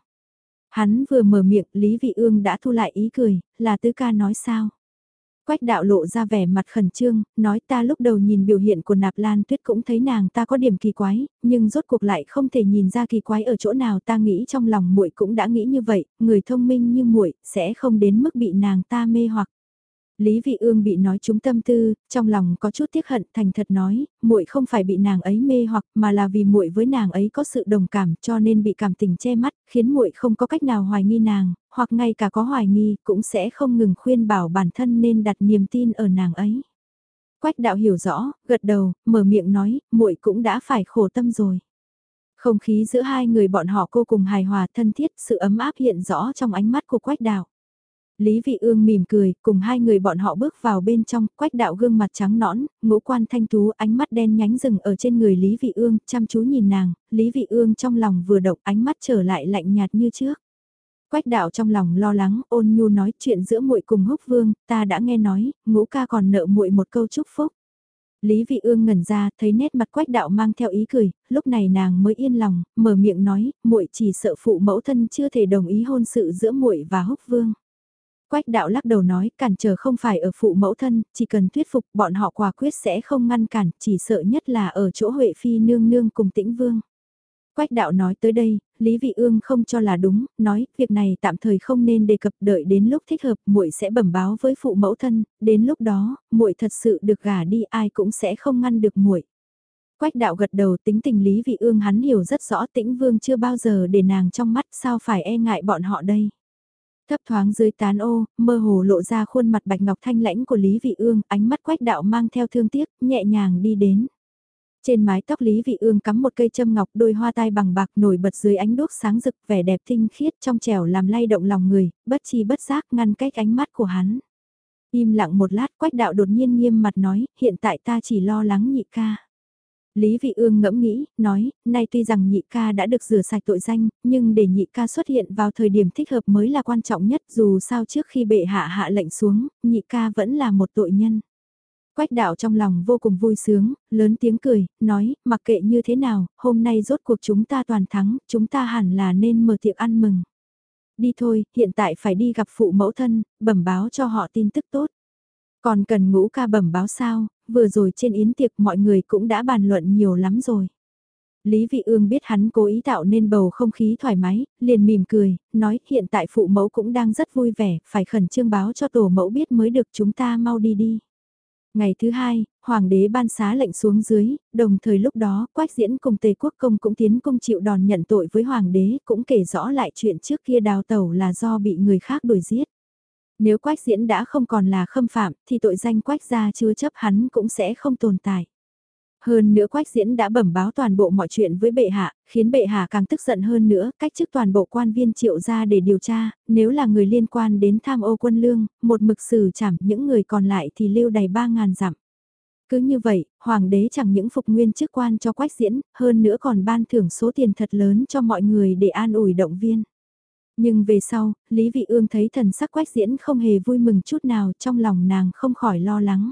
Hắn vừa mở miệng, Lý Vị Ương đã thu lại ý cười, là tứ ca nói sao. Quách đạo lộ ra vẻ mặt khẩn trương, nói ta lúc đầu nhìn biểu hiện của nạp lan tuyết cũng thấy nàng ta có điểm kỳ quái, nhưng rốt cuộc lại không thể nhìn ra kỳ quái ở chỗ nào ta nghĩ trong lòng muội cũng đã nghĩ như vậy, người thông minh như muội sẽ không đến mức bị nàng ta mê hoặc. Lý Vị Ương bị nói trúng tâm tư, trong lòng có chút tiếc hận, thành thật nói, muội không phải bị nàng ấy mê hoặc, mà là vì muội với nàng ấy có sự đồng cảm, cho nên bị cảm tình che mắt, khiến muội không có cách nào hoài nghi nàng, hoặc ngay cả có hoài nghi, cũng sẽ không ngừng khuyên bảo bản thân nên đặt niềm tin ở nàng ấy. Quách đạo hiểu rõ, gật đầu, mở miệng nói, muội cũng đã phải khổ tâm rồi. Không khí giữa hai người bọn họ cô cùng hài hòa thân thiết, sự ấm áp hiện rõ trong ánh mắt của Quách đạo. Lý Vị Ương mỉm cười, cùng hai người bọn họ bước vào bên trong, quách đạo gương mặt trắng nõn, ngũ quan thanh tú, ánh mắt đen nhánh rừng ở trên người Lý Vị Ương, chăm chú nhìn nàng, Lý Vị Ương trong lòng vừa động ánh mắt trở lại lạnh nhạt như trước. Quách đạo trong lòng lo lắng, ôn nhu nói chuyện giữa muội cùng húc vương, ta đã nghe nói, ngũ ca còn nợ muội một câu chúc phúc. Lý Vị Ương ngẩn ra, thấy nét mặt Quách Đạo mang theo ý cười, lúc này nàng mới yên lòng, mở miệng nói, muội chỉ sợ phụ mẫu thân chưa thể đồng ý hôn sự giữa muội và Húc Vương. Quách đạo lắc đầu nói cản trở không phải ở phụ mẫu thân, chỉ cần thuyết phục bọn họ quả quyết sẽ không ngăn cản, chỉ sợ nhất là ở chỗ Huệ Phi nương nương cùng tĩnh vương. Quách đạo nói tới đây, Lý Vị Ương không cho là đúng, nói việc này tạm thời không nên đề cập đợi đến lúc thích hợp muội sẽ bẩm báo với phụ mẫu thân, đến lúc đó, muội thật sự được gả đi ai cũng sẽ không ngăn được muội. Quách đạo gật đầu tính tình Lý Vị Ương hắn hiểu rất rõ tĩnh vương chưa bao giờ để nàng trong mắt sao phải e ngại bọn họ đây. Thấp thoáng dưới tán ô, mơ hồ lộ ra khuôn mặt bạch ngọc thanh lãnh của Lý Vị Ương, ánh mắt quách đạo mang theo thương tiếc, nhẹ nhàng đi đến. Trên mái tóc Lý Vị Ương cắm một cây châm ngọc đôi hoa tai bằng bạc nổi bật dưới ánh đuốc sáng rực vẻ đẹp tinh khiết trong trẻo làm lay động lòng người, bất chi bất giác ngăn cách ánh mắt của hắn. Im lặng một lát quách đạo đột nhiên nghiêm mặt nói, hiện tại ta chỉ lo lắng nhị ca. Lý Vị Ương ngẫm nghĩ, nói, nay tuy rằng nhị ca đã được rửa sạch tội danh, nhưng để nhị ca xuất hiện vào thời điểm thích hợp mới là quan trọng nhất dù sao trước khi bệ hạ hạ lệnh xuống, nhị ca vẫn là một tội nhân. Quách đạo trong lòng vô cùng vui sướng, lớn tiếng cười, nói, mặc kệ như thế nào, hôm nay rốt cuộc chúng ta toàn thắng, chúng ta hẳn là nên mở tiệc ăn mừng. Đi thôi, hiện tại phải đi gặp phụ mẫu thân, bẩm báo cho họ tin tức tốt. Còn cần ngũ ca bẩm báo sao, vừa rồi trên yến tiệc mọi người cũng đã bàn luận nhiều lắm rồi. Lý Vị Ương biết hắn cố ý tạo nên bầu không khí thoải mái, liền mỉm cười, nói hiện tại phụ mẫu cũng đang rất vui vẻ, phải khẩn trương báo cho tổ mẫu biết mới được chúng ta mau đi đi. Ngày thứ hai, Hoàng đế ban xá lệnh xuống dưới, đồng thời lúc đó Quách Diễn cùng Tề Quốc Công cũng tiến công chịu đòn nhận tội với Hoàng đế cũng kể rõ lại chuyện trước kia đào tẩu là do bị người khác đuổi giết. Nếu Quách Diễn đã không còn là khâm phạm thì tội danh Quách gia chưa chấp hắn cũng sẽ không tồn tại. Hơn nữa Quách Diễn đã bẩm báo toàn bộ mọi chuyện với bệ hạ, khiến bệ hạ càng tức giận hơn nữa, cách chức toàn bộ quan viên triệu ra để điều tra, nếu là người liên quan đến tham ô quân lương, một mực xử trảm những người còn lại thì lưu đầy 3.000 dặm. Cứ như vậy, hoàng đế chẳng những phục nguyên chức quan cho Quách Diễn, hơn nữa còn ban thưởng số tiền thật lớn cho mọi người để an ủi động viên. Nhưng về sau, Lý Vị Ương thấy thần sắc Quách Diễn không hề vui mừng chút nào trong lòng nàng không khỏi lo lắng.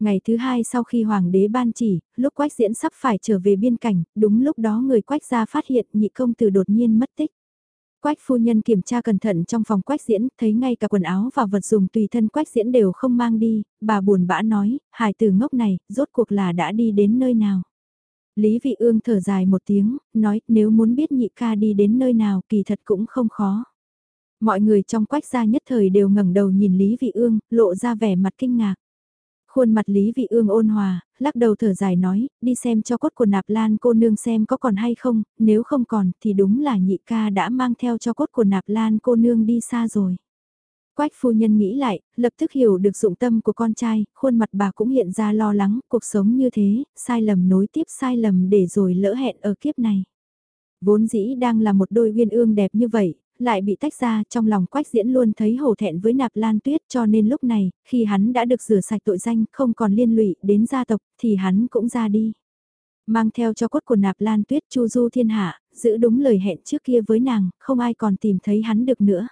Ngày thứ hai sau khi hoàng đế ban chỉ, lúc quách diễn sắp phải trở về biên cảnh, đúng lúc đó người quách gia phát hiện nhị công tử đột nhiên mất tích. Quách phu nhân kiểm tra cẩn thận trong phòng quách diễn, thấy ngay cả quần áo và vật dùng tùy thân quách diễn đều không mang đi, bà buồn bã nói, hài tử ngốc này, rốt cuộc là đã đi đến nơi nào. Lý vị ương thở dài một tiếng, nói nếu muốn biết nhị ca đi đến nơi nào kỳ thật cũng không khó. Mọi người trong quách gia nhất thời đều ngẩng đầu nhìn Lý vị ương, lộ ra vẻ mặt kinh ngạc. Khuôn mặt Lý Vị Ương ôn hòa, lắc đầu thở dài nói, đi xem cho cốt của nạp lan cô nương xem có còn hay không, nếu không còn thì đúng là nhị ca đã mang theo cho cốt của nạp lan cô nương đi xa rồi. Quách phu nhân nghĩ lại, lập tức hiểu được dụng tâm của con trai, khuôn mặt bà cũng hiện ra lo lắng, cuộc sống như thế, sai lầm nối tiếp sai lầm để rồi lỡ hẹn ở kiếp này. Vốn dĩ đang là một đôi uyên ương đẹp như vậy, lại bị tách ra trong lòng quách diễn luôn thấy hổ thẹn với nạp lan tuyết cho nên lúc này, khi hắn đã được rửa sạch tội danh không còn liên lụy đến gia tộc thì hắn cũng ra đi. Mang theo cho cốt của nạp lan tuyết chu du thiên hạ, giữ đúng lời hẹn trước kia với nàng, không ai còn tìm thấy hắn được nữa.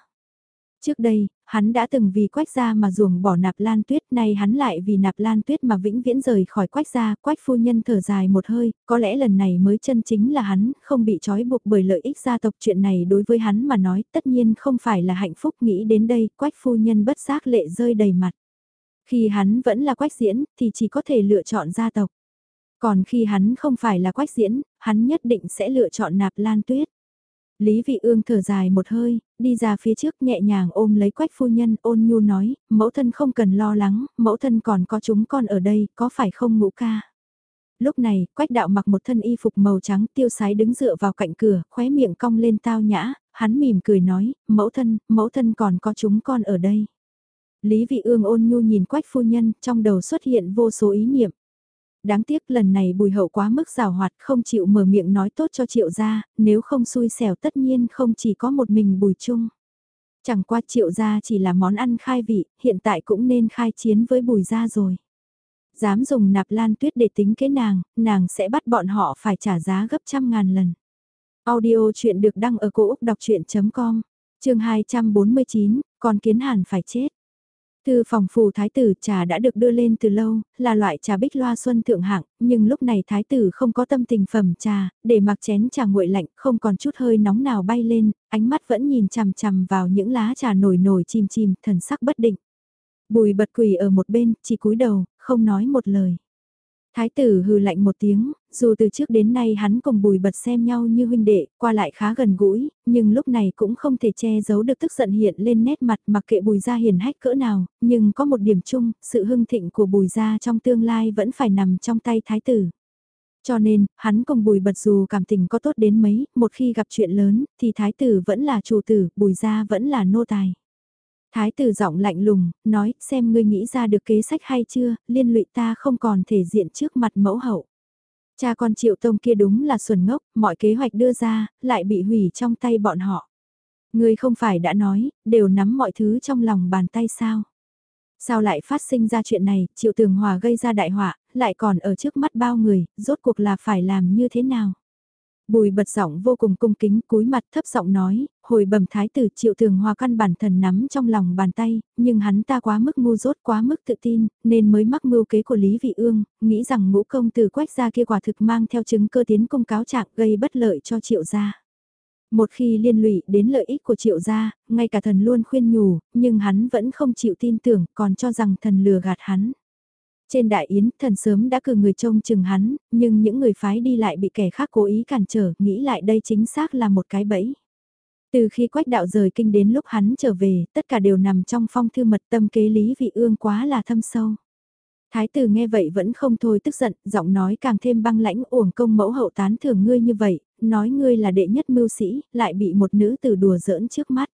Trước đây, hắn đã từng vì quách gia mà ruồng bỏ nạp lan tuyết, nay hắn lại vì nạp lan tuyết mà vĩnh viễn rời khỏi quách gia, quách phu nhân thở dài một hơi, có lẽ lần này mới chân chính là hắn, không bị trói buộc bởi lợi ích gia tộc chuyện này đối với hắn mà nói tất nhiên không phải là hạnh phúc nghĩ đến đây, quách phu nhân bất giác lệ rơi đầy mặt. Khi hắn vẫn là quách diễn, thì chỉ có thể lựa chọn gia tộc. Còn khi hắn không phải là quách diễn, hắn nhất định sẽ lựa chọn nạp lan tuyết. Lý Vị Ương thở dài một hơi, đi ra phía trước nhẹ nhàng ôm lấy quách phu nhân ôn nhu nói, mẫu thân không cần lo lắng, mẫu thân còn có chúng con ở đây, có phải không ngũ ca? Lúc này, quách đạo mặc một thân y phục màu trắng tiêu sái đứng dựa vào cạnh cửa, khóe miệng cong lên tao nhã, hắn mỉm cười nói, mẫu thân, mẫu thân còn có chúng con ở đây. Lý Vị Ương ôn nhu nhìn quách phu nhân, trong đầu xuất hiện vô số ý niệm đáng tiếc lần này bùi hậu quá mức rào hoạt không chịu mở miệng nói tốt cho triệu gia, nếu không xui xẻo tất nhiên không chỉ có một mình bùi chung. Chẳng qua triệu gia chỉ là món ăn khai vị, hiện tại cũng nên khai chiến với bùi gia rồi. Dám dùng nạp lan tuyết để tính kế nàng, nàng sẽ bắt bọn họ phải trả giá gấp trăm ngàn lần. Audio chuyện được đăng ở cổ Úc đọc chuyện.com, trường 249, con kiến hàn phải chết. Thư phòng phủ thái tử trà đã được đưa lên từ lâu, là loại trà bích loa xuân thượng hạng, nhưng lúc này thái tử không có tâm tình phẩm trà, để mặc chén trà nguội lạnh không còn chút hơi nóng nào bay lên, ánh mắt vẫn nhìn chằm chằm vào những lá trà nổi nổi chìm chìm, thần sắc bất định. Bùi bật quỳ ở một bên, chỉ cúi đầu, không nói một lời. Thái tử hừ lạnh một tiếng, dù từ trước đến nay hắn cùng bùi bật xem nhau như huynh đệ, qua lại khá gần gũi, nhưng lúc này cũng không thể che giấu được tức giận hiện lên nét mặt mặc kệ bùi gia hiền hách cỡ nào, nhưng có một điểm chung, sự hưng thịnh của bùi gia trong tương lai vẫn phải nằm trong tay thái tử. Cho nên, hắn cùng bùi bật dù cảm tình có tốt đến mấy, một khi gặp chuyện lớn, thì thái tử vẫn là chủ tử, bùi gia vẫn là nô tài. Thái tử giọng lạnh lùng, nói, xem ngươi nghĩ ra được kế sách hay chưa, liên lụy ta không còn thể diện trước mặt mẫu hậu. Cha con triệu tông kia đúng là xuẩn ngốc, mọi kế hoạch đưa ra, lại bị hủy trong tay bọn họ. người không phải đã nói, đều nắm mọi thứ trong lòng bàn tay sao? Sao lại phát sinh ra chuyện này, triệu tường hòa gây ra đại họa, lại còn ở trước mắt bao người, rốt cuộc là phải làm như thế nào? Bùi bật giọng vô cùng cung kính cúi mặt thấp giọng nói, hồi bẩm thái tử triệu tường hòa căn bản thần nắm trong lòng bàn tay, nhưng hắn ta quá mức ngu dốt quá mức tự tin, nên mới mắc mưu kế của Lý Vị Ương, nghĩ rằng ngũ công từ quách gia kia quả thực mang theo chứng cơ tiến công cáo trạng gây bất lợi cho triệu gia. Một khi liên lụy đến lợi ích của triệu gia, ngay cả thần luôn khuyên nhủ, nhưng hắn vẫn không chịu tin tưởng, còn cho rằng thần lừa gạt hắn. Trên đại yến, thần sớm đã cử người trông chừng hắn, nhưng những người phái đi lại bị kẻ khác cố ý cản trở, nghĩ lại đây chính xác là một cái bẫy. Từ khi quách đạo rời kinh đến lúc hắn trở về, tất cả đều nằm trong phong thư mật tâm kế lý vị ương quá là thâm sâu. Thái tử nghe vậy vẫn không thôi tức giận, giọng nói càng thêm băng lãnh uổng công mẫu hậu tán thưởng ngươi như vậy, nói ngươi là đệ nhất mưu sĩ, lại bị một nữ tử đùa giỡn trước mắt.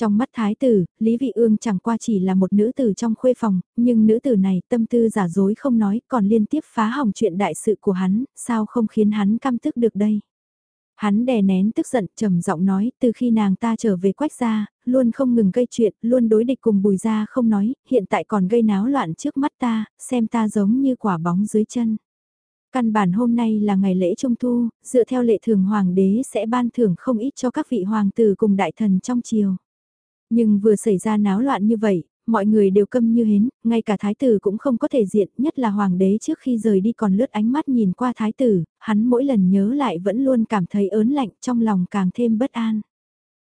Trong mắt thái tử, Lý Vị Ương chẳng qua chỉ là một nữ tử trong khuê phòng, nhưng nữ tử này tâm tư giả dối không nói, còn liên tiếp phá hỏng chuyện đại sự của hắn, sao không khiến hắn căm tức được đây. Hắn đè nén tức giận trầm giọng nói, từ khi nàng ta trở về quách gia, luôn không ngừng gây chuyện, luôn đối địch cùng bùi gia không nói, hiện tại còn gây náo loạn trước mắt ta, xem ta giống như quả bóng dưới chân. Căn bản hôm nay là ngày lễ trung thu, dựa theo lệ thường hoàng đế sẽ ban thưởng không ít cho các vị hoàng tử cùng đại thần trong triều. Nhưng vừa xảy ra náo loạn như vậy, mọi người đều câm như hến, ngay cả thái tử cũng không có thể diện, nhất là hoàng đế trước khi rời đi còn lướt ánh mắt nhìn qua thái tử, hắn mỗi lần nhớ lại vẫn luôn cảm thấy ớn lạnh trong lòng càng thêm bất an.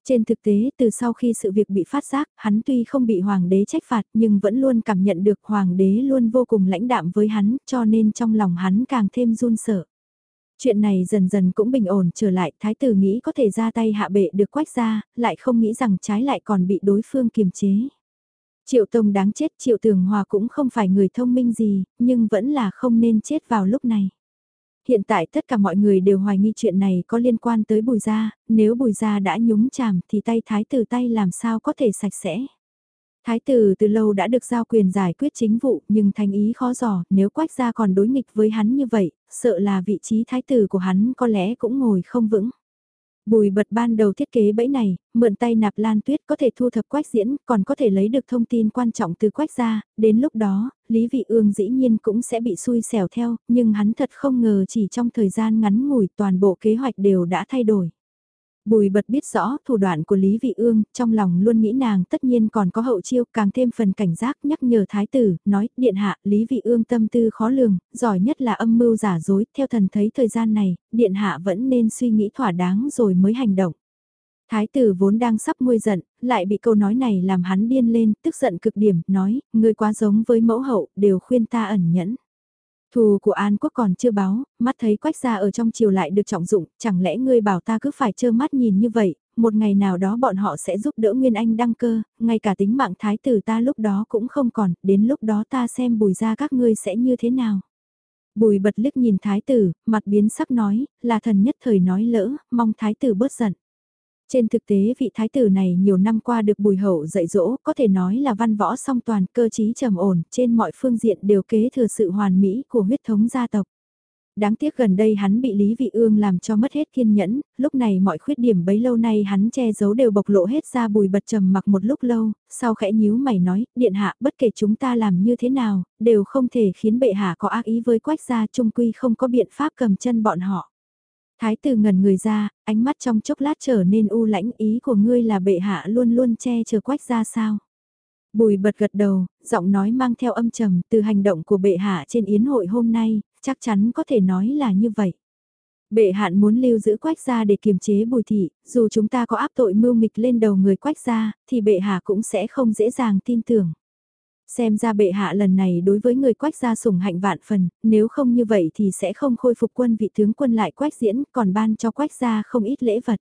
Trên thực tế, từ sau khi sự việc bị phát giác, hắn tuy không bị hoàng đế trách phạt nhưng vẫn luôn cảm nhận được hoàng đế luôn vô cùng lãnh đạm với hắn, cho nên trong lòng hắn càng thêm run sợ. Chuyện này dần dần cũng bình ổn trở lại, thái tử nghĩ có thể ra tay hạ bệ được quách ra, lại không nghĩ rằng trái lại còn bị đối phương kiềm chế. Triệu Tông đáng chết, Triệu Tường Hòa cũng không phải người thông minh gì, nhưng vẫn là không nên chết vào lúc này. Hiện tại tất cả mọi người đều hoài nghi chuyện này có liên quan tới bùi gia, nếu bùi gia đã nhúng chàm thì tay thái tử tay làm sao có thể sạch sẽ. Thái tử từ lâu đã được giao quyền giải quyết chính vụ nhưng thành ý khó giỏ, nếu quách gia còn đối nghịch với hắn như vậy, sợ là vị trí thái tử của hắn có lẽ cũng ngồi không vững. Bùi bật ban đầu thiết kế bẫy này, mượn tay nạp lan tuyết có thể thu thập quách diễn, còn có thể lấy được thông tin quan trọng từ quách gia, đến lúc đó, Lý Vị Ương dĩ nhiên cũng sẽ bị xui xẻo theo, nhưng hắn thật không ngờ chỉ trong thời gian ngắn ngủi toàn bộ kế hoạch đều đã thay đổi. Bùi bật biết rõ thủ đoạn của Lý Vị Ương, trong lòng luôn nghĩ nàng tất nhiên còn có hậu chiêu, càng thêm phần cảnh giác nhắc nhở thái tử, nói, điện hạ, Lý Vị Ương tâm tư khó lường, giỏi nhất là âm mưu giả dối, theo thần thấy thời gian này, điện hạ vẫn nên suy nghĩ thỏa đáng rồi mới hành động. Thái tử vốn đang sắp nguôi giận, lại bị câu nói này làm hắn điên lên, tức giận cực điểm, nói, ngươi quá giống với mẫu hậu, đều khuyên ta ẩn nhẫn. Thù của An Quốc còn chưa báo, mắt thấy quách gia ở trong chiều lại được trọng dụng, chẳng lẽ ngươi bảo ta cứ phải trơ mắt nhìn như vậy, một ngày nào đó bọn họ sẽ giúp đỡ Nguyên Anh đăng cơ, ngay cả tính mạng thái tử ta lúc đó cũng không còn, đến lúc đó ta xem bùi ra các ngươi sẽ như thế nào. Bùi bật liếc nhìn thái tử, mặt biến sắc nói, là thần nhất thời nói lỡ, mong thái tử bớt giận. Trên thực tế vị thái tử này nhiều năm qua được bùi hậu dạy dỗ, có thể nói là văn võ song toàn, cơ trí trầm ổn, trên mọi phương diện đều kế thừa sự hoàn mỹ của huyết thống gia tộc. Đáng tiếc gần đây hắn bị Lý Vị Ương làm cho mất hết kiên nhẫn, lúc này mọi khuyết điểm bấy lâu nay hắn che giấu đều bộc lộ hết ra bùi bật trầm mặc một lúc lâu, sau khẽ nhíu mày nói, điện hạ bất kể chúng ta làm như thế nào, đều không thể khiến bệ hạ có ác ý với quách gia trung quy không có biện pháp cầm chân bọn họ. Thái tử ngẩn người ra, ánh mắt trong chốc lát trở nên u lãnh ý của ngươi là bệ hạ luôn luôn che chở quách ra sao. Bùi bật gật đầu, giọng nói mang theo âm trầm từ hành động của bệ hạ trên yến hội hôm nay, chắc chắn có thể nói là như vậy. Bệ hạn muốn lưu giữ quách gia để kiềm chế bùi thị, dù chúng ta có áp tội mưu nghịch lên đầu người quách gia, thì bệ hạ cũng sẽ không dễ dàng tin tưởng. Xem ra bệ hạ lần này đối với người quách gia sủng hạnh vạn phần, nếu không như vậy thì sẽ không khôi phục quân vị tướng quân lại quách diễn, còn ban cho quách gia không ít lễ vật.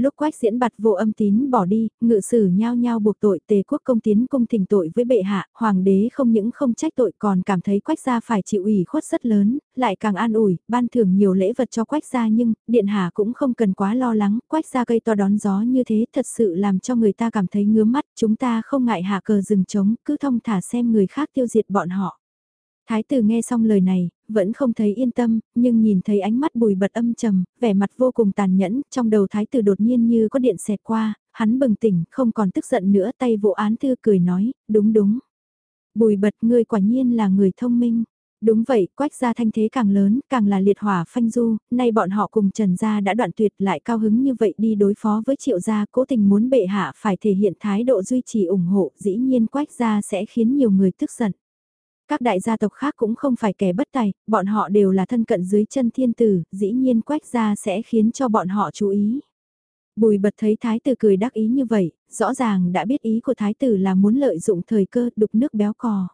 Lúc quách diễn bặt vô âm tín bỏ đi, ngự sử nhao nhao buộc tội tề quốc công tiến công thỉnh tội với bệ hạ, hoàng đế không những không trách tội còn cảm thấy quách gia phải chịu ủy khuất rất lớn, lại càng an ủi, ban thưởng nhiều lễ vật cho quách gia nhưng, điện hạ cũng không cần quá lo lắng, quách gia cây to đón gió như thế thật sự làm cho người ta cảm thấy ngứa mắt, chúng ta không ngại hạ cờ rừng trống, cứ thông thả xem người khác tiêu diệt bọn họ. Thái tử nghe xong lời này, vẫn không thấy yên tâm, nhưng nhìn thấy ánh mắt bùi bật âm trầm, vẻ mặt vô cùng tàn nhẫn, trong đầu thái tử đột nhiên như có điện xẹt qua, hắn bừng tỉnh, không còn tức giận nữa tay vụ án thư cười nói, đúng đúng. Bùi bật ngươi quả nhiên là người thông minh. Đúng vậy, quách gia thanh thế càng lớn, càng là liệt hỏa phanh du, nay bọn họ cùng Trần gia đã đoạn tuyệt lại cao hứng như vậy đi đối phó với triệu gia cố tình muốn bệ hạ phải thể hiện thái độ duy trì ủng hộ, dĩ nhiên quách gia sẽ khiến nhiều người tức giận. Các đại gia tộc khác cũng không phải kẻ bất tài, bọn họ đều là thân cận dưới chân thiên tử, dĩ nhiên quách gia sẽ khiến cho bọn họ chú ý. Bùi bật thấy thái tử cười đắc ý như vậy, rõ ràng đã biết ý của thái tử là muốn lợi dụng thời cơ đục nước béo cò.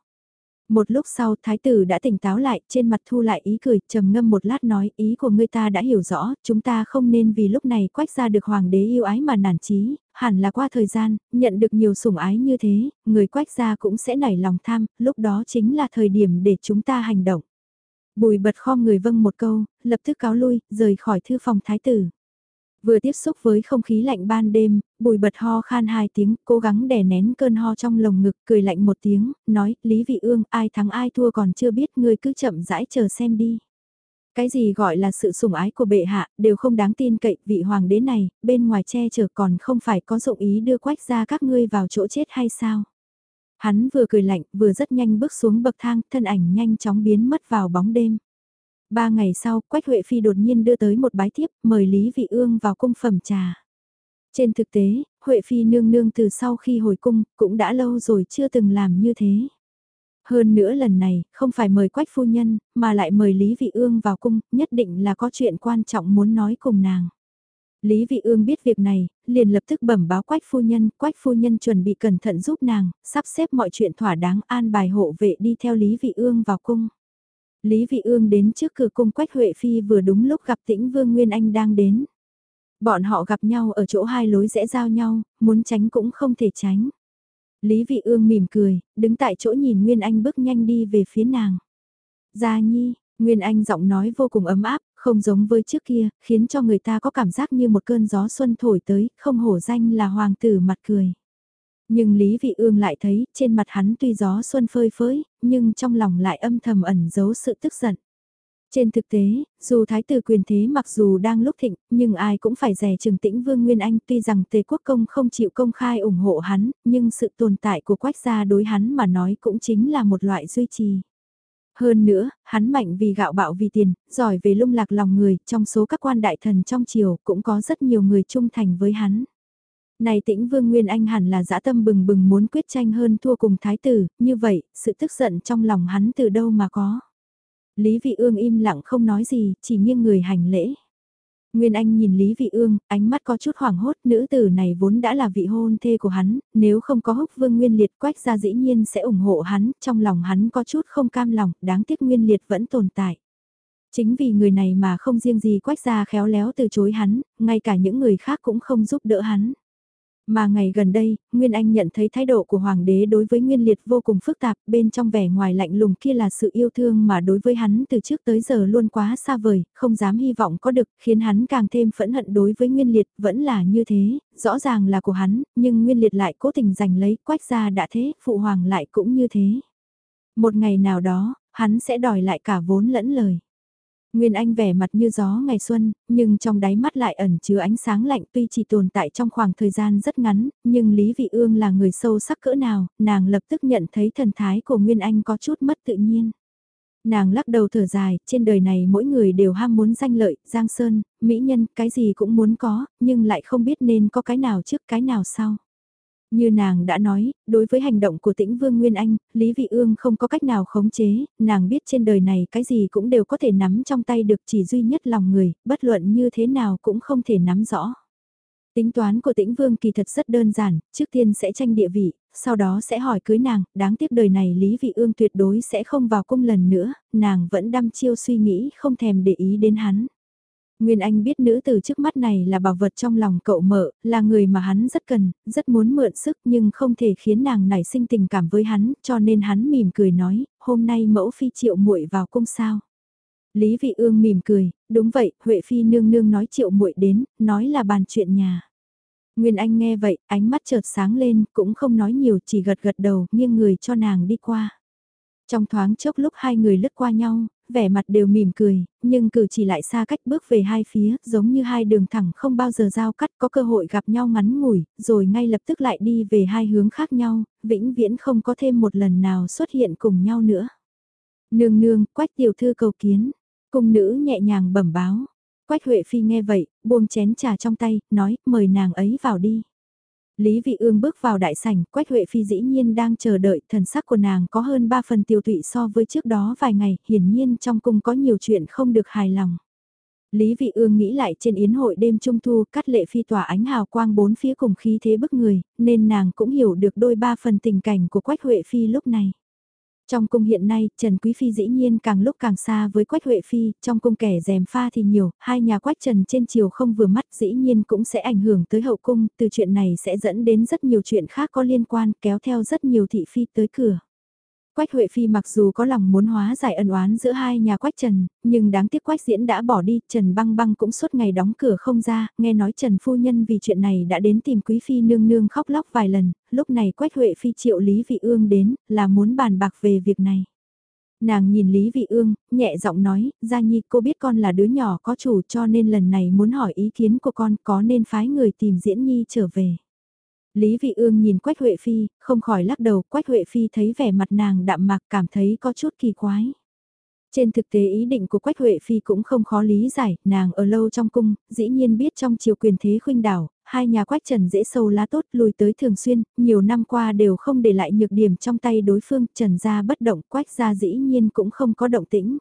Một lúc sau thái tử đã tỉnh táo lại, trên mặt thu lại ý cười, trầm ngâm một lát nói ý của người ta đã hiểu rõ, chúng ta không nên vì lúc này quách ra được hoàng đế yêu ái mà nản chí, hẳn là qua thời gian, nhận được nhiều sủng ái như thế, người quách ra cũng sẽ nảy lòng tham, lúc đó chính là thời điểm để chúng ta hành động. Bùi bật kho người vâng một câu, lập tức cáo lui, rời khỏi thư phòng thái tử. Vừa tiếp xúc với không khí lạnh ban đêm, bùi bật ho khan hai tiếng, cố gắng đè nén cơn ho trong lồng ngực, cười lạnh một tiếng, nói, Lý Vị Ương, ai thắng ai thua còn chưa biết, ngươi cứ chậm rãi chờ xem đi. Cái gì gọi là sự sủng ái của bệ hạ, đều không đáng tin cậy, vị hoàng đế này, bên ngoài che chở còn không phải có dụng ý đưa quách ra các ngươi vào chỗ chết hay sao? Hắn vừa cười lạnh, vừa rất nhanh bước xuống bậc thang, thân ảnh nhanh chóng biến mất vào bóng đêm. Ba ngày sau, Quách Huệ Phi đột nhiên đưa tới một bái thiếp, mời Lý Vị Ương vào cung phẩm trà. Trên thực tế, Huệ Phi nương nương từ sau khi hồi cung, cũng đã lâu rồi chưa từng làm như thế. Hơn nữa lần này, không phải mời Quách Phu Nhân, mà lại mời Lý Vị Ương vào cung, nhất định là có chuyện quan trọng muốn nói cùng nàng. Lý Vị Ương biết việc này, liền lập tức bẩm báo Quách Phu Nhân, Quách Phu Nhân chuẩn bị cẩn thận giúp nàng, sắp xếp mọi chuyện thỏa đáng an bài hộ vệ đi theo Lý Vị Ương vào cung. Lý Vị Ương đến trước cửa cung Quách Huệ Phi vừa đúng lúc gặp Tĩnh Vương Nguyên Anh đang đến. Bọn họ gặp nhau ở chỗ hai lối rẽ giao nhau, muốn tránh cũng không thể tránh. Lý Vị Ương mỉm cười, đứng tại chỗ nhìn Nguyên Anh bước nhanh đi về phía nàng. Gia Nhi, Nguyên Anh giọng nói vô cùng ấm áp, không giống với trước kia, khiến cho người ta có cảm giác như một cơn gió xuân thổi tới, không hổ danh là hoàng tử mặt cười. Nhưng Lý Vị Ương lại thấy, trên mặt hắn tuy gió xuân phơi phới, nhưng trong lòng lại âm thầm ẩn giấu sự tức giận. Trên thực tế, dù thái tử quyền thế mặc dù đang lúc thịnh, nhưng ai cũng phải rè trừng tĩnh Vương Nguyên Anh tuy rằng Tề Quốc Công không chịu công khai ủng hộ hắn, nhưng sự tồn tại của quách gia đối hắn mà nói cũng chính là một loại duy trì. Hơn nữa, hắn mạnh vì gạo bạo vì tiền, giỏi về lung lạc lòng người, trong số các quan đại thần trong triều cũng có rất nhiều người trung thành với hắn. Này tĩnh Vương Nguyên Anh hẳn là dã tâm bừng bừng muốn quyết tranh hơn thua cùng thái tử, như vậy, sự tức giận trong lòng hắn từ đâu mà có. Lý Vị Ương im lặng không nói gì, chỉ nghiêng người hành lễ. Nguyên Anh nhìn Lý Vị Ương, ánh mắt có chút hoảng hốt, nữ tử này vốn đã là vị hôn thê của hắn, nếu không có húc vương Nguyên Liệt quách ra dĩ nhiên sẽ ủng hộ hắn, trong lòng hắn có chút không cam lòng, đáng tiếc Nguyên Liệt vẫn tồn tại. Chính vì người này mà không riêng gì quách ra khéo léo từ chối hắn, ngay cả những người khác cũng không giúp đỡ hắn. Mà ngày gần đây, Nguyên Anh nhận thấy thái độ của Hoàng đế đối với Nguyên Liệt vô cùng phức tạp, bên trong vẻ ngoài lạnh lùng kia là sự yêu thương mà đối với hắn từ trước tới giờ luôn quá xa vời, không dám hy vọng có được, khiến hắn càng thêm phẫn hận đối với Nguyên Liệt, vẫn là như thế, rõ ràng là của hắn, nhưng Nguyên Liệt lại cố tình giành lấy, quách ra đã thế, Phụ Hoàng lại cũng như thế. Một ngày nào đó, hắn sẽ đòi lại cả vốn lẫn lời. Nguyên Anh vẻ mặt như gió ngày xuân, nhưng trong đáy mắt lại ẩn chứa ánh sáng lạnh tuy chỉ tồn tại trong khoảng thời gian rất ngắn, nhưng Lý Vị Ương là người sâu sắc cỡ nào, nàng lập tức nhận thấy thần thái của Nguyên Anh có chút mất tự nhiên. Nàng lắc đầu thở dài, trên đời này mỗi người đều ham muốn danh lợi, giang sơn, mỹ nhân, cái gì cũng muốn có, nhưng lại không biết nên có cái nào trước cái nào sau. Như nàng đã nói, đối với hành động của tĩnh Vương Nguyên Anh, Lý Vị Ương không có cách nào khống chế, nàng biết trên đời này cái gì cũng đều có thể nắm trong tay được chỉ duy nhất lòng người, bất luận như thế nào cũng không thể nắm rõ. Tính toán của tĩnh Vương kỳ thật rất đơn giản, trước tiên sẽ tranh địa vị, sau đó sẽ hỏi cưới nàng, đáng tiếc đời này Lý Vị Ương tuyệt đối sẽ không vào cung lần nữa, nàng vẫn đăm chiêu suy nghĩ không thèm để ý đến hắn. Nguyên Anh biết nữ từ trước mắt này là bảo vật trong lòng cậu mợ, là người mà hắn rất cần, rất muốn mượn sức nhưng không thể khiến nàng nảy sinh tình cảm với hắn, cho nên hắn mỉm cười nói, hôm nay mẫu phi triệu muội vào cung sao. Lý Vị Ương mỉm cười, đúng vậy, Huệ Phi nương nương nói triệu muội đến, nói là bàn chuyện nhà. Nguyên Anh nghe vậy, ánh mắt chợt sáng lên, cũng không nói nhiều, chỉ gật gật đầu, nghiêng người cho nàng đi qua. Trong thoáng chốc lúc hai người lướt qua nhau, vẻ mặt đều mỉm cười, nhưng cử chỉ lại xa cách bước về hai phía, giống như hai đường thẳng không bao giờ giao cắt có cơ hội gặp nhau ngắn ngủi, rồi ngay lập tức lại đi về hai hướng khác nhau, vĩnh viễn không có thêm một lần nào xuất hiện cùng nhau nữa. Nương nương, quách tiểu thư cầu kiến, cung nữ nhẹ nhàng bẩm báo. Quách Huệ Phi nghe vậy, buông chén trà trong tay, nói, mời nàng ấy vào đi. Lý Vị Ương bước vào đại sảnh, Quách Huệ Phi dĩ nhiên đang chờ đợi, thần sắc của nàng có hơn 3 phần tiêu tụy so với trước đó vài ngày, hiển nhiên trong cung có nhiều chuyện không được hài lòng. Lý Vị Ương nghĩ lại trên yến hội đêm trung thu, cắt lệ phi tỏa ánh hào quang bốn phía cùng khí thế bức người, nên nàng cũng hiểu được đôi ba phần tình cảnh của Quách Huệ Phi lúc này. Trong cung hiện nay, Trần Quý Phi dĩ nhiên càng lúc càng xa với Quách Huệ Phi, trong cung kẻ dèm pha thì nhiều, hai nhà Quách Trần trên chiều không vừa mắt dĩ nhiên cũng sẽ ảnh hưởng tới hậu cung, từ chuyện này sẽ dẫn đến rất nhiều chuyện khác có liên quan, kéo theo rất nhiều thị phi tới cửa. Quách Huệ Phi mặc dù có lòng muốn hóa giải ân oán giữa hai nhà Quách Trần, nhưng đáng tiếc Quách Diễn đã bỏ đi, Trần Băng Băng cũng suốt ngày đóng cửa không ra, nghe nói Trần Phu Nhân vì chuyện này đã đến tìm Quý Phi nương nương khóc lóc vài lần, lúc này Quách Huệ Phi triệu Lý Vị Ương đến, là muốn bàn bạc về việc này. Nàng nhìn Lý Vị Ương, nhẹ giọng nói, Gia Nhi cô biết con là đứa nhỏ có chủ cho nên lần này muốn hỏi ý kiến của con có nên phái người tìm Diễn Nhi trở về. Lý Vị Ương nhìn Quách Huệ Phi, không khỏi lắc đầu, Quách Huệ Phi thấy vẻ mặt nàng đạm mạc cảm thấy có chút kỳ quái. Trên thực tế ý định của Quách Huệ Phi cũng không khó lý giải, nàng ở lâu trong cung, dĩ nhiên biết trong triều quyền thế khuynh đảo, hai nhà Quách Trần dễ sâu lá tốt lùi tới thường xuyên, nhiều năm qua đều không để lại nhược điểm trong tay đối phương, Trần gia bất động, Quách gia dĩ nhiên cũng không có động tĩnh.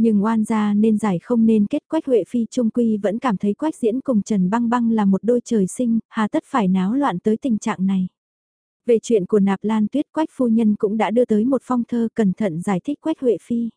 Nhưng oan gia nên giải không nên kết Quách Huệ Phi Trung Quy vẫn cảm thấy Quách Diễn cùng Trần Băng Băng là một đôi trời sinh, hà tất phải náo loạn tới tình trạng này. Về chuyện của Nạp Lan Tuyết Quách Phu Nhân cũng đã đưa tới một phong thơ cẩn thận giải thích Quách Huệ Phi.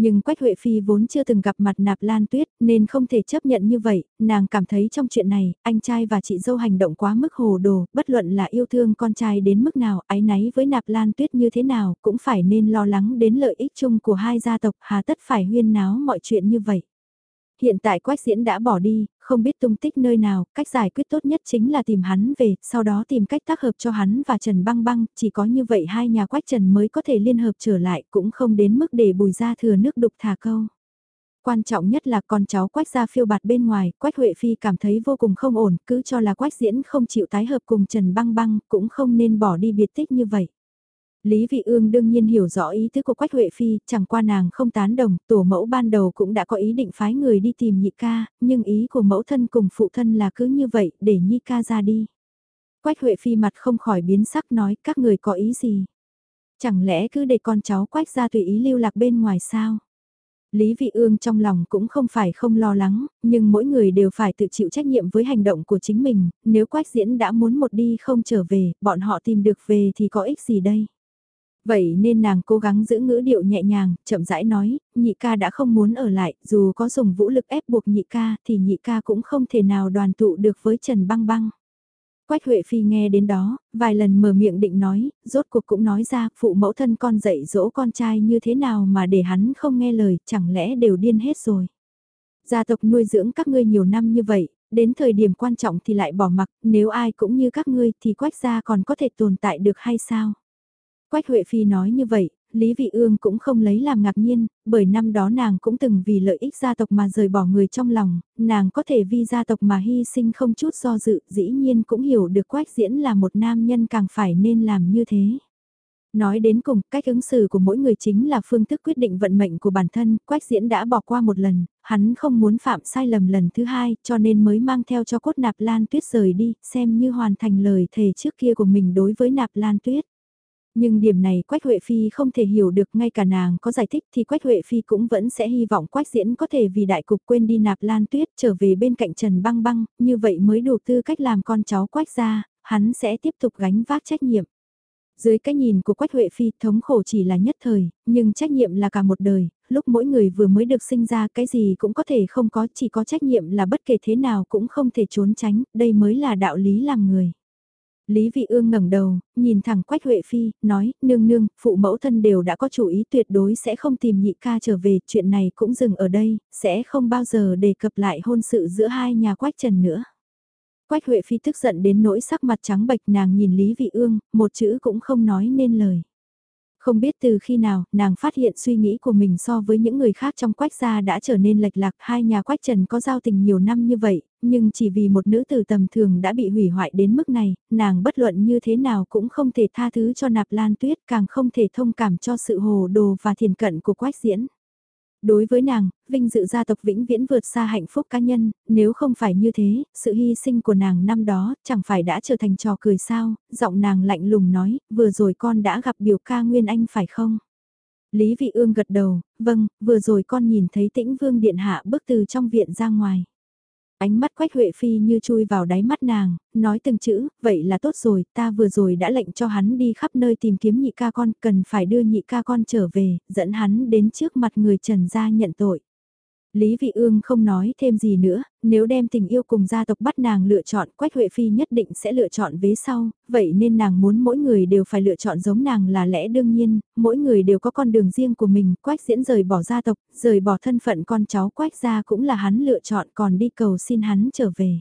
Nhưng Quách Huệ Phi vốn chưa từng gặp mặt Nạp Lan Tuyết nên không thể chấp nhận như vậy, nàng cảm thấy trong chuyện này, anh trai và chị dâu hành động quá mức hồ đồ, bất luận là yêu thương con trai đến mức nào, ái náy với Nạp Lan Tuyết như thế nào, cũng phải nên lo lắng đến lợi ích chung của hai gia tộc, hà tất phải huyên náo mọi chuyện như vậy. Hiện tại Quách Diễn đã bỏ đi, không biết tung tích nơi nào, cách giải quyết tốt nhất chính là tìm hắn về, sau đó tìm cách tác hợp cho hắn và Trần Băng Băng, chỉ có như vậy hai nhà Quách Trần mới có thể liên hợp trở lại, cũng không đến mức để bùi ra thừa nước đục thả câu. Quan trọng nhất là con cháu Quách gia phiêu bạt bên ngoài, Quách Huệ Phi cảm thấy vô cùng không ổn, cứ cho là Quách Diễn không chịu tái hợp cùng Trần Băng Băng, cũng không nên bỏ đi biệt tích như vậy. Lý Vị Ương đương nhiên hiểu rõ ý tứ của Quách Huệ Phi, chẳng qua nàng không tán đồng, tổ mẫu ban đầu cũng đã có ý định phái người đi tìm nhị ca, nhưng ý của mẫu thân cùng phụ thân là cứ như vậy, để nhị ca ra đi. Quách Huệ Phi mặt không khỏi biến sắc nói các người có ý gì. Chẳng lẽ cứ để con cháu Quách ra tùy ý lưu lạc bên ngoài sao? Lý Vị Ương trong lòng cũng không phải không lo lắng, nhưng mỗi người đều phải tự chịu trách nhiệm với hành động của chính mình, nếu Quách Diễn đã muốn một đi không trở về, bọn họ tìm được về thì có ích gì đây? Vậy nên nàng cố gắng giữ ngữ điệu nhẹ nhàng, chậm rãi nói, nhị ca đã không muốn ở lại, dù có dùng vũ lực ép buộc nhị ca thì nhị ca cũng không thể nào đoàn tụ được với Trần Băng Băng. Quách Huệ Phi nghe đến đó, vài lần mở miệng định nói, rốt cuộc cũng nói ra phụ mẫu thân con dạy dỗ con trai như thế nào mà để hắn không nghe lời, chẳng lẽ đều điên hết rồi. Gia tộc nuôi dưỡng các ngươi nhiều năm như vậy, đến thời điểm quan trọng thì lại bỏ mặc, nếu ai cũng như các ngươi thì quách gia còn có thể tồn tại được hay sao? Quách Huệ Phi nói như vậy, Lý Vị Ương cũng không lấy làm ngạc nhiên, bởi năm đó nàng cũng từng vì lợi ích gia tộc mà rời bỏ người trong lòng, nàng có thể vì gia tộc mà hy sinh không chút do dự, dĩ nhiên cũng hiểu được Quách Diễn là một nam nhân càng phải nên làm như thế. Nói đến cùng, cách ứng xử của mỗi người chính là phương thức quyết định vận mệnh của bản thân, Quách Diễn đã bỏ qua một lần, hắn không muốn phạm sai lầm lần thứ hai, cho nên mới mang theo cho cốt nạp lan tuyết rời đi, xem như hoàn thành lời thề trước kia của mình đối với nạp lan tuyết. Nhưng điểm này Quách Huệ Phi không thể hiểu được ngay cả nàng có giải thích thì Quách Huệ Phi cũng vẫn sẽ hy vọng Quách Diễn có thể vì đại cục quên đi nạp lan tuyết trở về bên cạnh Trần Băng Băng, như vậy mới đủ tư cách làm con cháu Quách ra, hắn sẽ tiếp tục gánh vác trách nhiệm. Dưới cái nhìn của Quách Huệ Phi, thống khổ chỉ là nhất thời, nhưng trách nhiệm là cả một đời, lúc mỗi người vừa mới được sinh ra cái gì cũng có thể không có, chỉ có trách nhiệm là bất kể thế nào cũng không thể trốn tránh, đây mới là đạo lý làm người. Lý Vị Ương ngẩng đầu, nhìn thẳng Quách Huệ Phi, nói, nương nương, phụ mẫu thân đều đã có chủ ý tuyệt đối sẽ không tìm nhị ca trở về, chuyện này cũng dừng ở đây, sẽ không bao giờ đề cập lại hôn sự giữa hai nhà Quách Trần nữa. Quách Huệ Phi tức giận đến nỗi sắc mặt trắng bệch nàng nhìn Lý Vị Ương, một chữ cũng không nói nên lời. Không biết từ khi nào, nàng phát hiện suy nghĩ của mình so với những người khác trong quách gia đã trở nên lệch lạc. Hai nhà quách trần có giao tình nhiều năm như vậy, nhưng chỉ vì một nữ tử tầm thường đã bị hủy hoại đến mức này, nàng bất luận như thế nào cũng không thể tha thứ cho nạp lan tuyết, càng không thể thông cảm cho sự hồ đồ và thiền cận của quách diễn. Đối với nàng, vinh dự gia tộc vĩnh viễn vượt xa hạnh phúc cá nhân, nếu không phải như thế, sự hy sinh của nàng năm đó chẳng phải đã trở thành trò cười sao, giọng nàng lạnh lùng nói, vừa rồi con đã gặp biểu ca Nguyên Anh phải không? Lý Vị Ương gật đầu, vâng, vừa rồi con nhìn thấy tĩnh vương điện hạ bước từ trong viện ra ngoài. Ánh mắt Quách Huệ Phi như chui vào đáy mắt nàng, nói từng chữ, vậy là tốt rồi, ta vừa rồi đã lệnh cho hắn đi khắp nơi tìm kiếm nhị ca con, cần phải đưa nhị ca con trở về, dẫn hắn đến trước mặt người Trần gia nhận tội. Lý Vị Ương không nói thêm gì nữa, nếu đem tình yêu cùng gia tộc bắt nàng lựa chọn Quách Huệ Phi nhất định sẽ lựa chọn vế sau, vậy nên nàng muốn mỗi người đều phải lựa chọn giống nàng là lẽ đương nhiên, mỗi người đều có con đường riêng của mình, Quách diễn rời bỏ gia tộc, rời bỏ thân phận con cháu Quách gia cũng là hắn lựa chọn còn đi cầu xin hắn trở về.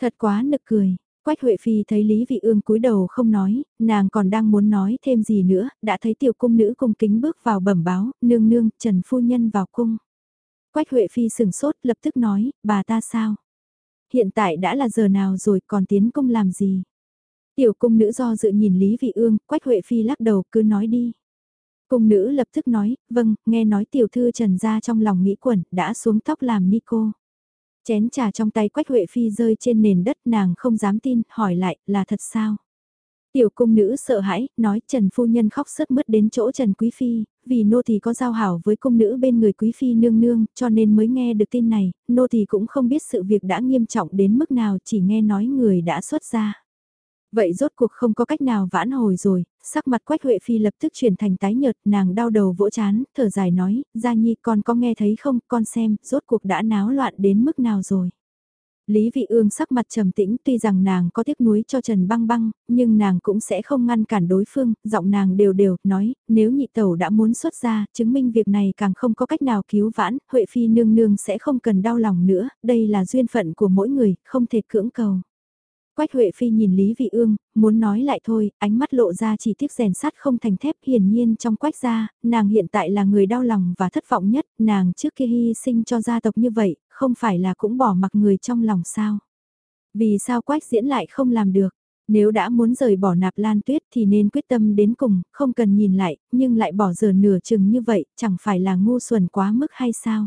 Thật quá nực cười. Quách Huệ Phi thấy Lý Vị Ương cúi đầu không nói, nàng còn đang muốn nói thêm gì nữa, đã thấy tiểu cung nữ cung kính bước vào bẩm báo, nương nương, Trần Phu Nhân vào cung. Quách Huệ Phi sừng sốt lập tức nói, bà ta sao? Hiện tại đã là giờ nào rồi còn tiến công làm gì? Tiểu cung nữ do dự nhìn Lý Vị Ương, Quách Huệ Phi lắc đầu cứ nói đi. Cung nữ lập tức nói, vâng, nghe nói tiểu thư trần ra trong lòng nghĩ quẩn, đã xuống tóc làm ni cô. Chén trà trong tay Quách Huệ Phi rơi trên nền đất nàng không dám tin, hỏi lại, là thật sao? Tiểu cung nữ sợ hãi, nói Trần Phu Nhân khóc sớt mứt đến chỗ Trần Quý Phi, vì nô thì có giao hảo với cung nữ bên người Quý Phi nương nương, cho nên mới nghe được tin này, nô thì cũng không biết sự việc đã nghiêm trọng đến mức nào chỉ nghe nói người đã xuất ra. Vậy rốt cuộc không có cách nào vãn hồi rồi, sắc mặt Quách Huệ Phi lập tức chuyển thành tái nhợt, nàng đau đầu vỗ chán, thở dài nói, Gia Nhi con có nghe thấy không, con xem, rốt cuộc đã náo loạn đến mức nào rồi. Lý Vị Ương sắc mặt trầm tĩnh tuy rằng nàng có tiếc nuối cho Trần Băng Băng, nhưng nàng cũng sẽ không ngăn cản đối phương, giọng nàng đều đều, nói, nếu nhị tẩu đã muốn xuất ra, chứng minh việc này càng không có cách nào cứu vãn, Huệ Phi nương nương sẽ không cần đau lòng nữa, đây là duyên phận của mỗi người, không thể cưỡng cầu. Quách Huệ Phi nhìn Lý Vị Ương, muốn nói lại thôi, ánh mắt lộ ra chỉ tiếc rèn sắt không thành thép hiển nhiên trong quách gia, nàng hiện tại là người đau lòng và thất vọng nhất, nàng trước kia hy sinh cho gia tộc như vậy, không phải là cũng bỏ mặc người trong lòng sao. Vì sao quách diễn lại không làm được, nếu đã muốn rời bỏ nạp lan tuyết thì nên quyết tâm đến cùng, không cần nhìn lại, nhưng lại bỏ giờ nửa chừng như vậy, chẳng phải là ngu xuẩn quá mức hay sao.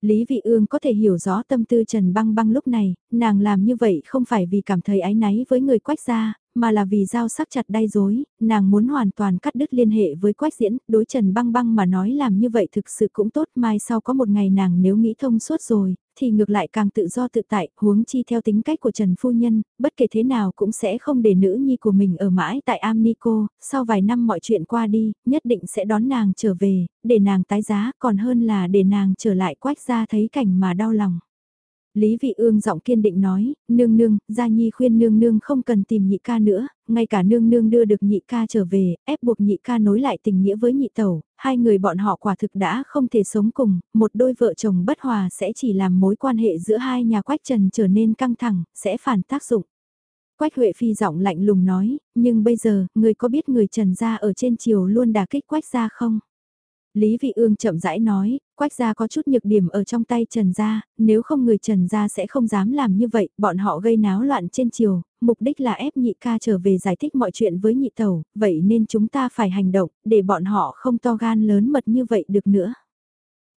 Lý Vị Ương có thể hiểu rõ tâm tư Trần Băng Băng lúc này, nàng làm như vậy không phải vì cảm thấy ái náy với người quách gia, mà là vì giao sắc chặt đay dối, nàng muốn hoàn toàn cắt đứt liên hệ với quách diễn, đối Trần Băng Băng mà nói làm như vậy thực sự cũng tốt, mai sau có một ngày nàng nếu nghĩ thông suốt rồi, thì ngược lại càng tự do tự tại, huống chi theo tính cách của Trần Phu Nhân, bất kể thế nào cũng sẽ không để nữ nhi của mình ở mãi tại Amnico, sau vài năm mọi chuyện qua đi, nhất định sẽ đón nàng trở về, để nàng tái giá, còn hơn là để nàng trở lại quách ra thấy cảnh mà đau lòng. Lý Vị Ương giọng kiên định nói, nương nương, Gia Nhi khuyên nương nương không cần tìm nhị ca nữa, ngay cả nương nương đưa được nhị ca trở về, ép buộc nhị ca nối lại tình nghĩa với nhị tẩu, hai người bọn họ quả thực đã không thể sống cùng, một đôi vợ chồng bất hòa sẽ chỉ làm mối quan hệ giữa hai nhà quách trần trở nên căng thẳng, sẽ phản tác dụng. Quách Huệ Phi giọng lạnh lùng nói, nhưng bây giờ, người có biết người trần gia ở trên triều luôn đả kích quách gia không? Lý Vị Ương chậm rãi nói, quách gia có chút nhược điểm ở trong tay Trần gia, nếu không người Trần gia sẽ không dám làm như vậy, bọn họ gây náo loạn trên triều, mục đích là ép nhị ca trở về giải thích mọi chuyện với nhị tẩu, vậy nên chúng ta phải hành động, để bọn họ không to gan lớn mật như vậy được nữa.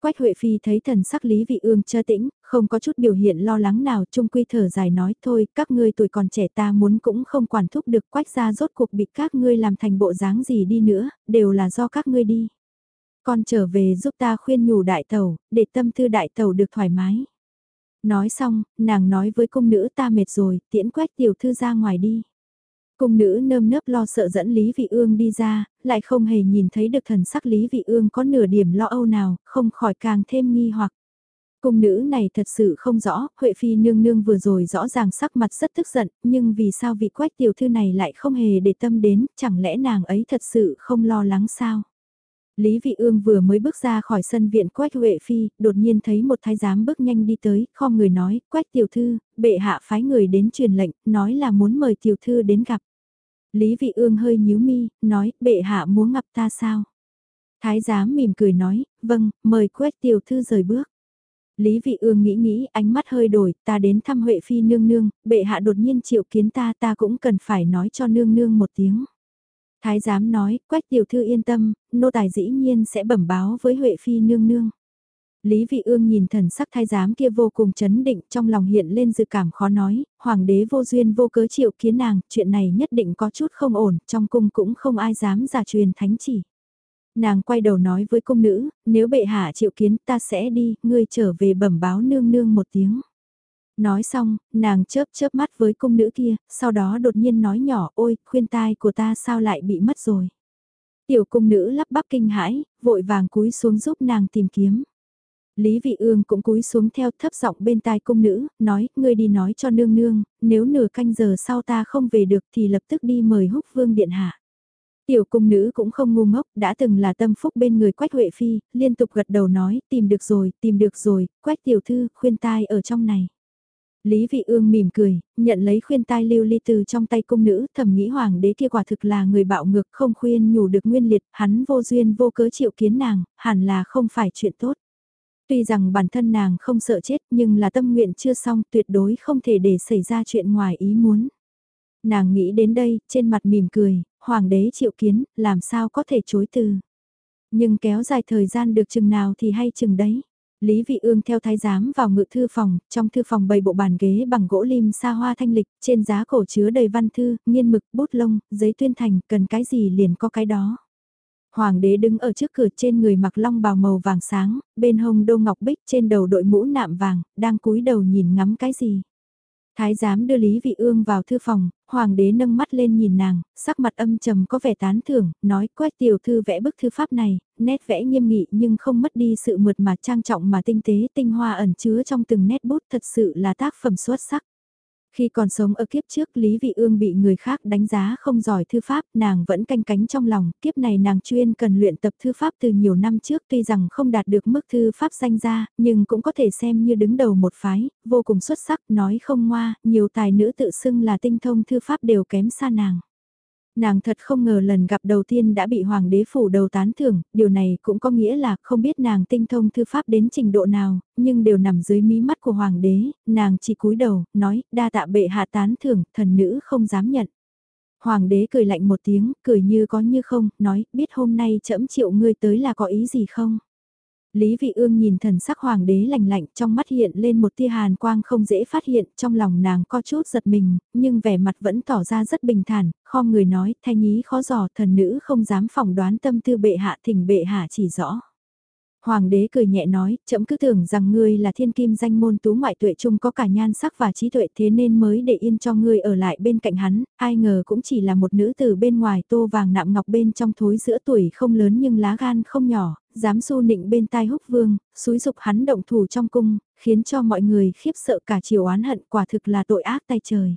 Quách Huệ Phi thấy thần sắc Lý Vị Ương chơ tĩnh, không có chút biểu hiện lo lắng nào, trung quy thở dài nói thôi, các ngươi tuổi còn trẻ ta muốn cũng không quản thúc được quách gia rốt cuộc bị các ngươi làm thành bộ dáng gì đi nữa, đều là do các ngươi đi. Con trở về giúp ta khuyên nhủ đại tàu, để tâm tư đại tàu được thoải mái. Nói xong, nàng nói với cung nữ ta mệt rồi, tiễn quét tiểu thư ra ngoài đi. Cung nữ nơm nớp lo sợ dẫn Lý Vị Ương đi ra, lại không hề nhìn thấy được thần sắc Lý Vị Ương có nửa điểm lo âu nào, không khỏi càng thêm nghi hoặc. Cung nữ này thật sự không rõ, Huệ Phi nương nương vừa rồi rõ ràng sắc mặt rất tức giận, nhưng vì sao vị quách tiểu thư này lại không hề để tâm đến, chẳng lẽ nàng ấy thật sự không lo lắng sao? Lý Vị Ương vừa mới bước ra khỏi sân viện Quách Huệ Phi, đột nhiên thấy một thái giám bước nhanh đi tới, kho người nói, Quách tiểu thư, bệ hạ phái người đến truyền lệnh, nói là muốn mời tiểu thư đến gặp. Lý Vị Ương hơi nhíu mi, nói, bệ hạ muốn gặp ta sao? Thái giám mỉm cười nói, vâng, mời Quách tiểu thư rời bước. Lý Vị Ương nghĩ nghĩ, ánh mắt hơi đổi, ta đến thăm Huệ Phi nương nương, bệ hạ đột nhiên triệu kiến ta ta cũng cần phải nói cho nương nương một tiếng. Thái giám nói, quách tiểu thư yên tâm, nô tài dĩ nhiên sẽ bẩm báo với Huệ Phi nương nương. Lý Vị Ương nhìn thần sắc thái giám kia vô cùng chấn định trong lòng hiện lên dự cảm khó nói, hoàng đế vô duyên vô cớ chịu kiến nàng, chuyện này nhất định có chút không ổn, trong cung cũng không ai dám giả truyền thánh chỉ. Nàng quay đầu nói với cung nữ, nếu bệ hạ chịu kiến ta sẽ đi, ngươi trở về bẩm báo nương nương một tiếng. Nói xong, nàng chớp chớp mắt với cung nữ kia, sau đó đột nhiên nói nhỏ ôi, khuyên tai của ta sao lại bị mất rồi. Tiểu cung nữ lắp bắp kinh hãi, vội vàng cúi xuống giúp nàng tìm kiếm. Lý Vị Ương cũng cúi xuống theo thấp giọng bên tai cung nữ, nói, ngươi đi nói cho nương nương, nếu nửa canh giờ sau ta không về được thì lập tức đi mời húc vương điện hạ. Tiểu cung nữ cũng không ngu ngốc, đã từng là tâm phúc bên người Quách Huệ Phi, liên tục gật đầu nói, tìm được rồi, tìm được rồi, Quách tiểu thư, khuyên tai ở trong này. Lý Vị Ương mỉm cười, nhận lấy khuyên tai lưu ly từ trong tay cung nữ, thầm nghĩ hoàng đế kia quả thực là người bạo ngược không khuyên nhủ được nguyên liệt, hắn vô duyên vô cớ chịu kiến nàng, hẳn là không phải chuyện tốt. Tuy rằng bản thân nàng không sợ chết nhưng là tâm nguyện chưa xong tuyệt đối không thể để xảy ra chuyện ngoài ý muốn. Nàng nghĩ đến đây, trên mặt mỉm cười, hoàng đế chịu kiến, làm sao có thể chối từ. Nhưng kéo dài thời gian được chừng nào thì hay chừng đấy. Lý Vị Ương theo thái giám vào ngự thư phòng, trong thư phòng bày bộ bàn ghế bằng gỗ lim sa hoa thanh lịch, trên giá cổ chứa đầy văn thư, nghiên mực, bút lông, giấy tuyên thành, cần cái gì liền có cái đó. Hoàng đế đứng ở trước cửa trên người mặc long bào màu vàng sáng, bên hông đô ngọc bích trên đầu đội mũ nạm vàng, đang cúi đầu nhìn ngắm cái gì. Thái giám đưa Lý Vị Ương vào thư phòng, hoàng đế nâng mắt lên nhìn nàng, sắc mặt âm trầm có vẻ tán thưởng, nói quét tiểu thư vẽ bức thư pháp này, nét vẽ nghiêm nghị nhưng không mất đi sự mượt mà trang trọng mà tinh tế tinh hoa ẩn chứa trong từng nét bút thật sự là tác phẩm xuất sắc. Khi còn sống ở kiếp trước Lý Vị Ương bị người khác đánh giá không giỏi thư pháp, nàng vẫn canh cánh trong lòng, kiếp này nàng chuyên cần luyện tập thư pháp từ nhiều năm trước tuy rằng không đạt được mức thư pháp danh ra, nhưng cũng có thể xem như đứng đầu một phái, vô cùng xuất sắc, nói không ngoa, nhiều tài nữ tự xưng là tinh thông thư pháp đều kém xa nàng. Nàng thật không ngờ lần gặp đầu tiên đã bị hoàng đế phủ đầu tán thưởng, điều này cũng có nghĩa là không biết nàng tinh thông thư pháp đến trình độ nào, nhưng đều nằm dưới mí mắt của hoàng đế, nàng chỉ cúi đầu, nói, đa tạ bệ hạ tán thưởng, thần nữ không dám nhận. Hoàng đế cười lạnh một tiếng, cười như có như không, nói, biết hôm nay trẫm triệu ngươi tới là có ý gì không? Lý Vị Ương nhìn thần sắc hoàng đế lạnh lạnh trong mắt hiện lên một tia hàn quang không dễ phát hiện trong lòng nàng có chút giật mình, nhưng vẻ mặt vẫn tỏ ra rất bình thản, kho người nói thanh nhí khó dò thần nữ không dám phỏng đoán tâm tư bệ hạ thỉnh bệ hạ chỉ rõ. Hoàng đế cười nhẹ nói, chậm cứ tưởng rằng ngươi là thiên kim danh môn tú ngoại tuệ chung có cả nhan sắc và trí tuệ thế nên mới để yên cho ngươi ở lại bên cạnh hắn, ai ngờ cũng chỉ là một nữ tử bên ngoài tô vàng nạm ngọc bên trong thối giữa tuổi không lớn nhưng lá gan không nhỏ, dám xu nịnh bên tai húc vương, xúi dục hắn động thủ trong cung, khiến cho mọi người khiếp sợ cả chiều oán hận quả thực là tội ác tay trời.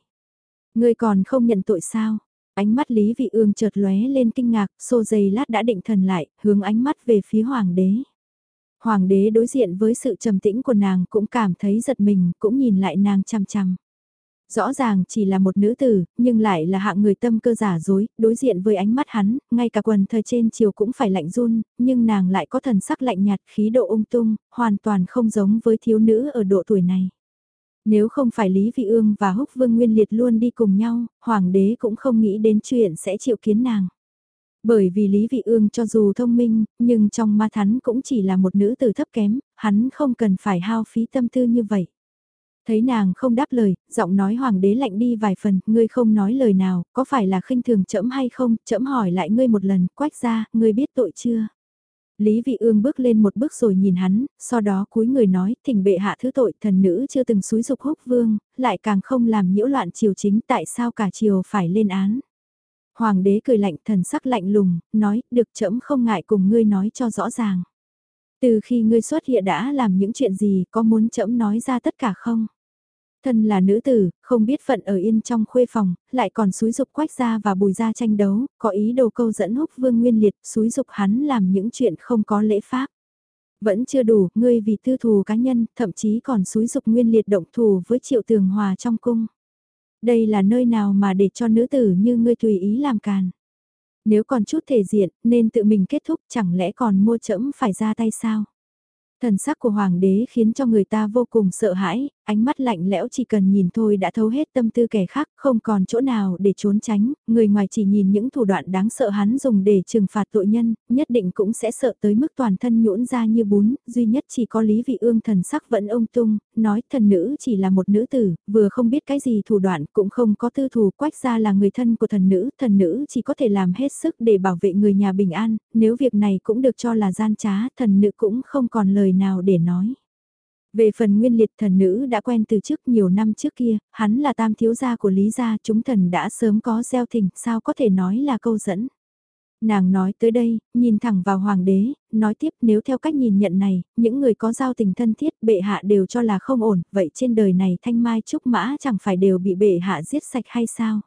Ngươi còn không nhận tội sao? Ánh mắt Lý Vị Ương chợt lóe lên kinh ngạc, xô dày lát đã định thần lại, hướng ánh mắt về phía hoàng đế. Hoàng đế đối diện với sự trầm tĩnh của nàng cũng cảm thấy giật mình, cũng nhìn lại nàng chăm chăm. Rõ ràng chỉ là một nữ tử, nhưng lại là hạng người tâm cơ giả dối, đối diện với ánh mắt hắn, ngay cả quần thời trên chiều cũng phải lạnh run, nhưng nàng lại có thần sắc lạnh nhạt khí độ ung tung, hoàn toàn không giống với thiếu nữ ở độ tuổi này. Nếu không phải Lý Vị Ương và Húc Vương Nguyên Liệt luôn đi cùng nhau, Hoàng đế cũng không nghĩ đến chuyện sẽ chịu kiến nàng. Bởi vì Lý Vị Ương cho dù thông minh, nhưng trong ma hắn cũng chỉ là một nữ tử thấp kém, hắn không cần phải hao phí tâm tư như vậy. Thấy nàng không đáp lời, giọng nói hoàng đế lạnh đi vài phần, ngươi không nói lời nào, có phải là khinh thường trẫm hay không, trẫm hỏi lại ngươi một lần, quách ra, ngươi biết tội chưa? Lý Vị Ương bước lên một bước rồi nhìn hắn, sau đó cúi người nói, thỉnh bệ hạ thứ tội, thần nữ chưa từng xúi dục húc vương, lại càng không làm nhiễu loạn triều chính, tại sao cả triều phải lên án? Hoàng đế cười lạnh thần sắc lạnh lùng, nói, được trẫm không ngại cùng ngươi nói cho rõ ràng. Từ khi ngươi xuất hiện đã làm những chuyện gì, có muốn trẫm nói ra tất cả không? Thân là nữ tử, không biết phận ở yên trong khuê phòng, lại còn xúi dục quách gia và bùi gia tranh đấu, có ý đồ câu dẫn húc vương nguyên liệt, xúi dục hắn làm những chuyện không có lễ pháp. Vẫn chưa đủ, ngươi vì tư thù cá nhân, thậm chí còn xúi dục nguyên liệt động thù với triệu tường hòa trong cung. Đây là nơi nào mà để cho nữ tử như ngươi tùy ý làm càn. Nếu còn chút thể diện, nên tự mình kết thúc chẳng lẽ còn mua chẫm phải ra tay sao? Thần sắc của hoàng đế khiến cho người ta vô cùng sợ hãi, ánh mắt lạnh lẽo chỉ cần nhìn thôi đã thấu hết tâm tư kẻ khác, không còn chỗ nào để trốn tránh, người ngoài chỉ nhìn những thủ đoạn đáng sợ hắn dùng để trừng phạt tội nhân, nhất định cũng sẽ sợ tới mức toàn thân nhũn ra như bún, duy nhất chỉ có Lý Vị Ương thần sắc vẫn ông tung, nói thần nữ chỉ là một nữ tử, vừa không biết cái gì thủ đoạn cũng không có tư thù quách ra là người thân của thần nữ, thần nữ chỉ có thể làm hết sức để bảo vệ người nhà bình an, nếu việc này cũng được cho là gian trá, thần nữ cũng không còn lời nào để nói. Về phần nguyên liệt thần nữ đã quen từ trước nhiều năm trước kia, hắn là tam thiếu gia của Lý gia chúng thần đã sớm có gieo thỉnh, sao có thể nói là câu dẫn. Nàng nói tới đây, nhìn thẳng vào hoàng đế, nói tiếp nếu theo cách nhìn nhận này, những người có giao tình thân thiết bệ hạ đều cho là không ổn, vậy trên đời này thanh mai trúc mã chẳng phải đều bị bệ hạ giết sạch hay sao?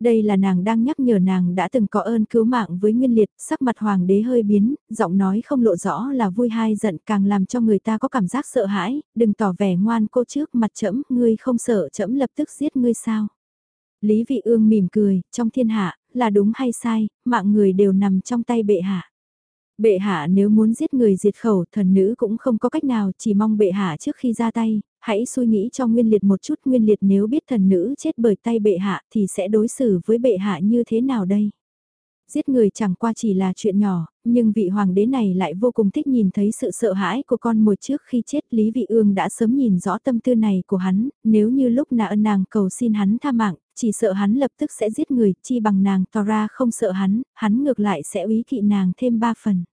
Đây là nàng đang nhắc nhở nàng đã từng có ơn cứu mạng với Nguyên Liệt, sắc mặt hoàng đế hơi biến, giọng nói không lộ rõ là vui hay giận càng làm cho người ta có cảm giác sợ hãi, đừng tỏ vẻ ngoan cô trước mặt trẫm ngươi không sợ trẫm lập tức giết ngươi sao. Lý Vị Ương mỉm cười, trong thiên hạ, là đúng hay sai, mạng người đều nằm trong tay bệ hạ. Bệ hạ nếu muốn giết người diệt khẩu thần nữ cũng không có cách nào chỉ mong bệ hạ trước khi ra tay, hãy suy nghĩ cho Nguyên Liệt một chút Nguyên Liệt nếu biết thần nữ chết bởi tay bệ hạ thì sẽ đối xử với bệ hạ như thế nào đây? Giết người chẳng qua chỉ là chuyện nhỏ, nhưng vị hoàng đế này lại vô cùng thích nhìn thấy sự sợ hãi của con mồi trước khi chết Lý Vị Ương đã sớm nhìn rõ tâm tư này của hắn, nếu như lúc nạ nàng cầu xin hắn tha mạng, chỉ sợ hắn lập tức sẽ giết người, chi bằng nàng tỏ ra không sợ hắn, hắn ngược lại sẽ úy kỵ nàng thêm ba phần.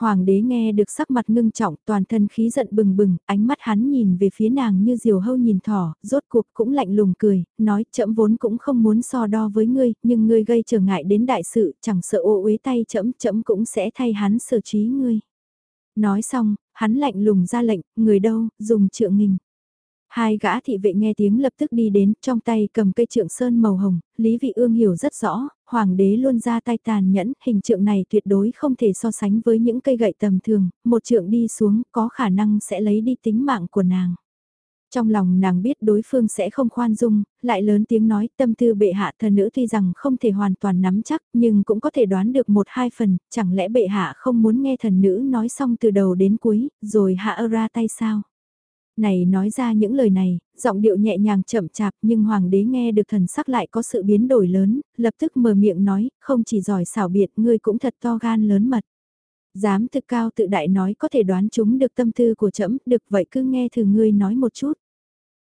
Hoàng đế nghe được sắc mặt ngưng trọng toàn thân khí giận bừng bừng, ánh mắt hắn nhìn về phía nàng như diều hâu nhìn thỏ, rốt cuộc cũng lạnh lùng cười, nói chậm vốn cũng không muốn so đo với ngươi, nhưng ngươi gây trở ngại đến đại sự, chẳng sợ ô uế tay chậm chậm cũng sẽ thay hắn xử trí ngươi. Nói xong, hắn lạnh lùng ra lệnh, người đâu, dùng trượng nghìn. Hai gã thị vệ nghe tiếng lập tức đi đến, trong tay cầm cây trượng sơn màu hồng, Lý Vị Ương hiểu rất rõ, hoàng đế luôn ra tay tàn nhẫn, hình trượng này tuyệt đối không thể so sánh với những cây gậy tầm thường, một trượng đi xuống có khả năng sẽ lấy đi tính mạng của nàng. Trong lòng nàng biết đối phương sẽ không khoan dung, lại lớn tiếng nói tâm tư bệ hạ thần nữ tuy rằng không thể hoàn toàn nắm chắc nhưng cũng có thể đoán được một hai phần, chẳng lẽ bệ hạ không muốn nghe thần nữ nói xong từ đầu đến cuối, rồi hạ ra tay sao? Này nói ra những lời này, giọng điệu nhẹ nhàng chậm chạp nhưng hoàng đế nghe được thần sắc lại có sự biến đổi lớn, lập tức mở miệng nói, không chỉ giỏi xảo biệt, ngươi cũng thật to gan lớn mật. Dám thực cao tự đại nói có thể đoán chúng được tâm tư của trẫm được vậy cứ nghe thử ngươi nói một chút.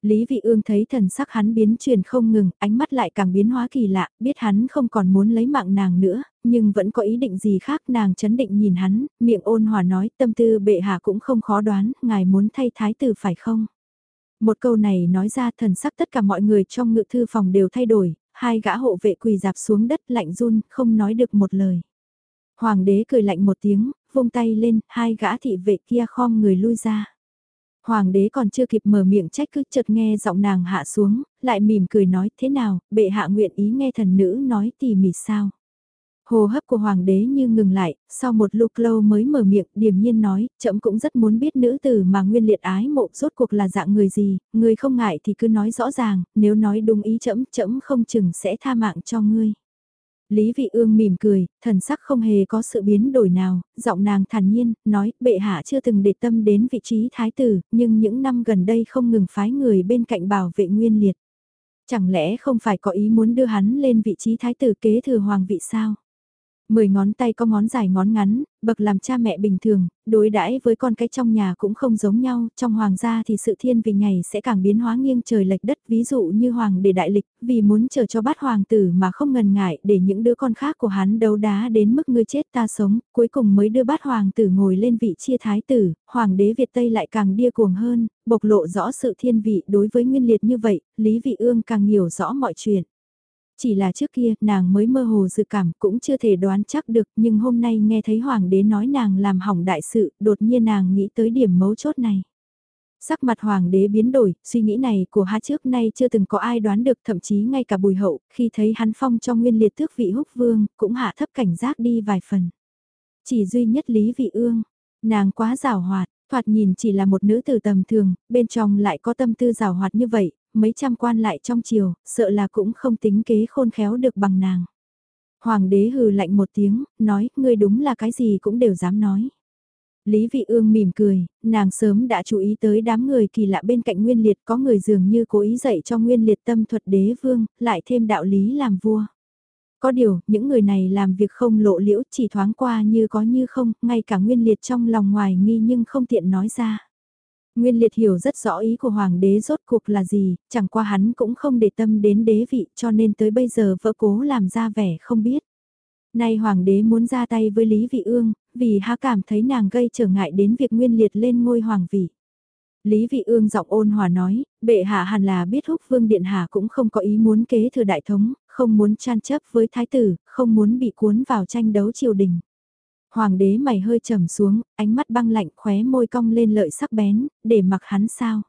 Lý Vị Ương thấy thần sắc hắn biến chuyển không ngừng, ánh mắt lại càng biến hóa kỳ lạ, biết hắn không còn muốn lấy mạng nàng nữa, nhưng vẫn có ý định gì khác nàng chấn định nhìn hắn, miệng ôn hòa nói tâm tư bệ hạ cũng không khó đoán, ngài muốn thay thái tử phải không? Một câu này nói ra thần sắc tất cả mọi người trong ngự thư phòng đều thay đổi, hai gã hộ vệ quỳ dạp xuống đất lạnh run, không nói được một lời. Hoàng đế cười lạnh một tiếng, vung tay lên, hai gã thị vệ kia khom người lui ra. Hoàng đế còn chưa kịp mở miệng trách cứ chợt nghe giọng nàng hạ xuống, lại mỉm cười nói thế nào, bệ hạ nguyện ý nghe thần nữ nói tỉ mỉ sao. Hồ hấp của hoàng đế như ngừng lại, sau một lúc lâu mới mở miệng, điềm nhiên nói, chậm cũng rất muốn biết nữ tử mà nguyên liệt ái mộ rốt cuộc là dạng người gì, người không ngại thì cứ nói rõ ràng, nếu nói đúng ý chậm, chậm không chừng sẽ tha mạng cho ngươi. Lý Vị Ương mỉm cười, thần sắc không hề có sự biến đổi nào, giọng nàng thản nhiên, nói, bệ hạ chưa từng để tâm đến vị trí thái tử, nhưng những năm gần đây không ngừng phái người bên cạnh bảo vệ nguyên liệt. Chẳng lẽ không phải có ý muốn đưa hắn lên vị trí thái tử kế thừa hoàng vị sao? Mười ngón tay có ngón dài ngón ngắn, bậc làm cha mẹ bình thường, đối đãi với con cái trong nhà cũng không giống nhau, trong hoàng gia thì sự thiên vị ngày sẽ càng biến hóa nghiêng trời lệch đất, ví dụ như hoàng để đại lịch, vì muốn chờ cho bát hoàng tử mà không ngần ngại để những đứa con khác của hắn đấu đá đến mức ngươi chết ta sống, cuối cùng mới đưa bát hoàng tử ngồi lên vị chia thái tử, hoàng đế Việt Tây lại càng điên cuồng hơn, bộc lộ rõ sự thiên vị đối với nguyên liệt như vậy, Lý Vị Ương càng hiểu rõ mọi chuyện. Chỉ là trước kia nàng mới mơ hồ dự cảm cũng chưa thể đoán chắc được nhưng hôm nay nghe thấy hoàng đế nói nàng làm hỏng đại sự đột nhiên nàng nghĩ tới điểm mấu chốt này. Sắc mặt hoàng đế biến đổi, suy nghĩ này của hai trước nay chưa từng có ai đoán được thậm chí ngay cả bùi hậu khi thấy hắn phong cho nguyên liệt tước vị húc vương cũng hạ thấp cảnh giác đi vài phần. Chỉ duy nhất Lý Vị Ương, nàng quá rào hoạt, thoạt nhìn chỉ là một nữ tử tầm thường, bên trong lại có tâm tư rào hoạt như vậy, mấy trăm quan lại trong triều, sợ là cũng không tính kế khôn khéo được bằng nàng. Hoàng đế hừ lạnh một tiếng, nói, ngươi đúng là cái gì cũng đều dám nói. Lý Vị Ương mỉm cười, nàng sớm đã chú ý tới đám người kỳ lạ bên cạnh Nguyên Liệt có người dường như cố ý dạy cho Nguyên Liệt tâm thuật đế vương, lại thêm đạo lý làm vua. Có điều, những người này làm việc không lộ liễu chỉ thoáng qua như có như không, ngay cả Nguyên Liệt trong lòng ngoài nghi nhưng không tiện nói ra. Nguyên Liệt hiểu rất rõ ý của Hoàng đế rốt cuộc là gì, chẳng qua hắn cũng không để tâm đến đế vị cho nên tới bây giờ vợ cố làm ra vẻ không biết. Nay Hoàng đế muốn ra tay với Lý Vị Ương, vì há cảm thấy nàng gây trở ngại đến việc Nguyên Liệt lên ngôi Hoàng vị. Lý Vị Ương giọng ôn hòa nói, bệ hạ hẳn là biết húc vương điện hạ cũng không có ý muốn kế thừa đại thống, không muốn chan chấp với thái tử, không muốn bị cuốn vào tranh đấu triều đình. Hoàng đế mày hơi trầm xuống, ánh mắt băng lạnh khóe môi cong lên lợi sắc bén, để mặc hắn sao.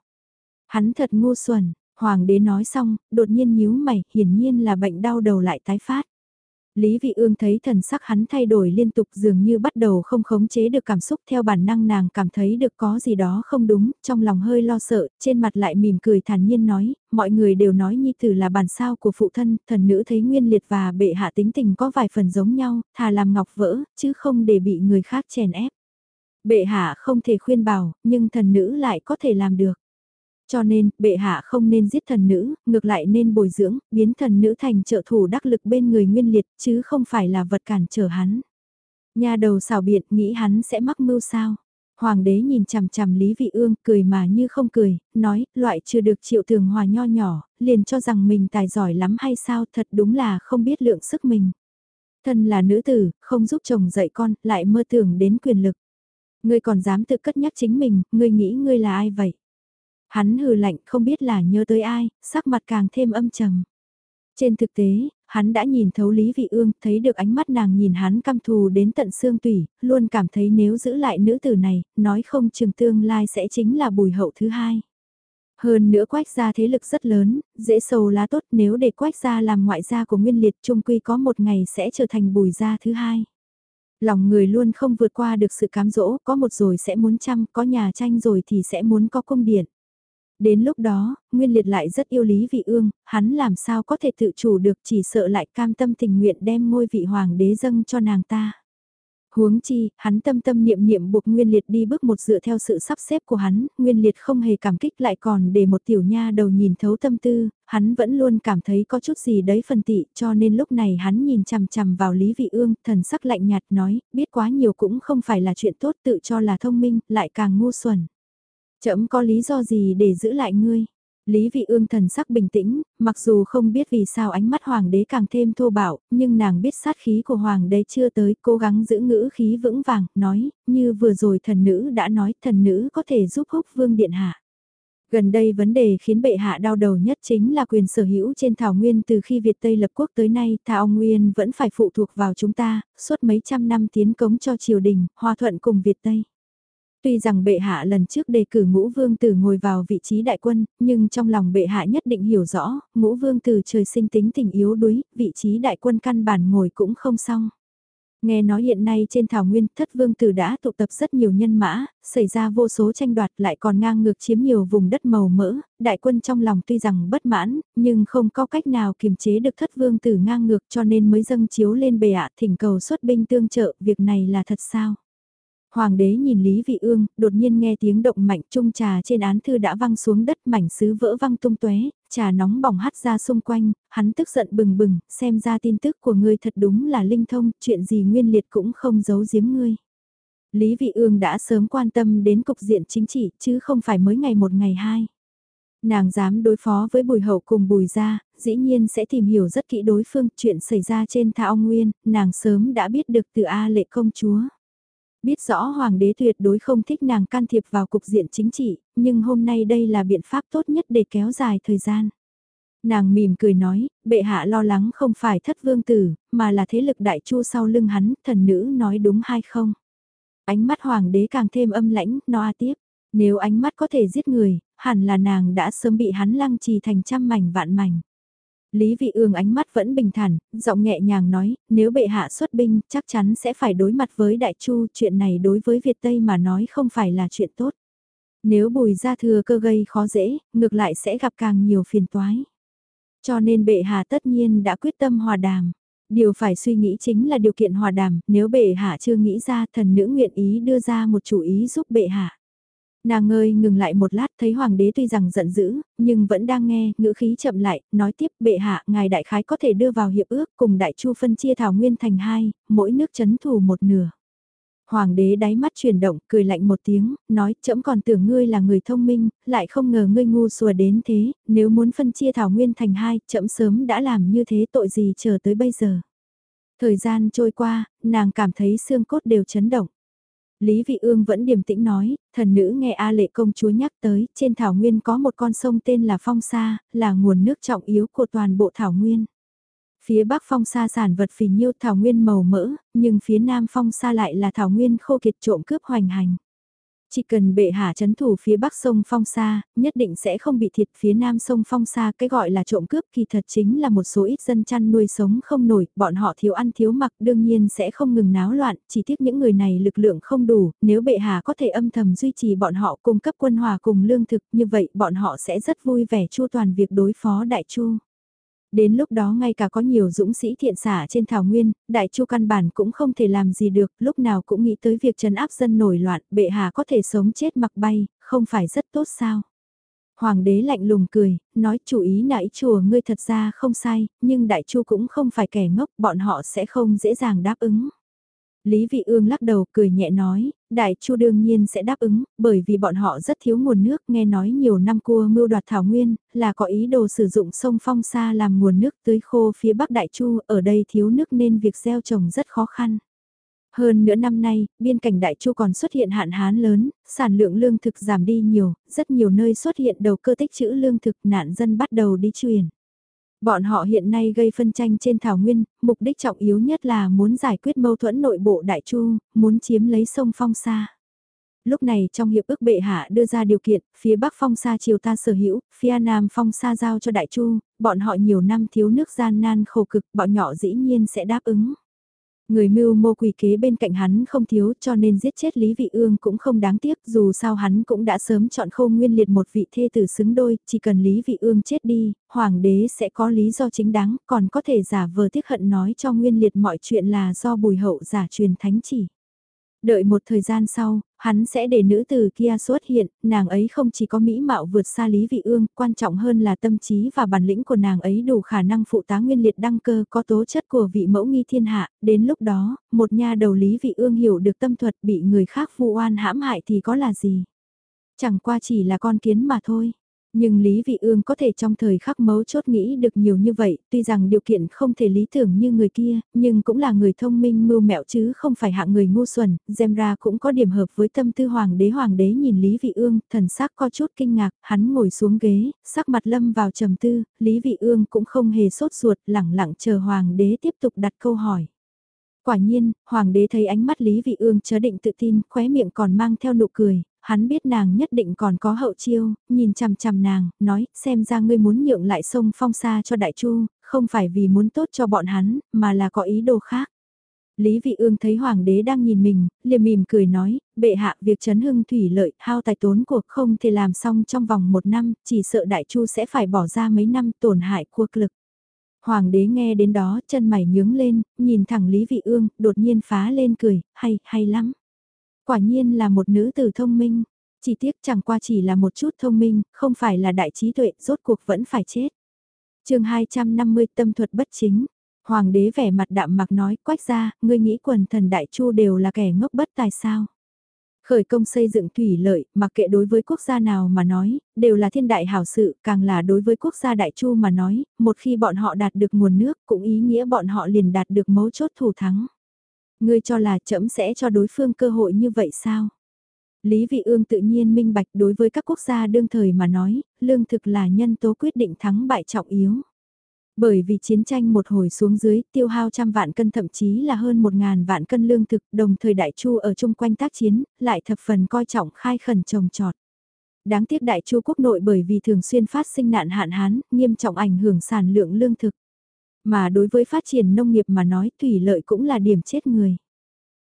Hắn thật ngu xuẩn, hoàng đế nói xong, đột nhiên nhíu mày, hiển nhiên là bệnh đau đầu lại tái phát. Lý Vị Ương thấy thần sắc hắn thay đổi liên tục dường như bắt đầu không khống chế được cảm xúc theo bản năng nàng cảm thấy được có gì đó không đúng, trong lòng hơi lo sợ, trên mặt lại mỉm cười thản nhiên nói, mọi người đều nói nhi tử là bản sao của phụ thân, thần nữ thấy nguyên liệt và bệ hạ tính tình có vài phần giống nhau, thà làm ngọc vỡ, chứ không để bị người khác chèn ép. Bệ hạ không thể khuyên bảo, nhưng thần nữ lại có thể làm được. Cho nên, bệ hạ không nên giết thần nữ, ngược lại nên bồi dưỡng, biến thần nữ thành trợ thủ đắc lực bên người nguyên liệt, chứ không phải là vật cản trở hắn. Nhà đầu xảo biện nghĩ hắn sẽ mắc mưu sao. Hoàng đế nhìn chằm chằm Lý Vị Ương, cười mà như không cười, nói, loại chưa được triệu thường hòa nho nhỏ, liền cho rằng mình tài giỏi lắm hay sao, thật đúng là không biết lượng sức mình. Thân là nữ tử, không giúp chồng dạy con, lại mơ tưởng đến quyền lực. Ngươi còn dám tự cất nhắc chính mình, ngươi nghĩ ngươi là ai vậy? Hắn hừ lạnh không biết là nhớ tới ai, sắc mặt càng thêm âm trầm. Trên thực tế, hắn đã nhìn thấu Lý Vị Ương, thấy được ánh mắt nàng nhìn hắn căm thù đến tận xương tủy, luôn cảm thấy nếu giữ lại nữ tử này, nói không chừng tương lai sẽ chính là bùi hậu thứ hai. Hơn nữa quách gia thế lực rất lớn, dễ sầu lá tốt nếu để quách gia làm ngoại gia của nguyên liệt trung quy có một ngày sẽ trở thành bùi gia thứ hai. Lòng người luôn không vượt qua được sự cám dỗ, có một rồi sẽ muốn chăm, có nhà tranh rồi thì sẽ muốn có cung điện. Đến lúc đó, Nguyên Liệt lại rất yêu Lý Vị Ương, hắn làm sao có thể tự chủ được chỉ sợ lại cam tâm tình nguyện đem ngôi vị hoàng đế dâng cho nàng ta. Huống chi, hắn tâm tâm niệm niệm buộc Nguyên Liệt đi bước một dựa theo sự sắp xếp của hắn, Nguyên Liệt không hề cảm kích lại còn để một tiểu nha đầu nhìn thấu tâm tư, hắn vẫn luôn cảm thấy có chút gì đấy phân tị cho nên lúc này hắn nhìn chằm chằm vào Lý Vị Ương, thần sắc lạnh nhạt nói, biết quá nhiều cũng không phải là chuyện tốt tự cho là thông minh, lại càng ngu xuẩn. Chậm có lý do gì để giữ lại ngươi? Lý vị ương thần sắc bình tĩnh, mặc dù không biết vì sao ánh mắt hoàng đế càng thêm thô bạo, nhưng nàng biết sát khí của hoàng đế chưa tới, cố gắng giữ ngữ khí vững vàng, nói, như vừa rồi thần nữ đã nói, thần nữ có thể giúp húc vương điện hạ. Gần đây vấn đề khiến bệ hạ đau đầu nhất chính là quyền sở hữu trên thảo nguyên từ khi Việt Tây lập quốc tới nay, Thảo Nguyên vẫn phải phụ thuộc vào chúng ta, suốt mấy trăm năm tiến cống cho triều đình, hòa thuận cùng Việt Tây. Tuy rằng bệ hạ lần trước đề cử ngũ vương tử ngồi vào vị trí đại quân, nhưng trong lòng bệ hạ nhất định hiểu rõ, ngũ vương tử trời sinh tính tình yếu đuối, vị trí đại quân căn bản ngồi cũng không xong. Nghe nói hiện nay trên thảo nguyên thất vương tử đã tụ tập rất nhiều nhân mã, xảy ra vô số tranh đoạt lại còn ngang ngược chiếm nhiều vùng đất màu mỡ, đại quân trong lòng tuy rằng bất mãn, nhưng không có cách nào kiềm chế được thất vương tử ngang ngược cho nên mới dâng chiếu lên bệ hạ thỉnh cầu xuất binh tương trợ, việc này là thật sao? Hoàng đế nhìn Lý Vị Ương, đột nhiên nghe tiếng động mạnh chung trà trên án thư đã văng xuống đất mảnh sứ vỡ văng tung tóe, trà nóng bỏng hắt ra xung quanh, hắn tức giận bừng bừng, xem ra tin tức của ngươi thật đúng là linh thông, chuyện gì nguyên liệt cũng không giấu giếm ngươi. Lý Vị Ương đã sớm quan tâm đến cục diện chính trị chứ không phải mới ngày một ngày hai. Nàng dám đối phó với bùi hậu cùng bùi gia, dĩ nhiên sẽ tìm hiểu rất kỹ đối phương chuyện xảy ra trên Thảo Nguyên, nàng sớm đã biết được từ A lệ công chúa. Biết rõ hoàng đế tuyệt đối không thích nàng can thiệp vào cục diện chính trị, nhưng hôm nay đây là biện pháp tốt nhất để kéo dài thời gian. Nàng mỉm cười nói, bệ hạ lo lắng không phải thất vương tử, mà là thế lực đại chu sau lưng hắn, thần nữ nói đúng hay không? Ánh mắt hoàng đế càng thêm âm lãnh, noa tiếp. Nếu ánh mắt có thể giết người, hẳn là nàng đã sớm bị hắn lăng trì thành trăm mảnh vạn mảnh. Lý Vị Ương ánh mắt vẫn bình thản, giọng nhẹ nhàng nói, nếu bệ hạ xuất binh, chắc chắn sẽ phải đối mặt với Đại Chu, chuyện này đối với Việt Tây mà nói không phải là chuyện tốt. Nếu bùi ra thừa cơ gây khó dễ, ngược lại sẽ gặp càng nhiều phiền toái. Cho nên bệ hạ tất nhiên đã quyết tâm hòa đàm. Điều phải suy nghĩ chính là điều kiện hòa đàm, nếu bệ hạ chưa nghĩ ra thần nữ nguyện ý đưa ra một chủ ý giúp bệ hạ. Nàng ngơi ngừng lại một lát thấy hoàng đế tuy rằng giận dữ, nhưng vẫn đang nghe, ngữ khí chậm lại, nói tiếp bệ hạ, ngài đại khái có thể đưa vào hiệp ước cùng đại chu phân chia thảo nguyên thành hai, mỗi nước chấn thủ một nửa. Hoàng đế đáy mắt chuyển động, cười lạnh một tiếng, nói, chậm còn tưởng ngươi là người thông minh, lại không ngờ ngươi ngu xùa đến thế, nếu muốn phân chia thảo nguyên thành hai, chậm sớm đã làm như thế tội gì chờ tới bây giờ. Thời gian trôi qua, nàng cảm thấy xương cốt đều chấn động. Lý Vị Ương vẫn điềm tĩnh nói, thần nữ nghe A lệ công chúa nhắc tới, trên thảo nguyên có một con sông tên là Phong Sa, là nguồn nước trọng yếu của toàn bộ thảo nguyên. Phía bắc Phong Sa sản vật phì nhiêu thảo nguyên màu mỡ, nhưng phía nam Phong Sa lại là thảo nguyên khô kiệt trộm cướp hoành hành. Chỉ cần bệ hạ chấn thủ phía bắc sông Phong Sa, nhất định sẽ không bị thiệt phía nam sông Phong Sa cái gọi là trộm cướp kỳ thật chính là một số ít dân chăn nuôi sống không nổi, bọn họ thiếu ăn thiếu mặc đương nhiên sẽ không ngừng náo loạn, chỉ tiếc những người này lực lượng không đủ, nếu bệ hạ có thể âm thầm duy trì bọn họ cung cấp quân hòa cùng lương thực như vậy bọn họ sẽ rất vui vẻ chu toàn việc đối phó đại chu. Đến lúc đó ngay cả có nhiều dũng sĩ thiện xả trên thảo nguyên, đại chu căn bản cũng không thể làm gì được, lúc nào cũng nghĩ tới việc trấn áp dân nổi loạn, bệ hạ có thể sống chết mặc bay, không phải rất tốt sao. Hoàng đế lạnh lùng cười, nói chủ ý nãy chùa ngươi thật ra không sai, nhưng đại chu cũng không phải kẻ ngốc, bọn họ sẽ không dễ dàng đáp ứng. Lý Vị Ương lắc đầu cười nhẹ nói, Đại Chu đương nhiên sẽ đáp ứng, bởi vì bọn họ rất thiếu nguồn nước, nghe nói nhiều năm cua mưu đoạt thảo nguyên, là có ý đồ sử dụng sông Phong Sa làm nguồn nước tưới khô phía Bắc Đại Chu, ở đây thiếu nước nên việc gieo trồng rất khó khăn. Hơn nửa năm nay, biên cảnh Đại Chu còn xuất hiện hạn hán lớn, sản lượng lương thực giảm đi nhiều, rất nhiều nơi xuất hiện đầu cơ tích trữ lương thực nạn dân bắt đầu đi truyền. Bọn họ hiện nay gây phân tranh trên thảo nguyên, mục đích trọng yếu nhất là muốn giải quyết mâu thuẫn nội bộ đại chu, muốn chiếm lấy sông Phong Sa. Lúc này trong hiệp ước bệ hạ đưa ra điều kiện, phía bắc phong sa triều ta sở hữu, phía nam phong sa giao cho đại chu, bọn họ nhiều năm thiếu nước gian nan khổ cực, bọn nhỏ dĩ nhiên sẽ đáp ứng. Người mưu mô quỷ kế bên cạnh hắn không thiếu cho nên giết chết Lý Vị Ương cũng không đáng tiếc dù sao hắn cũng đã sớm chọn khâu nguyên liệt một vị thê tử xứng đôi, chỉ cần Lý Vị Ương chết đi, Hoàng đế sẽ có lý do chính đáng, còn có thể giả vờ tiếc hận nói cho nguyên liệt mọi chuyện là do bùi hậu giả truyền thánh chỉ. Đợi một thời gian sau, hắn sẽ để nữ từ kia xuất hiện, nàng ấy không chỉ có mỹ mạo vượt xa Lý Vị Ương, quan trọng hơn là tâm trí và bản lĩnh của nàng ấy đủ khả năng phụ tá nguyên liệt đăng cơ có tố chất của vị mẫu nghi thiên hạ, đến lúc đó, một nha đầu Lý Vị Ương hiểu được tâm thuật bị người khác vu oan hãm hại thì có là gì. Chẳng qua chỉ là con kiến mà thôi. Nhưng Lý Vị Ương có thể trong thời khắc mấu chốt nghĩ được nhiều như vậy, tuy rằng điều kiện không thể lý tưởng như người kia, nhưng cũng là người thông minh mưu mẹo chứ không phải hạng người ngu xuẩn, Gemra cũng có điểm hợp với tâm tư hoàng đế hoàng đế nhìn Lý Vị Ương, thần sắc có chút kinh ngạc, hắn ngồi xuống ghế, sắc mặt lâm vào trầm tư, Lý Vị Ương cũng không hề sốt ruột, lẳng lặng chờ hoàng đế tiếp tục đặt câu hỏi. Quả nhiên, hoàng đế thấy ánh mắt Lý Vị Ương chớ định tự tin, khóe miệng còn mang theo nụ cười, hắn biết nàng nhất định còn có hậu chiêu, nhìn chằm chằm nàng, nói, xem ra ngươi muốn nhượng lại sông phong xa cho đại chu, không phải vì muốn tốt cho bọn hắn, mà là có ý đồ khác. Lý Vị Ương thấy hoàng đế đang nhìn mình, liềm mỉm cười nói, bệ hạ việc chấn hưng thủy lợi, hao tài tốn cuộc không thể làm xong trong vòng một năm, chỉ sợ đại chu sẽ phải bỏ ra mấy năm tổn hại quốc lực. Hoàng đế nghe đến đó chân mày nhướng lên, nhìn thẳng Lý Vị Ương, đột nhiên phá lên cười, hay, hay lắm. Quả nhiên là một nữ tử thông minh, chỉ tiếc chẳng qua chỉ là một chút thông minh, không phải là đại trí tuệ, rốt cuộc vẫn phải chết. chương 250 tâm thuật bất chính, hoàng đế vẻ mặt đạm mặc nói quách ra, ngươi nghĩ quần thần đại chu đều là kẻ ngốc bất tài sao. Khởi công xây dựng thủy lợi, mặc kệ đối với quốc gia nào mà nói, đều là thiên đại hảo sự, càng là đối với quốc gia đại chu mà nói, một khi bọn họ đạt được nguồn nước cũng ý nghĩa bọn họ liền đạt được mấu chốt thủ thắng. Ngươi cho là trẫm sẽ cho đối phương cơ hội như vậy sao? Lý Vị Ương tự nhiên minh bạch đối với các quốc gia đương thời mà nói, lương thực là nhân tố quyết định thắng bại trọng yếu. Bởi vì chiến tranh một hồi xuống dưới, tiêu hao trăm vạn cân thậm chí là hơn một ngàn vạn cân lương thực, đồng thời đại chu ở chung quanh tác chiến, lại thập phần coi trọng khai khẩn trồng trọt. Đáng tiếc đại chu quốc nội bởi vì thường xuyên phát sinh nạn hạn hán, nghiêm trọng ảnh hưởng sản lượng lương thực. Mà đối với phát triển nông nghiệp mà nói thủy lợi cũng là điểm chết người.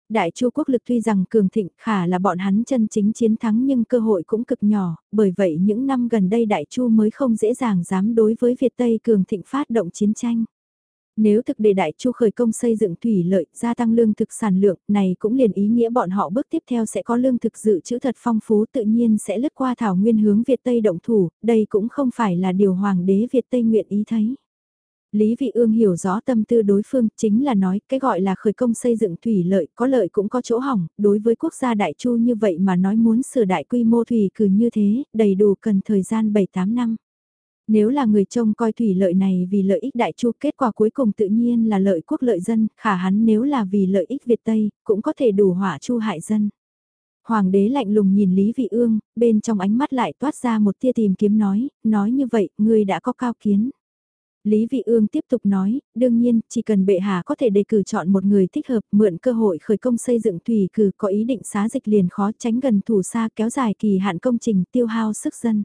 Đại chu quốc lực tuy rằng cường thịnh khả là bọn hắn chân chính chiến thắng nhưng cơ hội cũng cực nhỏ, bởi vậy những năm gần đây đại chu mới không dễ dàng dám đối với Việt Tây cường thịnh phát động chiến tranh. Nếu thực để đại chu khởi công xây dựng thủy lợi, gia tăng lương thực sản lượng, này cũng liền ý nghĩa bọn họ bước tiếp theo sẽ có lương thực dự trữ thật phong phú tự nhiên sẽ lướt qua thảo nguyên hướng Việt Tây động thủ, đây cũng không phải là điều hoàng đế Việt Tây nguyện ý thấy. Lý Vị Ương hiểu rõ tâm tư đối phương, chính là nói, cái gọi là khởi công xây dựng thủy lợi, có lợi cũng có chỗ hỏng, đối với quốc gia đại chu như vậy mà nói muốn sửa đại quy mô thủy cử như thế, đầy đủ cần thời gian 7-8 năm. Nếu là người trông coi thủy lợi này vì lợi ích đại chu kết quả cuối cùng tự nhiên là lợi quốc lợi dân, khả hắn nếu là vì lợi ích Việt Tây, cũng có thể đủ hỏa chu hại dân. Hoàng đế lạnh lùng nhìn Lý Vị Ương, bên trong ánh mắt lại toát ra một tia tìm kiếm nói, nói như vậy, ngươi đã có cao kiến. Lý Vị Ương tiếp tục nói, đương nhiên, chỉ cần bệ hạ có thể đề cử chọn một người thích hợp, mượn cơ hội khởi công xây dựng thủy cử có ý định xá dịch liền khó tránh gần thủ xa kéo dài kỳ hạn công trình tiêu hao sức dân.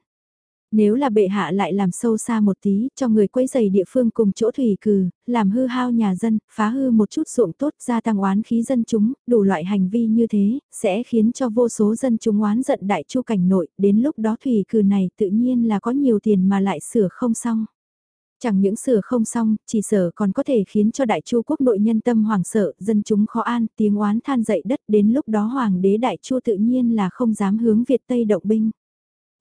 Nếu là bệ hạ lại làm sâu xa một tí, cho người quấy giày địa phương cùng chỗ thủy cử, làm hư hao nhà dân, phá hư một chút ruộng tốt, gia tăng oán khí dân chúng, đủ loại hành vi như thế, sẽ khiến cho vô số dân chúng oán giận đại chu cảnh nội, đến lúc đó thủy cử này tự nhiên là có nhiều tiền mà lại sửa không xong. Chẳng những sửa không xong, chỉ sở còn có thể khiến cho đại chu quốc nội nhân tâm hoàng sợ, dân chúng khó an, tiếng oán than dậy đất đến lúc đó hoàng đế đại chu tự nhiên là không dám hướng Việt Tây động binh.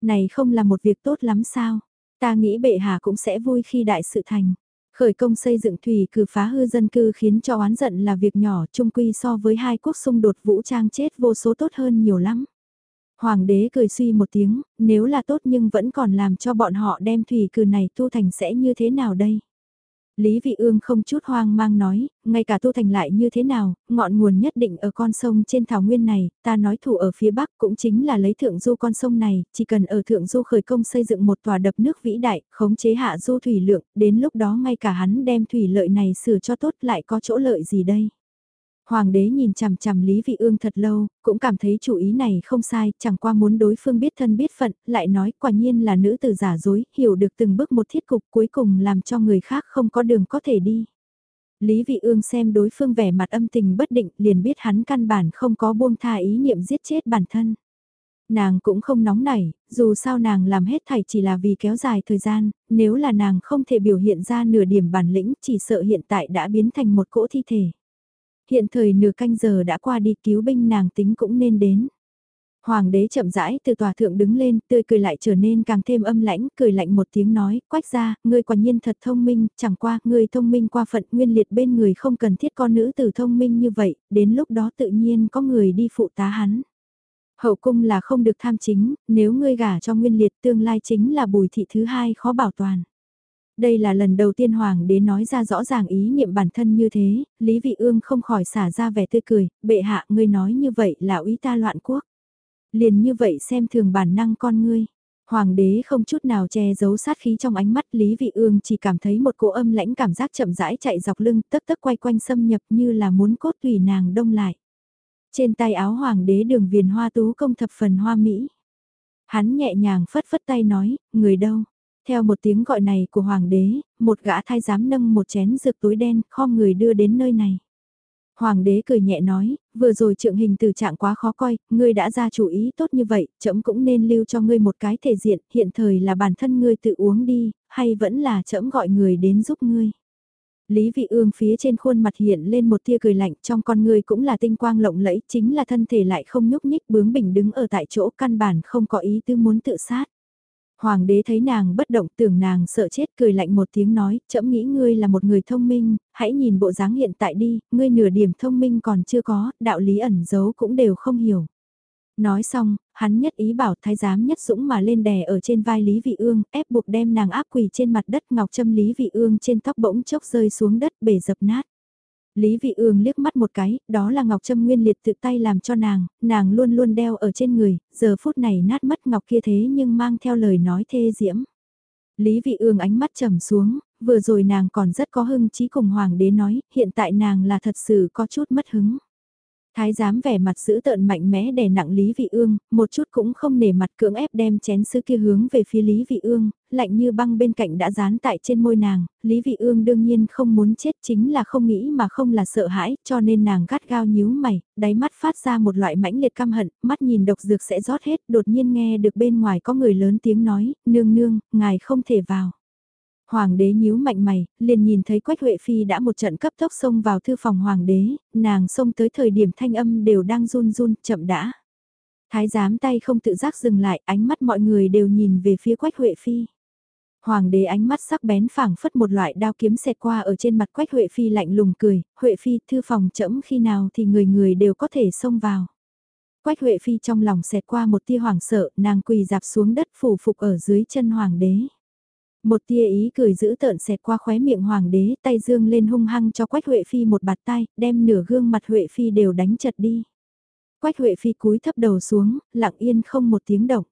Này không là một việc tốt lắm sao? Ta nghĩ bệ hạ cũng sẽ vui khi đại sự thành. Khởi công xây dựng thủy cử phá hư dân cư khiến cho oán giận là việc nhỏ chung quy so với hai quốc xung đột vũ trang chết vô số tốt hơn nhiều lắm. Hoàng đế cười suy một tiếng, nếu là tốt nhưng vẫn còn làm cho bọn họ đem thủy cử này tu thành sẽ như thế nào đây? Lý Vị Ương không chút hoang mang nói, ngay cả tu thành lại như thế nào, ngọn nguồn nhất định ở con sông trên thảo nguyên này, ta nói thủ ở phía bắc cũng chính là lấy thượng du con sông này, chỉ cần ở thượng du khởi công xây dựng một tòa đập nước vĩ đại, khống chế hạ du thủy lượng, đến lúc đó ngay cả hắn đem thủy lợi này sửa cho tốt lại có chỗ lợi gì đây. Hoàng đế nhìn chằm chằm Lý Vị Ương thật lâu, cũng cảm thấy chủ ý này không sai, chẳng qua muốn đối phương biết thân biết phận, lại nói quả nhiên là nữ tử giả dối, hiểu được từng bước một thiết cục cuối cùng làm cho người khác không có đường có thể đi. Lý Vị Ương xem đối phương vẻ mặt âm tình bất định liền biết hắn căn bản không có buông tha ý niệm giết chết bản thân. Nàng cũng không nóng nảy, dù sao nàng làm hết thảy chỉ là vì kéo dài thời gian, nếu là nàng không thể biểu hiện ra nửa điểm bản lĩnh chỉ sợ hiện tại đã biến thành một cỗ thi thể. Hiện thời nửa canh giờ đã qua đi cứu binh nàng tính cũng nên đến. Hoàng đế chậm rãi từ tòa thượng đứng lên, tươi cười lại trở nên càng thêm âm lãnh, cười lạnh một tiếng nói, quách ra, ngươi quả nhiên thật thông minh, chẳng qua, ngươi thông minh qua phận nguyên liệt bên người không cần thiết con nữ tử thông minh như vậy, đến lúc đó tự nhiên có người đi phụ tá hắn. Hậu cung là không được tham chính, nếu ngươi gả cho nguyên liệt tương lai chính là bùi thị thứ hai khó bảo toàn. Đây là lần đầu tiên Hoàng đế nói ra rõ ràng ý niệm bản thân như thế, Lý Vị Ương không khỏi xả ra vẻ tươi cười, bệ hạ ngươi nói như vậy là úy ta loạn quốc. Liền như vậy xem thường bản năng con ngươi. Hoàng đế không chút nào che giấu sát khí trong ánh mắt Lý Vị Ương chỉ cảm thấy một cỗ âm lãnh cảm giác chậm rãi chạy dọc lưng tấp tấp quay quanh xâm nhập như là muốn cốt tùy nàng đông lại. Trên tay áo hoàng đế đường viền hoa tú công thập phần hoa mỹ. Hắn nhẹ nhàng phất phất tay nói, người đâu, theo một tiếng gọi này của hoàng đế, một gã thái giám nâng một chén dược túi đen khom người đưa đến nơi này. Hoàng đế cười nhẹ nói, vừa rồi trượng hình từ trạng quá khó coi, ngươi đã ra chủ ý tốt như vậy, trẫm cũng nên lưu cho ngươi một cái thể diện, hiện thời là bản thân ngươi tự uống đi, hay vẫn là trẫm gọi người đến giúp ngươi. Lý vị ương phía trên khuôn mặt hiện lên một tia cười lạnh trong con ngươi cũng là tinh quang lộng lẫy, chính là thân thể lại không nhúc nhích bướng bỉnh đứng ở tại chỗ căn bản không có ý tư muốn tự sát. Hoàng đế thấy nàng bất động tưởng nàng sợ chết cười lạnh một tiếng nói, chậm nghĩ ngươi là một người thông minh, hãy nhìn bộ dáng hiện tại đi, ngươi nửa điểm thông minh còn chưa có, đạo lý ẩn giấu cũng đều không hiểu. Nói xong, hắn nhất ý bảo thái giám nhất dũng mà lên đè ở trên vai Lý Vị Ương, ép buộc đem nàng áp quỳ trên mặt đất ngọc châm Lý Vị Ương trên tóc bỗng chốc rơi xuống đất bể dập nát. Lý Vị Ương liếc mắt một cái, đó là ngọc trâm nguyên liệt tự tay làm cho nàng, nàng luôn luôn đeo ở trên người, giờ phút này nát mất ngọc kia thế nhưng mang theo lời nói thê diễm. Lý Vị Ương ánh mắt trầm xuống, vừa rồi nàng còn rất có hưng trí cùng hoàng đế nói, hiện tại nàng là thật sự có chút mất hứng. Thái giám vẻ mặt giữ tợn mạnh mẽ đè nặng Lý Vị Ương, một chút cũng không nể mặt cưỡng ép đem chén sứ kia hướng về phía Lý Vị Ương, lạnh như băng bên cạnh đã dán tại trên môi nàng, Lý Vị Ương đương nhiên không muốn chết chính là không nghĩ mà không là sợ hãi, cho nên nàng gắt gao nhíu mày, đáy mắt phát ra một loại mãnh liệt căm hận, mắt nhìn độc dược sẽ rót hết, đột nhiên nghe được bên ngoài có người lớn tiếng nói, nương nương, ngài không thể vào. Hoàng đế nhíu mạnh mày, liền nhìn thấy Quách Huệ Phi đã một trận cấp tốc xông vào thư phòng hoàng đế, nàng xông tới thời điểm thanh âm đều đang run run, chậm đã. Thái giám tay không tự giác dừng lại, ánh mắt mọi người đều nhìn về phía Quách Huệ Phi. Hoàng đế ánh mắt sắc bén phảng phất một loại đao kiếm xẹt qua ở trên mặt Quách Huệ Phi lạnh lùng cười, Huệ Phi thư phòng chậm khi nào thì người người đều có thể xông vào. Quách Huệ Phi trong lòng xẹt qua một tia hoảng sợ, nàng quỳ dạp xuống đất phủ phục ở dưới chân hoàng đế. Một tia ý cười giữ tợn xẹt qua khóe miệng hoàng đế, tay dương lên hung hăng cho Quách Huệ Phi một bạt tay, đem nửa gương mặt Huệ Phi đều đánh chật đi. Quách Huệ Phi cúi thấp đầu xuống, lặng yên không một tiếng động.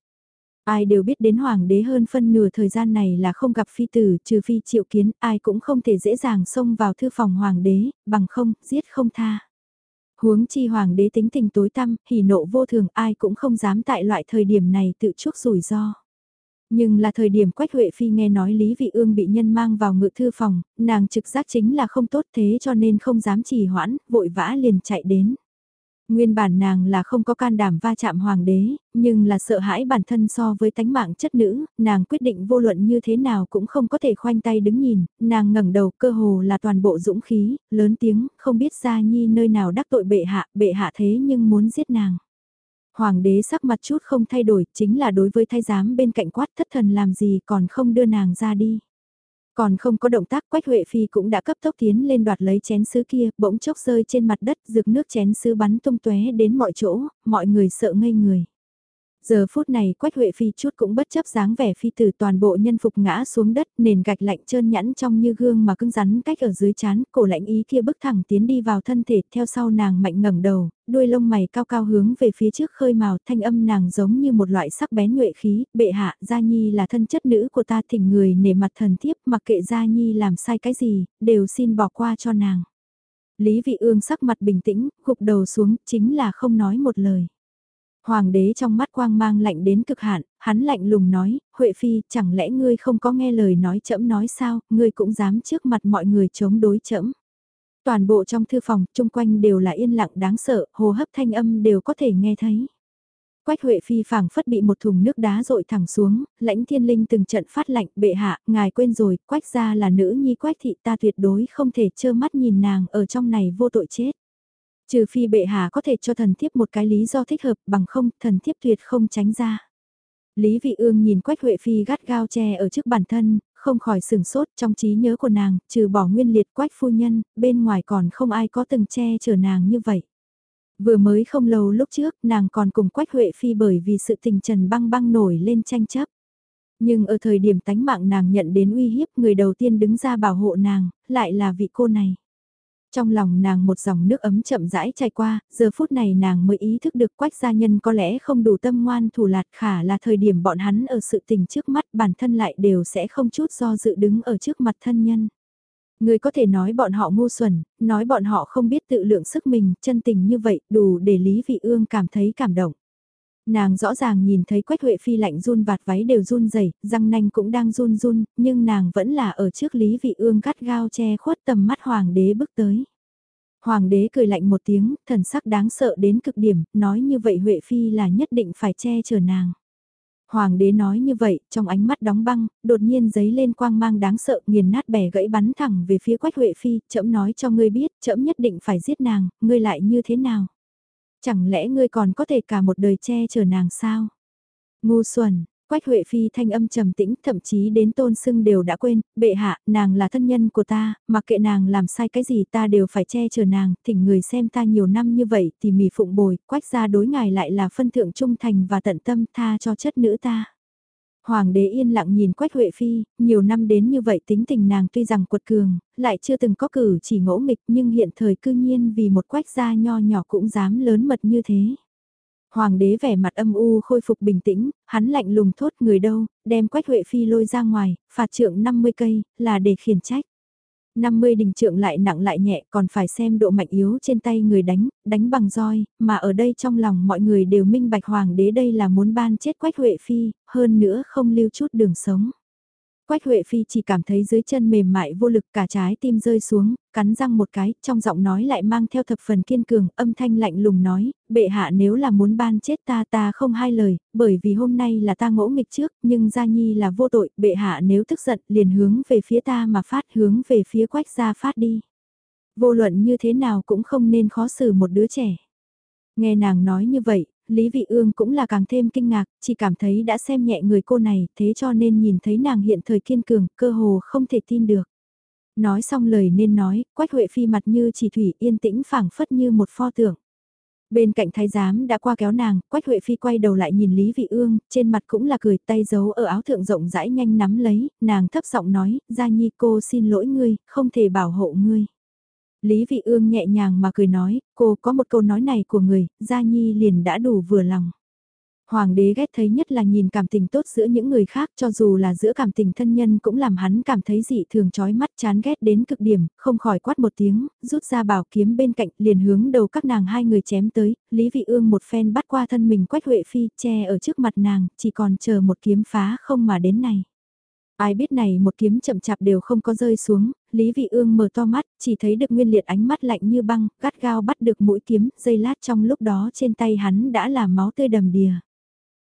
Ai đều biết đến hoàng đế hơn phân nửa thời gian này là không gặp phi tử, trừ phi triệu kiến, ai cũng không thể dễ dàng xông vào thư phòng hoàng đế, bằng không, giết không tha. Huống chi hoàng đế tính tình tối tăm, hỉ nộ vô thường, ai cũng không dám tại loại thời điểm này tự chuốc rủi ro. Nhưng là thời điểm Quách Huệ Phi nghe nói Lý Vị Ương bị nhân mang vào ngự thư phòng, nàng trực giác chính là không tốt thế cho nên không dám trì hoãn, vội vã liền chạy đến. Nguyên bản nàng là không có can đảm va chạm hoàng đế, nhưng là sợ hãi bản thân so với tánh mạng chất nữ, nàng quyết định vô luận như thế nào cũng không có thể khoanh tay đứng nhìn, nàng ngẩng đầu cơ hồ là toàn bộ dũng khí, lớn tiếng, không biết Gia Nhi nơi nào đắc tội bệ hạ, bệ hạ thế nhưng muốn giết nàng. Hoàng đế sắc mặt chút không thay đổi, chính là đối với thái giám bên cạnh quát thất thần làm gì còn không đưa nàng ra đi. Còn không có động tác Quách Huệ Phi cũng đã cấp tốc tiến lên đoạt lấy chén sứ kia, bỗng chốc rơi trên mặt đất, dược nước chén sứ bắn tung tóe đến mọi chỗ, mọi người sợ ngây người. Giờ phút này Quách Huệ Phi chút cũng bất chấp dáng vẻ phi tử toàn bộ nhân phục ngã xuống đất, nền gạch lạnh trơn nhẵn trong như gương mà cứng rắn cách ở dưới chán, cổ lạnh ý kia bước thẳng tiến đi vào thân thể, theo sau nàng mạnh ngẩng đầu, đuôi lông mày cao cao hướng về phía trước khơi màu, thanh âm nàng giống như một loại sắc bén nhuệ khí, bệ hạ, Gia Nhi là thân chất nữ của ta thỉnh người nể mặt thần thiếp, mặc kệ Gia Nhi làm sai cái gì, đều xin bỏ qua cho nàng. Lý Vị Ương sắc mặt bình tĩnh, gục đầu xuống, chính là không nói một lời. Hoàng đế trong mắt quang mang lạnh đến cực hạn, hắn lạnh lùng nói, Huệ Phi, chẳng lẽ ngươi không có nghe lời nói chậm nói sao, ngươi cũng dám trước mặt mọi người chống đối chậm. Toàn bộ trong thư phòng, chung quanh đều là yên lặng đáng sợ, hô hấp thanh âm đều có thể nghe thấy. Quách Huệ Phi phảng phất bị một thùng nước đá rội thẳng xuống, lãnh thiên linh từng trận phát lạnh, bệ hạ, ngài quên rồi, Quách gia là nữ nhi Quách thị ta tuyệt đối không thể trơ mắt nhìn nàng ở trong này vô tội chết. Trừ phi bệ hạ có thể cho thần thiếp một cái lý do thích hợp bằng không thần thiếp tuyệt không tránh ra. Lý Vị Ương nhìn Quách Huệ Phi gắt gao che ở trước bản thân, không khỏi sừng sốt trong trí nhớ của nàng, trừ bỏ nguyên liệt Quách phu nhân, bên ngoài còn không ai có từng che chở nàng như vậy. Vừa mới không lâu lúc trước, nàng còn cùng Quách Huệ Phi bởi vì sự tình trần băng băng nổi lên tranh chấp. Nhưng ở thời điểm tánh mạng nàng nhận đến uy hiếp người đầu tiên đứng ra bảo hộ nàng, lại là vị cô này. Trong lòng nàng một dòng nước ấm chậm rãi chảy qua, giờ phút này nàng mới ý thức được quách gia nhân có lẽ không đủ tâm ngoan thủ lạt khả là thời điểm bọn hắn ở sự tình trước mắt bản thân lại đều sẽ không chút do dự đứng ở trước mặt thân nhân. Người có thể nói bọn họ ngu xuẩn, nói bọn họ không biết tự lượng sức mình, chân tình như vậy đủ để Lý Vị Ương cảm thấy cảm động. Nàng rõ ràng nhìn thấy Quách Huệ Phi lạnh run vạt váy đều run rẩy, răng nanh cũng đang run run, nhưng nàng vẫn là ở trước Lý Vị Ương cắt gao che khuất tầm mắt Hoàng đế bước tới. Hoàng đế cười lạnh một tiếng, thần sắc đáng sợ đến cực điểm, nói như vậy Huệ Phi là nhất định phải che chở nàng. Hoàng đế nói như vậy, trong ánh mắt đóng băng, đột nhiên giấy lên quang mang đáng sợ, nghiền nát bẻ gãy bắn thẳng về phía Quách Huệ Phi, chậm nói cho ngươi biết, chậm nhất định phải giết nàng, ngươi lại như thế nào? Chẳng lẽ ngươi còn có thể cả một đời che chở nàng sao? Ngu xuẩn, Quách Huệ Phi thanh âm trầm tĩnh, thậm chí đến tôn sưng đều đã quên, bệ hạ, nàng là thân nhân của ta, mặc kệ nàng làm sai cái gì ta đều phải che chở nàng, thỉnh người xem ta nhiều năm như vậy thì mỉ phụng bồi, quách ra đối ngài lại là phân thượng trung thành và tận tâm tha cho chất nữ ta. Hoàng đế yên lặng nhìn Quách Huệ Phi, nhiều năm đến như vậy tính tình nàng tuy rằng quật cường, lại chưa từng có cử chỉ ngỗ nghịch nhưng hiện thời cư nhiên vì một quách gia nho nhỏ cũng dám lớn mật như thế. Hoàng đế vẻ mặt âm u khôi phục bình tĩnh, hắn lạnh lùng thốt người đâu, đem Quách Huệ Phi lôi ra ngoài, phạt trượng 50 cây, là để khiển trách. 50 đình trượng lại nặng lại nhẹ còn phải xem độ mạnh yếu trên tay người đánh, đánh bằng roi, mà ở đây trong lòng mọi người đều minh bạch hoàng đế đây là muốn ban chết Quách Huệ Phi, hơn nữa không lưu chút đường sống. Quách Huệ Phi chỉ cảm thấy dưới chân mềm mại vô lực cả trái tim rơi xuống, cắn răng một cái, trong giọng nói lại mang theo thập phần kiên cường, âm thanh lạnh lùng nói, bệ hạ nếu là muốn ban chết ta ta không hai lời, bởi vì hôm nay là ta ngỗ nghịch trước, nhưng Gia Nhi là vô tội, bệ hạ nếu tức giận liền hướng về phía ta mà phát hướng về phía Quách gia phát đi. Vô luận như thế nào cũng không nên khó xử một đứa trẻ. Nghe nàng nói như vậy, Lý Vị Ương cũng là càng thêm kinh ngạc, chỉ cảm thấy đã xem nhẹ người cô này, thế cho nên nhìn thấy nàng hiện thời kiên cường, cơ hồ không thể tin được. Nói xong lời nên nói, Quách Huệ Phi mặt như chỉ thủy yên tĩnh phảng phất như một pho tượng. Bên cạnh thái giám đã qua kéo nàng, Quách Huệ Phi quay đầu lại nhìn Lý Vị Ương, trên mặt cũng là cười tay giấu ở áo thượng rộng rãi nhanh nắm lấy, nàng thấp giọng nói, Gia Nhi cô xin lỗi ngươi, không thể bảo hộ ngươi. Lý Vị Ương nhẹ nhàng mà cười nói, cô có một câu nói này của người, Gia Nhi liền đã đủ vừa lòng. Hoàng đế ghét thấy nhất là nhìn cảm tình tốt giữa những người khác cho dù là giữa cảm tình thân nhân cũng làm hắn cảm thấy dị thường chói mắt chán ghét đến cực điểm, không khỏi quát một tiếng, rút ra bảo kiếm bên cạnh liền hướng đầu các nàng hai người chém tới, Lý Vị Ương một phen bắt qua thân mình quách Huệ Phi che ở trước mặt nàng, chỉ còn chờ một kiếm phá không mà đến này. Ai biết này một kiếm chậm chạp đều không có rơi xuống, Lý Vị Ương mở to mắt, chỉ thấy được nguyên liệt ánh mắt lạnh như băng, gắt gao bắt được mũi kiếm, dây lát trong lúc đó trên tay hắn đã là máu tươi đầm đìa.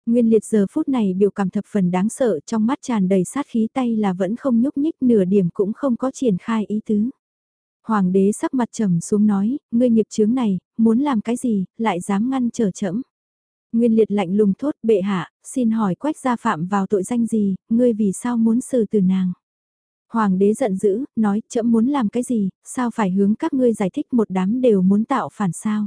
Nguyên liệt giờ phút này biểu cảm thập phần đáng sợ trong mắt tràn đầy sát khí tay là vẫn không nhúc nhích nửa điểm cũng không có triển khai ý tứ. Hoàng đế sắc mặt trầm xuống nói, ngươi nghiệp chướng này, muốn làm cái gì, lại dám ngăn trở chẫm. Nguyên liệt lạnh lùng thốt bệ hạ, xin hỏi quách gia phạm vào tội danh gì, ngươi vì sao muốn xử từ nàng. Hoàng đế giận dữ, nói chậm muốn làm cái gì, sao phải hướng các ngươi giải thích một đám đều muốn tạo phản sao.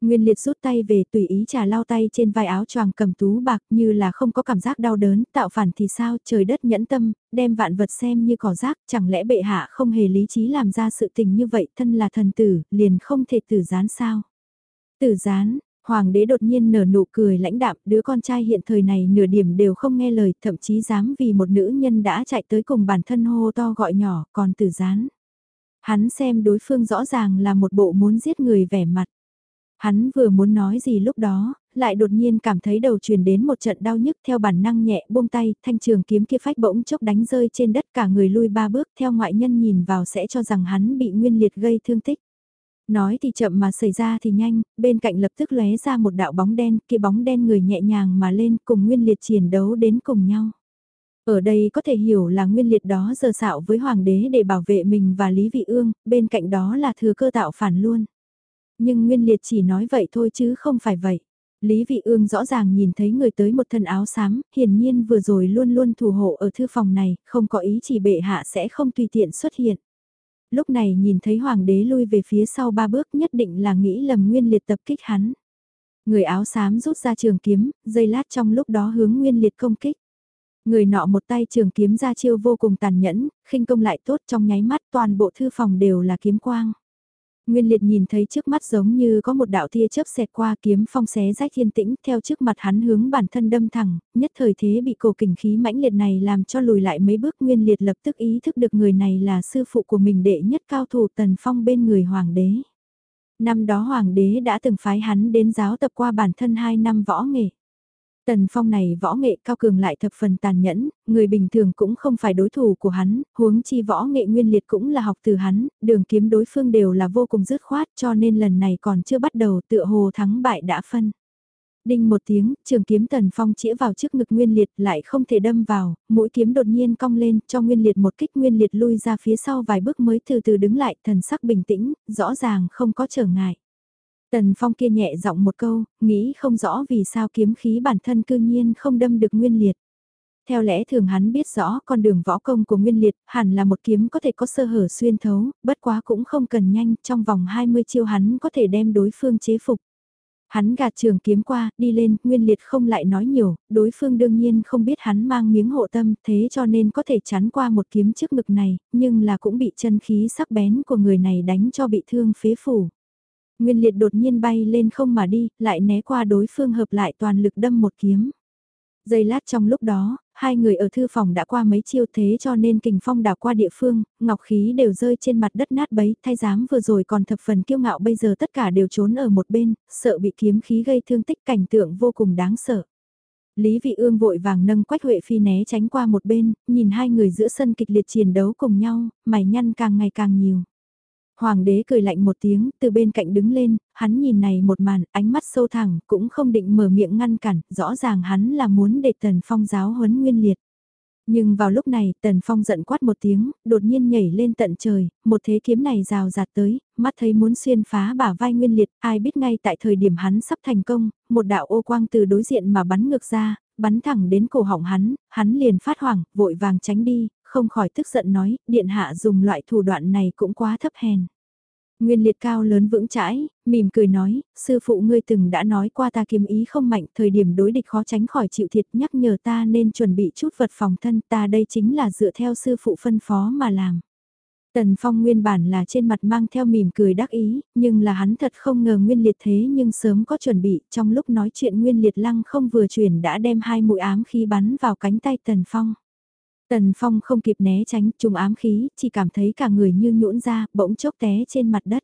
Nguyên liệt rút tay về tùy ý trà lao tay trên vai áo choàng cầm tú bạc như là không có cảm giác đau đớn, tạo phản thì sao, trời đất nhẫn tâm, đem vạn vật xem như cỏ rác, chẳng lẽ bệ hạ không hề lý trí làm ra sự tình như vậy, thân là thần tử, liền không thể tử gián sao. Tử gián, Hoàng đế đột nhiên nở nụ cười lãnh đạm, đứa con trai hiện thời này nửa điểm đều không nghe lời, thậm chí dám vì một nữ nhân đã chạy tới cùng bản thân hô to gọi nhỏ, còn tử gián. Hắn xem đối phương rõ ràng là một bộ muốn giết người vẻ mặt. Hắn vừa muốn nói gì lúc đó, lại đột nhiên cảm thấy đầu truyền đến một trận đau nhức theo bản năng nhẹ buông tay, thanh trường kiếm kia phách bỗng chốc đánh rơi trên đất cả người lui ba bước theo ngoại nhân nhìn vào sẽ cho rằng hắn bị nguyên liệt gây thương tích. Nói thì chậm mà xảy ra thì nhanh, bên cạnh lập tức lóe ra một đạo bóng đen, kia bóng đen người nhẹ nhàng mà lên cùng nguyên liệt chiến đấu đến cùng nhau. Ở đây có thể hiểu là nguyên liệt đó giờ xạo với hoàng đế để bảo vệ mình và Lý Vị Ương, bên cạnh đó là thừa cơ tạo phản luôn. Nhưng nguyên liệt chỉ nói vậy thôi chứ không phải vậy. Lý Vị Ương rõ ràng nhìn thấy người tới một thân áo xám, hiển nhiên vừa rồi luôn luôn thủ hộ ở thư phòng này, không có ý chỉ bệ hạ sẽ không tùy tiện xuất hiện. Lúc này nhìn thấy hoàng đế lui về phía sau ba bước nhất định là nghĩ lầm nguyên liệt tập kích hắn. Người áo xám rút ra trường kiếm, dây lát trong lúc đó hướng nguyên liệt công kích. Người nọ một tay trường kiếm ra chiêu vô cùng tàn nhẫn, khinh công lại tốt trong nháy mắt toàn bộ thư phòng đều là kiếm quang. Nguyên liệt nhìn thấy trước mắt giống như có một đạo tia chớp xẹt qua kiếm phong xé rách thiên tĩnh theo trước mặt hắn hướng bản thân đâm thẳng, nhất thời thế bị cổ kình khí mãnh liệt này làm cho lùi lại mấy bước Nguyên liệt lập tức ý thức được người này là sư phụ của mình đệ nhất cao thủ tần phong bên người hoàng đế. Năm đó hoàng đế đã từng phái hắn đến giáo tập qua bản thân 2 năm võ nghệ. Tần Phong này võ nghệ cao cường lại thập phần tàn nhẫn, người bình thường cũng không phải đối thủ của hắn, huống chi võ nghệ nguyên liệt cũng là học từ hắn, đường kiếm đối phương đều là vô cùng dứt khoát cho nên lần này còn chưa bắt đầu tựa hồ thắng bại đã phân. Đinh một tiếng, trường kiếm tần phong chĩa vào trước ngực nguyên liệt lại không thể đâm vào, mũi kiếm đột nhiên cong lên cho nguyên liệt một kích nguyên liệt lui ra phía sau vài bước mới từ từ đứng lại thần sắc bình tĩnh, rõ ràng không có trở ngại. Tần Phong kia nhẹ giọng một câu, nghĩ không rõ vì sao kiếm khí bản thân cư nhiên không đâm được nguyên liệt. Theo lẽ thường hắn biết rõ con đường võ công của Nguyên Liệt hẳn là một kiếm có thể có sơ hở xuyên thấu, bất quá cũng không cần nhanh, trong vòng 20 chiêu hắn có thể đem đối phương chế phục. Hắn gạt trường kiếm qua, đi lên, Nguyên Liệt không lại nói nhiều, đối phương đương nhiên không biết hắn mang miếng hộ tâm, thế cho nên có thể chắn qua một kiếm trước ngực này, nhưng là cũng bị chân khí sắc bén của người này đánh cho bị thương phế phủ. Nguyên Liệt đột nhiên bay lên không mà đi, lại né qua đối phương hợp lại toàn lực đâm một kiếm. Giây lát trong lúc đó, hai người ở thư phòng đã qua mấy chiêu thế cho nên kình phong đảo qua địa phương, ngọc khí đều rơi trên mặt đất nát bấy, thay giám vừa rồi còn thập phần kiêu ngạo bây giờ tất cả đều trốn ở một bên, sợ bị kiếm khí gây thương tích cảnh tượng vô cùng đáng sợ. Lý Vị Ương vội vàng nâng Quách Huệ Phi né tránh qua một bên, nhìn hai người giữa sân kịch liệt chiến đấu cùng nhau, mày nhăn càng ngày càng nhiều. Hoàng đế cười lạnh một tiếng, từ bên cạnh đứng lên, hắn nhìn này một màn, ánh mắt sâu thẳng, cũng không định mở miệng ngăn cản, rõ ràng hắn là muốn để Tần Phong giáo huấn nguyên liệt. Nhưng vào lúc này, Tần Phong giận quát một tiếng, đột nhiên nhảy lên tận trời, một thế kiếm này rào rạt tới, mắt thấy muốn xuyên phá bả vai nguyên liệt, ai biết ngay tại thời điểm hắn sắp thành công, một đạo ô quang từ đối diện mà bắn ngược ra, bắn thẳng đến cổ họng hắn, hắn liền phát hoảng, vội vàng tránh đi, không khỏi tức giận nói, điện hạ dùng loại thủ đoạn này cũng quá thấp hèn. Nguyên liệt cao lớn vững chãi, mỉm cười nói, sư phụ ngươi từng đã nói qua ta kiếm ý không mạnh, thời điểm đối địch khó tránh khỏi chịu thiệt nhắc nhở ta nên chuẩn bị chút vật phòng thân ta đây chính là dựa theo sư phụ phân phó mà làm. Tần Phong nguyên bản là trên mặt mang theo mỉm cười đắc ý, nhưng là hắn thật không ngờ Nguyên Liệt thế nhưng sớm có chuẩn bị, trong lúc nói chuyện Nguyên Liệt lăng không vừa chuyển đã đem hai mũi ám khí bắn vào cánh tay Tần Phong. Tần Phong không kịp né tránh trùng ám khí, chỉ cảm thấy cả người như nhũn ra, bỗng chốc té trên mặt đất.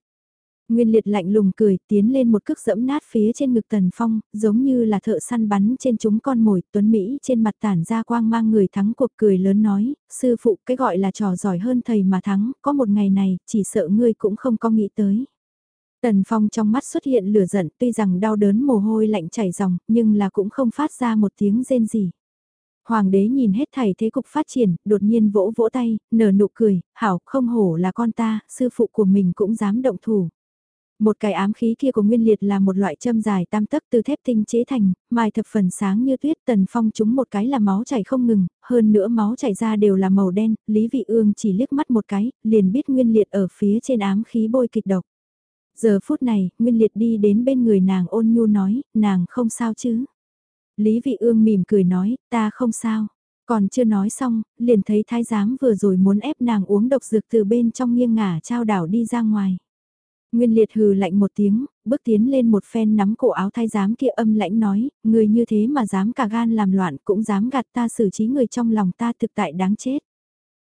Nguyên liệt lạnh lùng cười, tiến lên một cước dẫm nát phía trên ngực Tần Phong, giống như là thợ săn bắn trên chúng con mồi, Tuấn Mỹ trên mặt tản ra quang mang người thắng cuộc cười lớn nói, sư phụ cái gọi là trò giỏi hơn thầy mà thắng, có một ngày này, chỉ sợ ngươi cũng không có nghĩ tới. Tần Phong trong mắt xuất hiện lửa giận, tuy rằng đau đớn mồ hôi lạnh chảy ròng, nhưng là cũng không phát ra một tiếng rên gì. Hoàng đế nhìn hết thảy thế cục phát triển, đột nhiên vỗ vỗ tay, nở nụ cười, hảo, không hổ là con ta, sư phụ của mình cũng dám động thủ. Một cái ám khí kia của Nguyên Liệt là một loại châm dài tam tấc từ thép tinh chế thành, mài thập phần sáng như tuyết tần phong chúng một cái là máu chảy không ngừng, hơn nữa máu chảy ra đều là màu đen, Lý Vị Ương chỉ liếc mắt một cái, liền biết Nguyên Liệt ở phía trên ám khí bôi kịch độc. Giờ phút này, Nguyên Liệt đi đến bên người nàng ôn nhu nói, nàng không sao chứ. Lý Vị Ương mỉm cười nói, ta không sao. Còn chưa nói xong, liền thấy thái giám vừa rồi muốn ép nàng uống độc dược từ bên trong nghiêng ngả trao đảo đi ra ngoài. Nguyên liệt hừ lạnh một tiếng, bước tiến lên một phen nắm cổ áo thái giám kia âm lãnh nói, người như thế mà dám cả gan làm loạn cũng dám gạt ta xử trí người trong lòng ta thực tại đáng chết.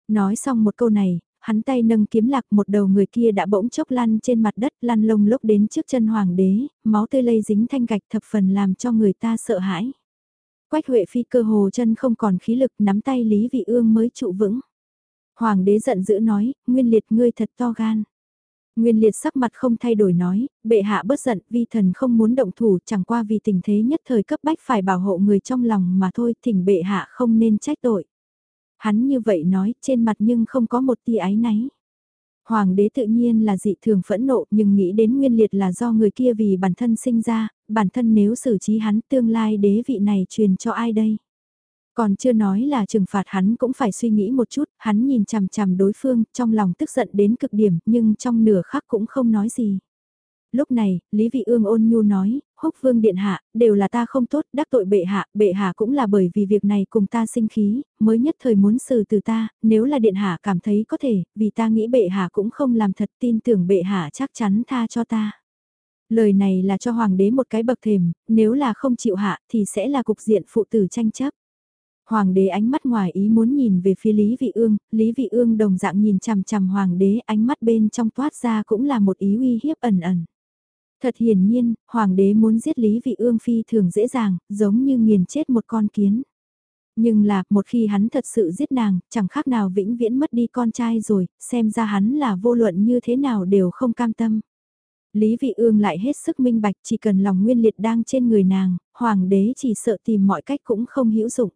Nói xong một câu này, hắn tay nâng kiếm lạc một đầu người kia đã bỗng chốc lăn trên mặt đất lăn lông lốc đến trước chân hoàng đế, máu tươi lây dính thanh gạch thập phần làm cho người ta sợ hãi. Quách Huệ Phi cơ hồ chân không còn khí lực nắm tay Lý Vị Ương mới trụ vững. Hoàng đế giận dữ nói, Nguyên Liệt ngươi thật to gan. Nguyên Liệt sắc mặt không thay đổi nói, bệ hạ bất giận vi thần không muốn động thủ chẳng qua vì tình thế nhất thời cấp bách phải bảo hộ người trong lòng mà thôi thỉnh bệ hạ không nên trách tội. Hắn như vậy nói trên mặt nhưng không có một tia ái náy. Hoàng đế tự nhiên là dị thường phẫn nộ nhưng nghĩ đến nguyên liệt là do người kia vì bản thân sinh ra, bản thân nếu xử trí hắn tương lai đế vị này truyền cho ai đây? Còn chưa nói là trừng phạt hắn cũng phải suy nghĩ một chút, hắn nhìn chằm chằm đối phương, trong lòng tức giận đến cực điểm, nhưng trong nửa khắc cũng không nói gì. Lúc này, Lý Vị Ương ôn nhu nói, húc vương điện hạ, đều là ta không tốt, đắc tội bệ hạ, bệ hạ cũng là bởi vì việc này cùng ta sinh khí, mới nhất thời muốn xử từ ta, nếu là điện hạ cảm thấy có thể, vì ta nghĩ bệ hạ cũng không làm thật tin tưởng bệ hạ chắc chắn tha cho ta. Lời này là cho hoàng đế một cái bậc thềm, nếu là không chịu hạ thì sẽ là cục diện phụ tử tranh chấp. Hoàng đế ánh mắt ngoài ý muốn nhìn về phía Lý Vị Ương, Lý Vị Ương đồng dạng nhìn chằm chằm hoàng đế ánh mắt bên trong toát ra cũng là một ý uy hiếp ẩn ẩn. Thật hiển nhiên, hoàng đế muốn giết Lý Vị Ương phi thường dễ dàng, giống như nghiền chết một con kiến. Nhưng là, một khi hắn thật sự giết nàng, chẳng khác nào vĩnh viễn mất đi con trai rồi, xem ra hắn là vô luận như thế nào đều không cam tâm. Lý Vị Ương lại hết sức minh bạch chỉ cần lòng nguyên liệt đang trên người nàng, hoàng đế chỉ sợ tìm mọi cách cũng không hữu dụng.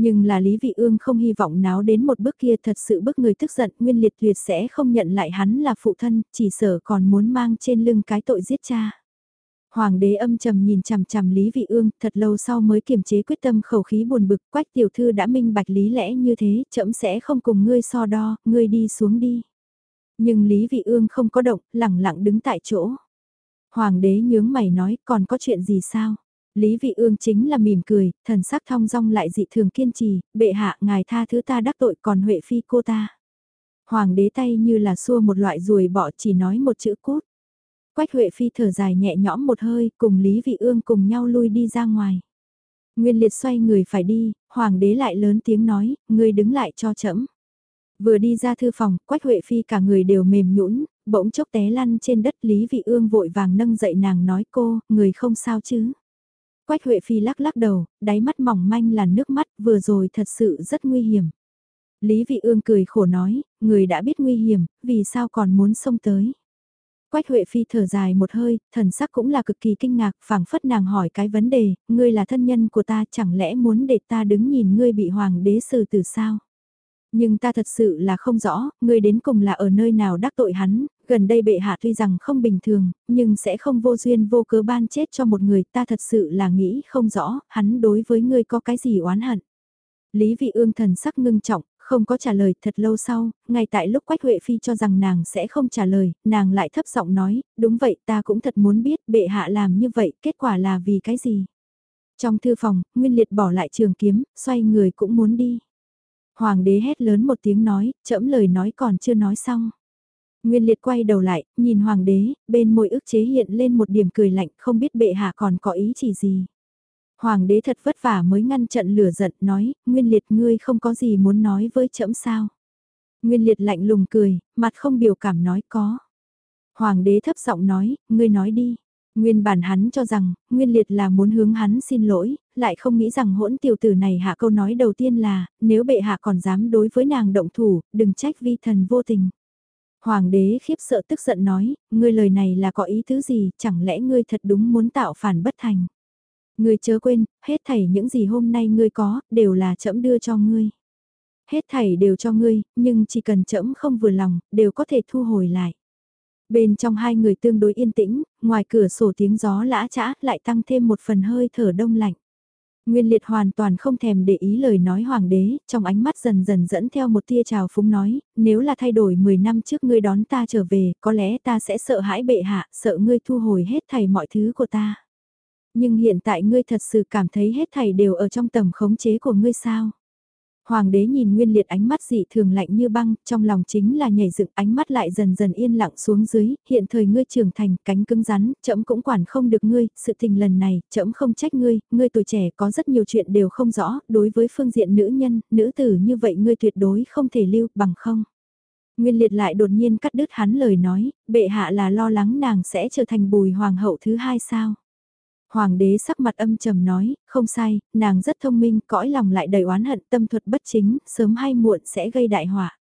Nhưng là Lý Vị Ương không hy vọng náo đến một bước kia thật sự bức người tức giận nguyên liệt tuyệt sẽ không nhận lại hắn là phụ thân, chỉ sở còn muốn mang trên lưng cái tội giết cha. Hoàng đế âm trầm nhìn chằm chằm Lý Vị Ương, thật lâu sau mới kiềm chế quyết tâm khẩu khí buồn bực, quách tiểu thư đã minh bạch lý lẽ như thế, chậm sẽ không cùng ngươi so đo, ngươi đi xuống đi. Nhưng Lý Vị Ương không có động, lặng lặng đứng tại chỗ. Hoàng đế nhướng mày nói còn có chuyện gì sao? Lý vị ương chính là mỉm cười, thần sắc thong dong lại dị thường kiên trì, bệ hạ ngài tha thứ ta đắc tội còn Huệ Phi cô ta. Hoàng đế tay như là xua một loại ruồi bỏ chỉ nói một chữ cút. Quách Huệ Phi thở dài nhẹ nhõm một hơi, cùng Lý Vị Ương cùng nhau lui đi ra ngoài. Nguyên liệt xoay người phải đi, Hoàng đế lại lớn tiếng nói, ngươi đứng lại cho chậm. Vừa đi ra thư phòng, Quách Huệ Phi cả người đều mềm nhũn, bỗng chốc té lăn trên đất Lý Vị Ương vội vàng nâng dậy nàng nói cô, người không sao chứ. Quách Huệ Phi lắc lắc đầu, đáy mắt mỏng manh là nước mắt, vừa rồi thật sự rất nguy hiểm. Lý Vị Ương cười khổ nói, người đã biết nguy hiểm, vì sao còn muốn xông tới. Quách Huệ Phi thở dài một hơi, thần sắc cũng là cực kỳ kinh ngạc, phảng phất nàng hỏi cái vấn đề, ngươi là thân nhân của ta chẳng lẽ muốn để ta đứng nhìn ngươi bị hoàng đế xử tử sao? Nhưng ta thật sự là không rõ, ngươi đến cùng là ở nơi nào đắc tội hắn, gần đây bệ hạ tuy rằng không bình thường, nhưng sẽ không vô duyên vô cớ ban chết cho một người ta thật sự là nghĩ không rõ, hắn đối với ngươi có cái gì oán hận. Lý vị ương thần sắc ngưng trọng, không có trả lời thật lâu sau, ngay tại lúc Quách Huệ Phi cho rằng nàng sẽ không trả lời, nàng lại thấp giọng nói, đúng vậy ta cũng thật muốn biết bệ hạ làm như vậy, kết quả là vì cái gì. Trong thư phòng, Nguyên Liệt bỏ lại trường kiếm, xoay người cũng muốn đi. Hoàng đế hét lớn một tiếng nói, chậm lời nói còn chưa nói xong. Nguyên liệt quay đầu lại, nhìn hoàng đế, bên môi ức chế hiện lên một điểm cười lạnh không biết bệ hạ còn có ý chỉ gì. Hoàng đế thật vất vả mới ngăn trận lửa giận nói, Nguyên liệt ngươi không có gì muốn nói với trẫm sao. Nguyên liệt lạnh lùng cười, mặt không biểu cảm nói có. Hoàng đế thấp giọng nói, ngươi nói đi. Nguyên bản hắn cho rằng, Nguyên Liệt là muốn hướng hắn xin lỗi, lại không nghĩ rằng hỗn tiểu tử này hạ câu nói đầu tiên là, nếu bệ hạ còn dám đối với nàng động thủ, đừng trách vi thần vô tình. Hoàng đế khiếp sợ tức giận nói, ngươi lời này là có ý thứ gì, chẳng lẽ ngươi thật đúng muốn tạo phản bất thành. Ngươi chớ quên, hết thảy những gì hôm nay ngươi có, đều là trẫm đưa cho ngươi. Hết thảy đều cho ngươi, nhưng chỉ cần trẫm không vừa lòng, đều có thể thu hồi lại. Bên trong hai người tương đối yên tĩnh, ngoài cửa sổ tiếng gió lã chã lại tăng thêm một phần hơi thở đông lạnh. Nguyên liệt hoàn toàn không thèm để ý lời nói hoàng đế, trong ánh mắt dần dần dẫn theo một tia trào phúng nói, nếu là thay đổi 10 năm trước ngươi đón ta trở về, có lẽ ta sẽ sợ hãi bệ hạ, sợ ngươi thu hồi hết thảy mọi thứ của ta. Nhưng hiện tại ngươi thật sự cảm thấy hết thảy đều ở trong tầm khống chế của ngươi sao? Hoàng đế nhìn Nguyên Liệt ánh mắt dị thường lạnh như băng, trong lòng chính là nhảy dựng ánh mắt lại dần dần yên lặng xuống dưới, hiện thời ngươi trưởng thành, cánh cứng rắn, trẫm cũng quản không được ngươi, sự tình lần này, trẫm không trách ngươi, ngươi tuổi trẻ có rất nhiều chuyện đều không rõ, đối với phương diện nữ nhân, nữ tử như vậy ngươi tuyệt đối không thể lưu, bằng không. Nguyên Liệt lại đột nhiên cắt đứt hắn lời nói, bệ hạ là lo lắng nàng sẽ trở thành bùi hoàng hậu thứ hai sao. Hoàng đế sắc mặt âm trầm nói, không sai, nàng rất thông minh, cõi lòng lại đầy oán hận tâm thuật bất chính, sớm hay muộn sẽ gây đại họa.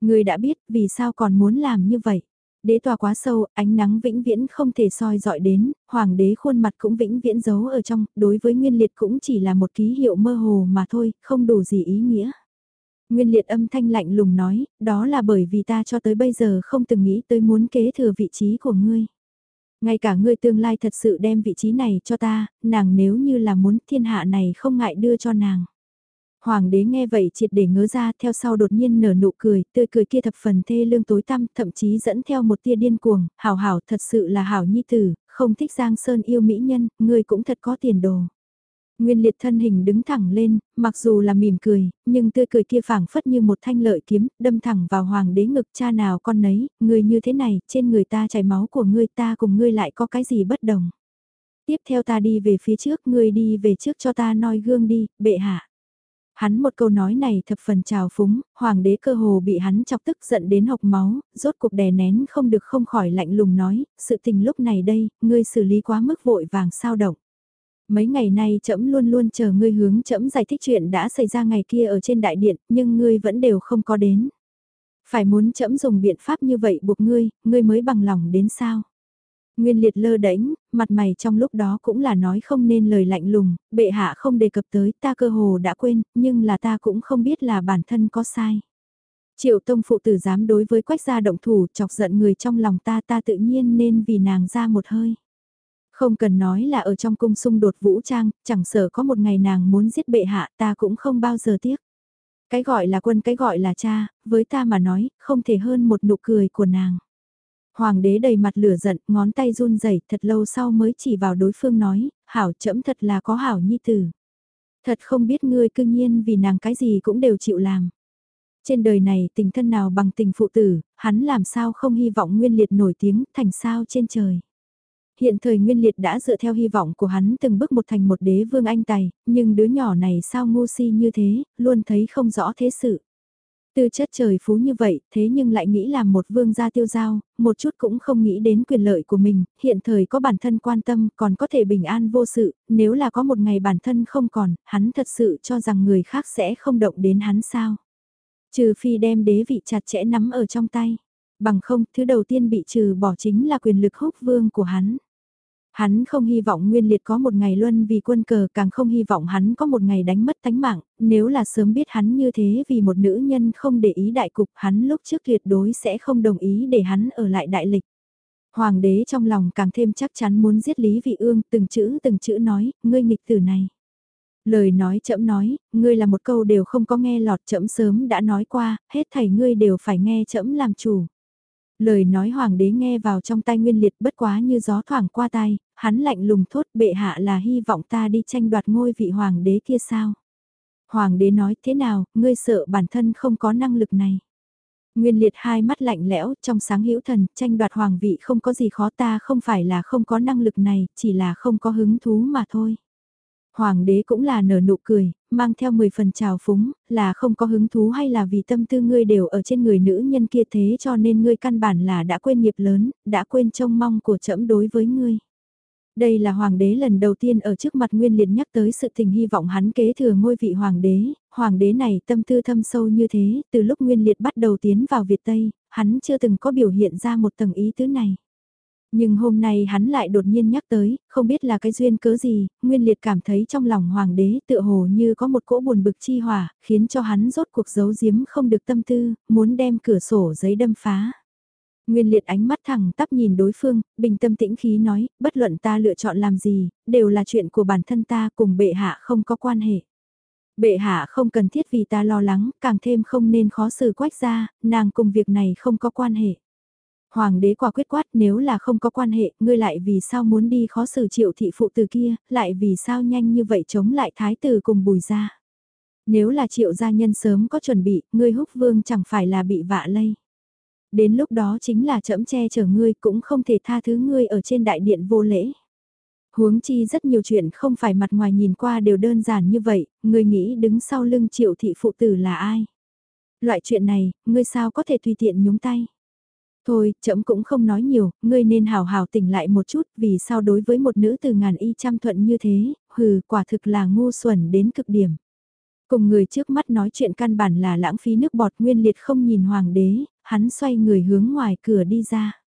Người đã biết vì sao còn muốn làm như vậy. Đế tòa quá sâu, ánh nắng vĩnh viễn không thể soi dọi đến, hoàng đế khuôn mặt cũng vĩnh viễn giấu ở trong, đối với nguyên liệt cũng chỉ là một ký hiệu mơ hồ mà thôi, không đủ gì ý nghĩa. Nguyên liệt âm thanh lạnh lùng nói, đó là bởi vì ta cho tới bây giờ không từng nghĩ tới muốn kế thừa vị trí của ngươi. Ngay cả ngươi tương lai thật sự đem vị trí này cho ta, nàng nếu như là muốn thiên hạ này không ngại đưa cho nàng. Hoàng đế nghe vậy triệt để ngớ ra theo sau đột nhiên nở nụ cười, tươi cười kia thập phần thê lương tối tăm, thậm chí dẫn theo một tia điên cuồng, hảo hảo thật sự là hảo nhi tử, không thích Giang Sơn yêu mỹ nhân, ngươi cũng thật có tiền đồ. Nguyên liệt thân hình đứng thẳng lên, mặc dù là mỉm cười, nhưng tươi cười kia phảng phất như một thanh lợi kiếm, đâm thẳng vào hoàng đế ngực cha nào con nấy, người như thế này, trên người ta chảy máu của ngươi ta cùng ngươi lại có cái gì bất đồng. Tiếp theo ta đi về phía trước, ngươi đi về trước cho ta noi gương đi, bệ hạ. Hắn một câu nói này thập phần trào phúng, hoàng đế cơ hồ bị hắn chọc tức giận đến hộc máu, rốt cuộc đè nén không được không khỏi lạnh lùng nói, sự tình lúc này đây, ngươi xử lý quá mức vội vàng sao động. Mấy ngày nay trẫm luôn luôn chờ ngươi hướng trẫm giải thích chuyện đã xảy ra ngày kia ở trên đại điện, nhưng ngươi vẫn đều không có đến. Phải muốn trẫm dùng biện pháp như vậy buộc ngươi, ngươi mới bằng lòng đến sao? Nguyên liệt lơ đánh, mặt mày trong lúc đó cũng là nói không nên lời lạnh lùng, bệ hạ không đề cập tới, ta cơ hồ đã quên, nhưng là ta cũng không biết là bản thân có sai. Triệu tông phụ tử dám đối với quách gia động thủ chọc giận người trong lòng ta ta tự nhiên nên vì nàng ra một hơi. Không cần nói là ở trong cung xung đột vũ trang, chẳng sợ có một ngày nàng muốn giết bệ hạ ta cũng không bao giờ tiếc. Cái gọi là quân cái gọi là cha, với ta mà nói, không thể hơn một nụ cười của nàng. Hoàng đế đầy mặt lửa giận, ngón tay run rẩy thật lâu sau mới chỉ vào đối phương nói, hảo chậm thật là có hảo nhi tử. Thật không biết ngươi cương nhiên vì nàng cái gì cũng đều chịu làm. Trên đời này tình thân nào bằng tình phụ tử, hắn làm sao không hy vọng nguyên liệt nổi tiếng thành sao trên trời. Hiện thời nguyên liệt đã dựa theo hy vọng của hắn từng bước một thành một đế vương anh tài, nhưng đứa nhỏ này sao ngu si như thế, luôn thấy không rõ thế sự. Tư chất trời phú như vậy, thế nhưng lại nghĩ làm một vương gia tiêu giao, một chút cũng không nghĩ đến quyền lợi của mình, hiện thời có bản thân quan tâm còn có thể bình an vô sự, nếu là có một ngày bản thân không còn, hắn thật sự cho rằng người khác sẽ không động đến hắn sao. Trừ phi đem đế vị chặt chẽ nắm ở trong tay, bằng không thứ đầu tiên bị trừ bỏ chính là quyền lực húc vương của hắn. Hắn không hy vọng Nguyên Liệt có một ngày luân vì quân cờ càng không hy vọng hắn có một ngày đánh mất tánh mạng, nếu là sớm biết hắn như thế vì một nữ nhân không để ý đại cục hắn lúc trước tuyệt đối sẽ không đồng ý để hắn ở lại đại lịch. Hoàng đế trong lòng càng thêm chắc chắn muốn giết Lý Vị Ương từng chữ từng chữ nói, ngươi nghịch tử này. Lời nói chậm nói, ngươi là một câu đều không có nghe lọt chậm sớm đã nói qua, hết thảy ngươi đều phải nghe chậm làm chủ. Lời nói hoàng đế nghe vào trong tai nguyên liệt bất quá như gió thoảng qua tai, hắn lạnh lùng thốt bệ hạ là hy vọng ta đi tranh đoạt ngôi vị hoàng đế kia sao. Hoàng đế nói thế nào, ngươi sợ bản thân không có năng lực này. Nguyên liệt hai mắt lạnh lẽo trong sáng hữu thần, tranh đoạt hoàng vị không có gì khó ta không phải là không có năng lực này, chỉ là không có hứng thú mà thôi. Hoàng đế cũng là nở nụ cười, mang theo 10 phần trào phúng, là không có hứng thú hay là vì tâm tư ngươi đều ở trên người nữ nhân kia thế cho nên ngươi căn bản là đã quên nghiệp lớn, đã quên trông mong của trẫm đối với ngươi. Đây là hoàng đế lần đầu tiên ở trước mặt Nguyên Liệt nhắc tới sự tình hy vọng hắn kế thừa ngôi vị hoàng đế, hoàng đế này tâm tư thâm sâu như thế, từ lúc Nguyên Liệt bắt đầu tiến vào Việt Tây, hắn chưa từng có biểu hiện ra một tầng ý tứ này. Nhưng hôm nay hắn lại đột nhiên nhắc tới, không biết là cái duyên cớ gì, Nguyên Liệt cảm thấy trong lòng hoàng đế tựa hồ như có một cỗ buồn bực chi hỏa, khiến cho hắn rốt cuộc giấu giếm không được tâm tư, muốn đem cửa sổ giấy đâm phá. Nguyên liệt ánh mắt thẳng tắp nhìn đối phương, bình tâm tĩnh khí nói, bất luận ta lựa chọn làm gì, đều là chuyện của bản thân ta cùng bệ hạ không có quan hệ. Bệ hạ không cần thiết vì ta lo lắng, càng thêm không nên khó xử quách ra, nàng cùng việc này không có quan hệ. Hoàng đế quả quyết quát nếu là không có quan hệ, ngươi lại vì sao muốn đi khó xử triệu thị phụ từ kia, lại vì sao nhanh như vậy chống lại thái tử cùng bùi ra. Nếu là triệu gia nhân sớm có chuẩn bị, ngươi húc vương chẳng phải là bị vạ lây. Đến lúc đó chính là chậm che chở ngươi cũng không thể tha thứ ngươi ở trên đại điện vô lễ. Huống chi rất nhiều chuyện không phải mặt ngoài nhìn qua đều đơn giản như vậy, ngươi nghĩ đứng sau lưng triệu thị phụ tử là ai. Loại chuyện này, ngươi sao có thể tùy tiện nhúng tay. Thôi, chậm cũng không nói nhiều, ngươi nên hào hào tỉnh lại một chút, vì sao đối với một nữ từ ngàn y trăm thuận như thế, hừ, quả thực là ngu xuẩn đến cực điểm. Cùng người trước mắt nói chuyện căn bản là lãng phí nước bọt nguyên liệt không nhìn hoàng đế, hắn xoay người hướng ngoài cửa đi ra.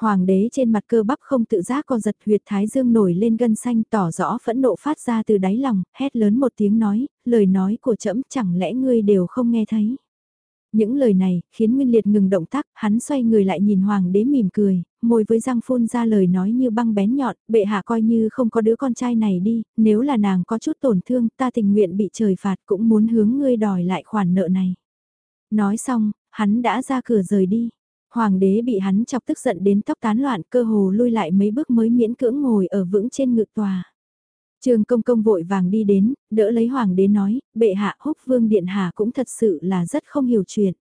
Hoàng đế trên mặt cơ bắp không tự giác co giật huyệt thái dương nổi lên gân xanh tỏ rõ phẫn nộ phát ra từ đáy lòng, hét lớn một tiếng nói, lời nói của trẫm chẳng lẽ ngươi đều không nghe thấy. Những lời này, khiến Nguyên Liệt ngừng động tác, hắn xoay người lại nhìn Hoàng đế mỉm cười, môi với răng phun ra lời nói như băng bén nhọn, bệ hạ coi như không có đứa con trai này đi, nếu là nàng có chút tổn thương, ta tình nguyện bị trời phạt cũng muốn hướng ngươi đòi lại khoản nợ này. Nói xong, hắn đã ra cửa rời đi. Hoàng đế bị hắn chọc tức giận đến tóc tán loạn cơ hồ lui lại mấy bước mới miễn cưỡng ngồi ở vững trên ngự tòa. Trường công công vội vàng đi đến, đỡ lấy hoàng đế nói, bệ hạ húc vương điện hạ cũng thật sự là rất không hiểu chuyện.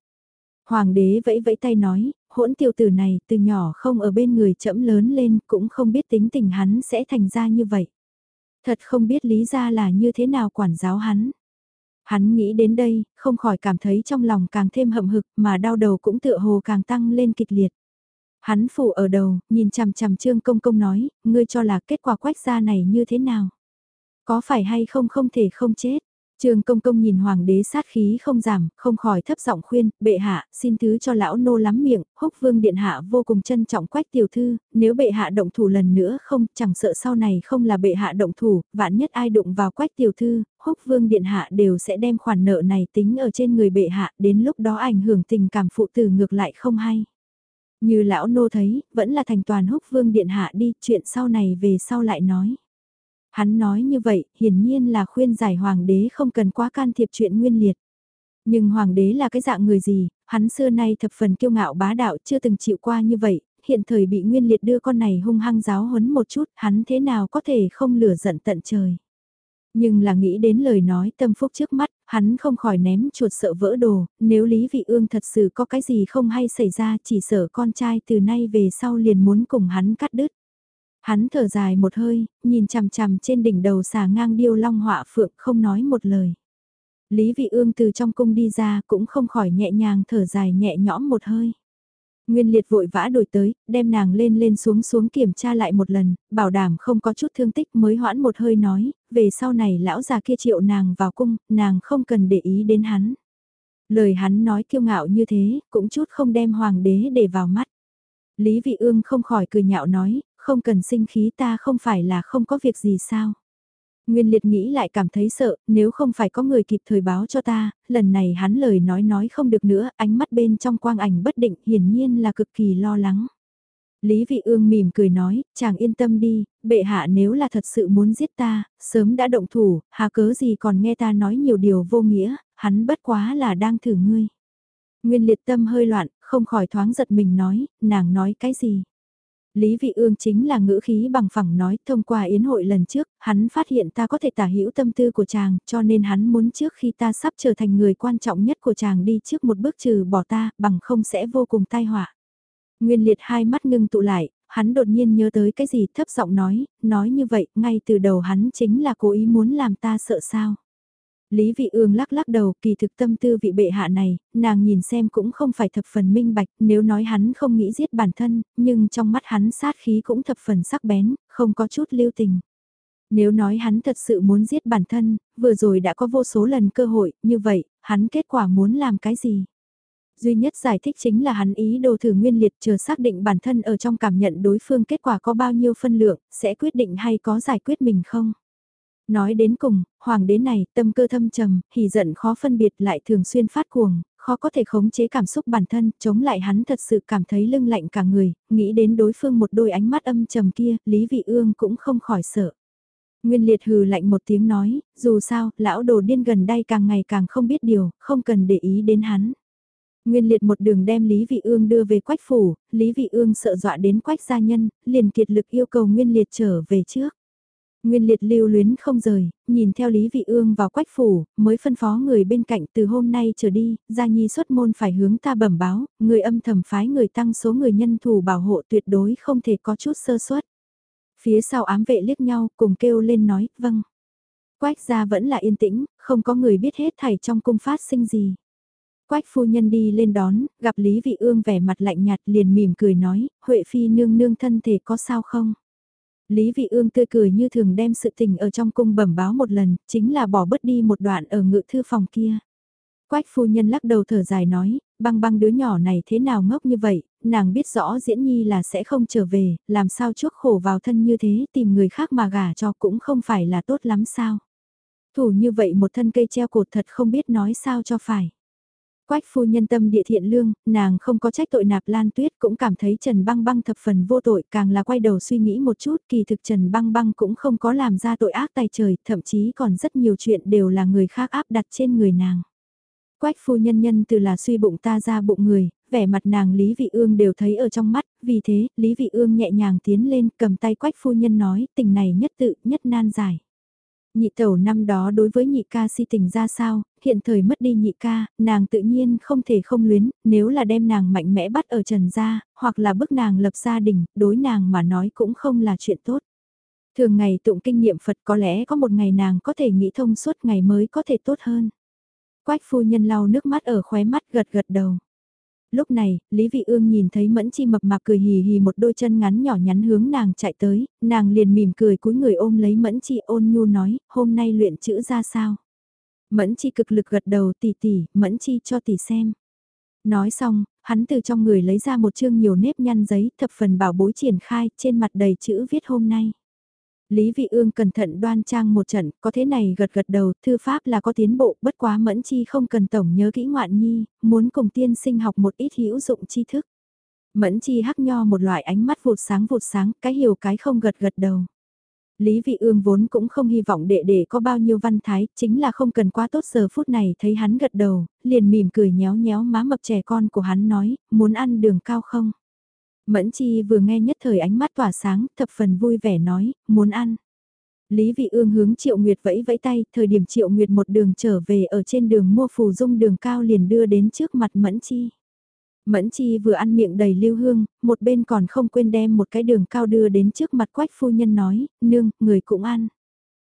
Hoàng đế vẫy vẫy tay nói, hỗn tiểu tử này từ nhỏ không ở bên người chậm lớn lên cũng không biết tính tình hắn sẽ thành ra như vậy. Thật không biết lý ra là như thế nào quản giáo hắn. Hắn nghĩ đến đây, không khỏi cảm thấy trong lòng càng thêm hậm hực mà đau đầu cũng tựa hồ càng tăng lên kịch liệt. Hắn phủ ở đầu, nhìn chằm chằm trương công công nói, ngươi cho là kết quả quách gia này như thế nào? Có phải hay không không thể không chết? Trường công công nhìn hoàng đế sát khí không giảm, không khỏi thấp giọng khuyên, bệ hạ, xin thứ cho lão nô lắm miệng, húc vương điện hạ vô cùng trân trọng quách tiểu thư, nếu bệ hạ động thủ lần nữa không, chẳng sợ sau này không là bệ hạ động thủ, vạn nhất ai đụng vào quách tiểu thư, húc vương điện hạ đều sẽ đem khoản nợ này tính ở trên người bệ hạ, đến lúc đó ảnh hưởng tình cảm phụ tử ngược lại không hay. Như lão nô thấy, vẫn là thành toàn húc vương điện hạ đi, chuyện sau này về sau lại nói. Hắn nói như vậy, hiển nhiên là khuyên giải hoàng đế không cần quá can thiệp chuyện nguyên liệt. Nhưng hoàng đế là cái dạng người gì, hắn xưa nay thập phần kiêu ngạo bá đạo chưa từng chịu qua như vậy, hiện thời bị Nguyên Liệt đưa con này hung hăng giáo huấn một chút, hắn thế nào có thể không lửa giận tận trời. Nhưng là nghĩ đến lời nói tâm phúc trước mắt, hắn không khỏi ném chuột sợ vỡ đồ, nếu Lý Vị Ương thật sự có cái gì không hay xảy ra chỉ sợ con trai từ nay về sau liền muốn cùng hắn cắt đứt. Hắn thở dài một hơi, nhìn chằm chằm trên đỉnh đầu xà ngang điêu long họa phượng không nói một lời. Lý Vị Ương từ trong cung đi ra cũng không khỏi nhẹ nhàng thở dài nhẹ nhõm một hơi. Nguyên liệt vội vã đổi tới, đem nàng lên lên xuống xuống kiểm tra lại một lần, bảo đảm không có chút thương tích mới hoãn một hơi nói, về sau này lão già kia triệu nàng vào cung, nàng không cần để ý đến hắn. Lời hắn nói kiêu ngạo như thế, cũng chút không đem hoàng đế để vào mắt. Lý Vị Ương không khỏi cười nhạo nói, không cần sinh khí ta không phải là không có việc gì sao. Nguyên liệt nghĩ lại cảm thấy sợ, nếu không phải có người kịp thời báo cho ta, lần này hắn lời nói nói không được nữa, ánh mắt bên trong quang ảnh bất định hiển nhiên là cực kỳ lo lắng. Lý Vị Ương mỉm cười nói, chàng yên tâm đi, bệ hạ nếu là thật sự muốn giết ta, sớm đã động thủ, hà cớ gì còn nghe ta nói nhiều điều vô nghĩa, hắn bất quá là đang thử ngươi. Nguyên liệt tâm hơi loạn, không khỏi thoáng giật mình nói, nàng nói cái gì. Lý Vị Ương chính là ngữ khí bằng phẳng nói thông qua yến hội lần trước, hắn phát hiện ta có thể tả hữu tâm tư của chàng, cho nên hắn muốn trước khi ta sắp trở thành người quan trọng nhất của chàng đi trước một bước trừ bỏ ta, bằng không sẽ vô cùng tai họa. Nguyên liệt hai mắt ngưng tụ lại, hắn đột nhiên nhớ tới cái gì thấp giọng nói, nói như vậy, ngay từ đầu hắn chính là cố ý muốn làm ta sợ sao. Lý vị ương lắc lắc đầu kỳ thực tâm tư vị bệ hạ này, nàng nhìn xem cũng không phải thập phần minh bạch nếu nói hắn không nghĩ giết bản thân, nhưng trong mắt hắn sát khí cũng thập phần sắc bén, không có chút lưu tình. Nếu nói hắn thật sự muốn giết bản thân, vừa rồi đã có vô số lần cơ hội, như vậy, hắn kết quả muốn làm cái gì? Duy nhất giải thích chính là hắn ý đồ thử nguyên liệt chờ xác định bản thân ở trong cảm nhận đối phương kết quả có bao nhiêu phân lượng, sẽ quyết định hay có giải quyết mình không? Nói đến cùng, hoàng đế này tâm cơ thâm trầm, hỉ giận khó phân biệt lại thường xuyên phát cuồng, khó có thể khống chế cảm xúc bản thân, chống lại hắn thật sự cảm thấy lưng lạnh cả người, nghĩ đến đối phương một đôi ánh mắt âm trầm kia, Lý Vị Ương cũng không khỏi sợ. Nguyên liệt hừ lạnh một tiếng nói, dù sao, lão đồ điên gần đây càng ngày càng không biết điều, không cần để ý đến hắn. Nguyên liệt một đường đem Lý Vị Ương đưa về quách phủ, Lý Vị Ương sợ dọa đến quách gia nhân, liền kiệt lực yêu cầu Nguyên liệt trở về trước. Nguyên liệt lưu luyến không rời, nhìn theo Lý Vị Ương vào quách phủ, mới phân phó người bên cạnh từ hôm nay trở đi, gia nhi xuất môn phải hướng ta bẩm báo, người âm thầm phái người tăng số người nhân thủ bảo hộ tuyệt đối không thể có chút sơ suất. Phía sau ám vệ liếc nhau cùng kêu lên nói, vâng. Quách gia vẫn là yên tĩnh, không có người biết hết thảy trong cung phát sinh gì. Quách phu nhân đi lên đón, gặp Lý Vị Ương vẻ mặt lạnh nhạt liền mỉm cười nói, Huệ Phi nương nương thân thể có sao không? Lý Vị Ương tươi cười như thường đem sự tình ở trong cung bẩm báo một lần, chính là bỏ bớt đi một đoạn ở ngự thư phòng kia. Quách phu nhân lắc đầu thở dài nói, băng băng đứa nhỏ này thế nào ngốc như vậy, nàng biết rõ diễn nhi là sẽ không trở về, làm sao chuốc khổ vào thân như thế tìm người khác mà gả cho cũng không phải là tốt lắm sao. Thủ như vậy một thân cây treo cột thật không biết nói sao cho phải. Quách phu nhân tâm địa thiện lương, nàng không có trách tội nạp lan tuyết cũng cảm thấy Trần Băng Băng thập phần vô tội càng là quay đầu suy nghĩ một chút kỳ thực Trần Băng Băng cũng không có làm ra tội ác tay trời, thậm chí còn rất nhiều chuyện đều là người khác áp đặt trên người nàng. Quách phu nhân nhân từ là suy bụng ta ra bụng người, vẻ mặt nàng Lý Vị Ương đều thấy ở trong mắt, vì thế Lý Vị Ương nhẹ nhàng tiến lên cầm tay quách phu nhân nói tình này nhất tự nhất nan giải. Nhị tẩu năm đó đối với nhị ca si tình ra sao, hiện thời mất đi nhị ca, nàng tự nhiên không thể không luyến, nếu là đem nàng mạnh mẽ bắt ở trần gia, hoặc là bức nàng lập gia đình, đối nàng mà nói cũng không là chuyện tốt. Thường ngày tụng kinh nghiệm Phật có lẽ có một ngày nàng có thể nghĩ thông suốt ngày mới có thể tốt hơn. Quách phu nhân lau nước mắt ở khóe mắt gật gật đầu lúc này, Lý Vị Ương nhìn thấy Mẫn Chi mập mạp cười hì hì một đôi chân ngắn nhỏ nhắn hướng nàng chạy tới, nàng liền mỉm cười cúi người ôm lấy Mẫn Chi ôn nhu nói, hôm nay luyện chữ ra sao? Mẫn Chi cực lực gật đầu tỷ tỷ, Mẫn Chi cho tỷ xem. Nói xong, hắn từ trong người lấy ra một chương nhiều nếp nhăn giấy thập phần bảo bối triển khai trên mặt đầy chữ viết hôm nay. Lý Vị Ương cẩn thận đoan trang một trận, có thế này gật gật đầu, thư pháp là có tiến bộ, bất quá mẫn chi không cần tổng nhớ kỹ ngoạn nhi, muốn cùng tiên sinh học một ít hữu dụng tri thức. Mẫn chi hắc nho một loại ánh mắt vụt sáng vụt sáng, cái hiểu cái không gật gật đầu. Lý Vị Ương vốn cũng không hy vọng đệ đệ có bao nhiêu văn thái, chính là không cần quá tốt giờ phút này thấy hắn gật đầu, liền mỉm cười nhéo nhéo má mập trẻ con của hắn nói, muốn ăn đường cao không? Mẫn Chi vừa nghe nhất thời ánh mắt tỏa sáng, thập phần vui vẻ nói, muốn ăn. Lý Vị Ương hướng Triệu Nguyệt vẫy vẫy tay, thời điểm Triệu Nguyệt một đường trở về ở trên đường mua phù dung đường cao liền đưa đến trước mặt Mẫn Chi. Mẫn Chi vừa ăn miệng đầy lưu hương, một bên còn không quên đem một cái đường cao đưa đến trước mặt quách phu nhân nói, nương, người cũng ăn.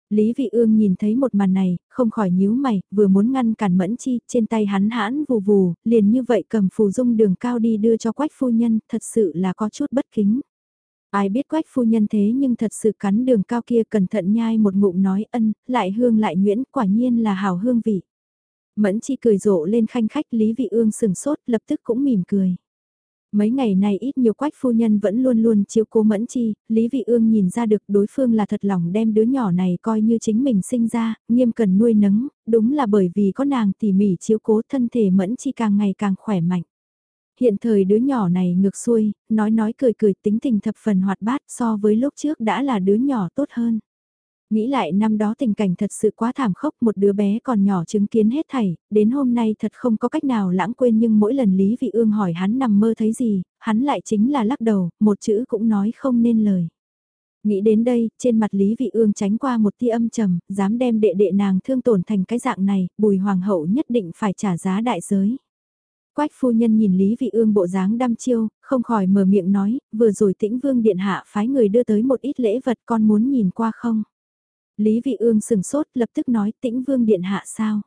Lý Vị Ương nhìn thấy một màn này, không khỏi nhíu mày, vừa muốn ngăn cản Mẫn Chi, trên tay hắn hãn vù vù, liền như vậy cầm phù dung đường cao đi đưa cho quách phu nhân, thật sự là có chút bất kính. Ai biết quách phu nhân thế nhưng thật sự cắn đường cao kia cẩn thận nhai một ngụm nói ân, lại hương lại nguyễn, quả nhiên là hào hương vị. Mẫn chi cười rộ lên khanh khách Lý Vị Ương sừng sốt lập tức cũng mỉm cười. Mấy ngày này ít nhiều quách phu nhân vẫn luôn luôn chiếu cố mẫn chi, Lý Vị Ương nhìn ra được đối phương là thật lòng đem đứa nhỏ này coi như chính mình sinh ra, nghiêm cần nuôi nấng, đúng là bởi vì có nàng tỉ mỉ chiếu cố thân thể mẫn chi càng ngày càng khỏe mạnh. Hiện thời đứa nhỏ này ngược xuôi, nói nói cười cười tính tình thập phần hoạt bát so với lúc trước đã là đứa nhỏ tốt hơn. Nghĩ lại năm đó tình cảnh thật sự quá thảm khốc một đứa bé còn nhỏ chứng kiến hết thảy, đến hôm nay thật không có cách nào lãng quên nhưng mỗi lần Lý Vị Ương hỏi hắn nằm mơ thấy gì, hắn lại chính là lắc đầu, một chữ cũng nói không nên lời. Nghĩ đến đây, trên mặt Lý Vị Ương tránh qua một tia âm trầm, dám đem đệ đệ nàng thương tổn thành cái dạng này, bùi hoàng hậu nhất định phải trả giá đại giới. Quách phu nhân nhìn Lý Vị Ương bộ dáng đăm chiêu, không khỏi mở miệng nói, vừa rồi tĩnh vương điện hạ phái người đưa tới một ít lễ vật con muốn nhìn qua không. Lý Vị Ương sừng sốt lập tức nói tĩnh vương điện hạ sao.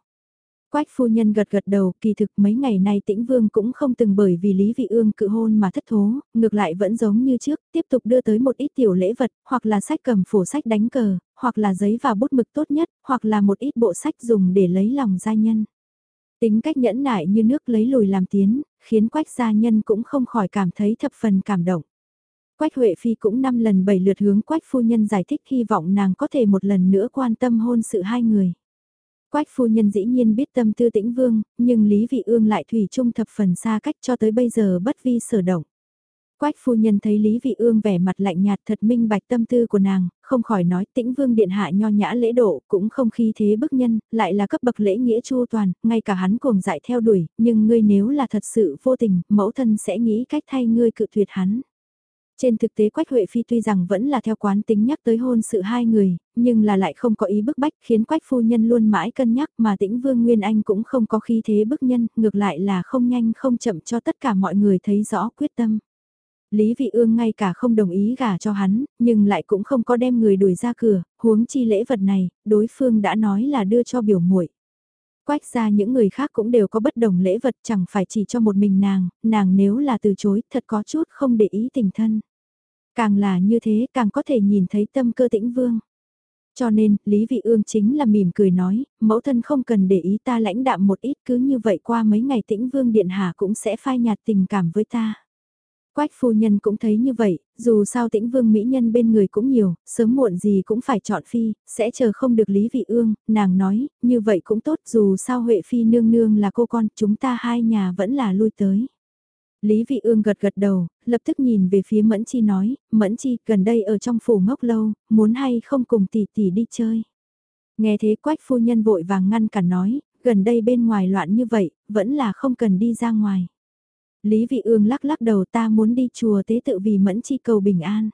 Quách phu nhân gật gật đầu, kỳ thực mấy ngày nay tĩnh vương cũng không từng bởi vì Lý Vị Ương cự hôn mà thất thố, ngược lại vẫn giống như trước, tiếp tục đưa tới một ít tiểu lễ vật, hoặc là sách cầm phủ sách đánh cờ, hoặc là giấy và bút mực tốt nhất, hoặc là một ít bộ sách dùng để lấy lòng gia nhân. Tính cách nhẫn nại như nước lấy lùi làm tiến, khiến quách gia nhân cũng không khỏi cảm thấy thập phần cảm động. Quách Huệ Phi cũng năm lần bảy lượt hướng Quách phu nhân giải thích hy vọng nàng có thể một lần nữa quan tâm hôn sự hai người. Quách phu nhân dĩ nhiên biết tâm tư tĩnh vương, nhưng Lý Vị Ương lại thủy chung thập phần xa cách cho tới bây giờ bất vi sở động. Quách phu nhân thấy Lý Vị Ương vẻ mặt lạnh nhạt thật minh bạch tâm tư của nàng, không khỏi nói tĩnh vương điện hạ nho nhã lễ độ, cũng không khí thế bức nhân, lại là cấp bậc lễ nghĩa chu toàn, ngay cả hắn cuồng dại theo đuổi, nhưng ngươi nếu là thật sự vô tình, mẫu thân sẽ nghĩ cách thay ngươi cự tuyệt hắn. Trên thực tế Quách Huệ Phi tuy rằng vẫn là theo quán tính nhắc tới hôn sự hai người, nhưng là lại không có ý bức bách khiến Quách Phu Nhân luôn mãi cân nhắc mà tĩnh Vương Nguyên Anh cũng không có khí thế bức nhân, ngược lại là không nhanh không chậm cho tất cả mọi người thấy rõ quyết tâm. Lý Vị Ương ngay cả không đồng ý gả cho hắn, nhưng lại cũng không có đem người đuổi ra cửa, huống chi lễ vật này, đối phương đã nói là đưa cho biểu muội. Quách ra những người khác cũng đều có bất đồng lễ vật chẳng phải chỉ cho một mình nàng, nàng nếu là từ chối thật có chút không để ý tình thân. Càng là như thế càng có thể nhìn thấy tâm cơ tĩnh vương. Cho nên, Lý Vị Ương chính là mỉm cười nói, mẫu thân không cần để ý ta lãnh đạm một ít cứ như vậy qua mấy ngày tĩnh vương điện hạ cũng sẽ phai nhạt tình cảm với ta. Quách phu nhân cũng thấy như vậy, dù sao tĩnh vương mỹ nhân bên người cũng nhiều, sớm muộn gì cũng phải chọn phi, sẽ chờ không được Lý Vị Ương, nàng nói, như vậy cũng tốt dù sao Huệ Phi nương nương là cô con, chúng ta hai nhà vẫn là lui tới. Lý Vị Ương gật gật đầu, lập tức nhìn về phía Mẫn Chi nói, Mẫn Chi gần đây ở trong phủ ngốc lâu, muốn hay không cùng tỷ tỷ đi chơi. Nghe thế quách phu nhân vội vàng ngăn cản nói, gần đây bên ngoài loạn như vậy, vẫn là không cần đi ra ngoài. Lý Vị Ương lắc lắc đầu ta muốn đi chùa tế tự vì Mẫn Chi cầu bình an.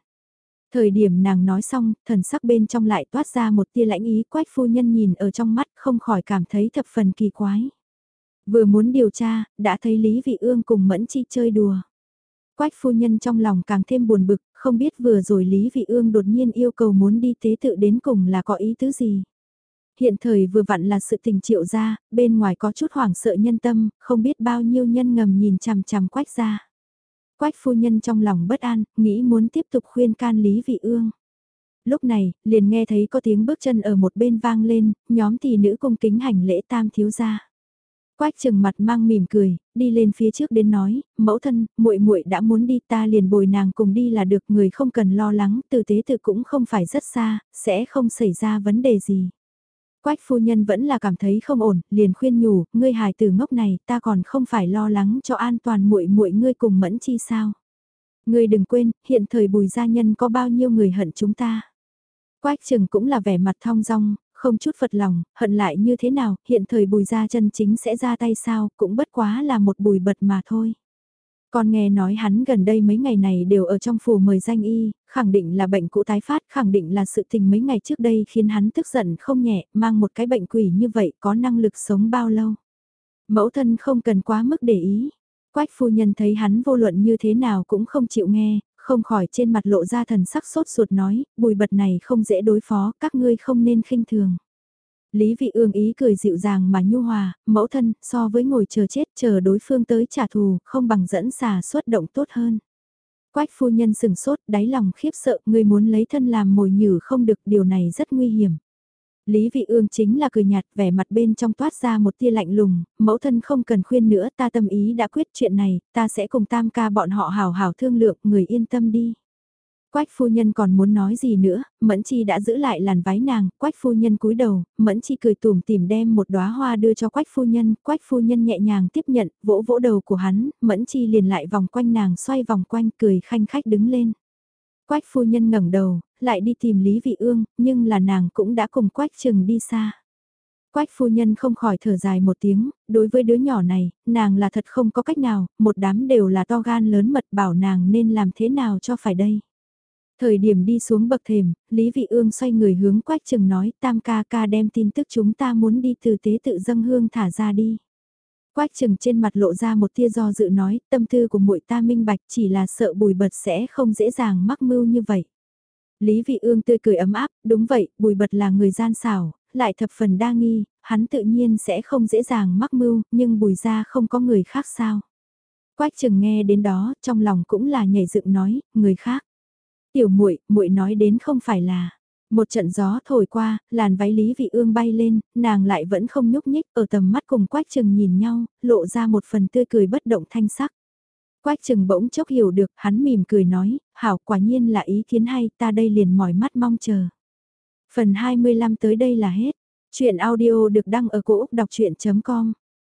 Thời điểm nàng nói xong, thần sắc bên trong lại toát ra một tia lãnh ý quách phu nhân nhìn ở trong mắt không khỏi cảm thấy thập phần kỳ quái. Vừa muốn điều tra, đã thấy Lý Vị Ương cùng Mẫn Chi chơi đùa. Quách phu nhân trong lòng càng thêm buồn bực, không biết vừa rồi Lý Vị Ương đột nhiên yêu cầu muốn đi tế tự đến cùng là có ý tứ gì. Hiện thời vừa vặn là sự tình triệu ra, bên ngoài có chút hoảng sợ nhân tâm, không biết bao nhiêu nhân ngầm nhìn chằm chằm quách ra. Quách phu nhân trong lòng bất an, nghĩ muốn tiếp tục khuyên can Lý Vị Ương. Lúc này, liền nghe thấy có tiếng bước chân ở một bên vang lên, nhóm tỷ nữ cung kính hành lễ tam thiếu gia. Quách Trừng mặt mang mỉm cười, đi lên phía trước đến nói, mẫu thân, muội muội đã muốn đi ta liền bồi nàng cùng đi là được người không cần lo lắng, từ tế tự cũng không phải rất xa, sẽ không xảy ra vấn đề gì. Quách phu nhân vẫn là cảm thấy không ổn, liền khuyên nhủ, ngươi hài tử ngốc này, ta còn không phải lo lắng cho an toàn muội muội ngươi cùng mẫn chi sao. Ngươi đừng quên, hiện thời bùi gia nhân có bao nhiêu người hận chúng ta. Quách trừng cũng là vẻ mặt thong dong, không chút phật lòng, hận lại như thế nào, hiện thời bùi gia chân chính sẽ ra tay sao, cũng bất quá là một bùi bật mà thôi. Con nghe nói hắn gần đây mấy ngày này đều ở trong phủ mời danh y, khẳng định là bệnh cũ tái phát, khẳng định là sự tình mấy ngày trước đây khiến hắn tức giận không nhẹ, mang một cái bệnh quỷ như vậy có năng lực sống bao lâu. Mẫu thân không cần quá mức để ý. Quách phu nhân thấy hắn vô luận như thế nào cũng không chịu nghe, không khỏi trên mặt lộ ra thần sắc sốt ruột nói, bùi bật này không dễ đối phó, các ngươi không nên khinh thường. Lý vị ương ý cười dịu dàng mà nhu hòa, mẫu thân, so với ngồi chờ chết chờ đối phương tới trả thù, không bằng dẫn xà xuất động tốt hơn. Quách phu nhân sừng sốt, đáy lòng khiếp sợ, người muốn lấy thân làm mồi nhử không được, điều này rất nguy hiểm. Lý vị ương chính là cười nhạt, vẻ mặt bên trong toát ra một tia lạnh lùng, mẫu thân không cần khuyên nữa, ta tâm ý đã quyết chuyện này, ta sẽ cùng tam ca bọn họ hào hào thương lượng, người yên tâm đi. Quách phu nhân còn muốn nói gì nữa, Mẫn Chi đã giữ lại làn váy nàng, Quách phu nhân cúi đầu, Mẫn Chi cười tủm tìm đem một đóa hoa đưa cho Quách phu nhân, Quách phu nhân nhẹ nhàng tiếp nhận, vỗ vỗ đầu của hắn, Mẫn Chi liền lại vòng quanh nàng xoay vòng quanh cười khanh khách đứng lên. Quách phu nhân ngẩng đầu, lại đi tìm Lý Vị Ương, nhưng là nàng cũng đã cùng Quách Trừng đi xa. Quách phu nhân không khỏi thở dài một tiếng, đối với đứa nhỏ này, nàng là thật không có cách nào, một đám đều là to gan lớn mật bảo nàng nên làm thế nào cho phải đây. Thời điểm đi xuống bậc thềm, Lý Vị Ương xoay người hướng Quách Trừng nói tam ca ca đem tin tức chúng ta muốn đi từ tế tự dâng hương thả ra đi. Quách Trừng trên mặt lộ ra một tia do dự nói tâm tư của muội ta minh bạch chỉ là sợ bùi bật sẽ không dễ dàng mắc mưu như vậy. Lý Vị Ương tươi cười ấm áp, đúng vậy, bùi bật là người gian xảo, lại thập phần đa nghi, hắn tự nhiên sẽ không dễ dàng mắc mưu, nhưng bùi Gia không có người khác sao. Quách Trừng nghe đến đó, trong lòng cũng là nhảy dựng nói, người khác. Tiểu muội, muội nói đến không phải là. Một trận gió thổi qua, làn váy Lý Vị Ương bay lên, nàng lại vẫn không nhúc nhích, ở tầm mắt cùng Quách Trừng nhìn nhau, lộ ra một phần tươi cười bất động thanh sắc. Quách Trừng bỗng chốc hiểu được, hắn mỉm cười nói, hảo quả nhiên là ý kiến hay, ta đây liền mỏi mắt mong chờ. Phần 25 tới đây là hết. Chuyện audio được đăng ở cổ Úc đọc chuyện.com